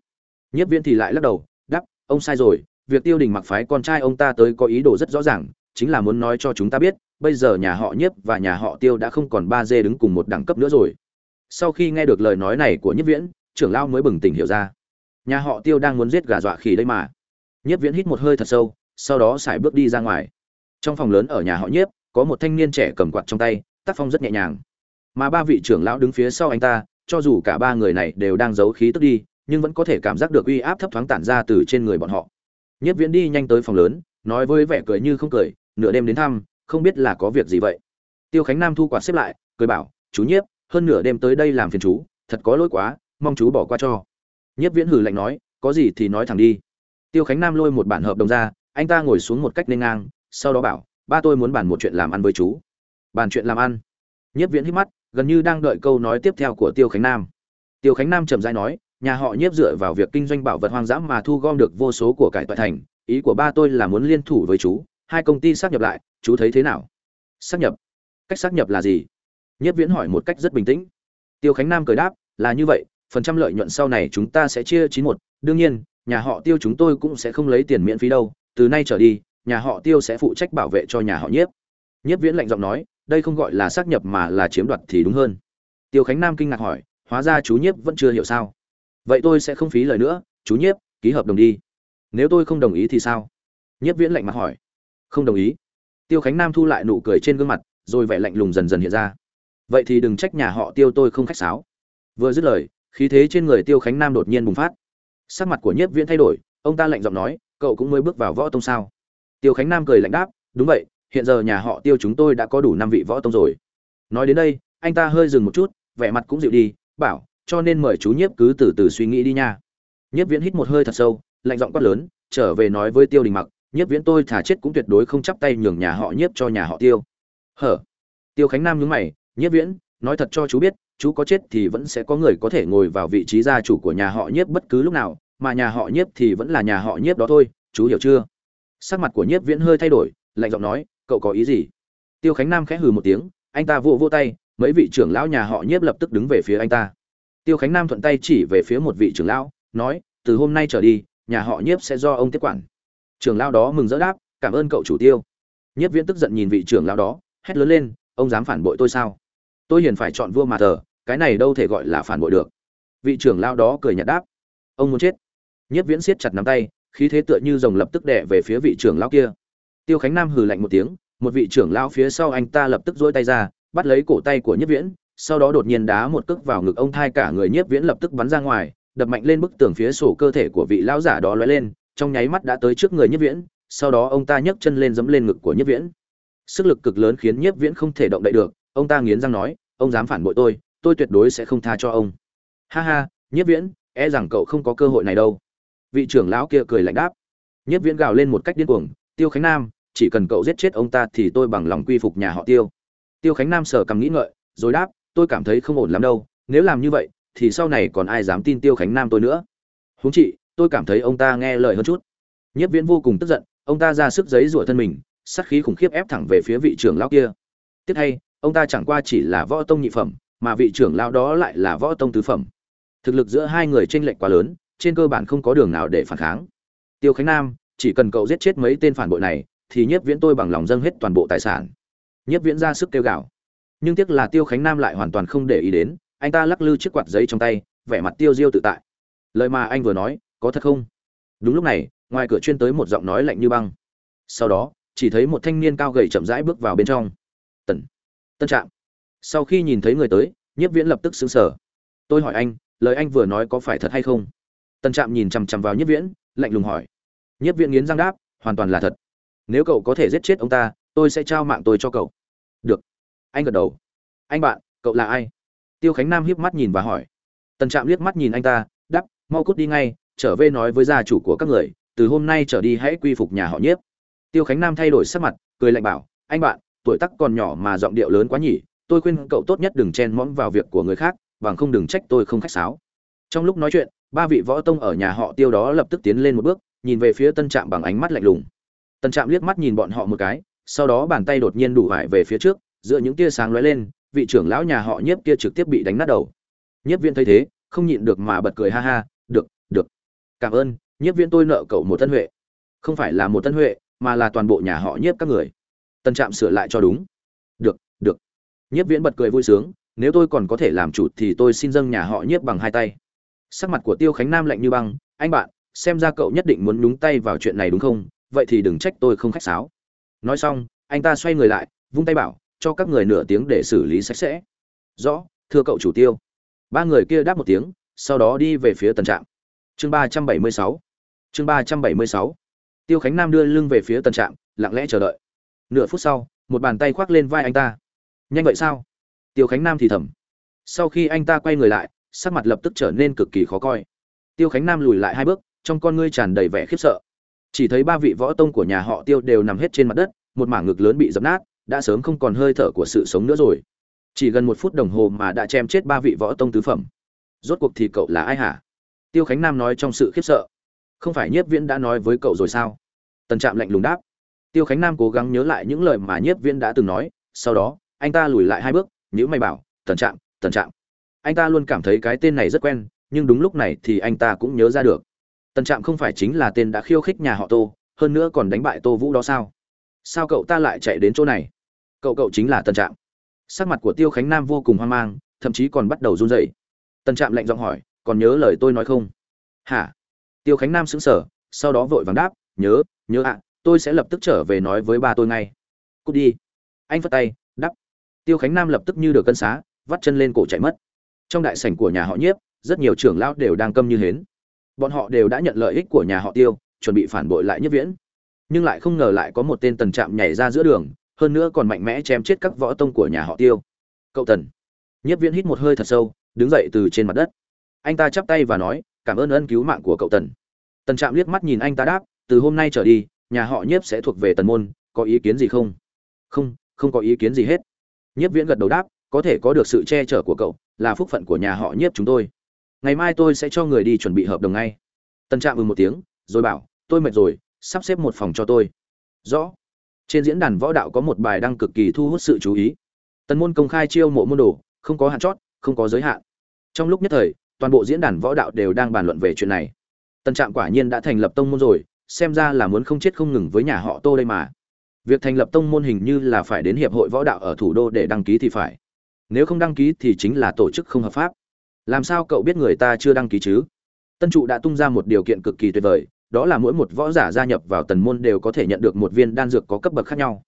Nhiếp viễn thì lại lắc đầu đắp ông sai rồi, việc tiêu đình mặc phái con trai ông ta tới có ý đồ rất rõ ràng, chính là muốn nói cho chúng ta biết, bây giờ nhà họ nhiếp và nhà họ tiêu đã không còn ba dê đứng cùng một đẳng cấp nữa rồi. Sau khi nghe được lời nói này của nhiếp viễn, trưởng lão mới bừng tỉnh hiểu ra. Nhà họ tiêu đang muốn giết gà dọa khỉ đây mà nhiếp viễn hít một hơi thật sâu, sau đó xài bước đi ra ngoài. Trong phòng lớn ở nhà họ nhiếp, có một thanh niên trẻ cầm quạt trong tay, tác phong rất nhẹ nhàng. Mà ba vị trưởng lão đứng phía sau anh ta, cho dù cả ba người này đều đang giấu khí tức đi, nhưng vẫn có thể cảm giác được uy áp thấp thoáng tản ra từ trên người bọn họ. Nhất viễn đi nhanh tới phòng lớn, nói với vẻ cười như không cười, nửa đêm đến thăm, không biết là có việc gì vậy? Tiêu khánh nam thu quạt xếp lại, cười bảo, chú nhiếp, hơn nửa đêm tới đây làm phiền chú, thật có lỗi quá, mong chú bỏ qua cho. Nhiếp viễn hừ lạnh nói, có gì thì nói thẳng đi tiêu khánh nam lôi một bản hợp đồng ra, anh ta ngồi xuống một cách nên ngang, sau đó bảo, ba tôi muốn bàn một chuyện làm ăn với chú. Bàn chuyện làm ăn? Nhiếp viễn hít mắt, gần như đang đợi câu nói tiếp theo của tiêu khánh nam. Tiêu khánh nam trầm dai nói, nhà họ nhiếp dựa vào việc kinh doanh bảo vật hoang dã mà thu gom được vô số của cải toại thành, ý của ba tôi là muốn liên thủ với chú, hai công ty xác nhập lại, chú thấy thế nào? Xác nhập. Cách xác nhập là gì? Nhiếp viễn hỏi một cách rất bình tĩnh. Tiêu khánh nam cười đáp, là như vậy, phần trăm lợi nhuận sau này chúng ta sẽ chia chín một, đương nhiên nhà họ tiêu chúng tôi cũng sẽ không lấy tiền miễn phí đâu, từ nay trở đi, nhà họ tiêu sẽ phụ trách bảo vệ cho nhà họ nhiếp. Nhiếp viễn lạnh giọng nói, đây không gọi là xác nhập mà là chiếm đoạt thì đúng hơn. Tiêu khánh nam kinh ngạc hỏi, hóa ra chú nhiếp vẫn chưa hiểu sao? Vậy tôi sẽ không phí lời nữa, chú nhiếp, ký hợp đồng đi. Nếu tôi không đồng ý thì sao? Nhiếp viễn lạnh mặt hỏi. Không đồng ý. Tiêu khánh nam thu lại nụ cười trên gương mặt, rồi vẻ lạnh lùng dần dần hiện ra. Vậy thì đừng trách nhà họ tiêu tôi không khách sáo. Vừa dứt lời, khí thế trên người tiêu khánh nam đột nhiên bùng phát sắc mặt của nhiếp viễn thay đổi, ông ta lạnh giọng nói, cậu cũng mới bước vào võ tông sao? Tiêu khánh nam cười lạnh đáp, đúng vậy, hiện giờ nhà họ tiêu chúng tôi đã có đủ năm vị võ tông rồi. Nói đến đây, anh ta hơi dừng một chút, vẻ mặt cũng dịu đi, bảo, cho nên mời chú nhiếp cứ từ từ suy nghĩ đi nha. Nhiếp viễn hít một hơi thật sâu, lạnh giọng quát lớn, trở về nói với tiêu đình mặc, nhiếp viễn tôi thả chết cũng tuyệt đối không chắp tay nhường nhà họ nhiếp cho nhà họ tiêu. Hở? Tiêu khánh nam nhướng mày, nhiếp viễn, nói thật cho chú biết, chú có chết thì vẫn sẽ có người có thể ngồi vào vị trí gia chủ của nhà họ nhiếp bất cứ lúc nào mà nhà họ nhiếp thì vẫn là nhà họ nhiếp đó thôi, chú hiểu chưa? Sắc mặt của nhiếp viễn hơi thay đổi, lạnh giọng nói, cậu có ý gì? Tiêu khánh nam khẽ hừ một tiếng, anh ta vô vô tay, mấy vị trưởng lão nhà họ nhiếp lập tức đứng về phía anh ta. Tiêu khánh nam thuận tay chỉ về phía một vị trưởng lão, nói, từ hôm nay trở đi, nhà họ nhiếp sẽ do ông tiếp quản. Trưởng lão đó mừng rỡ đáp, cảm ơn cậu chủ tiêu. Nhiếp viễn tức giận nhìn vị trưởng lão đó, hét lớn lên, ông dám phản bội tôi sao? Tôi hiền phải chọn vua mà thờ, cái này đâu thể gọi là phản bội được. Vị trưởng lão đó cười nhạt đáp, ông muốn chết nhiếp viễn siết chặt nắm tay, khí thế tựa như rồng lập tức đè về phía vị trưởng lão kia. Tiêu khánh nam hừ lạnh một tiếng, một vị trưởng lão phía sau anh ta lập tức giơ tay ra, bắt lấy cổ tay của nhiếp viễn, sau đó đột nhiên đá một cước vào ngực ông thai cả người nhiếp viễn lập tức bắn ra ngoài, đập mạnh lên bức tường phía sổ cơ thể của vị lão giả đó lóe lên, trong nháy mắt đã tới trước người nhiếp viễn, sau đó ông ta nhấc chân lên giẫm lên ngực của nhiếp viễn. Sức lực cực lớn khiến nhiếp viễn không thể động đậy được, ông ta nghiến răng nói, ông dám phản bội tôi tôi tuyệt đối sẽ không tha cho ông. Ha ha, nhiếp viễn e rằng cậu không có cơ hội này đâu vị trưởng lão kia cười lạnh đáp. Nhất viễn gào lên một cách điên cuồng, tiêu khánh nam, chỉ cần cậu giết chết ông ta thì tôi bằng lòng quy phục nhà họ tiêu. Tiêu khánh nam sờ cằm nghĩ ngợi, rồi đáp, tôi cảm thấy không ổn lắm đâu, nếu làm như vậy, thì sau này còn ai dám tin tiêu khánh nam tôi nữa? Huống chị, tôi cảm thấy ông ta nghe lời hơn chút. Nhất viễn vô cùng tức giận, ông ta ra sức giấy rủa thân mình, sát khí khủng khiếp ép thẳng về phía vị trưởng lão kia. Tiếc hay ông ta chẳng qua chỉ là võ tông nhị phẩm, mà vị trưởng lão đó lại là võ tông tứ phẩm. Thực lực giữa hai người tranh lệch quá lớn trên cơ bản không có đường nào để phản kháng. Tiêu khánh nam, chỉ cần cậu giết chết mấy tên phản bội này, thì nhiếp viễn tôi bằng lòng dâng hết toàn bộ tài sản. Nhiếp viễn ra sức kêu gào. Nhưng tiếc là tiêu khánh nam lại hoàn toàn không để ý đến, anh ta lắc lư chiếc quạt giấy trong tay, vẻ mặt tiêu diêu tự tại. Lời mà anh vừa nói, có thật không? Đúng lúc này, ngoài cửa chuyên tới một giọng nói lạnh như băng. Sau đó, chỉ thấy một thanh niên cao gầy chậm rãi bước vào bên trong. Tần, tân trạm. Sau khi nhìn thấy người tới, nhiếp viễn lập tức xứng sở tôi hỏi anh, lời anh vừa nói có phải thật hay không? Tân trạm nhìn chằm chằm vào nhiếp viễn, lạnh lùng hỏi. Nhiếp viễn nghiến răng đáp, hoàn toàn là thật. Nếu cậu có thể giết chết ông ta, tôi sẽ trao mạng tôi cho cậu. Được. Anh gật đầu. Anh bạn, cậu là ai? Tiêu khánh nam hiếp mắt nhìn và hỏi. Tần trạm liếc mắt nhìn anh ta đắp mau cút đi ngay, trở về nói với gia chủ của các người, từ hôm nay trở đi hãy quy phục nhà họ nhiếp. Tiêu khánh nam thay đổi sắc mặt, cười lạnh bảo, anh bạn, tuổi tắc còn nhỏ mà giọng điệu lớn quá nhỉ, tôi khuyên cậu tốt nhất đừng chen mõm vào việc của người khác, bằng không đừng trách tôi không khách sáo. Trong lúc nói chuyện ba vị võ tông ở nhà họ tiêu đó lập tức tiến lên một bước, nhìn về phía tân trạm bằng ánh mắt lạnh lùng. Tân trạm liếc mắt nhìn bọn họ một cái, sau đó bàn tay đột nhiên đủ vải về phía trước, giữa những tia sáng lóe lên, vị trưởng lão nhà họ nhiếp kia trực tiếp bị đánh nát đầu. Nhiếp viễn thấy thế, không nhịn được mà bật cười ha ha, được được. Cảm ơn, nhiếp viễn tôi nợ cậu một tân huệ. Không phải là một tân huệ, mà là toàn bộ nhà họ nhiếp các người. Tân trạm sửa lại cho đúng. Được được. Nhiếp viễn bật cười vui sướng, nếu tôi còn có thể làm chủ thì tôi xin dâng nhà họ nhiếp bằng hai tay sắc mặt của tiêu khánh nam lạnh như băng, anh bạn, xem ra cậu nhất định muốn nhúng tay vào chuyện này đúng không? Vậy thì đừng trách tôi không khách sáo. Nói xong, anh ta xoay người lại, vung tay bảo, cho các người nửa tiếng để xử lý sạch sẽ. Rõ, thưa cậu chủ tiêu. Ba người kia đáp một tiếng, sau đó đi về phía tần trạm. Chương ba trăm bảy mươi sáu, chương ba trăm bảy mươi sáu. Tiêu khánh nam đưa lưng về phía tần trạm, lặng lẽ chờ đợi. Nửa phút sau, một bàn tay khoác lên vai anh ta. Nhanh vậy sao? Tiêu khánh nam thì thầm. Sau khi anh ta quay người lại sắc mặt lập tức trở nên cực kỳ khó coi. Tiêu khánh nam lùi lại hai bước, trong con ngươi tràn đầy vẻ khiếp sợ. Chỉ thấy ba vị võ tông của nhà họ tiêu đều nằm hết trên mặt đất, một mảng ngực lớn bị dập nát, đã sớm không còn hơi thở của sự sống nữa rồi. Chỉ gần một phút đồng hồ mà đã chém chết ba vị võ tông tứ phẩm. Rốt cuộc thì cậu là ai hả? Tiêu khánh nam nói trong sự khiếp sợ. Không phải nhiếp viễn đã nói với cậu rồi sao? Tần trạm lạnh lùng đáp. Tiêu khánh nam cố gắng nhớ lại những lời mà nhiếp viễn đã từng nói, sau đó, anh ta lùi lại hai bước nhữ mày bảo, tần trạm tần trạm anh ta luôn cảm thấy cái tên này rất quen, nhưng đúng lúc này thì anh ta cũng nhớ ra được. Tần trạm không phải chính là tên đã khiêu khích nhà họ tô, hơn nữa còn đánh bại tô vũ đó sao? Sao cậu ta lại chạy đến chỗ này? Cậu cậu chính là tần trạm. Sắc mặt của tiêu khánh nam vô cùng hoang mang, thậm chí còn bắt đầu run rẩy. Tần trạm lạnh giọng hỏi, còn nhớ lời tôi nói không? Hả? Tiêu khánh nam sững sờ, sau đó vội vàng đáp, nhớ nhớ ạ, tôi sẽ lập tức trở về nói với ba tôi ngay. Cút đi. Anh phất tay đắp tiêu khánh nam lập tức như được cân xá, vắt chân lên cổ chạy mất trong đại sảnh của nhà họ nhiếp, rất nhiều trưởng lão đều đang câm như hến. Bọn họ đều đã nhận lợi ích của nhà họ tiêu, chuẩn bị phản bội lại nhất viễn. Nhưng lại không ngờ lại có một tên tần trạm nhảy ra giữa đường, hơn nữa còn mạnh mẽ chém chết các võ tông của nhà họ tiêu. Cậu tần. Nhất viễn hít một hơi thật sâu, đứng dậy từ trên mặt đất. Anh ta chắp tay và nói, cảm ơn ân cứu mạng của cậu tần. Tần trạm liếc mắt nhìn anh ta đáp, từ hôm nay trở đi, nhà họ nhiếp sẽ thuộc về tần môn, có ý kiến gì không? Không không có ý kiến gì hết. Nhiếp viễn gật đầu đáp, có thể có được sự che chở của cậu là phúc phận của nhà họ nhiếp chúng tôi. Ngày mai tôi sẽ cho người đi chuẩn bị hợp đồng ngay. Tần trạm ừ một tiếng, rồi bảo, tôi mệt rồi, sắp xếp một phòng cho tôi. Rõ. Trên diễn đàn võ đạo có một bài đăng cực kỳ thu hút sự chú ý. Tần môn công khai chiêu mộ môn đồ, không có hạn chót, không có giới hạn. Trong lúc nhất thời, toàn bộ diễn đàn võ đạo đều đang bàn luận về chuyện này. Tần trạm quả nhiên đã thành lập tông môn rồi, xem ra là muốn không chết không ngừng với nhà họ tô đây mà. Việc thành lập tông môn hình như là phải đến hiệp hội võ đạo ở thủ đô để đăng ký thì phải nếu không đăng ký thì chính là tổ chức không hợp pháp. Làm sao cậu biết người ta chưa đăng ký chứ? Tân trụ đã tung ra một điều kiện cực kỳ tuyệt vời, đó là mỗi một võ giả gia nhập vào tần môn đều có thể nhận được một viên đan dược có cấp bậc khác nhau.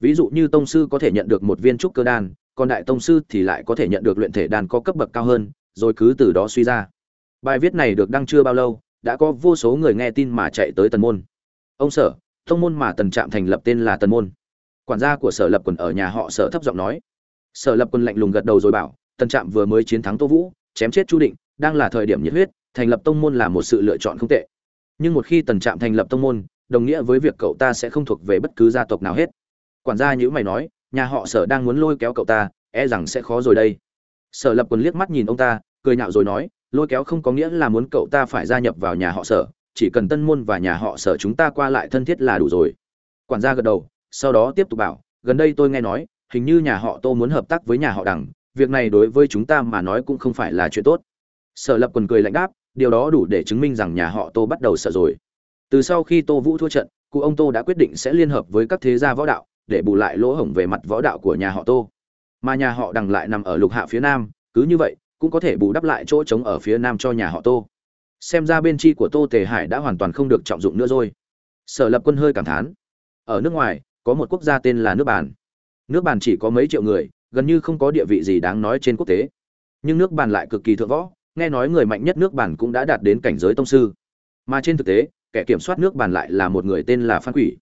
Ví dụ như tông sư có thể nhận được một viên trúc cơ đan, còn đại tông sư thì lại có thể nhận được luyện thể đan có cấp bậc cao hơn, rồi cứ từ đó suy ra. Bài viết này được đăng chưa bao lâu, đã có vô số người nghe tin mà chạy tới tần môn. Ông sở, tông môn mà tần trạm thành lập tên là tần môn. Quản gia của sở lập quần ở nhà họ sở thấp giọng nói sở lập quân lạnh lùng gật đầu rồi bảo, tần trạm vừa mới chiến thắng tô vũ, chém chết chu định, đang là thời điểm nhiệt huyết, thành lập tông môn là một sự lựa chọn không tệ. Nhưng một khi tần trạm thành lập tông môn, đồng nghĩa với việc cậu ta sẽ không thuộc về bất cứ gia tộc nào hết. Quản gia nhữ mày nói, nhà họ sở đang muốn lôi kéo cậu ta e rằng sẽ khó rồi đây. Sở lập quần liếc mắt nhìn ông ta, cười nhạo rồi nói, lôi kéo không có nghĩa là muốn cậu ta phải gia nhập vào nhà họ sở, chỉ cần tân môn và nhà họ sở chúng ta qua lại thân thiết là đủ rồi. Quản gia gật đầu, sau đó tiếp tục bảo, gần đây tôi nghe nói hình như nhà họ tô muốn hợp tác với nhà họ đằng, việc này đối với chúng ta mà nói cũng không phải là chuyện tốt. Sở lập quần cười lạnh đáp, điều đó đủ để chứng minh rằng nhà họ tô bắt đầu sợ rồi. Từ sau khi tô vũ thua trận, cụ ông tô đã quyết định sẽ liên hợp với các thế gia võ đạo, để bù lại lỗ hổng về mặt võ đạo của nhà họ tô. Mà nhà họ đằng lại nằm ở lục hạ phía nam, cứ như vậy, cũng có thể bù đắp lại chỗ trống ở phía nam cho nhà họ tô. Xem ra bên chi của tô tề hải đã hoàn toàn không được trọng dụng nữa rồi. Sở lập quân hơi cảm thán. Ở nước ngoài, có một quốc gia tên là nước bản nước bàn chỉ có mấy triệu người, gần như không có địa vị gì đáng nói trên quốc tế. Nhưng nước bàn lại cực kỳ thượng võ, nghe nói người mạnh nhất nước bàn cũng đã đạt đến cảnh giới tông sư. Mà trên thực tế, kẻ kiểm soát nước bàn lại là một người tên là phan quỷ.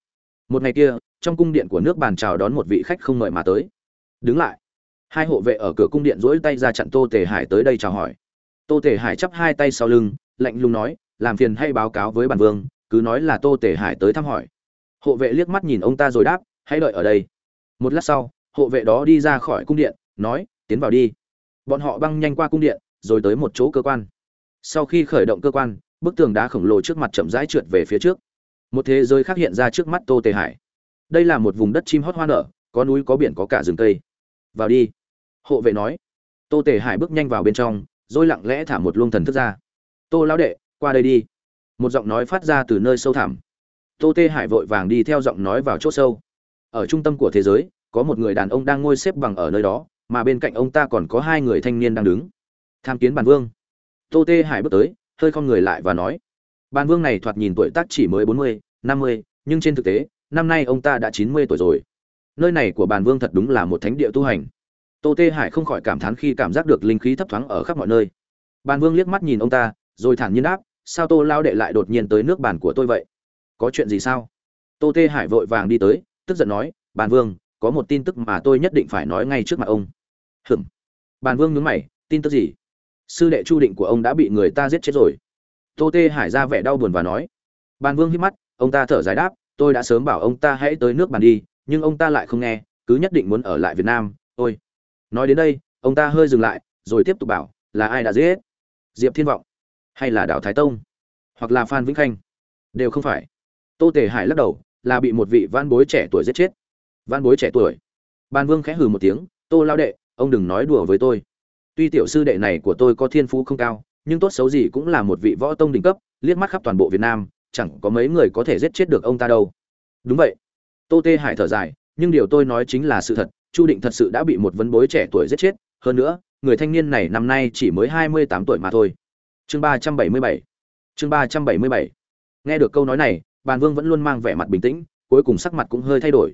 Một ngày kia, trong cung điện của nước bàn chào đón một vị khách không mời mà tới. Đứng lại. Hai hộ vệ ở cửa cung điện rỗi tay ra chặn tô tề hải tới đây chào hỏi. Tô tề hải chắp hai tay sau lưng, lạnh lùng nói, làm phiền hay báo cáo với bản vương, cứ nói là tô tề hải tới thăm hỏi. Hộ vệ liếc mắt nhìn ông ta rồi đáp, hãy đợi ở đây một lát sau, hộ vệ đó đi ra khỏi cung điện, nói, tiến vào đi. Bọn họ băng nhanh qua cung điện, rồi tới một chỗ cơ quan. Sau khi khởi động cơ quan, bức tường đá khổng lồ trước mặt chậm rãi trượt về phía trước. Một thế giới khác hiện ra trước mắt tô tề hải. Đây là một vùng đất chim hót hoa nở, có núi có biển có cả rừng cây. Vào đi. Hộ vệ nói. Tô tề hải bước nhanh vào bên trong, rồi lặng lẽ thả một luông thần thức ra. Tô lão đệ, qua đây đi. Một giọng nói phát ra từ nơi sâu thẳm. Tô tê hải vội vàng đi theo giọng nói vào chỗ sâu ở trung tâm của thế giới, có một người đàn ông đang ngồi xếp bằng ở nơi đó, mà bên cạnh ông ta còn có hai người thanh niên đang đứng. Tham kiến bàn vương. Tô tê hải bước tới, hơi con người lại và nói, bàn vương này thoạt nhìn tuổi tác chỉ mới bốn mươi, năm mươi, nhưng trên thực tế, năm nay ông ta đã chín mươi tuổi rồi. Nơi này của bàn vương thật đúng là một thánh địa tu hành. Tô tê hải không khỏi cảm thán khi cảm giác được linh khí thấp thoáng ở khắp mọi nơi. Bàn vương liếc mắt nhìn ông ta, rồi thản nhiên đáp, sao tô lao đệ lại đột nhiên tới nước bàn của tôi vậy? Có chuyện gì sao? Tô tê hải vội vàng đi tới tức giận nói, bàn vương, có một tin tức mà tôi nhất định phải nói ngay trước mặt ông. Hừm bàn vương nhướng mày, tin tức gì? Sư đệ chu định của ông đã bị người ta giết chết rồi. Tô tê hải ra vẻ đau buồn và nói. Bàn vương hít mắt, ông ta thở dài đáp, tôi đã sớm bảo ông ta hãy tới nước bàn đi, nhưng ông ta lại không nghe, cứ nhất định muốn ở lại việt nam, ôi. Nói đến đây, ông ta hơi dừng lại, rồi tiếp tục bảo, là ai đã giết? Diệp thiên vọng. Hay là đảo thái tông? Hoặc là phan vĩnh khanh? Đều không phải. Tô tề hải lắc đầu là bị một vị văn bối trẻ tuổi giết chết. Văn bối trẻ tuổi. Ban vương khẽ hừ một tiếng, tô lao đệ, ông đừng nói đùa với tôi. Tuy tiểu sư đệ này của tôi có thiên phú không cao, nhưng tốt xấu gì cũng là một vị võ tông đỉnh cấp, liếc mắt khắp toàn bộ việt nam, chẳng có mấy người có thể giết chết được ông ta đâu. Đúng vậy. Tô tê hải thở dài, nhưng điều tôi nói chính là sự thật, chu định thật sự đã bị một vấn bối trẻ tuổi giết chết, hơn nữa, người thanh niên này năm nay chỉ mới hai mươi tám tuổi mà thôi. Chương ba trăm bảy mươi bảy. Chương ba trăm bảy mươi bảy. Nghe được câu nói này bàn vương vẫn luôn mang vẻ mặt bình tĩnh, cuối cùng sắc mặt cũng hơi thay đổi.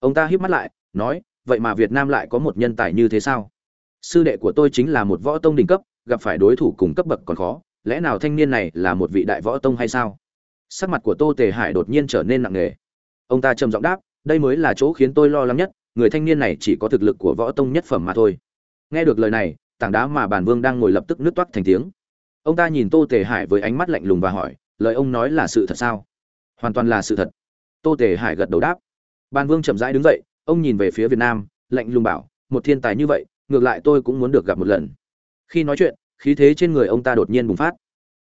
Ông ta híp mắt lại, nói, vậy mà việt nam lại có một nhân tài như thế sao? Sư đệ của tôi chính là một võ tông đỉnh cấp, gặp phải đối thủ cùng cấp bậc còn khó, lẽ nào thanh niên này là một vị đại võ tông hay sao? Sắc mặt của tô tề hải đột nhiên trở nên nặng nề. Ông ta trầm giọng đáp, đây mới là chỗ khiến tôi lo lắng nhất, người thanh niên này chỉ có thực lực của võ tông nhất phẩm mà thôi. Nghe được lời này, tảng đá mà bàn vương đang ngồi lập tức nứt toát thành tiếng. Ông ta nhìn tô tề hải với ánh mắt lạnh lùng và hỏi, lời ông nói là sự thật sao? Hoàn toàn là sự thật. Tô tề hải gật đầu đáp. Ban vương chậm rãi đứng dậy, ông nhìn về phía việt nam, lạnh lùng bảo, một thiên tài như vậy, ngược lại tôi cũng muốn được gặp một lần. Khi nói chuyện, khí thế trên người ông ta đột nhiên bùng phát.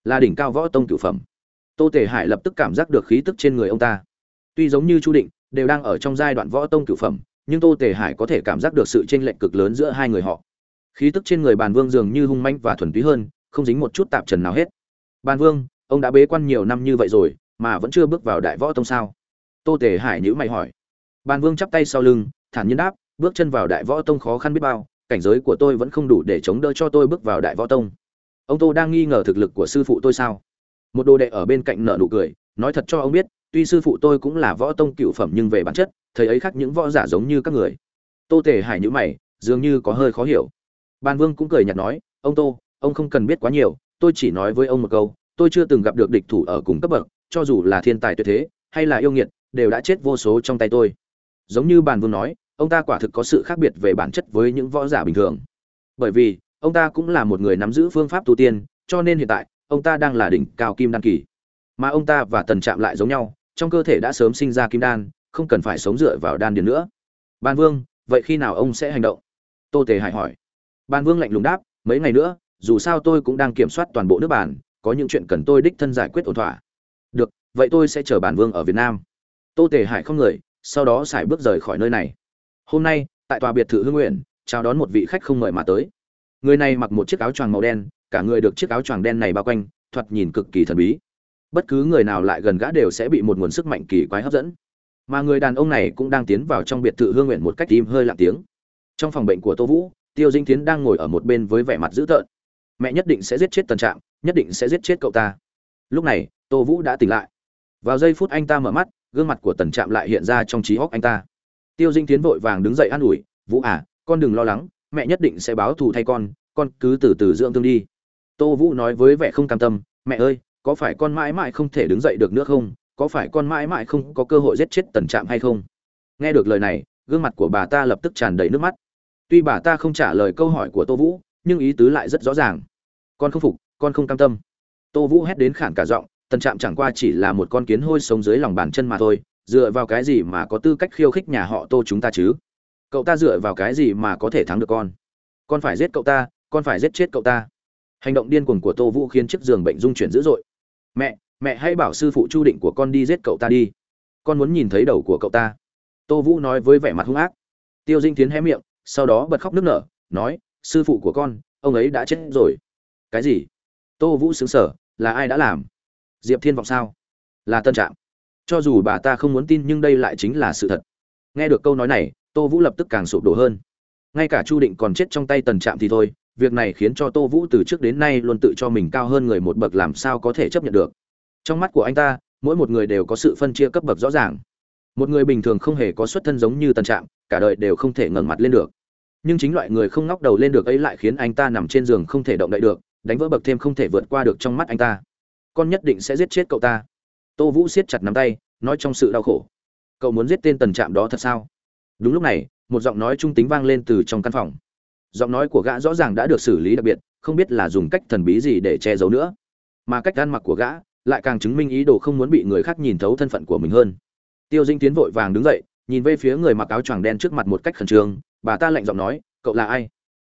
Là đỉnh cao võ tông cửu phẩm. Tô tề hải lập tức cảm giác được khí tức trên người ông ta. Tuy giống như chu định, đều đang ở trong giai đoạn võ tông cửu phẩm, nhưng tô tề hải có thể cảm giác được sự chênh lệch cực lớn giữa hai người họ. Khí tức trên người bàn vương dường như hung manh và thuần túy hơn, không dính một chút tạp trần nào hết. Bàn vương, ông đã bế quan nhiều năm như vậy rồi mà vẫn chưa bước vào đại võ tông sao? Tô tề hải nhữ mày hỏi. Bàn vương chắp tay sau lưng, thản nhiên đáp, bước chân vào đại võ tông khó khăn biết bao, cảnh giới của tôi vẫn không đủ để chống đỡ cho tôi bước vào đại võ tông. Ông tô đang nghi ngờ thực lực của sư phụ tôi sao? Một đồ đệ ở bên cạnh nợ nụ cười, nói thật cho ông biết, tuy sư phụ tôi cũng là võ tông cựu phẩm nhưng về bản chất, thầy ấy khác những võ giả giống như các người. Tô tề hải nhữ mày, dường như có hơi khó hiểu. Ban vương cũng cười nhạt nói, ông tô, ông không cần biết quá nhiều, tôi chỉ nói với ông một câu, tôi chưa từng gặp được địch thủ ở cùng cấp bậc cho dù là thiên tài tuyệt thế, hay là yêu nghiệt, đều đã chết vô số trong tay tôi. Giống như bàn vương nói, ông ta quả thực có sự khác biệt về bản chất với những võ giả bình thường. Bởi vì, ông ta cũng là một người nắm giữ phương pháp tu tiên, cho nên hiện tại, ông ta đang là đỉnh cao kim đan kỳ. Mà ông ta và tần trạm lại giống nhau, trong cơ thể đã sớm sinh ra kim đan, không cần phải sống dựa vào đan điền nữa. Ban vương, vậy khi nào ông sẽ hành động? Tô tề hải hỏi. Ban vương lạnh lùng đáp, mấy ngày nữa, dù sao tôi cũng đang kiểm soát toàn bộ nước bản có những chuyện cần tôi đích thân giải quyết ổn thỏa được vậy tôi sẽ chờ bản vương ở việt nam. Tô tề hải không người sau đó xài bước rời khỏi nơi này. Hôm nay tại tòa biệt thự hương nguyện chào đón một vị khách không mời mà tới. Người này mặc một chiếc áo choàng màu đen cả người được chiếc áo choàng đen này bao quanh thoạt nhìn cực kỳ thần bí. Bất cứ người nào lại gần gã đều sẽ bị một nguồn sức mạnh kỳ quái hấp dẫn. Mà người đàn ông này cũng đang tiến vào trong biệt thự hương nguyện một cách im hơi lặng tiếng. Trong phòng bệnh của tô vũ tiêu dinh tiến đang ngồi ở một bên với vẻ mặt dữ tợn. Mẹ nhất định sẽ giết chết tần trạng, nhất định sẽ giết chết cậu ta. Lúc này tô vũ đã tỉnh lại. Vào giây phút anh ta mở mắt, gương mặt của tần trạm lại hiện ra trong trí hóc anh ta. Tiêu dinh tiến vội vàng đứng dậy an ủi, vũ à con đừng lo lắng, mẹ nhất định sẽ báo thù thay con con cứ từ từ dưỡng thương đi. Tô vũ nói với vẻ không cam tâm, mẹ ơi, có phải con mãi mãi không thể đứng dậy được nữa không? Có phải con mãi mãi không có cơ hội giết chết tần trạm hay không? Nghe được lời này, gương mặt của bà ta lập tức tràn đầy nước mắt. Tuy bà ta không trả lời câu hỏi của tô vũ, nhưng ý tứ lại rất rõ ràng. Con không phục, con không cam tâm. Tô vũ hét đến khản cả giọng tần trạm chẳng qua chỉ là một con kiến hôi sống dưới lòng bàn chân mà thôi, dựa vào cái gì mà có tư cách khiêu khích nhà họ tô chúng ta chứ? Cậu ta dựa vào cái gì mà có thể thắng được con? Con phải giết cậu ta, con phải giết chết cậu ta. Hành động điên cuồng của tô vũ khiến chiếc giường bệnh dung chuyển dữ dội. Mẹ mẹ hãy bảo sư phụ chu định của con đi giết cậu ta đi. Con muốn nhìn thấy đầu của cậu ta. Tô vũ nói với vẻ mặt hung ác. Tiêu dinh tiến hé miệng, sau đó bật khóc nức nở, nói, sư phụ của con, ông ấy đã chết rồi. Cái gì? Tô vũ xứng sở là ai đã làm? Diệp thiên vọng sao? Là tân trạm. Cho dù bà ta không muốn tin nhưng đây lại chính là sự thật. Nghe được câu nói này, tô vũ lập tức càng sụp đổ hơn. Ngay cả chu định còn chết trong tay tần trạm thì thôi, việc này khiến cho tô vũ từ trước đến nay luôn tự cho mình cao hơn người một bậc làm sao có thể chấp nhận được. Trong mắt của anh ta, mỗi một người đều có sự phân chia cấp bậc rõ ràng. Một người bình thường không hề có xuất thân giống như tần trạm, cả đời đều không thể ngẩng mặt lên được. Nhưng chính loại người không ngóc đầu lên được ấy lại khiến anh ta nằm trên giường không thể động đậy được, đánh vỡ bậc thêm không thể vượt qua được trong mắt anh ta con nhất định sẽ giết chết cậu ta. Tô vũ siết chặt nắm tay, nói trong sự đau khổ. Cậu muốn giết tên tần trạm đó thật sao? Đúng lúc này, một giọng nói trung tính vang lên từ trong căn phòng. Giọng nói của gã rõ ràng đã được xử lý đặc biệt, không biết là dùng cách thần bí gì để che giấu nữa. Mà cách ăn mặc của gã lại càng chứng minh ý đồ không muốn bị người khác nhìn thấu thân phận của mình hơn. Tiêu dinh tiến vội vàng đứng dậy, nhìn về phía người mặc áo choàng đen trước mặt một cách khẩn trương. Bà ta lạnh giọng nói, cậu là ai?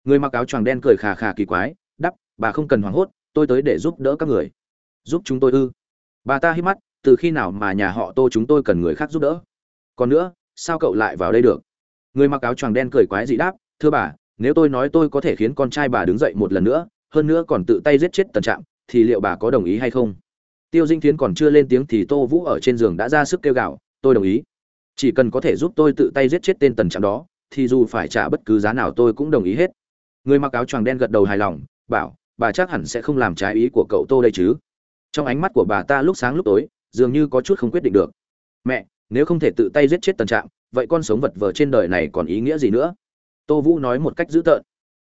Người mặc áo choàng đen cười khà khà kỳ quái đắp bà không cần hoảng hốt, tôi tới để giúp đỡ các người giúp chúng tôi ư? Bà ta hít mắt, từ khi nào mà nhà họ tô chúng tôi cần người khác giúp đỡ? Còn nữa, sao cậu lại vào đây được? Người mặc áo choàng đen cười quái dị đáp, thưa bà, nếu tôi nói tôi có thể khiến con trai bà đứng dậy một lần nữa, hơn nữa còn tự tay giết chết tần trạm, thì liệu bà có đồng ý hay không? Tiêu dinh tiến còn chưa lên tiếng thì tô vũ ở trên giường đã ra sức kêu gào, tôi đồng ý. Chỉ cần có thể giúp tôi tự tay giết chết tên tần trạm đó, thì dù phải trả bất cứ giá nào tôi cũng đồng ý hết. Người mặc áo choàng đen gật đầu hài lòng, bảo, bà chắc hẳn sẽ không làm trái ý của cậu tô đây chứ trong ánh mắt của bà ta lúc sáng lúc tối, dường như có chút không quyết định được. Mẹ, nếu không thể tự tay giết chết tần trạm, vậy con sống vật vờ trên đời này còn ý nghĩa gì nữa? Tô vũ nói một cách dữ tợn.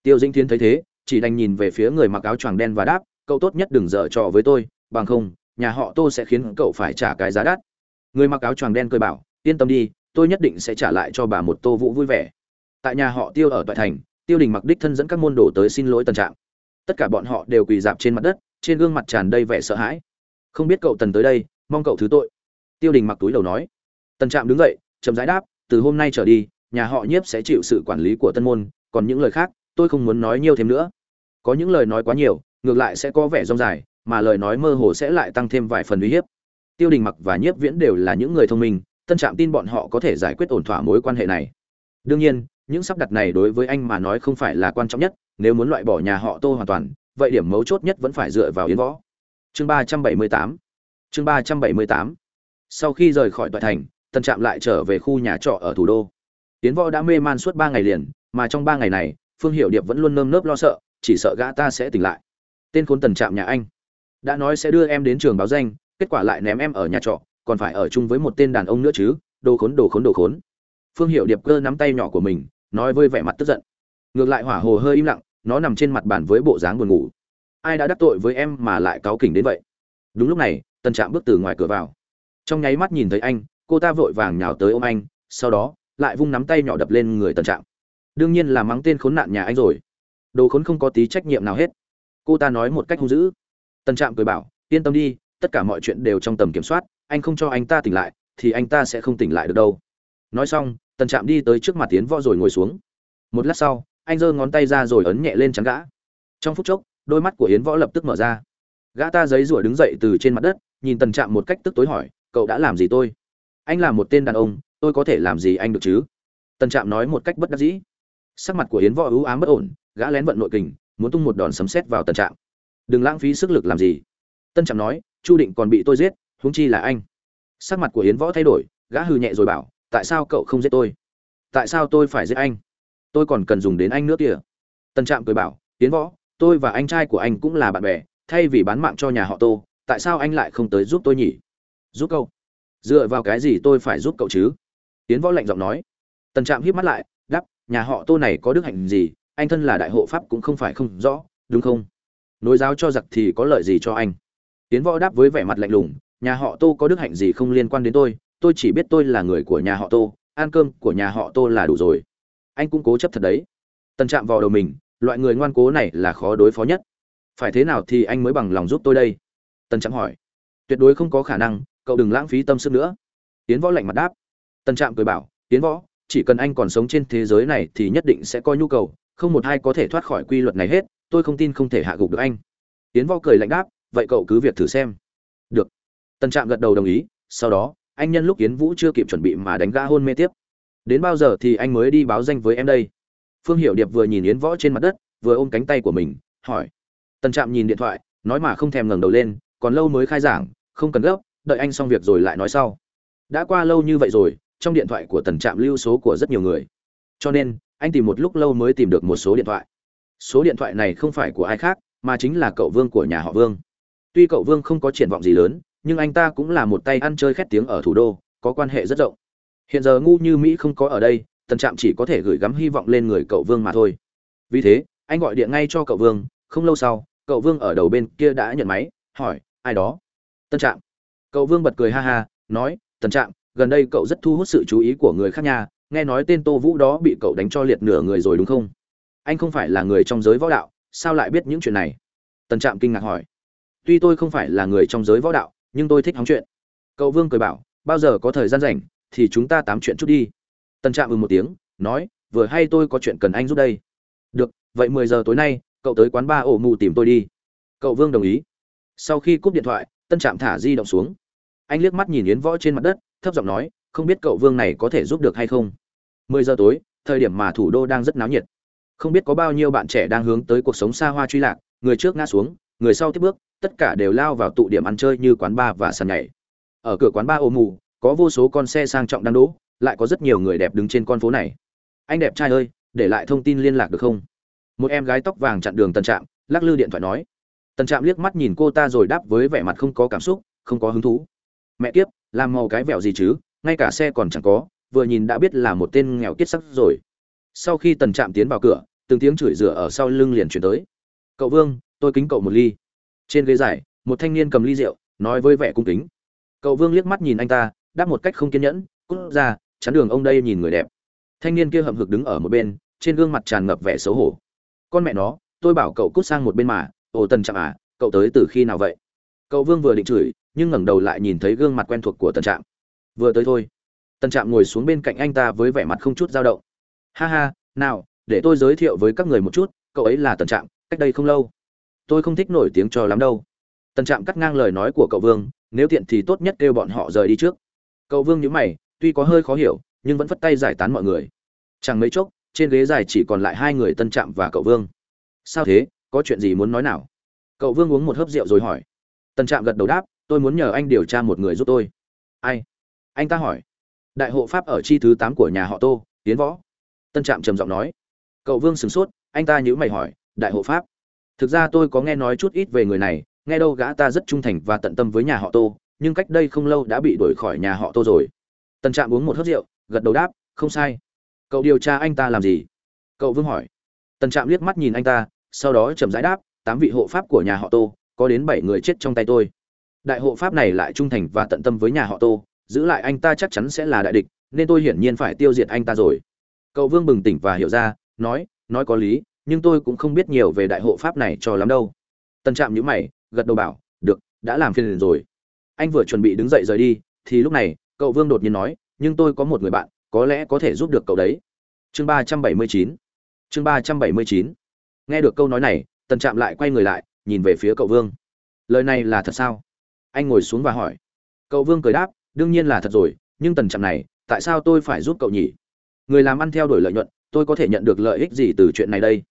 Tiêu dinh tiến thấy thế, chỉ đành nhìn về phía người mặc áo choàng đen và đáp, cậu tốt nhất đừng dở trò với tôi, bằng không, nhà họ tô sẽ khiến cậu phải trả cái giá đắt. Người mặc áo choàng đen cười bảo, yên tâm đi, tôi nhất định sẽ trả lại cho bà một tô vũ vui vẻ. Tại nhà họ tiêu ở toại thành, tiêu đình mặc đích thân dẫn các môn đồ tới xin lỗi tần trạm. Tất cả bọn họ đều quỳ dạp trên mặt đất trên gương mặt tràn đầy vẻ sợ hãi. Không biết cậu tần tới đây, mong cậu thứ tội. Tiêu đình mặc túi đầu nói. Tần trạm đứng dậy, chậm rãi đáp, từ hôm nay trở đi, nhà họ nhiếp sẽ chịu sự quản lý của tân môn, còn những lời khác, tôi không muốn nói nhiều thêm nữa. Có những lời nói quá nhiều, ngược lại sẽ có vẻ rong dài, mà lời nói mơ hồ sẽ lại tăng thêm vài phần uy hiếp. Tiêu đình mặc và nhiếp viễn đều là những người thông minh, tân trạm tin bọn họ có thể giải quyết ổn thỏa mối quan hệ này. Đương nhiên, những sắp đặt này đối với anh mà nói không phải là quan trọng nhất, nếu muốn loại bỏ nhà họ tô hoàn toàn vậy điểm mấu chốt nhất vẫn phải dựa vào yến võ. Chương ba trăm bảy mươi tám. Chương ba trăm bảy mươi tám. Sau khi rời khỏi tòa thành tân trạm lại trở về khu nhà trọ ở thủ đô. Yến võ đã mê man suốt ba ngày liền, mà trong ba ngày này, phương hiệu điệp vẫn luôn nơm nớp lo sợ, chỉ sợ gã ta sẽ tỉnh lại. Tên khốn tần trạm nhà anh. Đã nói sẽ đưa em đến trường báo danh, kết quả lại ném em ở nhà trọ, còn phải ở chung với một tên đàn ông nữa chứ, đồ khốn đồ khốn đồ khốn. Phương hiệu điệp cơ nắm tay nhỏ của mình, nói với vẻ mặt tức giận. Ngược lại hỏa hồ hơi im lặng nó nằm trên mặt bàn với bộ dáng buồn ngủ. Ai đã đắc tội với em mà lại cáu kỉnh đến vậy? Đúng lúc này, tần trạm bước từ ngoài cửa vào. Trong nháy mắt nhìn thấy anh, cô ta vội vàng nhào tới ôm anh, sau đó, lại vung nắm tay nhỏ đập lên người tần trạm. Đương nhiên là mắng tên khốn nạn nhà anh rồi. Đồ khốn không có tí trách nhiệm nào hết. Cô ta nói một cách hung dữ. Tần trạm cười bảo, yên tâm đi, tất cả mọi chuyện đều trong tầm kiểm soát, anh không cho anh ta tỉnh lại, thì anh ta sẽ không tỉnh lại được đâu. Nói xong, tần trạm đi tới trước mặt tiến võ rồi ngồi xuống. Một lát sau anh giơ ngón tay ra rồi ấn nhẹ lên trắng gã. Trong phút chốc, đôi mắt của yến võ lập tức mở ra. Gã ta giấy rủa đứng dậy từ trên mặt đất, nhìn tần trạm một cách tức tối hỏi, cậu đã làm gì tôi? Anh là một tên đàn ông, tôi có thể làm gì anh được chứ? Tần trạm nói một cách bất đắc dĩ. Sắc mặt của yến võ ưu ám bất ổn, gã lén vận nội kình, muốn tung một đòn sấm sét vào tần trạm. Đừng lãng phí sức lực làm gì. Tân trạm nói, chu định còn bị tôi giết, huống chi là anh. Sắc mặt của yến võ thay đổi, gã hừ nhẹ rồi bảo, tại sao cậu không giết tôi? Tại sao tôi phải giết anh? Tôi còn cần dùng đến anh nữa kìa tân trạm cười bảo, tiến võ, tôi và anh trai của anh cũng là bạn bè, thay vì bán mạng cho nhà họ tô, tại sao anh lại không tới giúp tôi nhỉ? Giúp cậu? Dựa vào cái gì tôi phải giúp cậu chứ? Tiến võ lạnh giọng nói. Tần trạm hít mắt lại đắp nhà họ tô này có đức hạnh gì, anh thân là đại hộ pháp cũng không phải không rõ, đúng không? Nối giáo cho giặc thì có lợi gì cho anh? Tiến võ đáp với vẻ mặt lạnh lùng, nhà họ tô có đức hạnh gì không liên quan đến tôi tôi chỉ biết tôi là người của nhà họ tô, ăn cơm của nhà họ tô là đủ rồi anh cũng cố chấp thật đấy. Tần chạm vào đầu mình, loại người ngoan cố này là khó đối phó nhất. Phải thế nào thì anh mới bằng lòng giúp tôi đây? Tần trạm hỏi. Tuyệt đối không có khả năng, cậu đừng lãng phí tâm sức nữa. Tiến võ lạnh mặt đáp. Tần trạm cười bảo tiến võ, chỉ cần anh còn sống trên thế giới này thì nhất định sẽ có nhu cầu, không một ai có thể thoát khỏi quy luật này hết, tôi không tin không thể hạ gục được anh. Tiến võ cười lạnh đáp, vậy cậu cứ việc thử xem. Được. Tần trạm gật đầu đồng ý, sau đó, anh nhân lúc yến vũ chưa kịp chuẩn bị mà đánh gã hôn mê tiếp đến bao giờ thì anh mới đi báo danh với em đây? Phương Hiểu điệp vừa nhìn yến võ trên mặt đất, vừa ôm cánh tay của mình, hỏi. Tần trạm nhìn điện thoại, nói mà không thèm ngẩng đầu lên, còn lâu mới khai giảng, không cần gấp, đợi anh xong việc rồi lại nói sau. Đã qua lâu như vậy rồi, trong điện thoại của tần trạm lưu số của rất nhiều người. Cho nên, anh tìm một lúc lâu mới tìm được một số điện thoại. Số điện thoại này không phải của ai khác, mà chính là cậu vương của nhà họ vương. Tuy cậu vương không có triển vọng gì lớn, nhưng anh ta cũng là một tay ăn chơi khét tiếng ở thủ đô, có quan hệ rất rộng hiện giờ ngu như mỹ không có ở đây, tần trạm chỉ có thể gửi gắm hy vọng lên người cậu vương mà thôi. Vì thế, anh gọi điện ngay cho cậu vương, không lâu sau, cậu vương ở đầu bên kia đã nhận máy, hỏi, ai đó? Tân trạm. Cậu vương bật cười ha ha, nói, tần trạm, gần đây cậu rất thu hút sự chú ý của người khác nhà nghe nói tên tô vũ đó bị cậu đánh cho liệt nửa người rồi đúng không? Anh không phải là người trong giới võ đạo, sao lại biết những chuyện này? Tần trạm kinh ngạc hỏi. Tuy tôi không phải là người trong giới võ đạo, nhưng tôi thích hóng chuyện. Cậu vương cười bảo, bao giờ có thời gian rảnh thì chúng ta tám chuyện chút đi. Tần trạm ừ một tiếng, nói, vừa hay tôi có chuyện cần anh giúp đây. Được, vậy mười giờ tối nay, cậu tới quán ba ổ mù tìm tôi đi. Cậu vương đồng ý. Sau khi cúp điện thoại, tân trạm thả di động xuống. Anh liếc mắt nhìn yến võ trên mặt đất, thấp giọng nói, không biết cậu vương này có thể giúp được hay không. Mười giờ tối, thời điểm mà thủ đô đang rất náo nhiệt. Không biết có bao nhiêu bạn trẻ đang hướng tới cuộc sống xa hoa truy lạc, người trước ngã xuống, người sau tiếp bước, tất cả đều lao vào tụ điểm ăn chơi như quán bar và sàn nhảy. Ở cửa quán bar ô mù có vô số con xe sang trọng đang đỗ, lại có rất nhiều người đẹp đứng trên con phố này. Anh đẹp trai ơi, để lại thông tin liên lạc được không? Một em gái tóc vàng chặn đường tần trạm, lắc lư điện thoại nói. Tần trạm liếc mắt nhìn cô ta rồi đáp với vẻ mặt không có cảm xúc, không có hứng thú. Mẹ kiếp, làm màu cái vẹo gì chứ, ngay cả xe còn chẳng có, vừa nhìn đã biết là một tên nghèo kiết sắc rồi. Sau khi tần trạm tiến vào cửa, từng tiếng chửi rủa ở sau lưng liền chuyển tới. Cậu vương, tôi kính cậu một ly. Trên ghế dài, một thanh niên cầm ly rượu, nói với vẻ cung kính. Cậu vương liếc mắt nhìn anh ta đáp một cách không kiên nhẫn, cút ra, chắn đường ông đây nhìn người đẹp. Thanh niên kia hậm hực đứng ở một bên, trên gương mặt tràn ngập vẻ xấu hổ. Con mẹ nó, tôi bảo cậu cút sang một bên mà, ồ tần trạm à cậu tới từ khi nào vậy? Cậu vương vừa định chửi, nhưng ngẩng đầu lại nhìn thấy gương mặt quen thuộc của tần trạm. Vừa tới thôi. Tần trạm ngồi xuống bên cạnh anh ta với vẻ mặt không chút dao động. Ha ha, nào, để tôi giới thiệu với các người một chút, cậu ấy là tần trạm, cách đây không lâu. Tôi không thích nổi tiếng cho lắm đâu. Tần trạm cắt ngang lời nói của cậu vương, nếu tiện thì tốt nhất kêu bọn họ rời đi trước cậu vương nhíu mày, tuy có hơi khó hiểu, nhưng vẫn phất tay giải tán mọi người. Chẳng mấy chốc, trên ghế dài chỉ còn lại hai người tân trạm và cậu vương. Sao thế? Có chuyện gì muốn nói nào? Cậu vương uống một hớp rượu rồi hỏi. Tân trạm gật đầu đáp, tôi muốn nhờ anh điều tra một người giúp tôi. Ai? Anh ta hỏi. Đại hộ pháp ở chi thứ tám của nhà họ tô, tiến võ. Tân trạm trầm giọng nói. Cậu vương sửng sốt, anh ta nhữ mày hỏi, đại hộ pháp, thực ra tôi có nghe nói chút ít về người này, nghe đâu gã ta rất trung thành và tận tâm với nhà họ tô nhưng cách đây không lâu đã bị đuổi khỏi nhà họ tô rồi. Tần trạm uống một hớt rượu, gật đầu đáp, không sai. Cậu điều tra anh ta làm gì? Cậu vương hỏi. Tần trạm liếc mắt nhìn anh ta, sau đó chậm rãi đáp, tám vị hộ pháp của nhà họ tô, có đến bảy người chết trong tay tôi. Đại hộ pháp này lại trung thành và tận tâm với nhà họ tô, giữ lại anh ta chắc chắn sẽ là đại địch, nên tôi hiển nhiên phải tiêu diệt anh ta rồi. Cậu vương bừng tỉnh và hiểu ra, nói nói có lý, nhưng tôi cũng không biết nhiều về đại hộ pháp này cho lắm đâu. Tần trạm nhữ mày, gật đầu bảo, được, đã làm phiền rồi anh vừa chuẩn bị đứng dậy rời đi, thì lúc này, cậu vương đột nhiên nói, nhưng tôi có một người bạn, có lẽ có thể giúp được cậu đấy. Chương ba trăm bảy mươi chín. Chương ba trăm bảy mươi chín. Nghe được câu nói này, tần trạm lại quay người lại, nhìn về phía cậu vương. Lời này là thật sao? Anh ngồi xuống và hỏi. Cậu vương cười đáp, đương nhiên là thật rồi, nhưng tần trạm này, tại sao tôi phải giúp cậu nhỉ? Người làm ăn theo đuổi lợi nhuận, tôi có thể nhận được lợi ích gì từ chuyện này đây?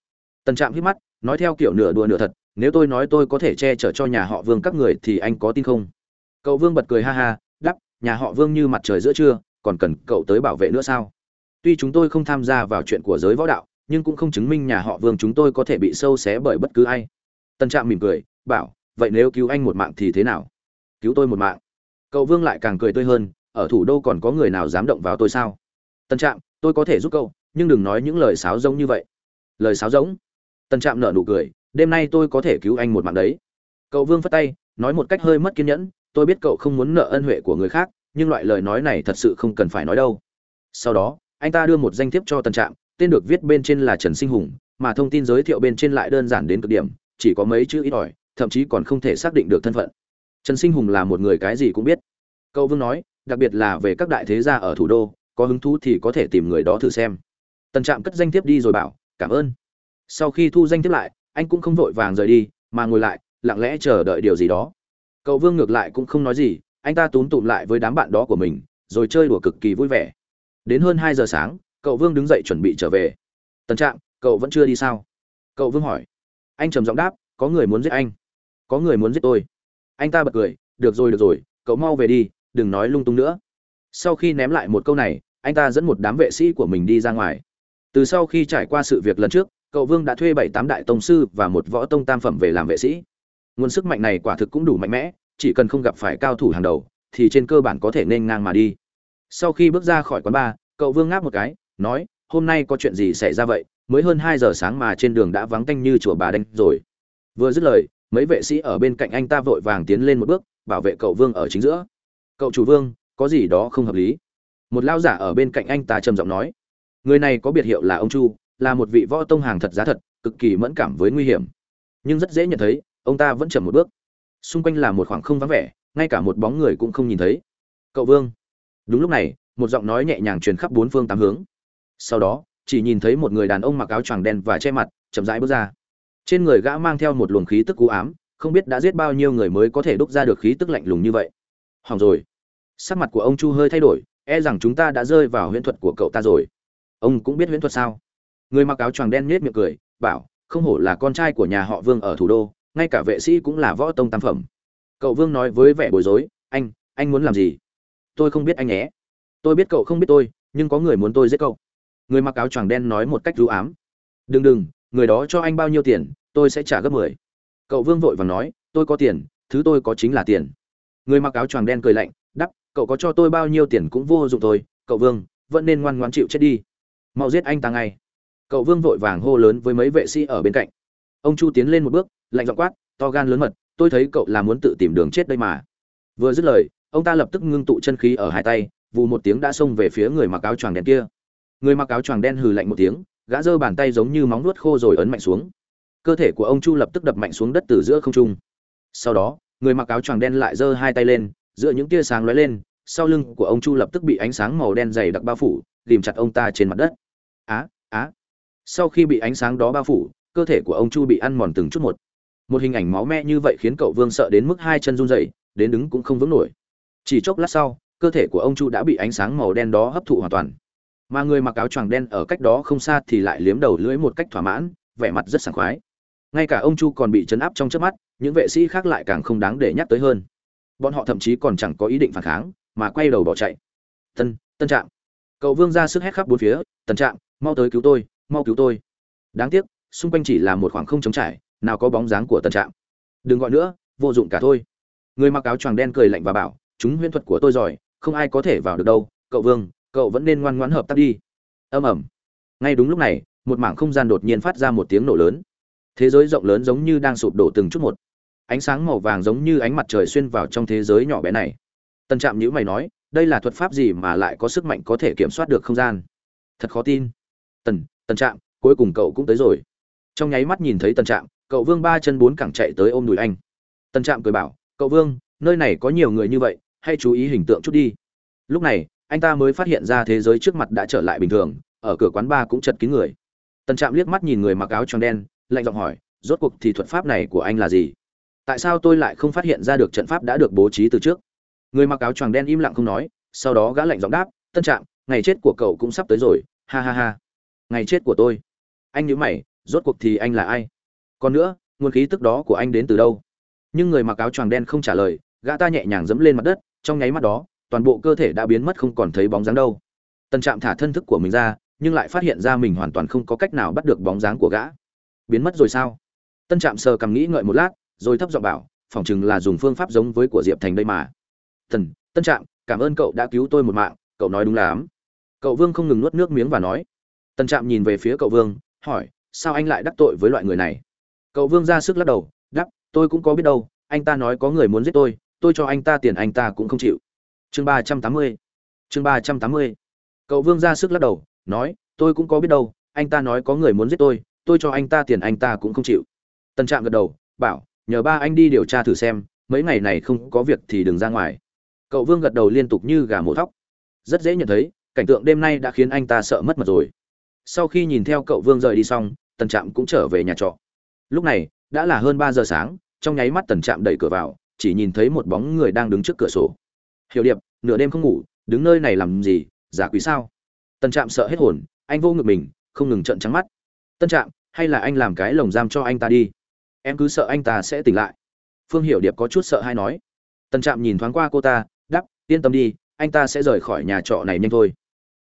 Tần trạm hít mắt, nói theo kiểu nửa đùa nửa thật, nếu tôi nói tôi có thể che chở cho nhà họ vương các người thì anh có tin không? Cậu vương bật cười ha ha đắp nhà họ vương như mặt trời giữa trưa, còn cần cậu tới bảo vệ nữa sao? Tuy chúng tôi không tham gia vào chuyện của giới võ đạo, nhưng cũng không chứng minh nhà họ vương chúng tôi có thể bị sâu xé bởi bất cứ ai. Tân trạm mỉm cười, bảo, vậy nếu cứu anh một mạng thì thế nào? Cứu tôi một mạng. Cậu vương lại càng cười tươi hơn, ở thủ đô còn có người nào dám động vào tôi sao? Tân trạm, tôi có thể giúp cậu, nhưng đừng nói những lời sáo rỗng như vậy. Lời sáo rỗng? Tân trạm nở nụ cười, đêm nay tôi có thể cứu anh một mạng đấy. Cậu vương phất tay, nói một cách hơi mất kiên nhẫn tôi biết cậu không muốn nợ ân huệ của người khác, nhưng loại lời nói này thật sự không cần phải nói đâu. Sau đó, anh ta đưa một danh thiếp cho tần trạm, tên được viết bên trên là trần sinh hùng, mà thông tin giới thiệu bên trên lại đơn giản đến cực điểm, chỉ có mấy chữ ít ỏi, thậm chí còn không thể xác định được thân phận. Trần sinh hùng là một người cái gì cũng biết. Cậu vương nói, đặc biệt là về các đại thế gia ở thủ đô, có hứng thú thì có thể tìm người đó thử xem. Tần trạm cất danh thiếp đi rồi bảo, cảm ơn. Sau khi thu danh thiếp lại, anh cũng không vội vàng rời đi, mà ngồi lại, lặng lẽ chờ đợi điều gì đó cậu vương ngược lại cũng không nói gì, anh ta túm tụm lại với đám bạn đó của mình, rồi chơi đùa cực kỳ vui vẻ. Đến hơn hai giờ sáng, cậu vương đứng dậy chuẩn bị trở về. Tân trạng cậu vẫn chưa đi sao? Cậu vương hỏi. Anh trầm giọng đáp, có người muốn giết anh. Có người muốn giết tôi. Anh ta bật cười, được rồi được rồi, cậu mau về đi, đừng nói lung tung nữa. Sau khi ném lại một câu này, anh ta dẫn một đám vệ sĩ của mình đi ra ngoài. Từ sau khi trải qua sự việc lần trước, cậu vương đã thuê bảy tám đại tông sư và một võ tông tam phẩm về làm vệ sĩ nguồn sức mạnh này quả thực cũng đủ mạnh mẽ, chỉ cần không gặp phải cao thủ hàng đầu, thì trên cơ bản có thể nên ngang mà đi. Sau khi bước ra khỏi quán bar, cậu vương ngáp một cái, nói, hôm nay có chuyện gì xảy ra vậy? Mới hơn hai giờ sáng mà trên đường đã vắng tanh như chùa bà đanh rồi. Vừa dứt lời, mấy vệ sĩ ở bên cạnh anh ta vội vàng tiến lên một bước, bảo vệ cậu vương ở chính giữa. Cậu chủ vương, có gì đó không hợp lý? Một lao giả ở bên cạnh anh ta trầm giọng nói, người này có biệt hiệu là ông chu, là một vị võ tông hàng thật giá thật, cực kỳ mẫn cảm với nguy hiểm. Nhưng rất dễ nhận thấy ông ta vẫn chậm một bước. Xung quanh là một khoảng không vắng vẻ, ngay cả một bóng người cũng không nhìn thấy. Cậu vương. Đúng lúc này, một giọng nói nhẹ nhàng truyền khắp bốn phương tám hướng. Sau đó, chỉ nhìn thấy một người đàn ông mặc áo choàng đen và che mặt, chậm rãi bước ra. Trên người gã mang theo một luồng khí tức cú ám, không biết đã giết bao nhiêu người mới có thể đúc ra được khí tức lạnh lùng như vậy. Hỏng rồi. Sắc mặt của ông chu hơi thay đổi e rằng chúng ta đã rơi vào huyễn thuật của cậu ta rồi. Ông cũng biết huyễn thuật sao? Người mặc áo choàng đen nhếch miệng cười, bảo, không hổ là con trai của nhà họ vương ở thủ đô ngay cả vệ sĩ cũng là võ tông tam phẩm. Cậu vương nói với vẻ bối rối, anh anh muốn làm gì? Tôi không biết anh nhé. Tôi biết cậu không biết tôi, nhưng có người muốn tôi giết cậu. Người mặc áo choàng đen nói một cách rú ám. Đừng đừng, người đó cho anh bao nhiêu tiền, tôi sẽ trả gấp mười. Cậu vương vội vàng nói, tôi có tiền, thứ tôi có chính là tiền. Người mặc áo choàng đen cười lạnh, đắp, cậu có cho tôi bao nhiêu tiền cũng vô dụng thôi, cậu vương, vẫn nên ngoan ngoan chịu chết đi. Mau giết anh ta ngay. Cậu vương vội vàng hô lớn với mấy vệ sĩ ở bên cạnh. Ông chu tiến lên một bước lạnh giọng quát, to gan lớn mật, tôi thấy cậu là muốn tự tìm đường chết đây mà. Vừa dứt lời, ông ta lập tức ngưng tụ chân khí ở hai tay, vù một tiếng đã xông về phía người mặc áo choàng đen kia. Người mặc áo choàng đen hừ lạnh một tiếng, gã giơ bàn tay giống như móng nuốt khô rồi ấn mạnh xuống. Cơ thể của ông chu lập tức đập mạnh xuống đất từ giữa không trung. Sau đó, người mặc áo choàng đen lại giơ hai tay lên, giữa những tia sáng lóe lên, sau lưng của ông chu lập tức bị ánh sáng màu đen dày đặc bao phủ ghìm chặt ông ta trên mặt đất. Á á. Sau khi bị ánh sáng đó bao phủ, cơ thể của ông chu bị ăn mòn từng chút một một hình ảnh máu me như vậy khiến cậu vương sợ đến mức hai chân run rẩy, đến đứng cũng không vững nổi. Chỉ chốc lát sau, cơ thể của ông chu đã bị ánh sáng màu đen đó hấp thụ hoàn toàn. Mà người mặc áo choàng đen ở cách đó không xa thì lại liếm đầu lưỡi một cách thỏa mãn, vẻ mặt rất sảng khoái. Ngay cả ông chu còn bị chấn áp trong chớp mắt, những vệ sĩ khác lại càng không đáng để nhắc tới hơn. Bọn họ thậm chí còn chẳng có ý định phản kháng, mà quay đầu bỏ chạy. Tân tân trạng cậu vương ra sức hét khắp bốn phía, tân trạng mau tới cứu tôi, mau cứu tôi. Đáng tiếc, xung quanh chỉ là một khoảng không trống trải nào có bóng dáng của tần trạng đừng gọi nữa, vô dụng cả thôi. Người mặc áo choàng đen cười lạnh và bảo, chúng huyễn thuật của tôi giỏi không ai có thể vào được đâu. Cậu vương, cậu vẫn nên ngoan ngoãn hợp tác đi. Âm ẩm ngay đúng lúc này, một mảng không gian đột nhiên phát ra một tiếng nổ lớn. Thế giới rộng lớn giống như đang sụp đổ từng chút một. Ánh sáng màu vàng giống như ánh mặt trời xuyên vào trong thế giới nhỏ bé này. Tân trạm nhữ mày nói, đây là thuật pháp gì mà lại có sức mạnh có thể kiểm soát được không gian? Thật khó tin. Tần tần trạm, cuối cùng cậu cũng tới rồi. Trong nháy mắt nhìn thấy tần trạm cậu vương ba chân bốn cẳng chạy tới ôm đùi anh. Tần trạm cười bảo, cậu vương, nơi này có nhiều người như vậy, hãy chú ý hình tượng chút đi. Lúc này, anh ta mới phát hiện ra thế giới trước mặt đã trở lại bình thường, ở cửa quán ba cũng chật kín người. Tần trạm liếc mắt nhìn người mặc áo tròn đen, lạnh giọng hỏi, rốt cuộc thì thuật pháp này của anh là gì? Tại sao tôi lại không phát hiện ra được trận pháp đã được bố trí từ trước? Người mặc áo choàng đen im lặng không nói, sau đó gã lạnh giọng đáp, tân trạm, ngày chết của cậu cũng sắp tới rồi, ha ha ha. Ngày chết của tôi. Anh nhớ mày, rốt cuộc thì anh là ai? Còn nữa, nguồn khí tức đó của anh đến từ đâu? Nhưng người mặc áo choàng đen không trả lời, gã ta nhẹ nhàng dẫm lên mặt đất, trong nháy mắt đó, toàn bộ cơ thể đã biến mất không còn thấy bóng dáng đâu. Tân trạm thả thân thức của mình ra, nhưng lại phát hiện ra mình hoàn toàn không có cách nào bắt được bóng dáng của gã. Biến mất rồi sao? Tân trạm sờ cằm nghĩ ngợi một lát, rồi thấp giọng bảo, phỏng chừng là dùng phương pháp giống với của diệp thành đây mà. Thần tân trạm, cảm ơn cậu đã cứu tôi một mạng, cậu nói đúng lắm. Cậu vương không ngừng nuốt nước miếng và nói. Tân trạm nhìn về phía cậu vương, hỏi, sao anh lại đắc tội với loại người này? Cậu vương ra sức lắc đầu đắp tôi cũng có biết đâu, anh ta nói có người muốn giết tôi tôi cho anh ta tiền anh ta cũng không chịu. Chương ba trăm tám mươi. Chương ba trăm tám mươi. Cậu vương ra sức lắc đầu, nói, tôi cũng có biết đâu, anh ta nói có người muốn giết tôi tôi cho anh ta tiền anh ta cũng không chịu. Tân trạm gật đầu, bảo, nhờ ba anh đi điều tra thử xem, mấy ngày này không có việc thì đừng ra ngoài. Cậu vương gật đầu liên tục như gà mổ thóc. Rất dễ nhận thấy, cảnh tượng đêm nay đã khiến anh ta sợ mất mật rồi. Sau khi nhìn theo cậu vương rời đi xong tần trạm cũng trở về nhà trọ lúc này, đã là hơn ba giờ sáng, trong nháy mắt tần trạm đẩy cửa vào, chỉ nhìn thấy một bóng người đang đứng trước cửa sổ. Hiểu điệp, nửa đêm không ngủ, đứng nơi này làm gì, giả quý sao? Tần trạm sợ hết hồn, anh vô ngực mình, không ngừng trợn trắng mắt. Tân trạm, hay là anh làm cái lồng giam cho anh ta đi. Em cứ sợ anh ta sẽ tỉnh lại. Phương hiểu điệp có chút sợ hay nói. Tân trạm nhìn thoáng qua cô ta đắp yên tâm đi, anh ta sẽ rời khỏi nhà trọ này nhanh thôi.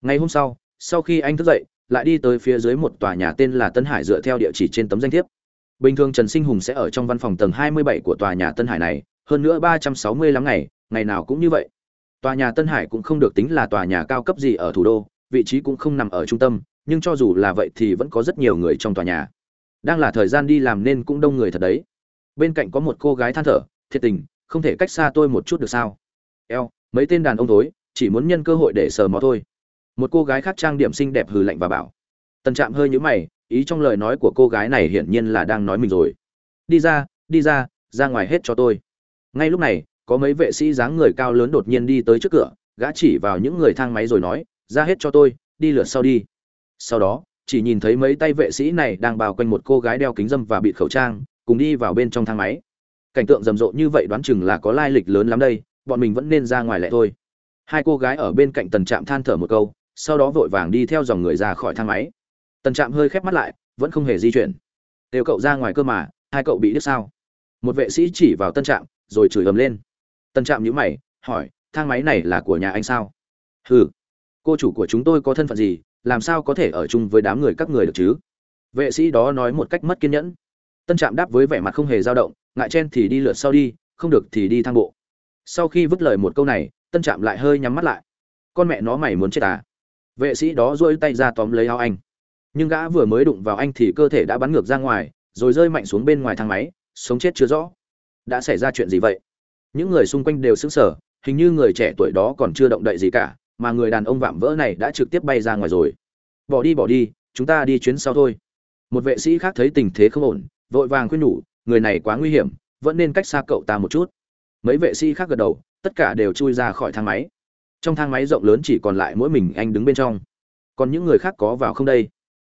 Ngày hôm sau sau khi anh thức dậy, lại đi tới phía dưới một tòa nhà tên là tân hải dựa theo địa chỉ trên tấm danh thiếp bình thường trần sinh hùng sẽ ở trong văn phòng tầng 27 của tòa nhà tân hải này, hơn nữa 365 ngày ngày nào cũng như vậy. Tòa nhà tân hải cũng không được tính là tòa nhà cao cấp gì ở thủ đô, vị trí cũng không nằm ở trung tâm, nhưng cho dù là vậy thì vẫn có rất nhiều người trong tòa nhà. Đang là thời gian đi làm nên cũng đông người thật đấy. Bên cạnh có một cô gái than thở, thiệt tình, không thể cách xa tôi một chút được sao? Eo, mấy tên đàn ông thối, chỉ muốn nhân cơ hội để sờ mó thôi. Một cô gái khác trang điểm xinh đẹp hừ lạnh và bảo. Tần trạm hơi nhũ mày ý trong lời nói của cô gái này hiển nhiên là đang nói mình rồi. Đi ra đi ra ra ngoài hết cho tôi. Ngay lúc này, có mấy vệ sĩ dáng người cao lớn đột nhiên đi tới trước cửa, gã chỉ vào những người thang máy rồi nói, ra hết cho tôi, đi lượt sau đi. Sau đó, chỉ nhìn thấy mấy tay vệ sĩ này đang bao quanh một cô gái đeo kính dâm và bịt khẩu trang, cùng đi vào bên trong thang máy. Cảnh tượng rầm rộ như vậy đoán chừng là có lai lịch lớn lắm đây, bọn mình vẫn nên ra ngoài lại thôi. Hai cô gái ở bên cạnh tần trạm than thở một câu, sau đó vội vàng đi theo dòng người ra khỏi thang máy tần trạm hơi khép mắt lại, vẫn không hề di chuyển. Đều cậu ra ngoài cơ mà, hai cậu bị đứt sao? Một vệ sĩ chỉ vào tân trạm, rồi chửi ầm lên. Tân trạm nhíu mày, hỏi, thang máy này là của nhà anh sao? Hừ, cô chủ của chúng tôi có thân phận gì, làm sao có thể ở chung với đám người các người được chứ? Vệ sĩ đó nói một cách mất kiên nhẫn. Tân trạm đáp với vẻ mặt không hề dao động, ngại chen thì đi lượt sau đi, không được thì đi thang bộ. Sau khi vứt lời một câu này tân trạm lại hơi nhắm mắt lại. Con mẹ nó mày muốn chết à? Vệ sĩ đó duỗi tay ra tóm lấy áo anh nhưng gã vừa mới đụng vào anh thì cơ thể đã bắn ngược ra ngoài, rồi rơi mạnh xuống bên ngoài thang máy, sống chết chưa rõ. Đã xảy ra chuyện gì vậy? Những người xung quanh đều sững sờ, hình như người trẻ tuổi đó còn chưa động đậy gì cả, mà người đàn ông vạm vỡ này đã trực tiếp bay ra ngoài rồi. Bỏ đi bỏ đi, chúng ta đi chuyến sau thôi. Một vệ sĩ khác thấy tình thế không ổn, vội vàng khuyên nhủ, người này quá nguy hiểm, vẫn nên cách xa cậu ta một chút. Mấy vệ sĩ khác gật đầu, tất cả đều chui ra khỏi thang máy. Trong thang máy rộng lớn chỉ còn lại mỗi mình anh đứng bên trong. Còn những người khác có vào không đây?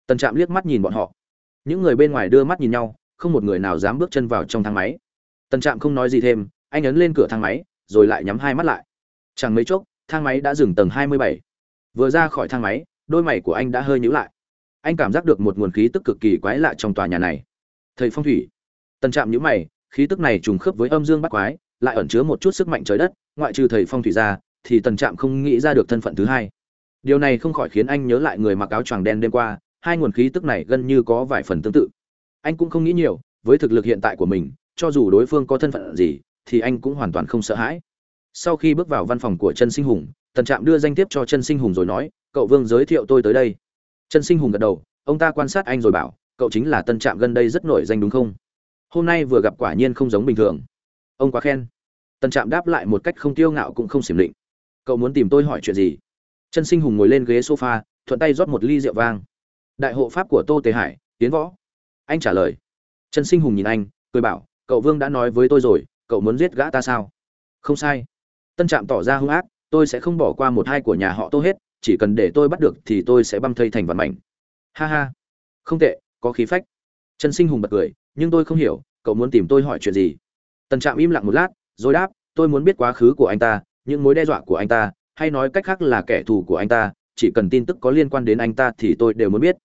Tần trạm liếc mắt nhìn bọn họ. Những người bên ngoài đưa mắt nhìn nhau, không một người nào dám bước chân vào trong thang máy. Tần trạm không nói gì thêm, anh ấn lên cửa thang máy, rồi lại nhắm hai mắt lại. Chẳng mấy chốc, thang máy đã dừng tầng hai mươi bảy. Vừa ra khỏi thang máy, đôi mày của anh đã hơi nhíu lại. Anh cảm giác được một nguồn khí tức cực kỳ quái lạ trong tòa nhà này. Thầy phong thủy. Tần trạm nhíu mày, khí tức này trùng khớp với âm dương bắt quái, lại ẩn chứa một chút sức mạnh trời đất, ngoại trừ thầy phong thủy ra, thì tần trạm không nghĩ ra được thân phận thứ hai. Điều này không khỏi khiến anh nhớ lại người mặc áo choàng đen đêm qua hai nguồn khí tức này gần như có vài phần tương tự. Anh cũng không nghĩ nhiều, với thực lực hiện tại của mình, cho dù đối phương có thân phận gì, thì anh cũng hoàn toàn không sợ hãi. Sau khi bước vào văn phòng của chân sinh hùng, tần trạm đưa danh thiếp cho chân sinh hùng rồi nói, cậu vương giới thiệu tôi tới đây. Chân sinh hùng gật đầu, ông ta quan sát anh rồi bảo, cậu chính là tân trạm gần đây rất nổi danh đúng không? Hôm nay vừa gặp quả nhiên không giống bình thường. Ông quá khen. Tân trạm đáp lại một cách không tiêu ngạo cũng không xiểm định. Cậu muốn tìm tôi hỏi chuyện gì? Chân sinh hùng ngồi lên ghế sofa, thuận tay rót một ly rượu vang đại hộ pháp của tô tề hải, tiến võ. Anh trả lời. Trần sinh hùng nhìn anh, cười bảo, cậu vương đã nói với tôi rồi, cậu muốn giết gã ta sao? Không sai. Tân trạm tỏ ra hung ác, tôi sẽ không bỏ qua một hai của nhà họ tô hết, chỉ cần để tôi bắt được thì tôi sẽ băm thây thành vạn mảnh. Ha ha. Không tệ, có khí phách. Trần sinh hùng bật cười, nhưng tôi không hiểu, cậu muốn tìm tôi hỏi chuyện gì? Tần trạm im lặng một lát, rồi đáp, tôi muốn biết quá khứ của anh ta, những mối đe dọa của anh ta, hay nói cách khác là kẻ thù của anh ta, chỉ cần tin tức có liên quan đến anh ta thì tôi đều muốn biết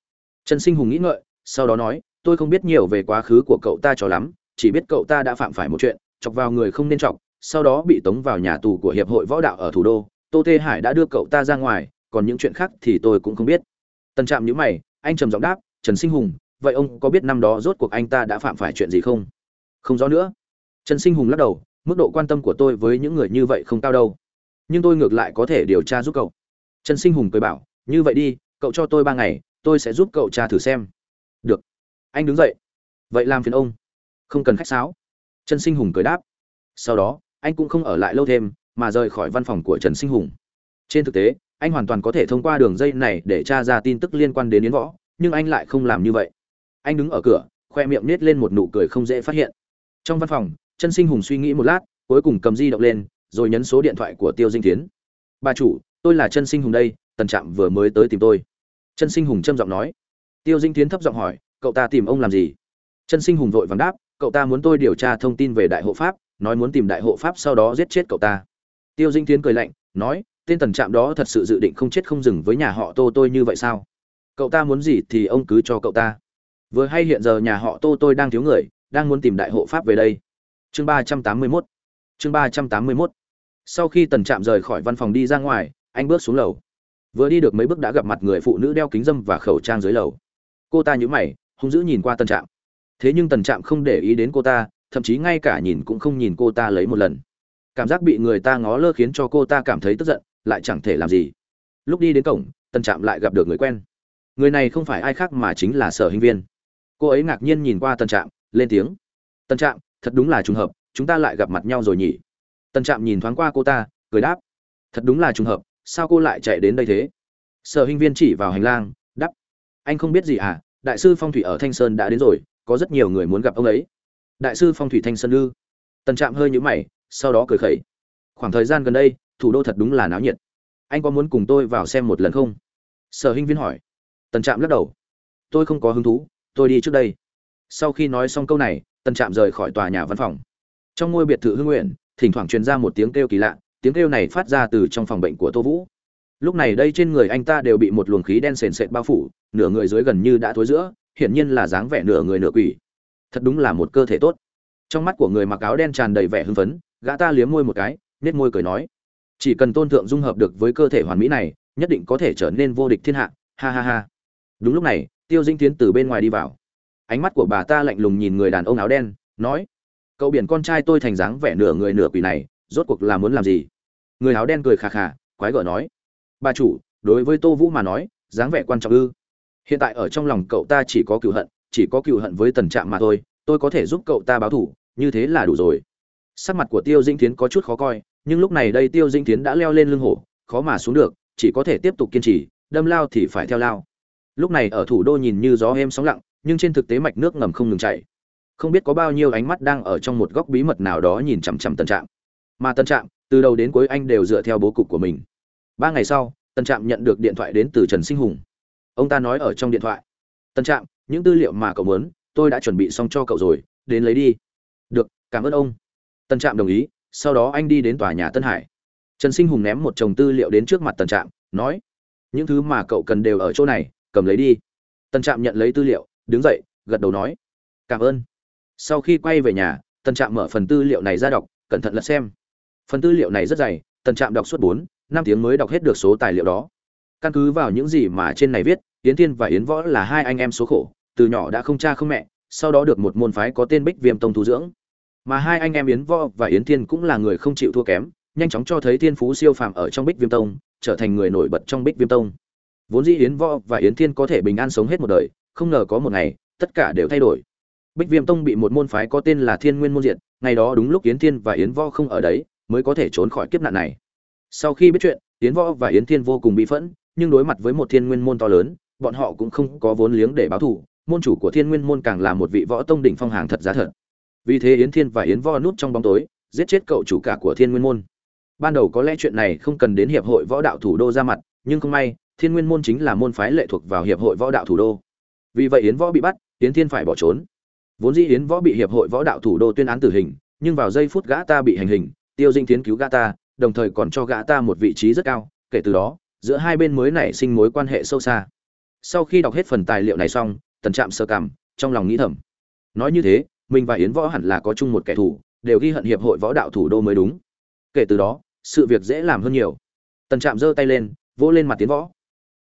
trần sinh hùng nghĩ ngợi, sau đó nói, tôi không biết nhiều về quá khứ của cậu ta cho lắm, chỉ biết cậu ta đã phạm phải một chuyện, chọc vào người không nên chọc, sau đó bị tống vào nhà tù của hiệp hội võ đạo ở thủ đô. Tô tê hải đã đưa cậu ta ra ngoài, còn những chuyện khác thì tôi cũng không biết. Tân trạm nhữ mày, anh trầm giọng đáp, trần sinh hùng, vậy ông có biết năm đó rốt cuộc anh ta đã phạm phải chuyện gì không? Không rõ nữa. Trần sinh hùng lắc đầu, mức độ quan tâm của tôi với những người như vậy không cao đâu. Nhưng tôi ngược lại có thể điều tra giúp cậu. Trần sinh hùng cười bảo, như vậy đi, cậu cho tôi ba ngày tôi sẽ giúp cậu tra thử xem. Được. Anh đứng dậy. Vậy làm phiền ông. Không cần khách sáo. Trần sinh hùng cười đáp. Sau đó, anh cũng không ở lại lâu thêm, mà rời khỏi văn phòng của trần sinh hùng. Trên thực tế, anh hoàn toàn có thể thông qua đường dây này để tra ra tin tức liên quan đến yến võ, nhưng anh lại không làm như vậy. Anh đứng ở cửa, khoe miệng nết lên một nụ cười không dễ phát hiện. Trong văn phòng, trần sinh hùng suy nghĩ một lát, cuối cùng cầm di động lên, rồi nhấn số điện thoại của tiêu dinh tiến. Bà chủ, tôi là trần sinh hùng đây, tần trạm vừa mới tới tìm tôi trần sinh hùng trâm giọng nói. Tiêu dinh tiến thấp giọng hỏi, cậu ta tìm ông làm gì? Trần sinh hùng vội vàng đáp, cậu ta muốn tôi điều tra thông tin về đại hộ pháp, nói muốn tìm đại hộ pháp sau đó giết chết cậu ta. Tiêu dinh tiến cười lạnh, nói, tên tần trạm đó thật sự dự định không chết không dừng với nhà họ tô tôi như vậy sao? Cậu ta muốn gì thì ông cứ cho cậu ta. Vừa hay hiện giờ nhà họ tô tôi đang thiếu người, đang muốn tìm đại hộ pháp về đây. Chương ba trăm tám mươi mốt. Chương ba trăm tám mươi mốt. Sau khi tần trạm rời khỏi văn phòng đi ra ngoài, anh bước xuống lầu vừa đi được mấy bước đã gặp mặt người phụ nữ đeo kính dâm và khẩu trang dưới lầu. Cô ta nhíu mày, hung dữ nhìn qua tần trạm. Thế nhưng tần trạm không để ý đến cô ta, thậm chí ngay cả nhìn cũng không nhìn cô ta lấy một lần. Cảm giác bị người ta ngó lơ khiến cho cô ta cảm thấy tức giận, lại chẳng thể làm gì. Lúc đi đến cổng, tần trạm lại gặp được người quen. Người này không phải ai khác mà chính là sở hình viên. Cô ấy ngạc nhiên nhìn qua tần trạm, lên tiếng. Tần trạm, thật đúng là trùng hợp, chúng ta lại gặp mặt nhau rồi nhỉ? Tần trạm nhìn thoáng qua cô ta, cười đáp. Thật đúng là trùng hợp sao cô lại chạy đến đây thế? Sở hình viên chỉ vào hành lang đắp anh không biết gì à đại sư phong thủy ở thanh sơn đã đến rồi, có rất nhiều người muốn gặp ông ấy. Đại sư phong thủy thanh sơn ư? Tần trạm hơi nhũ mày, sau đó cười khẩy, khoảng thời gian gần đây, thủ đô thật đúng là náo nhiệt. Anh có muốn cùng tôi vào xem một lần không? Sở Hinh viên hỏi. Tần trạm lắc đầu, tôi không có hứng thú, tôi đi trước đây. Sau khi nói xong câu này, tần trạm rời khỏi tòa nhà văn phòng. Trong ngôi biệt thự hưng nguyện, thỉnh thoảng truyền ra một tiếng kêu kỳ lạ tiếng kêu này phát ra từ trong phòng bệnh của tô vũ. Lúc này đây trên người anh ta đều bị một luồng khí đen sền sệt bao phủ, nửa người dưới gần như đã thối giữa, hiển nhiên là dáng vẻ nửa người nửa quỷ. Thật đúng là một cơ thể tốt. Trong mắt của người mặc áo đen tràn đầy vẻ hưng phấn, gã ta liếm môi một cái nết môi cười nói, chỉ cần tôn thượng dung hợp được với cơ thể hoàn mỹ này, nhất định có thể trở nên vô địch thiên hạ. Ha ha ha. Đúng lúc này, tiêu dinh tiến từ bên ngoài đi vào. Ánh mắt của bà ta lạnh lùng nhìn người đàn ông áo đen, nói, cậu biển con trai tôi thành dáng vẻ nửa người nửa quỷ này, rốt cuộc là muốn làm gì? Người áo đen cười khà khà, quái gở nói. Bà chủ, đối với tô vũ mà nói, dáng vẻ quan trọng ư. Hiện tại ở trong lòng cậu ta chỉ có cựu hận, chỉ có cựu hận với tần trạm mà thôi, tôi có thể giúp cậu ta báo thủ, như thế là đủ rồi. Sắc mặt của tiêu dinh tiến có chút khó coi, nhưng lúc này đây tiêu dinh tiến đã leo lên lưng hổ, khó mà xuống được, chỉ có thể tiếp tục kiên trì, đâm lao thì phải theo lao. Lúc này ở thủ đô nhìn như gió êm sóng lặng, nhưng trên thực tế mạch nước ngầm không ngừng chảy. Không biết có bao nhiêu ánh mắt đang ở trong một góc bí mật nào đó nhìn chằm chằm tân trạm. Mà tân trạm từ đầu đến cuối anh đều dựa theo bố cục của mình. Ba ngày sau tân trạm nhận được điện thoại đến từ trần sinh hùng. Ông ta nói ở trong điện thoại tân trạm, những tư liệu mà cậu muốn, tôi đã chuẩn bị xong cho cậu rồi, đến lấy đi. Được, cảm ơn ông. Tân trạm đồng ý, sau đó anh đi đến tòa nhà tân hải. Trần sinh hùng ném một chồng tư liệu đến trước mặt tân trạm, nói, những thứ mà cậu cần đều ở chỗ này, cầm lấy đi. Tân trạm nhận lấy tư liệu, đứng dậy, gật đầu nói, cảm ơn. Sau khi quay về nhà tân trạm mở phần tư liệu này ra đọc, cẩn thận lật xem phần tư liệu này rất dày, Tần trạm đọc suốt bốn, năm tiếng mới đọc hết được số tài liệu đó. Căn cứ vào những gì mà trên này viết, yến thiên và yến võ là hai anh em số khổ, từ nhỏ đã không cha không mẹ, sau đó được một môn phái có tên bích viêm tông thu dưỡng. Mà hai anh em yến võ và yến thiên cũng là người không chịu thua kém, nhanh chóng cho thấy thiên phú siêu phàm ở trong bích viêm tông, trở thành người nổi bật trong bích viêm tông. Vốn dĩ yến võ và yến thiên có thể bình an sống hết một đời, không ngờ có một ngày, tất cả đều thay đổi. Bích viêm tông bị một môn phái có tên là thiên nguyên môn diện ngày đó đúng lúc yến thiên và yến võ không ở đấy mới có thể trốn khỏi kiếp nạn này. Sau khi biết chuyện, yến võ và yến thiên vô cùng bị phẫn, nhưng đối mặt với một thiên nguyên môn to lớn, bọn họ cũng không có vốn liếng để báo thù, môn chủ của thiên nguyên môn càng là một vị võ tông đỉnh phong hàng thật giá thật. Vì thế yến thiên và yến võ núp trong bóng tối, giết chết cậu chủ cả của thiên nguyên môn. Ban đầu có lẽ chuyện này không cần đến hiệp hội võ đạo thủ đô ra mặt, nhưng không may, thiên nguyên môn chính là môn phái lệ thuộc vào hiệp hội võ đạo thủ đô. Vì vậy yến võ bị bắt, yến thiên phải bỏ trốn. Vốn dĩ yến võ bị hiệp hội võ đạo thủ đô tuyên án tử hình, nhưng vào giây phút gã ta bị hành hình tiêu dinh tiến cứu gã ta, đồng thời còn cho gã ta một vị trí rất cao, kể từ đó, giữa hai bên mới nảy sinh mối quan hệ sâu xa. Sau khi đọc hết phần tài liệu này xong, tần trạm sơ cảm, trong lòng nghĩ thầm. Nói như thế, mình và yến võ hẳn là có chung một kẻ thù, đều ghi hận hiệp hội võ đạo thủ đô mới đúng. Kể từ đó, sự việc dễ làm hơn nhiều. Tần trạm giơ tay lên, vỗ lên mặt tiến võ.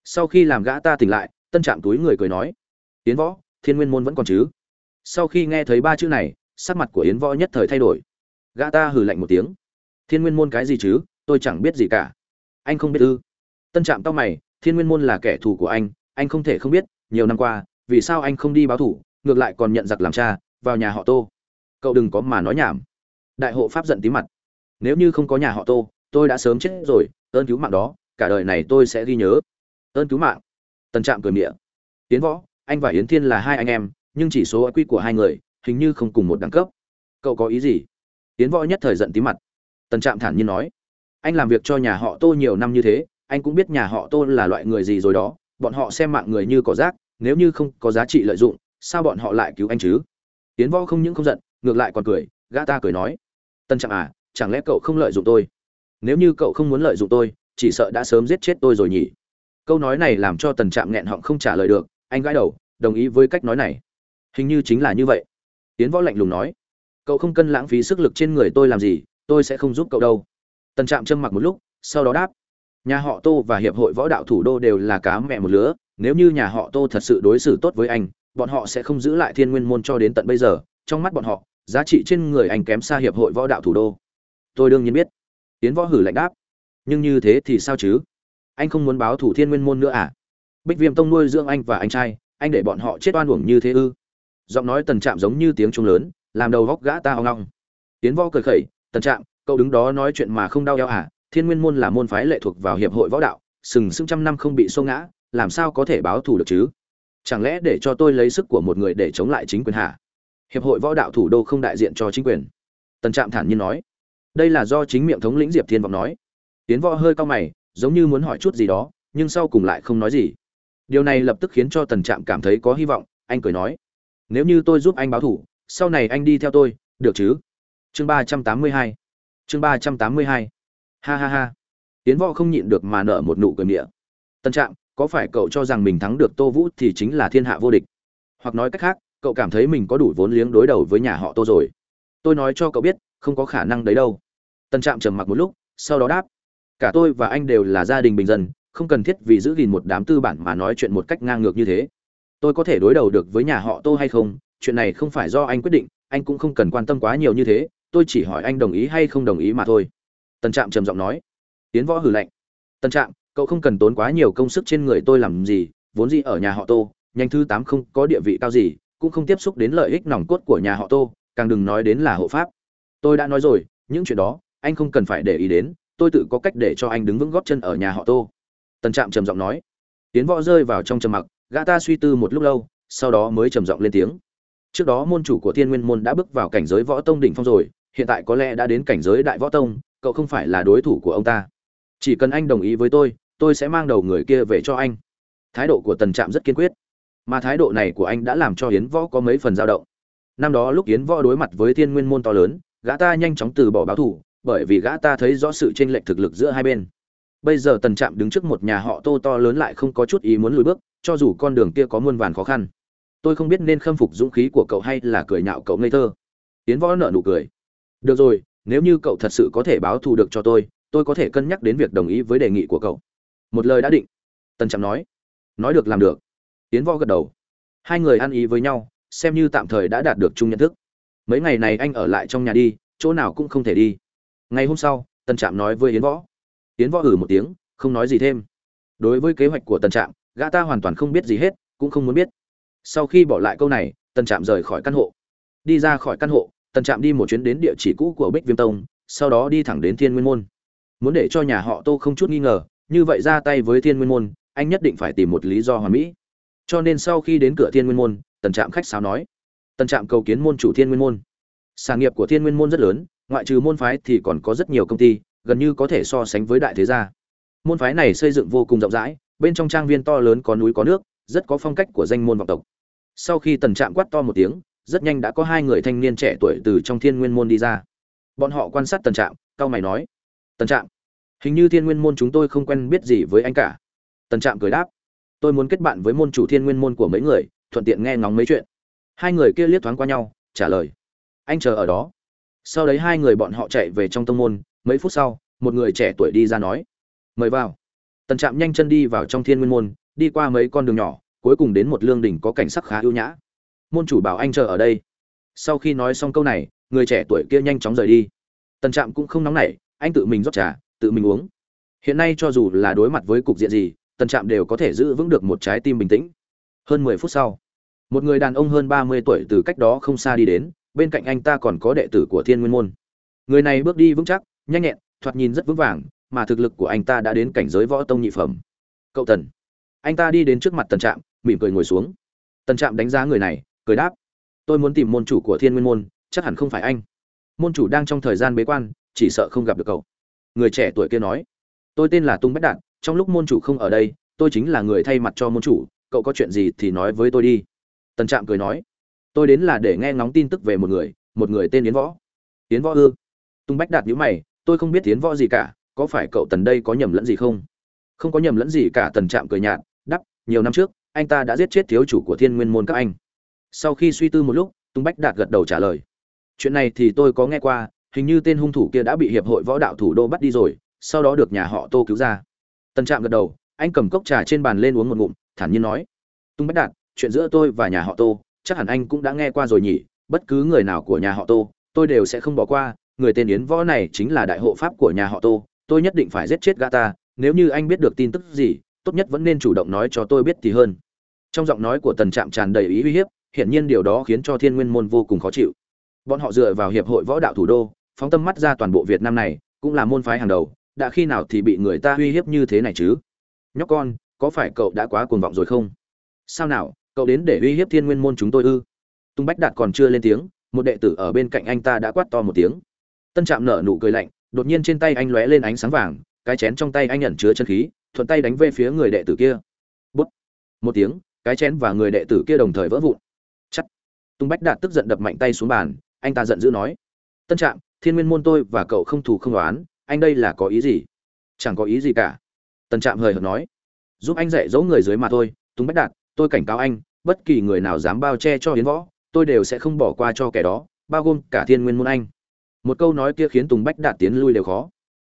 Sau khi làm gã ta tỉnh lại, tân trạm túi người cười nói tiến võ, thiên nguyên môn vẫn còn chứ? Sau khi nghe thấy ba chữ này, sắc mặt của yến võ nhất thời thay đổi. Gã ta hừ lạnh một tiếng thiên nguyên môn cái gì chứ? Tôi chẳng biết gì cả. Anh không biết ư? Tân trạm tao mày, thiên nguyên môn là kẻ thù của anh anh không thể không biết, nhiều năm qua, vì sao anh không đi báo thủ, ngược lại còn nhận giặc làm cha, vào nhà họ tô. Cậu đừng có mà nói nhảm. Đại hộ pháp giận tí mặt. Nếu như không có nhà họ tô, tôi đã sớm chết rồi, ơn cứu mạng đó, cả đời này tôi sẽ ghi nhớ. Ơn cứu mạng. Tân trạm cười miệng. Tiến võ, anh và yến thiên là hai anh em, nhưng chỉ số quy của hai người, hình như không cùng một đẳng cấp. Cậu có ý gì? Tiến võ nhất thời giận tí mặt tần trạm thản nhiên nói, anh làm việc cho nhà họ tô nhiều năm như thế, anh cũng biết nhà họ tô là loại người gì rồi đó, bọn họ xem mạng người như cỏ rác, nếu như không có giá trị lợi dụng, sao bọn họ lại cứu anh chứ? Tiến võ không những không giận, ngược lại còn cười, gã ta cười nói tân trạm à chẳng lẽ cậu không lợi dụng tôi? Nếu như cậu không muốn lợi dụng tôi, chỉ sợ đã sớm giết chết tôi rồi nhỉ? Câu nói này làm cho tần trạm nghẹn họng không trả lời được, anh gãi đầu, đồng ý với cách nói này. Hình như chính là như vậy. Tiến võ lạnh lùng nói, cậu không cần lãng phí sức lực trên người tôi làm gì tôi sẽ không giúp cậu đâu. Tần trạm châm mặc một lúc, sau đó đáp, nhà họ tô và hiệp hội võ đạo thủ đô đều là cá mẹ một lứa, nếu như nhà họ tô thật sự đối xử tốt với anh, bọn họ sẽ không giữ lại thiên nguyên môn cho đến tận bây giờ. Trong mắt bọn họ, giá trị trên người anh kém xa hiệp hội võ đạo thủ đô. Tôi đương nhiên biết. Tiến võ hử lạnh đáp, nhưng như thế thì sao chứ? Anh không muốn báo thủ thiên nguyên môn nữa à? Bích viêm tông nuôi dưỡng anh và anh trai, anh để bọn họ chết oan uổng như thế ư? Giọng nói tần trạm giống như tiếng trung lớn, làm đầu góc gã ta hoang ngong tiến võ cười khẩy tần trạm, cậu đứng đó nói chuyện mà không đau eo à thiên nguyên môn là môn phái lệ thuộc vào hiệp hội võ đạo, sừng sững trăm năm không bị xô ngã, làm sao có thể báo thù được chứ? Chẳng lẽ để cho tôi lấy sức của một người để chống lại chính quyền hả? Hiệp hội võ đạo thủ đô không đại diện cho chính quyền. Tần trạm thản nhiên nói. Đây là do chính miệng thống lĩnh diệp thiên vọng nói. Tiến võ hơi cao mày, giống như muốn hỏi chút gì đó, nhưng sau cùng lại không nói gì. Điều này lập tức khiến cho tần trạm cảm thấy có hy vọng, anh cười nói. Nếu như tôi giúp anh báo thủ sau này anh đi theo tôi, được chứ? Chương ba trăm tám mươi hai. Chương ba trăm tám mươi hai. Ha ha ha. Tiến võ không nhịn được mà nở một nụ cười miệng tân trạng có phải cậu cho rằng mình thắng được tô vũ thì chính là thiên hạ vô địch? Hoặc nói cách khác, cậu cảm thấy mình có đủ vốn liếng đối đầu với nhà họ tô rồi. Tôi nói cho cậu biết, không có khả năng đấy đâu. Tân trạm trầm mặc một lúc, sau đó đáp. Cả tôi và anh đều là gia đình bình dân, không cần thiết vì giữ gìn một đám tư bản mà nói chuyện một cách ngang ngược như thế. Tôi có thể đối đầu được với nhà họ tô hay không, chuyện này không phải do anh quyết định, anh cũng không cần quan tâm quá nhiều như thế tôi chỉ hỏi anh đồng ý hay không đồng ý mà thôi. Tần trạm trầm giọng nói. Tiến võ hử lạnh. Tần trạm, cậu không cần tốn quá nhiều công sức trên người tôi làm gì, vốn gì ở nhà họ tô, nhanh thứ tám không có địa vị cao gì, cũng không tiếp xúc đến lợi ích nòng cốt của nhà họ tô, càng đừng nói đến là hộ pháp. Tôi đã nói rồi, những chuyện đó, anh không cần phải để ý đến, tôi tự có cách để cho anh đứng vững góp chân ở nhà họ tô. Tần trạm trầm giọng nói. Tiến võ rơi vào trong trầm mặc, gã ta suy tư một lúc lâu, sau đó mới trầm giọng lên tiếng. Trước đó môn chủ của thiên nguyên môn đã bước vào cảnh giới võ tông đỉnh phong rồi hiện tại có lẽ đã đến cảnh giới đại võ tông, cậu không phải là đối thủ của ông ta. Chỉ cần anh đồng ý với tôi tôi sẽ mang đầu người kia về cho anh. Thái độ của tần trạm rất kiên quyết. Mà thái độ này của anh đã làm cho hiến võ có mấy phần dao động. Năm đó lúc hiến võ đối mặt với thiên nguyên môn to lớn, gã ta nhanh chóng từ bỏ báo thủ bởi vì gã ta thấy rõ sự chênh lệch thực lực giữa hai bên. Bây giờ tần trạm đứng trước một nhà họ tô to lớn lại không có chút ý muốn lùi bước, cho dù con đường kia có muôn vàn khó khăn. Tôi không biết nên khâm phục dũng khí của cậu hay là cười nhạo cậu ngây thơ. Tiến võ nợ nụ cười được rồi, nếu như cậu thật sự có thể báo thù được cho tôi tôi có thể cân nhắc đến việc đồng ý với đề nghị của cậu. Một lời đã định. Tần trạm nói. Nói được làm được. Tiến võ gật đầu. Hai người ăn ý với nhau, xem như tạm thời đã đạt được chung nhận thức. Mấy ngày này anh ở lại trong nhà đi, chỗ nào cũng không thể đi. Ngày hôm sau tần trạm nói với yến võ. Yến võ ử một tiếng, không nói gì thêm. Đối với kế hoạch của tần trạm, gã ta hoàn toàn không biết gì hết, cũng không muốn biết. Sau khi bỏ lại câu này tần trạm rời khỏi căn hộ. Đi ra khỏi căn hộ tần trạm đi một chuyến đến địa chỉ cũ của bích viêm tông, sau đó đi thẳng đến thiên nguyên môn. Muốn để cho nhà họ tô không chút nghi ngờ, như vậy ra tay với thiên nguyên môn, anh nhất định phải tìm một lý do hoàn mỹ. Cho nên sau khi đến cửa thiên nguyên môn, tần trạm khách sáo nói, tần trạm cầu kiến môn chủ thiên nguyên môn. Sản nghiệp của thiên nguyên môn rất lớn, ngoại trừ môn phái thì còn có rất nhiều công ty, gần như có thể so sánh với đại thế gia. Môn phái này xây dựng vô cùng rộng rãi, bên trong trang viên to lớn có núi có nước, rất có phong cách của danh môn vọng tộc. Sau khi tần trạm quát to một tiếng rất nhanh đã có hai người thanh niên trẻ tuổi từ trong thiên nguyên môn đi ra. Bọn họ quan sát tần trạm cao mày nói, tần trạm, hình như thiên nguyên môn chúng tôi không quen biết gì với anh cả. Tần trạm cười đáp, tôi muốn kết bạn với môn chủ thiên nguyên môn của mấy người, thuận tiện nghe ngóng mấy chuyện. Hai người kia liếc thoáng qua nhau, trả lời, anh chờ ở đó. Sau đấy hai người bọn họ chạy về trong tông môn, mấy phút sau, một người trẻ tuổi đi ra nói, mời vào. Tần trạm nhanh chân đi vào trong thiên nguyên môn, đi qua mấy con đường nhỏ, cuối cùng đến một lương đỉnh có cảnh sắc khá ưu nhã môn chủ bảo anh chờ ở đây. Sau khi nói xong câu này, người trẻ tuổi kia nhanh chóng rời đi. Tần trạm cũng không nóng nảy, anh tự mình rót trà, tự mình uống. Hiện nay cho dù là đối mặt với cục diện gì, tần trạm đều có thể giữ vững được một trái tim bình tĩnh. Hơn mười phút sau, một người đàn ông hơn ba mươi tuổi từ cách đó không xa đi đến, bên cạnh anh ta còn có đệ tử của thiên nguyên môn. Người này bước đi vững chắc, nhanh nhẹn, thoạt nhìn rất vững vàng, mà thực lực của anh ta đã đến cảnh giới võ tông nhị phẩm. Cậu tần. Anh ta đi đến trước mặt tần trạm, mỉm cười ngồi xuống. Tần trạm đánh giá người này cười đáp, tôi muốn tìm môn chủ của thiên nguyên môn, chắc hẳn không phải anh. Môn chủ đang trong thời gian bế quan, chỉ sợ không gặp được cậu. Người trẻ tuổi kia nói, tôi tên là tung bách đạt, trong lúc môn chủ không ở đây, tôi chính là người thay mặt cho môn chủ, cậu có chuyện gì thì nói với tôi đi. Tần trạm cười nói, tôi đến là để nghe ngóng tin tức về một người một người tên yến võ. Yến võ ư? Tung bách đạt nhữ mày, tôi không biết yến võ gì cả, có phải cậu tần đây có nhầm lẫn gì không? Không có nhầm lẫn gì cả, tần trạm cười nhạt đắp nhiều năm trước, anh ta đã giết chết thiếu chủ của thiên nguyên môn các anh sau khi suy tư một lúc tung bách đạt gật đầu trả lời. Chuyện này thì tôi có nghe qua, hình như tên hung thủ kia đã bị hiệp hội võ đạo thủ đô bắt đi rồi, sau đó được nhà họ tô cứu ra. Tần trạm gật đầu, anh cầm cốc trà trên bàn lên uống một ngụm, thản nhiên nói. Tung bách đạt, chuyện giữa tôi và nhà họ tô, chắc hẳn anh cũng đã nghe qua rồi nhỉ, bất cứ người nào của nhà họ tô, tôi đều sẽ không bỏ qua, người tên yến võ này chính là đại hộ pháp của nhà họ tô, tôi nhất định phải giết chết gã ta, nếu như anh biết được tin tức gì, tốt nhất vẫn nên chủ động nói cho tôi biết thì hơn. Trong giọng nói của tần trạm tràn đầy ý uy hiếp hiển nhiên điều đó khiến cho thiên nguyên môn vô cùng khó chịu. Bọn họ dựa vào hiệp hội võ đạo thủ đô, phóng tâm mắt ra toàn bộ việt nam này, cũng là môn phái hàng đầu, đã khi nào thì bị người ta uy hiếp như thế này chứ? Nhóc con, có phải cậu đã quá cuồng vọng rồi không? Sao nào, cậu đến để uy hiếp thiên nguyên môn chúng tôi ư? Tung bách đạt còn chưa lên tiếng, một đệ tử ở bên cạnh anh ta đã quát to một tiếng. Tân trạm nở nụ cười lạnh, đột nhiên trên tay anh lóe lên ánh sáng vàng, cái chén trong tay anh ẩn chứa chân khí, thuận tay đánh về phía người đệ tử kia. Bút. Một tiếng, cái chén và người đệ tử kia đồng thời vỡ vụn. Tùng bách đạt tức giận đập mạnh tay xuống bàn anh ta giận dữ nói tân trạm thiên nguyên môn tôi và cậu không thù không oán, anh đây là có ý gì? Chẳng có ý gì cả. Tân trạm hời hợt nói giúp anh dạy dỗ người dưới mà thôi tùng bách đạt tôi cảnh cáo anh bất kỳ người nào dám bao che cho hiến võ tôi đều sẽ không bỏ qua cho kẻ đó bao gồm cả thiên nguyên môn anh. Một câu nói kia khiến tùng bách đạt tiến lui đều khó.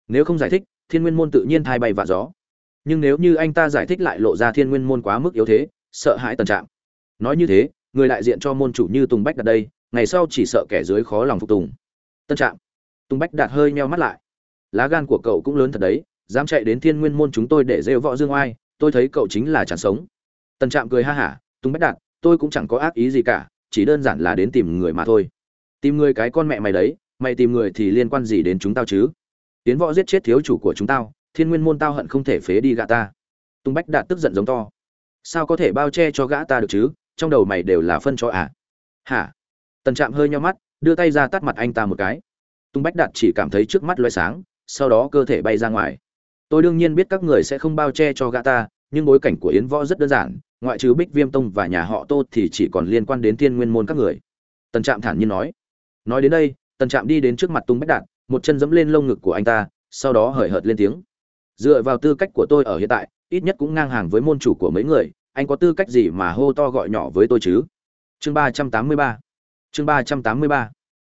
Nếu không giải thích thiên nguyên môn tự nhiên thay bay vạ gió. Nhưng nếu như anh ta giải thích lại lộ ra thiên nguyên môn quá mức yếu thế sợ hãi Tân Trạm. nói như thế người đại diện cho môn chủ như tùng bách đạt đây ngày sau chỉ sợ kẻ dưới khó lòng phục tùng. Tân Trạm, tùng bách đạt hơi meo mắt lại. Lá gan của cậu cũng lớn thật đấy dám chạy đến thiên nguyên môn chúng tôi để rêu võ dương oai tôi thấy cậu chính là chẳng sống. Tần trạm cười ha hả tùng bách đạt tôi cũng chẳng có ác ý gì cả chỉ đơn giản là đến tìm người mà thôi. Tìm người cái con mẹ mày đấy mày tìm người thì liên quan gì đến chúng tao chứ? Tiến võ giết chết thiếu chủ của chúng tao thiên nguyên môn tao hận không thể phế đi gã ta. Tùng bách đạt tức giận giống to. Sao có thể bao che cho gã ta được chứ? Trong đầu mày đều là phân cho à. Hả? Tần trạm hơi nhau mắt, đưa tay ra tắt mặt anh ta một cái. Tung bách đạt chỉ cảm thấy trước mắt loay sáng, sau đó cơ thể bay ra ngoài. Tôi đương nhiên biết các người sẽ không bao che cho gã ta, nhưng bối cảnh của yến võ rất đơn giản, ngoại trừ bích viêm tông và nhà họ tô thì chỉ còn liên quan đến thiên nguyên môn các người. Tần trạm thản nhiên nói. Nói đến đây, tần trạm đi đến trước mặt tung bách đạt, một chân dẫm lên lông ngực của anh ta, sau đó hời hợt lên tiếng. Dựa vào tư cách của tôi ở hiện tại, ít nhất cũng ngang hàng với môn chủ của mấy người anh có tư cách gì mà hô to gọi nhỏ với tôi chứ? Chương ba trăm tám mươi ba. Chương ba trăm tám mươi ba.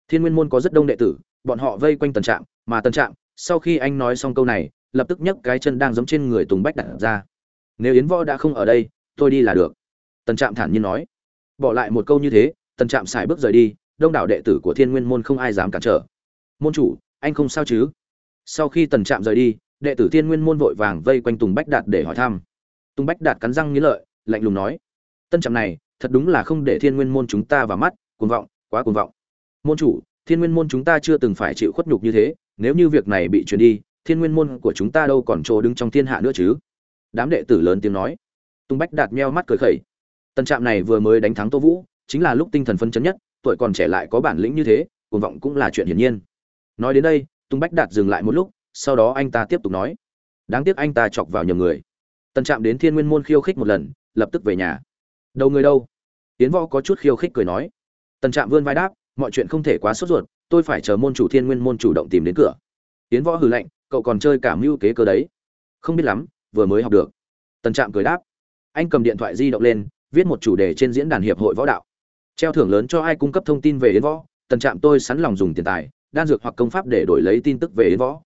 Thiên nguyên môn có rất đông đệ tử, bọn họ vây quanh tần trạm, mà tần trạm, sau khi anh nói xong câu này, lập tức nhấc cái chân đang giấm trên người tùng bách đặt ra. Nếu yến võ đã không ở đây, tôi đi là được. Tần trạm thản nhiên nói. Bỏ lại một câu như thế, tần trạm xài bước rời đi, đông đảo đệ tử của thiên nguyên môn không ai dám cản trở. Môn chủ, anh không sao chứ? Sau khi tần trạm rời đi, đệ tử thiên nguyên môn vội vàng vây quanh tùng bách đạt để hỏi thăm. Tùng bách đạt cắn răng nghĩ lợi lạnh lùng nói, tân trạm này, thật đúng là không để thiên nguyên môn chúng ta vào mắt, cuồng vọng, quá cuồng vọng. Môn chủ, thiên nguyên môn chúng ta chưa từng phải chịu khuất nhục như thế, nếu như việc này bị truyền đi, thiên nguyên môn của chúng ta đâu còn chỗ đứng trong thiên hạ nữa chứ? Đám đệ tử lớn tiếng nói. Tung bách đạt meo mắt cười khẩy. Tân trạm này vừa mới đánh thắng tô vũ, chính là lúc tinh thần phân chấn nhất, tuổi còn trẻ lại có bản lĩnh như thế, cuồng vọng cũng là chuyện hiển nhiên. Nói đến đây, tung bách đạt dừng lại một lúc, sau đó anh ta tiếp tục nói. Đáng tiếc anh ta chọc vào nhầm người. Tân trạm đến thiên nguyên môn khiêu khích một lần lập tức về nhà. Đâu người đâu? Tiến võ có chút khiêu khích cười nói. Tần trạm vươn vai đáp, mọi chuyện không thể quá sốt ruột, tôi phải chờ môn chủ thiên nguyên môn chủ động tìm đến cửa. Tiến võ hừ lạnh, cậu còn chơi cả mưu kế cơ đấy. Không biết lắm, vừa mới học được. Tần trạm cười đáp. Anh cầm điện thoại di động lên, viết một chủ đề trên diễn đàn hiệp hội võ đạo. Treo thưởng lớn cho ai cung cấp thông tin về yến võ, tần trạm tôi sẵn lòng dùng tiền tài, đan dược hoặc công pháp để đổi lấy tin tức về yến võ.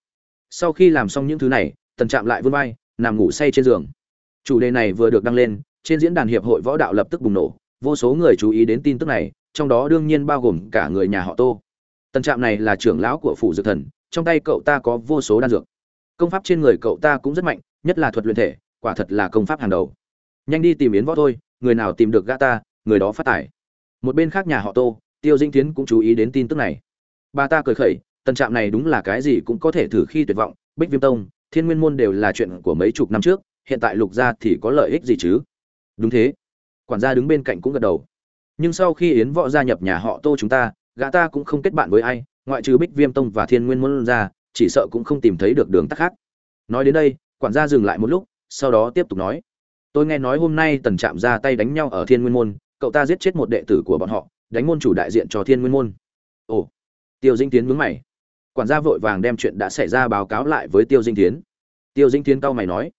Sau khi làm xong những thứ này, tần trạm lại vươn vai, nằm ngủ say trên giường. Chủ đề này vừa được đăng lên trên diễn đàn hiệp hội võ đạo lập tức bùng nổ, vô số người chú ý đến tin tức này, trong đó đương nhiên bao gồm cả người nhà họ tô. Tần trạm này là trưởng lão của phủ dược thần, trong tay cậu ta có vô số đan dược. Công pháp trên người cậu ta cũng rất mạnh, nhất là thuật luyện thể, quả thật là công pháp hàng đầu. Nhanh đi tìm yến võ thôi, người nào tìm được gã ta, người đó phát tải một bên khác nhà họ tô, tiêu dinh tiến cũng chú ý đến tin tức này. Bà ta cười khẩy, tần trạm này đúng là cái gì cũng có thể thử khi tuyệt vọng, bích viêm tông, thiên nguyên môn đều là chuyện của mấy chục năm trước, hiện tại lục gia thì có lợi ích gì chứ? Đúng thế. Quản gia đứng bên cạnh cũng gật đầu. Nhưng sau khi yến võ gia nhập nhà họ tô chúng ta, gã ta cũng không kết bạn với ai, ngoại trừ bích viêm tông và thiên nguyên môn ra, chỉ sợ cũng không tìm thấy được đường tắt khác. Nói đến đây, quản gia dừng lại một lúc, sau đó tiếp tục nói. Tôi nghe nói hôm nay tần trạm ra tay đánh nhau ở thiên nguyên môn, cậu ta giết chết một đệ tử của bọn họ, đánh môn chủ đại diện cho thiên nguyên môn. Ồ. Tiêu dinh tiến mướn mày. Quản gia vội vàng đem chuyện đã xảy ra báo cáo lại với tiêu dinh tiến. Tiêu dinh tiến cau mày nói.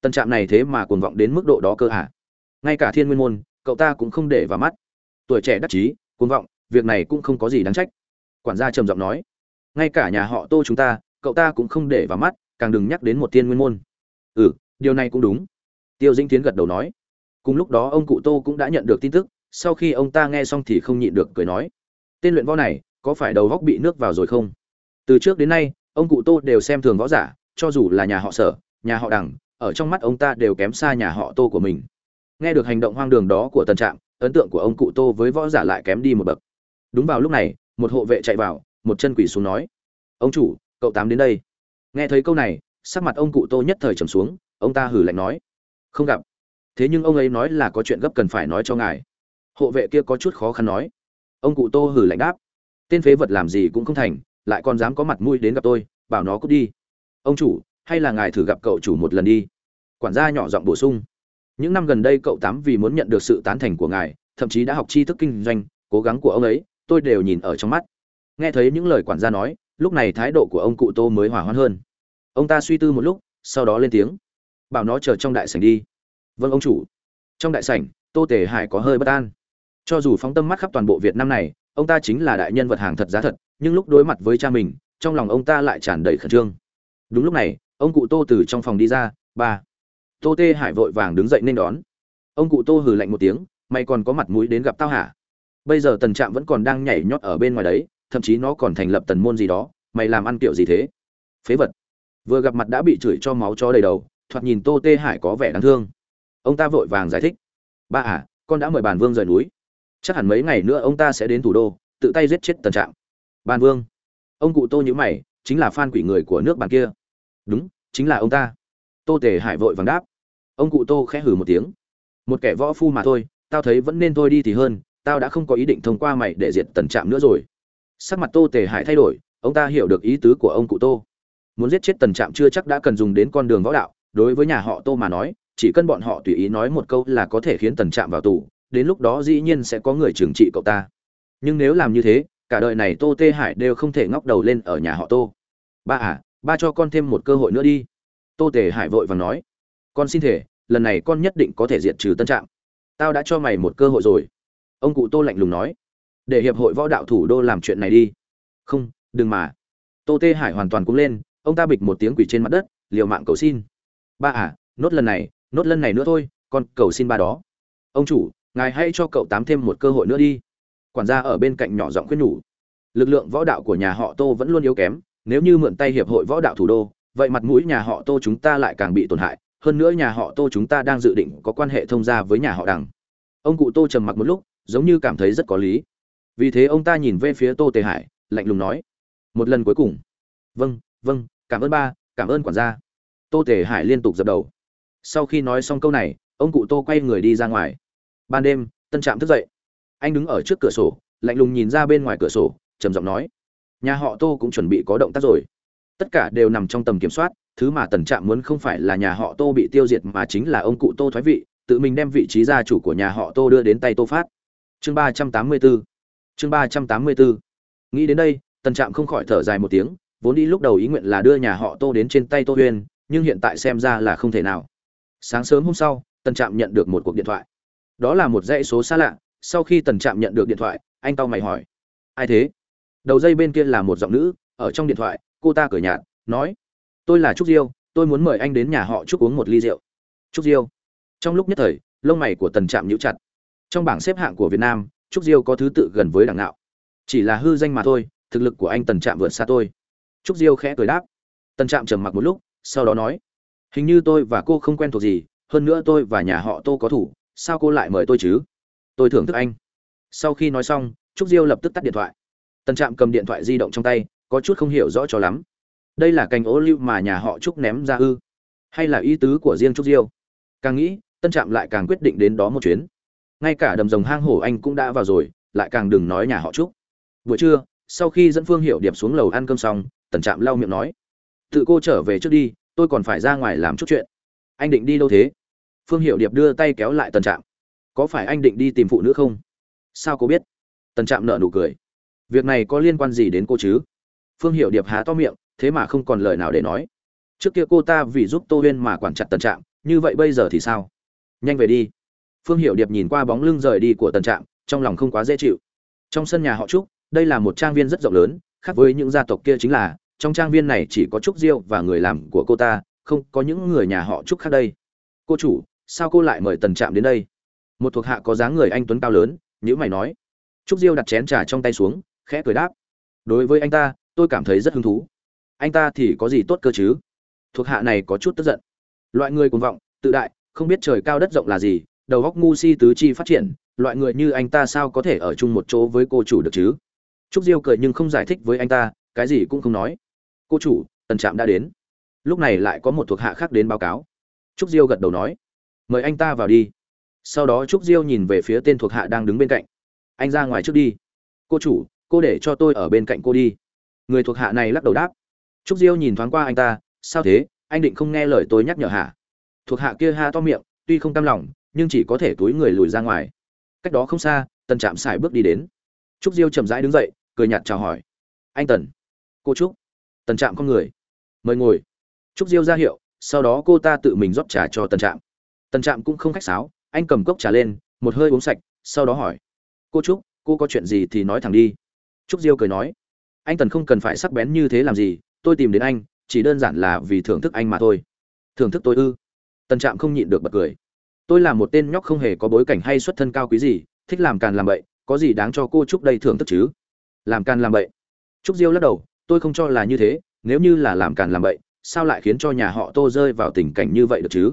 Tần trạm này thế mà cuồng vọng đến mức độ đó cơ à? Ngay cả thiên nguyên môn, cậu ta cũng không để vào mắt. Tuổi trẻ đắc chí, cuồng vọng, việc này cũng không có gì đáng trách. Quản gia trầm giọng nói, ngay cả nhà họ tô chúng ta, cậu ta cũng không để vào mắt, càng đừng nhắc đến một thiên nguyên môn. Ừ điều này cũng đúng. Tiêu dĩnh tiến gật đầu nói. Cùng lúc đó, ông cụ tô cũng đã nhận được tin tức, sau khi ông ta nghe xong thì không nhịn được cười nói, tên luyện võ này, có phải đầu góc bị nước vào rồi không? Từ trước đến nay, ông cụ tô đều xem thường võ giả, cho dù là nhà họ sở, nhà họ đằng, ở trong mắt ông ta đều kém xa nhà họ tô của mình nghe được hành động hoang đường đó của tần trạm, ấn tượng của ông cụ tô với võ giả lại kém đi một bậc. Đúng vào lúc này, một hộ vệ chạy vào, một chân quỷ xuống nói, ông chủ, cậu tám đến đây. Nghe thấy câu này, sắc mặt ông cụ tô nhất thời trầm xuống, ông ta hử lạnh nói, không gặp. Thế nhưng ông ấy nói là có chuyện gấp cần phải nói cho ngài. Hộ vệ kia có chút khó khăn nói, ông cụ tô hử lạnh đáp, tên phế vật làm gì cũng không thành, lại còn dám có mặt mũi đến gặp tôi, bảo nó cút đi. Ông chủ, hay là ngài thử gặp cậu chủ một lần đi. Quản gia nhỏ giọng bổ sung những năm gần đây cậu tám vì muốn nhận được sự tán thành của ngài, thậm chí đã học tri thức kinh doanh, cố gắng của ông ấy, tôi đều nhìn ở trong mắt. Nghe thấy những lời quản gia nói, lúc này thái độ của ông cụ tô mới hỏa hoãn hơn. Ông ta suy tư một lúc, sau đó lên tiếng. Bảo nó chờ trong đại sảnh đi. Vâng ông chủ. Trong đại sảnh, tô tề hải có hơi bất an. Cho dù phóng tâm mắt khắp toàn bộ việt nam này, ông ta chính là đại nhân vật hàng thật giá thật, nhưng lúc đối mặt với cha mình, trong lòng ông ta lại tràn đầy khẩn trương. Đúng lúc này, ông cụ tô từ trong phòng đi ra, ba tô tê hải vội vàng đứng dậy nên đón. Ông cụ tô hừ lạnh một tiếng, mày còn có mặt mũi đến gặp tao hả? Bây giờ tần trạm vẫn còn đang nhảy nhót ở bên ngoài đấy, thậm chí nó còn thành lập tần môn gì đó, mày làm ăn kiểu gì thế? Phế vật. Vừa gặp mặt đã bị chửi cho máu chó đầy đầu, thoạt nhìn tô tê hải có vẻ đáng thương. Ông ta vội vàng giải thích, ba à con đã mời bàn vương rời núi. Chắc hẳn mấy ngày nữa ông ta sẽ đến thủ đô, tự tay giết chết tần trạm. Bàn vương? Ông cụ tô nhữ mày, chính là fan quỷ người của nước bàn kia. Đúng, chính là ông ta. Tô tề hải vội vàng đáp ông cụ tô khẽ hử một tiếng. Một kẻ võ phu mà thôi, tao thấy vẫn nên thôi đi thì hơn, tao đã không có ý định thông qua mày để diệt tần trạm nữa rồi. Sắc mặt tô tề hải thay đổi, ông ta hiểu được ý tứ của ông cụ tô. Muốn giết chết tần trạm chưa chắc đã cần dùng đến con đường võ đạo, đối với nhà họ tô mà nói, chỉ cần bọn họ tùy ý nói một câu là có thể khiến tần trạm vào tù, đến lúc đó dĩ nhiên sẽ có người trừng trị cậu ta. Nhưng nếu làm như thế, cả đời này tô tê hải đều không thể ngóc đầu lên ở nhà họ tô. Ba à ba cho con thêm một cơ hội nữa đi. Tô tề hải vội vàng nói con xin thể, lần này con nhất định có thể diệt trừ tân trạm. Tao đã cho mày một cơ hội rồi. Ông cụ tô lạnh lùng nói. Để hiệp hội võ đạo thủ đô làm chuyện này đi. Không, đừng mà. Tô tê hải hoàn toàn cúng lên, ông ta bịch một tiếng quỷ trên mặt đất, liều mạng cầu xin. Ba à nốt lần này, nốt lần này nữa thôi, con cầu xin ba đó. Ông chủ, ngài hãy cho cậu tám thêm một cơ hội nữa đi. Quản gia ở bên cạnh nhỏ giọng khuyên nhủ. Lực lượng võ đạo của nhà họ tô vẫn luôn yếu kém, nếu như mượn tay hiệp hội võ đạo thủ đô, vậy mặt mũi nhà họ tô chúng ta lại càng bị tổn hại hơn nữa nhà họ tô chúng ta đang dự định có quan hệ thông gia với nhà họ đằng. Ông cụ tô trầm mặc một lúc, giống như cảm thấy rất có lý. Vì thế ông ta nhìn về phía tô tề hải, lạnh lùng nói, một lần cuối cùng. Vâng vâng cảm ơn ba, cảm ơn quản gia. Tô tề hải liên tục dập đầu. Sau khi nói xong câu này, ông cụ tô quay người đi ra ngoài. Ban đêm, tân trạm thức dậy. Anh đứng ở trước cửa sổ, lạnh lùng nhìn ra bên ngoài cửa sổ, trầm giọng nói, nhà họ tô cũng chuẩn bị có động tác rồi. Tất cả đều nằm trong tầm kiểm soát thứ mà tần trạm muốn không phải là nhà họ tô bị tiêu diệt mà chính là ông cụ tô thoái vị, tự mình đem vị trí gia chủ của nhà họ tô đưa đến tay tô phát. Chương ba trăm tám mươi bốn chương ba trăm tám mươi bốn nghĩ đến đây, tần trạm không khỏi thở dài một tiếng, vốn đi lúc đầu ý nguyện là đưa nhà họ tô đến trên tay tô huyên, nhưng hiện tại xem ra là không thể nào. Sáng sớm hôm sau, tần trạm nhận được một cuộc điện thoại. Đó là một dãy số xa lạ, sau khi tần trạm nhận được điện thoại, anh tao mày hỏi. Ai thế? Đầu dây bên kia là một giọng nữ, ở trong điện thoại, cô ta cười nhạt, nói tôi là trúc diêu, tôi muốn mời anh đến nhà họ trúc uống một ly rượu. Trúc diêu. Trong lúc nhất thời, lông mày của tần trạm nhíu chặt. Trong bảng xếp hạng của việt nam, trúc diêu có thứ tự gần với đảng nạo chỉ là hư danh mà thôi, thực lực của anh tần trạm vượt xa tôi. Trúc diêu khẽ cười đáp. Tần trạm trầm mặc một lúc, sau đó nói, hình như tôi và cô không quen thuộc gì, hơn nữa tôi và nhà họ tô có thủ, sao cô lại mời tôi chứ? Tôi thưởng thức anh. Sau khi nói xong, trúc diêu lập tức tắt điện thoại. Tần trạm cầm điện thoại di động trong tay, có chút không hiểu rõ cho lắm đây là cành ô lưu mà nhà họ trúc ném ra ư? Hay là ý tứ của riêng trúc diêu? Càng nghĩ, tân trạm lại càng quyết định đến đó một chuyến. Ngay cả đầm rồng hang hổ anh cũng đã vào rồi, lại càng đừng nói nhà họ trúc. Buổi trưa, sau khi dẫn phương hiệu điệp xuống lầu ăn cơm xong tần trạm lau miệng nói, tự cô trở về trước đi, tôi còn phải ra ngoài làm chút chuyện. Anh định đi đâu thế? Phương hiệu điệp đưa tay kéo lại tần trạm. Có phải anh định đi tìm phụ nữ không? Sao cô biết? Tần trạm nợ nụ cười. Việc này có liên quan gì đến cô chứ? Phương hiệu điệp há to miệng thế mà không còn lời nào để nói. Trước kia cô ta vì giúp tô huyên mà quản chặt tần trạm, như vậy bây giờ thì sao? Nhanh về đi. Phương hiệu điệp nhìn qua bóng lưng rời đi của tần trạm, trong lòng không quá dễ chịu. Trong sân nhà họ trúc, đây là một trang viên rất rộng lớn, khác với những gia tộc kia chính là, trong trang viên này chỉ có trúc diêu và người làm của cô ta, không có những người nhà họ trúc khác đây. Cô chủ, sao cô lại mời tần trạm đến đây? Một thuộc hạ có dáng người anh tuấn cao lớn nhữ mày nói. Trúc diêu đặt chén trà trong tay xuống, khẽ cười đáp. Đối với anh ta, tôi cảm thấy rất hứng thú anh ta thì có gì tốt cơ chứ? Thuộc hạ này có chút tức giận. Loại người cuồng vọng, tự đại, không biết trời cao đất rộng là gì, đầu góc ngu si tứ chi phát triển, loại người như anh ta sao có thể ở chung một chỗ với cô chủ được chứ? Trúc diêu cười nhưng không giải thích với anh ta, cái gì cũng không nói. Cô chủ, tần trạm đã đến. Lúc này lại có một thuộc hạ khác đến báo cáo. Trúc diêu gật đầu nói, mời anh ta vào đi. Sau đó trúc diêu nhìn về phía tên thuộc hạ đang đứng bên cạnh. Anh ra ngoài trước đi. Cô chủ, cô để cho tôi ở bên cạnh cô đi. Người thuộc hạ này lắc đầu đáp trúc diêu nhìn thoáng qua anh ta, sao thế? Anh định không nghe lời tôi nhắc nhở hả? Thuộc hạ kia ha to miệng, tuy không cam lòng, nhưng chỉ có thể túi người lùi ra ngoài. Cách đó không xa, tần trạm xài bước đi đến. Trúc diêu chậm rãi đứng dậy, cười nhạt chào hỏi. Anh tần. Cô trúc. Tần trạm con người. Mời ngồi. Trúc diêu ra hiệu, sau đó cô ta tự mình rót trà cho tần trạm. Tần trạm cũng không khách sáo, anh cầm cốc trà lên, một hơi uống sạch, sau đó hỏi. Cô trúc, cô có chuyện gì thì nói thẳng đi. Trúc diêu cười nói. Anh tần không cần phải sắc bén như thế làm gì tôi tìm đến anh, chỉ đơn giản là vì thưởng thức anh mà thôi. Thưởng thức tôi ư? Tần trạm không nhịn được bật cười. Tôi là một tên nhóc không hề có bối cảnh hay xuất thân cao quý gì, thích làm càn làm bậy, có gì đáng cho cô trúc đây thưởng thức chứ? Làm càn làm bậy. Trúc diêu lắc đầu, tôi không cho là như thế, nếu như là làm càn làm bậy, sao lại khiến cho nhà họ tô rơi vào tình cảnh như vậy được chứ?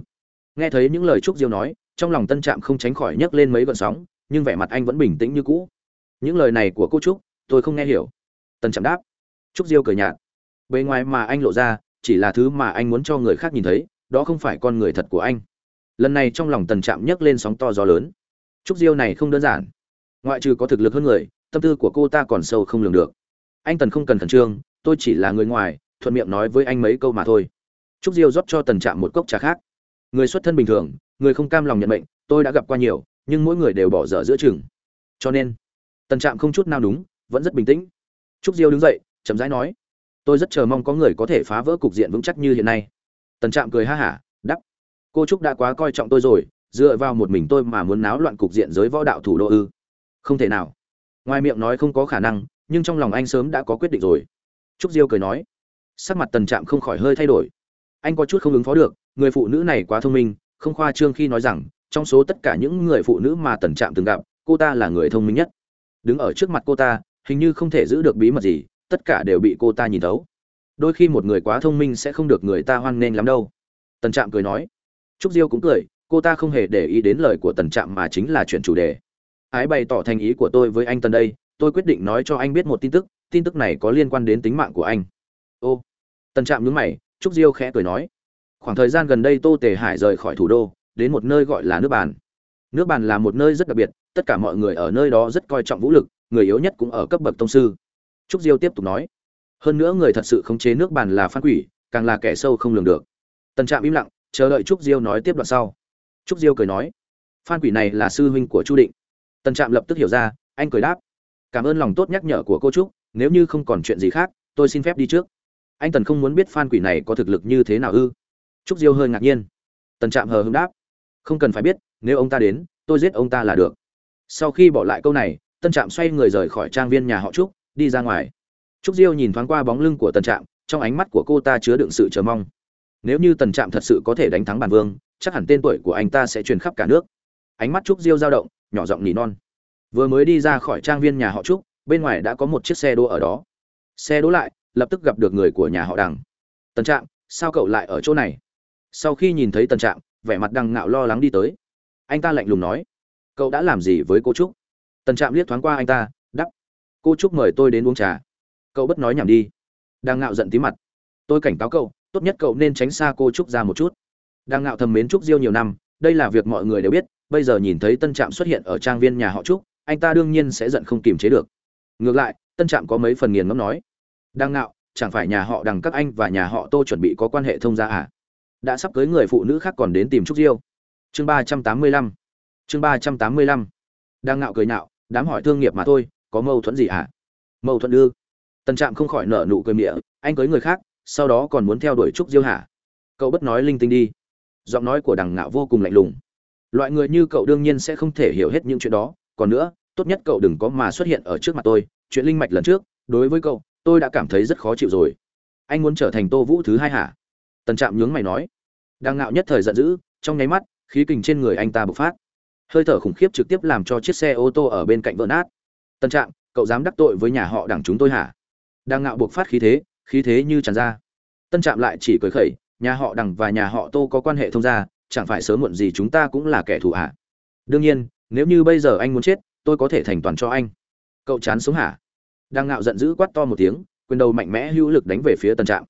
Nghe thấy những lời trúc diêu nói, trong lòng tân trạm không tránh khỏi nhấc lên mấy gợn sóng, nhưng vẻ mặt anh vẫn bình tĩnh như cũ. Những lời này của cô trúc, tôi không nghe hiểu. Tân trạm đáp. Trúc diêu cười nhạt bề ngoài mà anh lộ ra, chỉ là thứ mà anh muốn cho người khác nhìn thấy, đó không phải con người thật của anh. Lần này trong lòng tần trạm nhấc lên sóng to gió lớn. Trúc diêu này không đơn giản. Ngoại trừ có thực lực hơn người, tâm tư của cô ta còn sâu không lường được. Anh tần không cần khẩn trương, tôi chỉ là người ngoài, thuận miệng nói với anh mấy câu mà thôi. Trúc diêu rót cho tần trạm một cốc trà khác. Người xuất thân bình thường, người không cam lòng nhận mệnh, tôi đã gặp qua nhiều, nhưng mỗi người đều bỏ dở giữa chừng. Cho nên, tần trạm không chút nào đúng, vẫn rất bình tĩnh. Trúc diêu đứng dậy, chậm rãi nói tôi rất chờ mong có người có thể phá vỡ cục diện vững chắc như hiện nay. Tần trạm cười ha hả đắp cô trúc đã quá coi trọng tôi rồi, dựa vào một mình tôi mà muốn náo loạn cục diện giới võ đạo thủ đô ư. Không thể nào. Ngoài miệng nói không có khả năng, nhưng trong lòng anh sớm đã có quyết định rồi. Trúc diêu cười nói. Sắc mặt tần trạm không khỏi hơi thay đổi. Anh có chút không ứng phó được, người phụ nữ này quá thông minh, không khoa trương khi nói rằng, trong số tất cả những người phụ nữ mà tần trạm từng gặp, cô ta là người thông minh nhất. Đứng ở trước mặt cô ta, hình như không thể giữ được bí mật gì tất cả đều bị cô ta nhìn thấu. Đôi khi một người quá thông minh sẽ không được người ta hoan nghênh lắm đâu. Tần trạm cười nói. Trúc diêu cũng cười, cô ta không hề để ý đến lời của tần trạm mà chính là chuyện chủ đề. Ái bày tỏ thành ý của tôi với anh tần đây, tôi quyết định nói cho anh biết một tin tức tin tức này có liên quan đến tính mạng của anh. Ô. Tần trạm nhúng mày, trúc diêu khẽ cười nói. Khoảng thời gian gần đây tô tề hải rời khỏi thủ đô, đến một nơi gọi là nước bàn. Nước bàn là một nơi rất đặc biệt, tất cả mọi người ở nơi đó rất coi trọng vũ lực, người yếu nhất cũng ở cấp bậc tông sư trúc diêu tiếp tục nói, hơn nữa người thật sự khống chế nước bàn là phan quỷ, càng là kẻ sâu không lường được. Tần trạm im lặng, chờ đợi trúc diêu nói tiếp đoạn sau. Trúc diêu cười nói phan quỷ này là sư huynh của chu định. Tần trạm lập tức hiểu ra, anh cười đáp, cảm ơn lòng tốt nhắc nhở của cô trúc, nếu như không còn chuyện gì khác, tôi xin phép đi trước. Anh tần không muốn biết phan quỷ này có thực lực như thế nào ư? Trúc diêu hơi ngạc nhiên. Tần trạm hờ hững đáp, không cần phải biết, nếu ông ta đến, tôi giết ông ta là được. Sau khi bỏ lại câu này tân trạm xoay người rời khỏi trang viên nhà họ trúc đi ra ngoài. Trúc diêu nhìn thoáng qua bóng lưng của tần trạm, trong ánh mắt của cô ta chứa đựng sự chờ mong. Nếu như tần trạm thật sự có thể đánh thắng bản vương, chắc hẳn tên tuổi của anh ta sẽ truyền khắp cả nước. Ánh mắt trúc diêu dao động, nhỏ giọng nỉ non. Vừa mới đi ra khỏi trang viên nhà họ trúc, bên ngoài đã có một chiếc xe đỗ ở đó. Xe đỗ lại, lập tức gặp được người của nhà họ đằng. Tần trạm, sao cậu lại ở chỗ này? Sau khi nhìn thấy tần trạm, vẻ mặt đằng ngạo lo lắng đi tới. Anh ta lạnh lùng nói, cậu đã làm gì với cô trúc? Tần trạm liếc thoáng qua anh ta cô trúc mời tôi đến uống trà. Cậu bất nói nhảm đi. Đang ngạo giận tí mặt. Tôi cảnh cáo cậu, tốt nhất cậu nên tránh xa cô trúc ra một chút. Đang ngạo thầm mến trúc diêu nhiều năm, đây là việc mọi người đều biết, bây giờ nhìn thấy tân trạm xuất hiện ở trang viên nhà họ trúc anh ta đương nhiên sẽ giận không kiềm chế được. Ngược lại, tân trạm có mấy phần nghiền ngẫm nói. Đang ngạo, chẳng phải nhà họ đằng các anh và nhà họ tô chuẩn bị có quan hệ thông gia à? Đã sắp cưới người phụ nữ khác còn đến tìm trúc diêu. Chương ba trăm tám mươi lăm. Chương ba trăm tám mươi lăm. Đang ngạo cười nạo đám hỏi thương nghiệp mà thôi có mâu thuẫn gì à mâu thuẫn ư? Tần trạm không khỏi nở nụ cười mịa anh cưới người khác, sau đó còn muốn theo đuổi trúc diêu hả? Cậu bất nói linh tinh đi. Giọng nói của đằng ngạo vô cùng lạnh lùng. Loại người như cậu đương nhiên sẽ không thể hiểu hết những chuyện đó. Còn nữa, tốt nhất cậu đừng có mà xuất hiện ở trước mặt tôi. Chuyện linh mạch lần trước, đối với cậu, tôi đã cảm thấy rất khó chịu rồi. Anh muốn trở thành tô vũ thứ hai hả? Tần trạm nhướng mày nói. Đằng ngạo nhất thời giận dữ, trong nháy mắt, khí kình trên người anh ta bộc phát. Hơi thở khủng khiếp trực tiếp làm cho chiếc xe ô tô ở bên cạnh vỡ nát. Tân trạm, cậu dám đắc tội với nhà họ đảng chúng tôi hả? Đang ngạo buộc phát khí thế khí thế như tràn ra. Tân trạm lại chỉ cười khẩy, nhà họ đằng và nhà họ tô có quan hệ thông gia, chẳng phải sớm muộn gì chúng ta cũng là kẻ thù hả? Đương nhiên, nếu như bây giờ anh muốn chết, tôi có thể thành toàn cho anh. Cậu chán sống hả? Đang ngạo giận dữ quát to một tiếng, quyền đầu mạnh mẽ hữu lực đánh về phía tân trạm.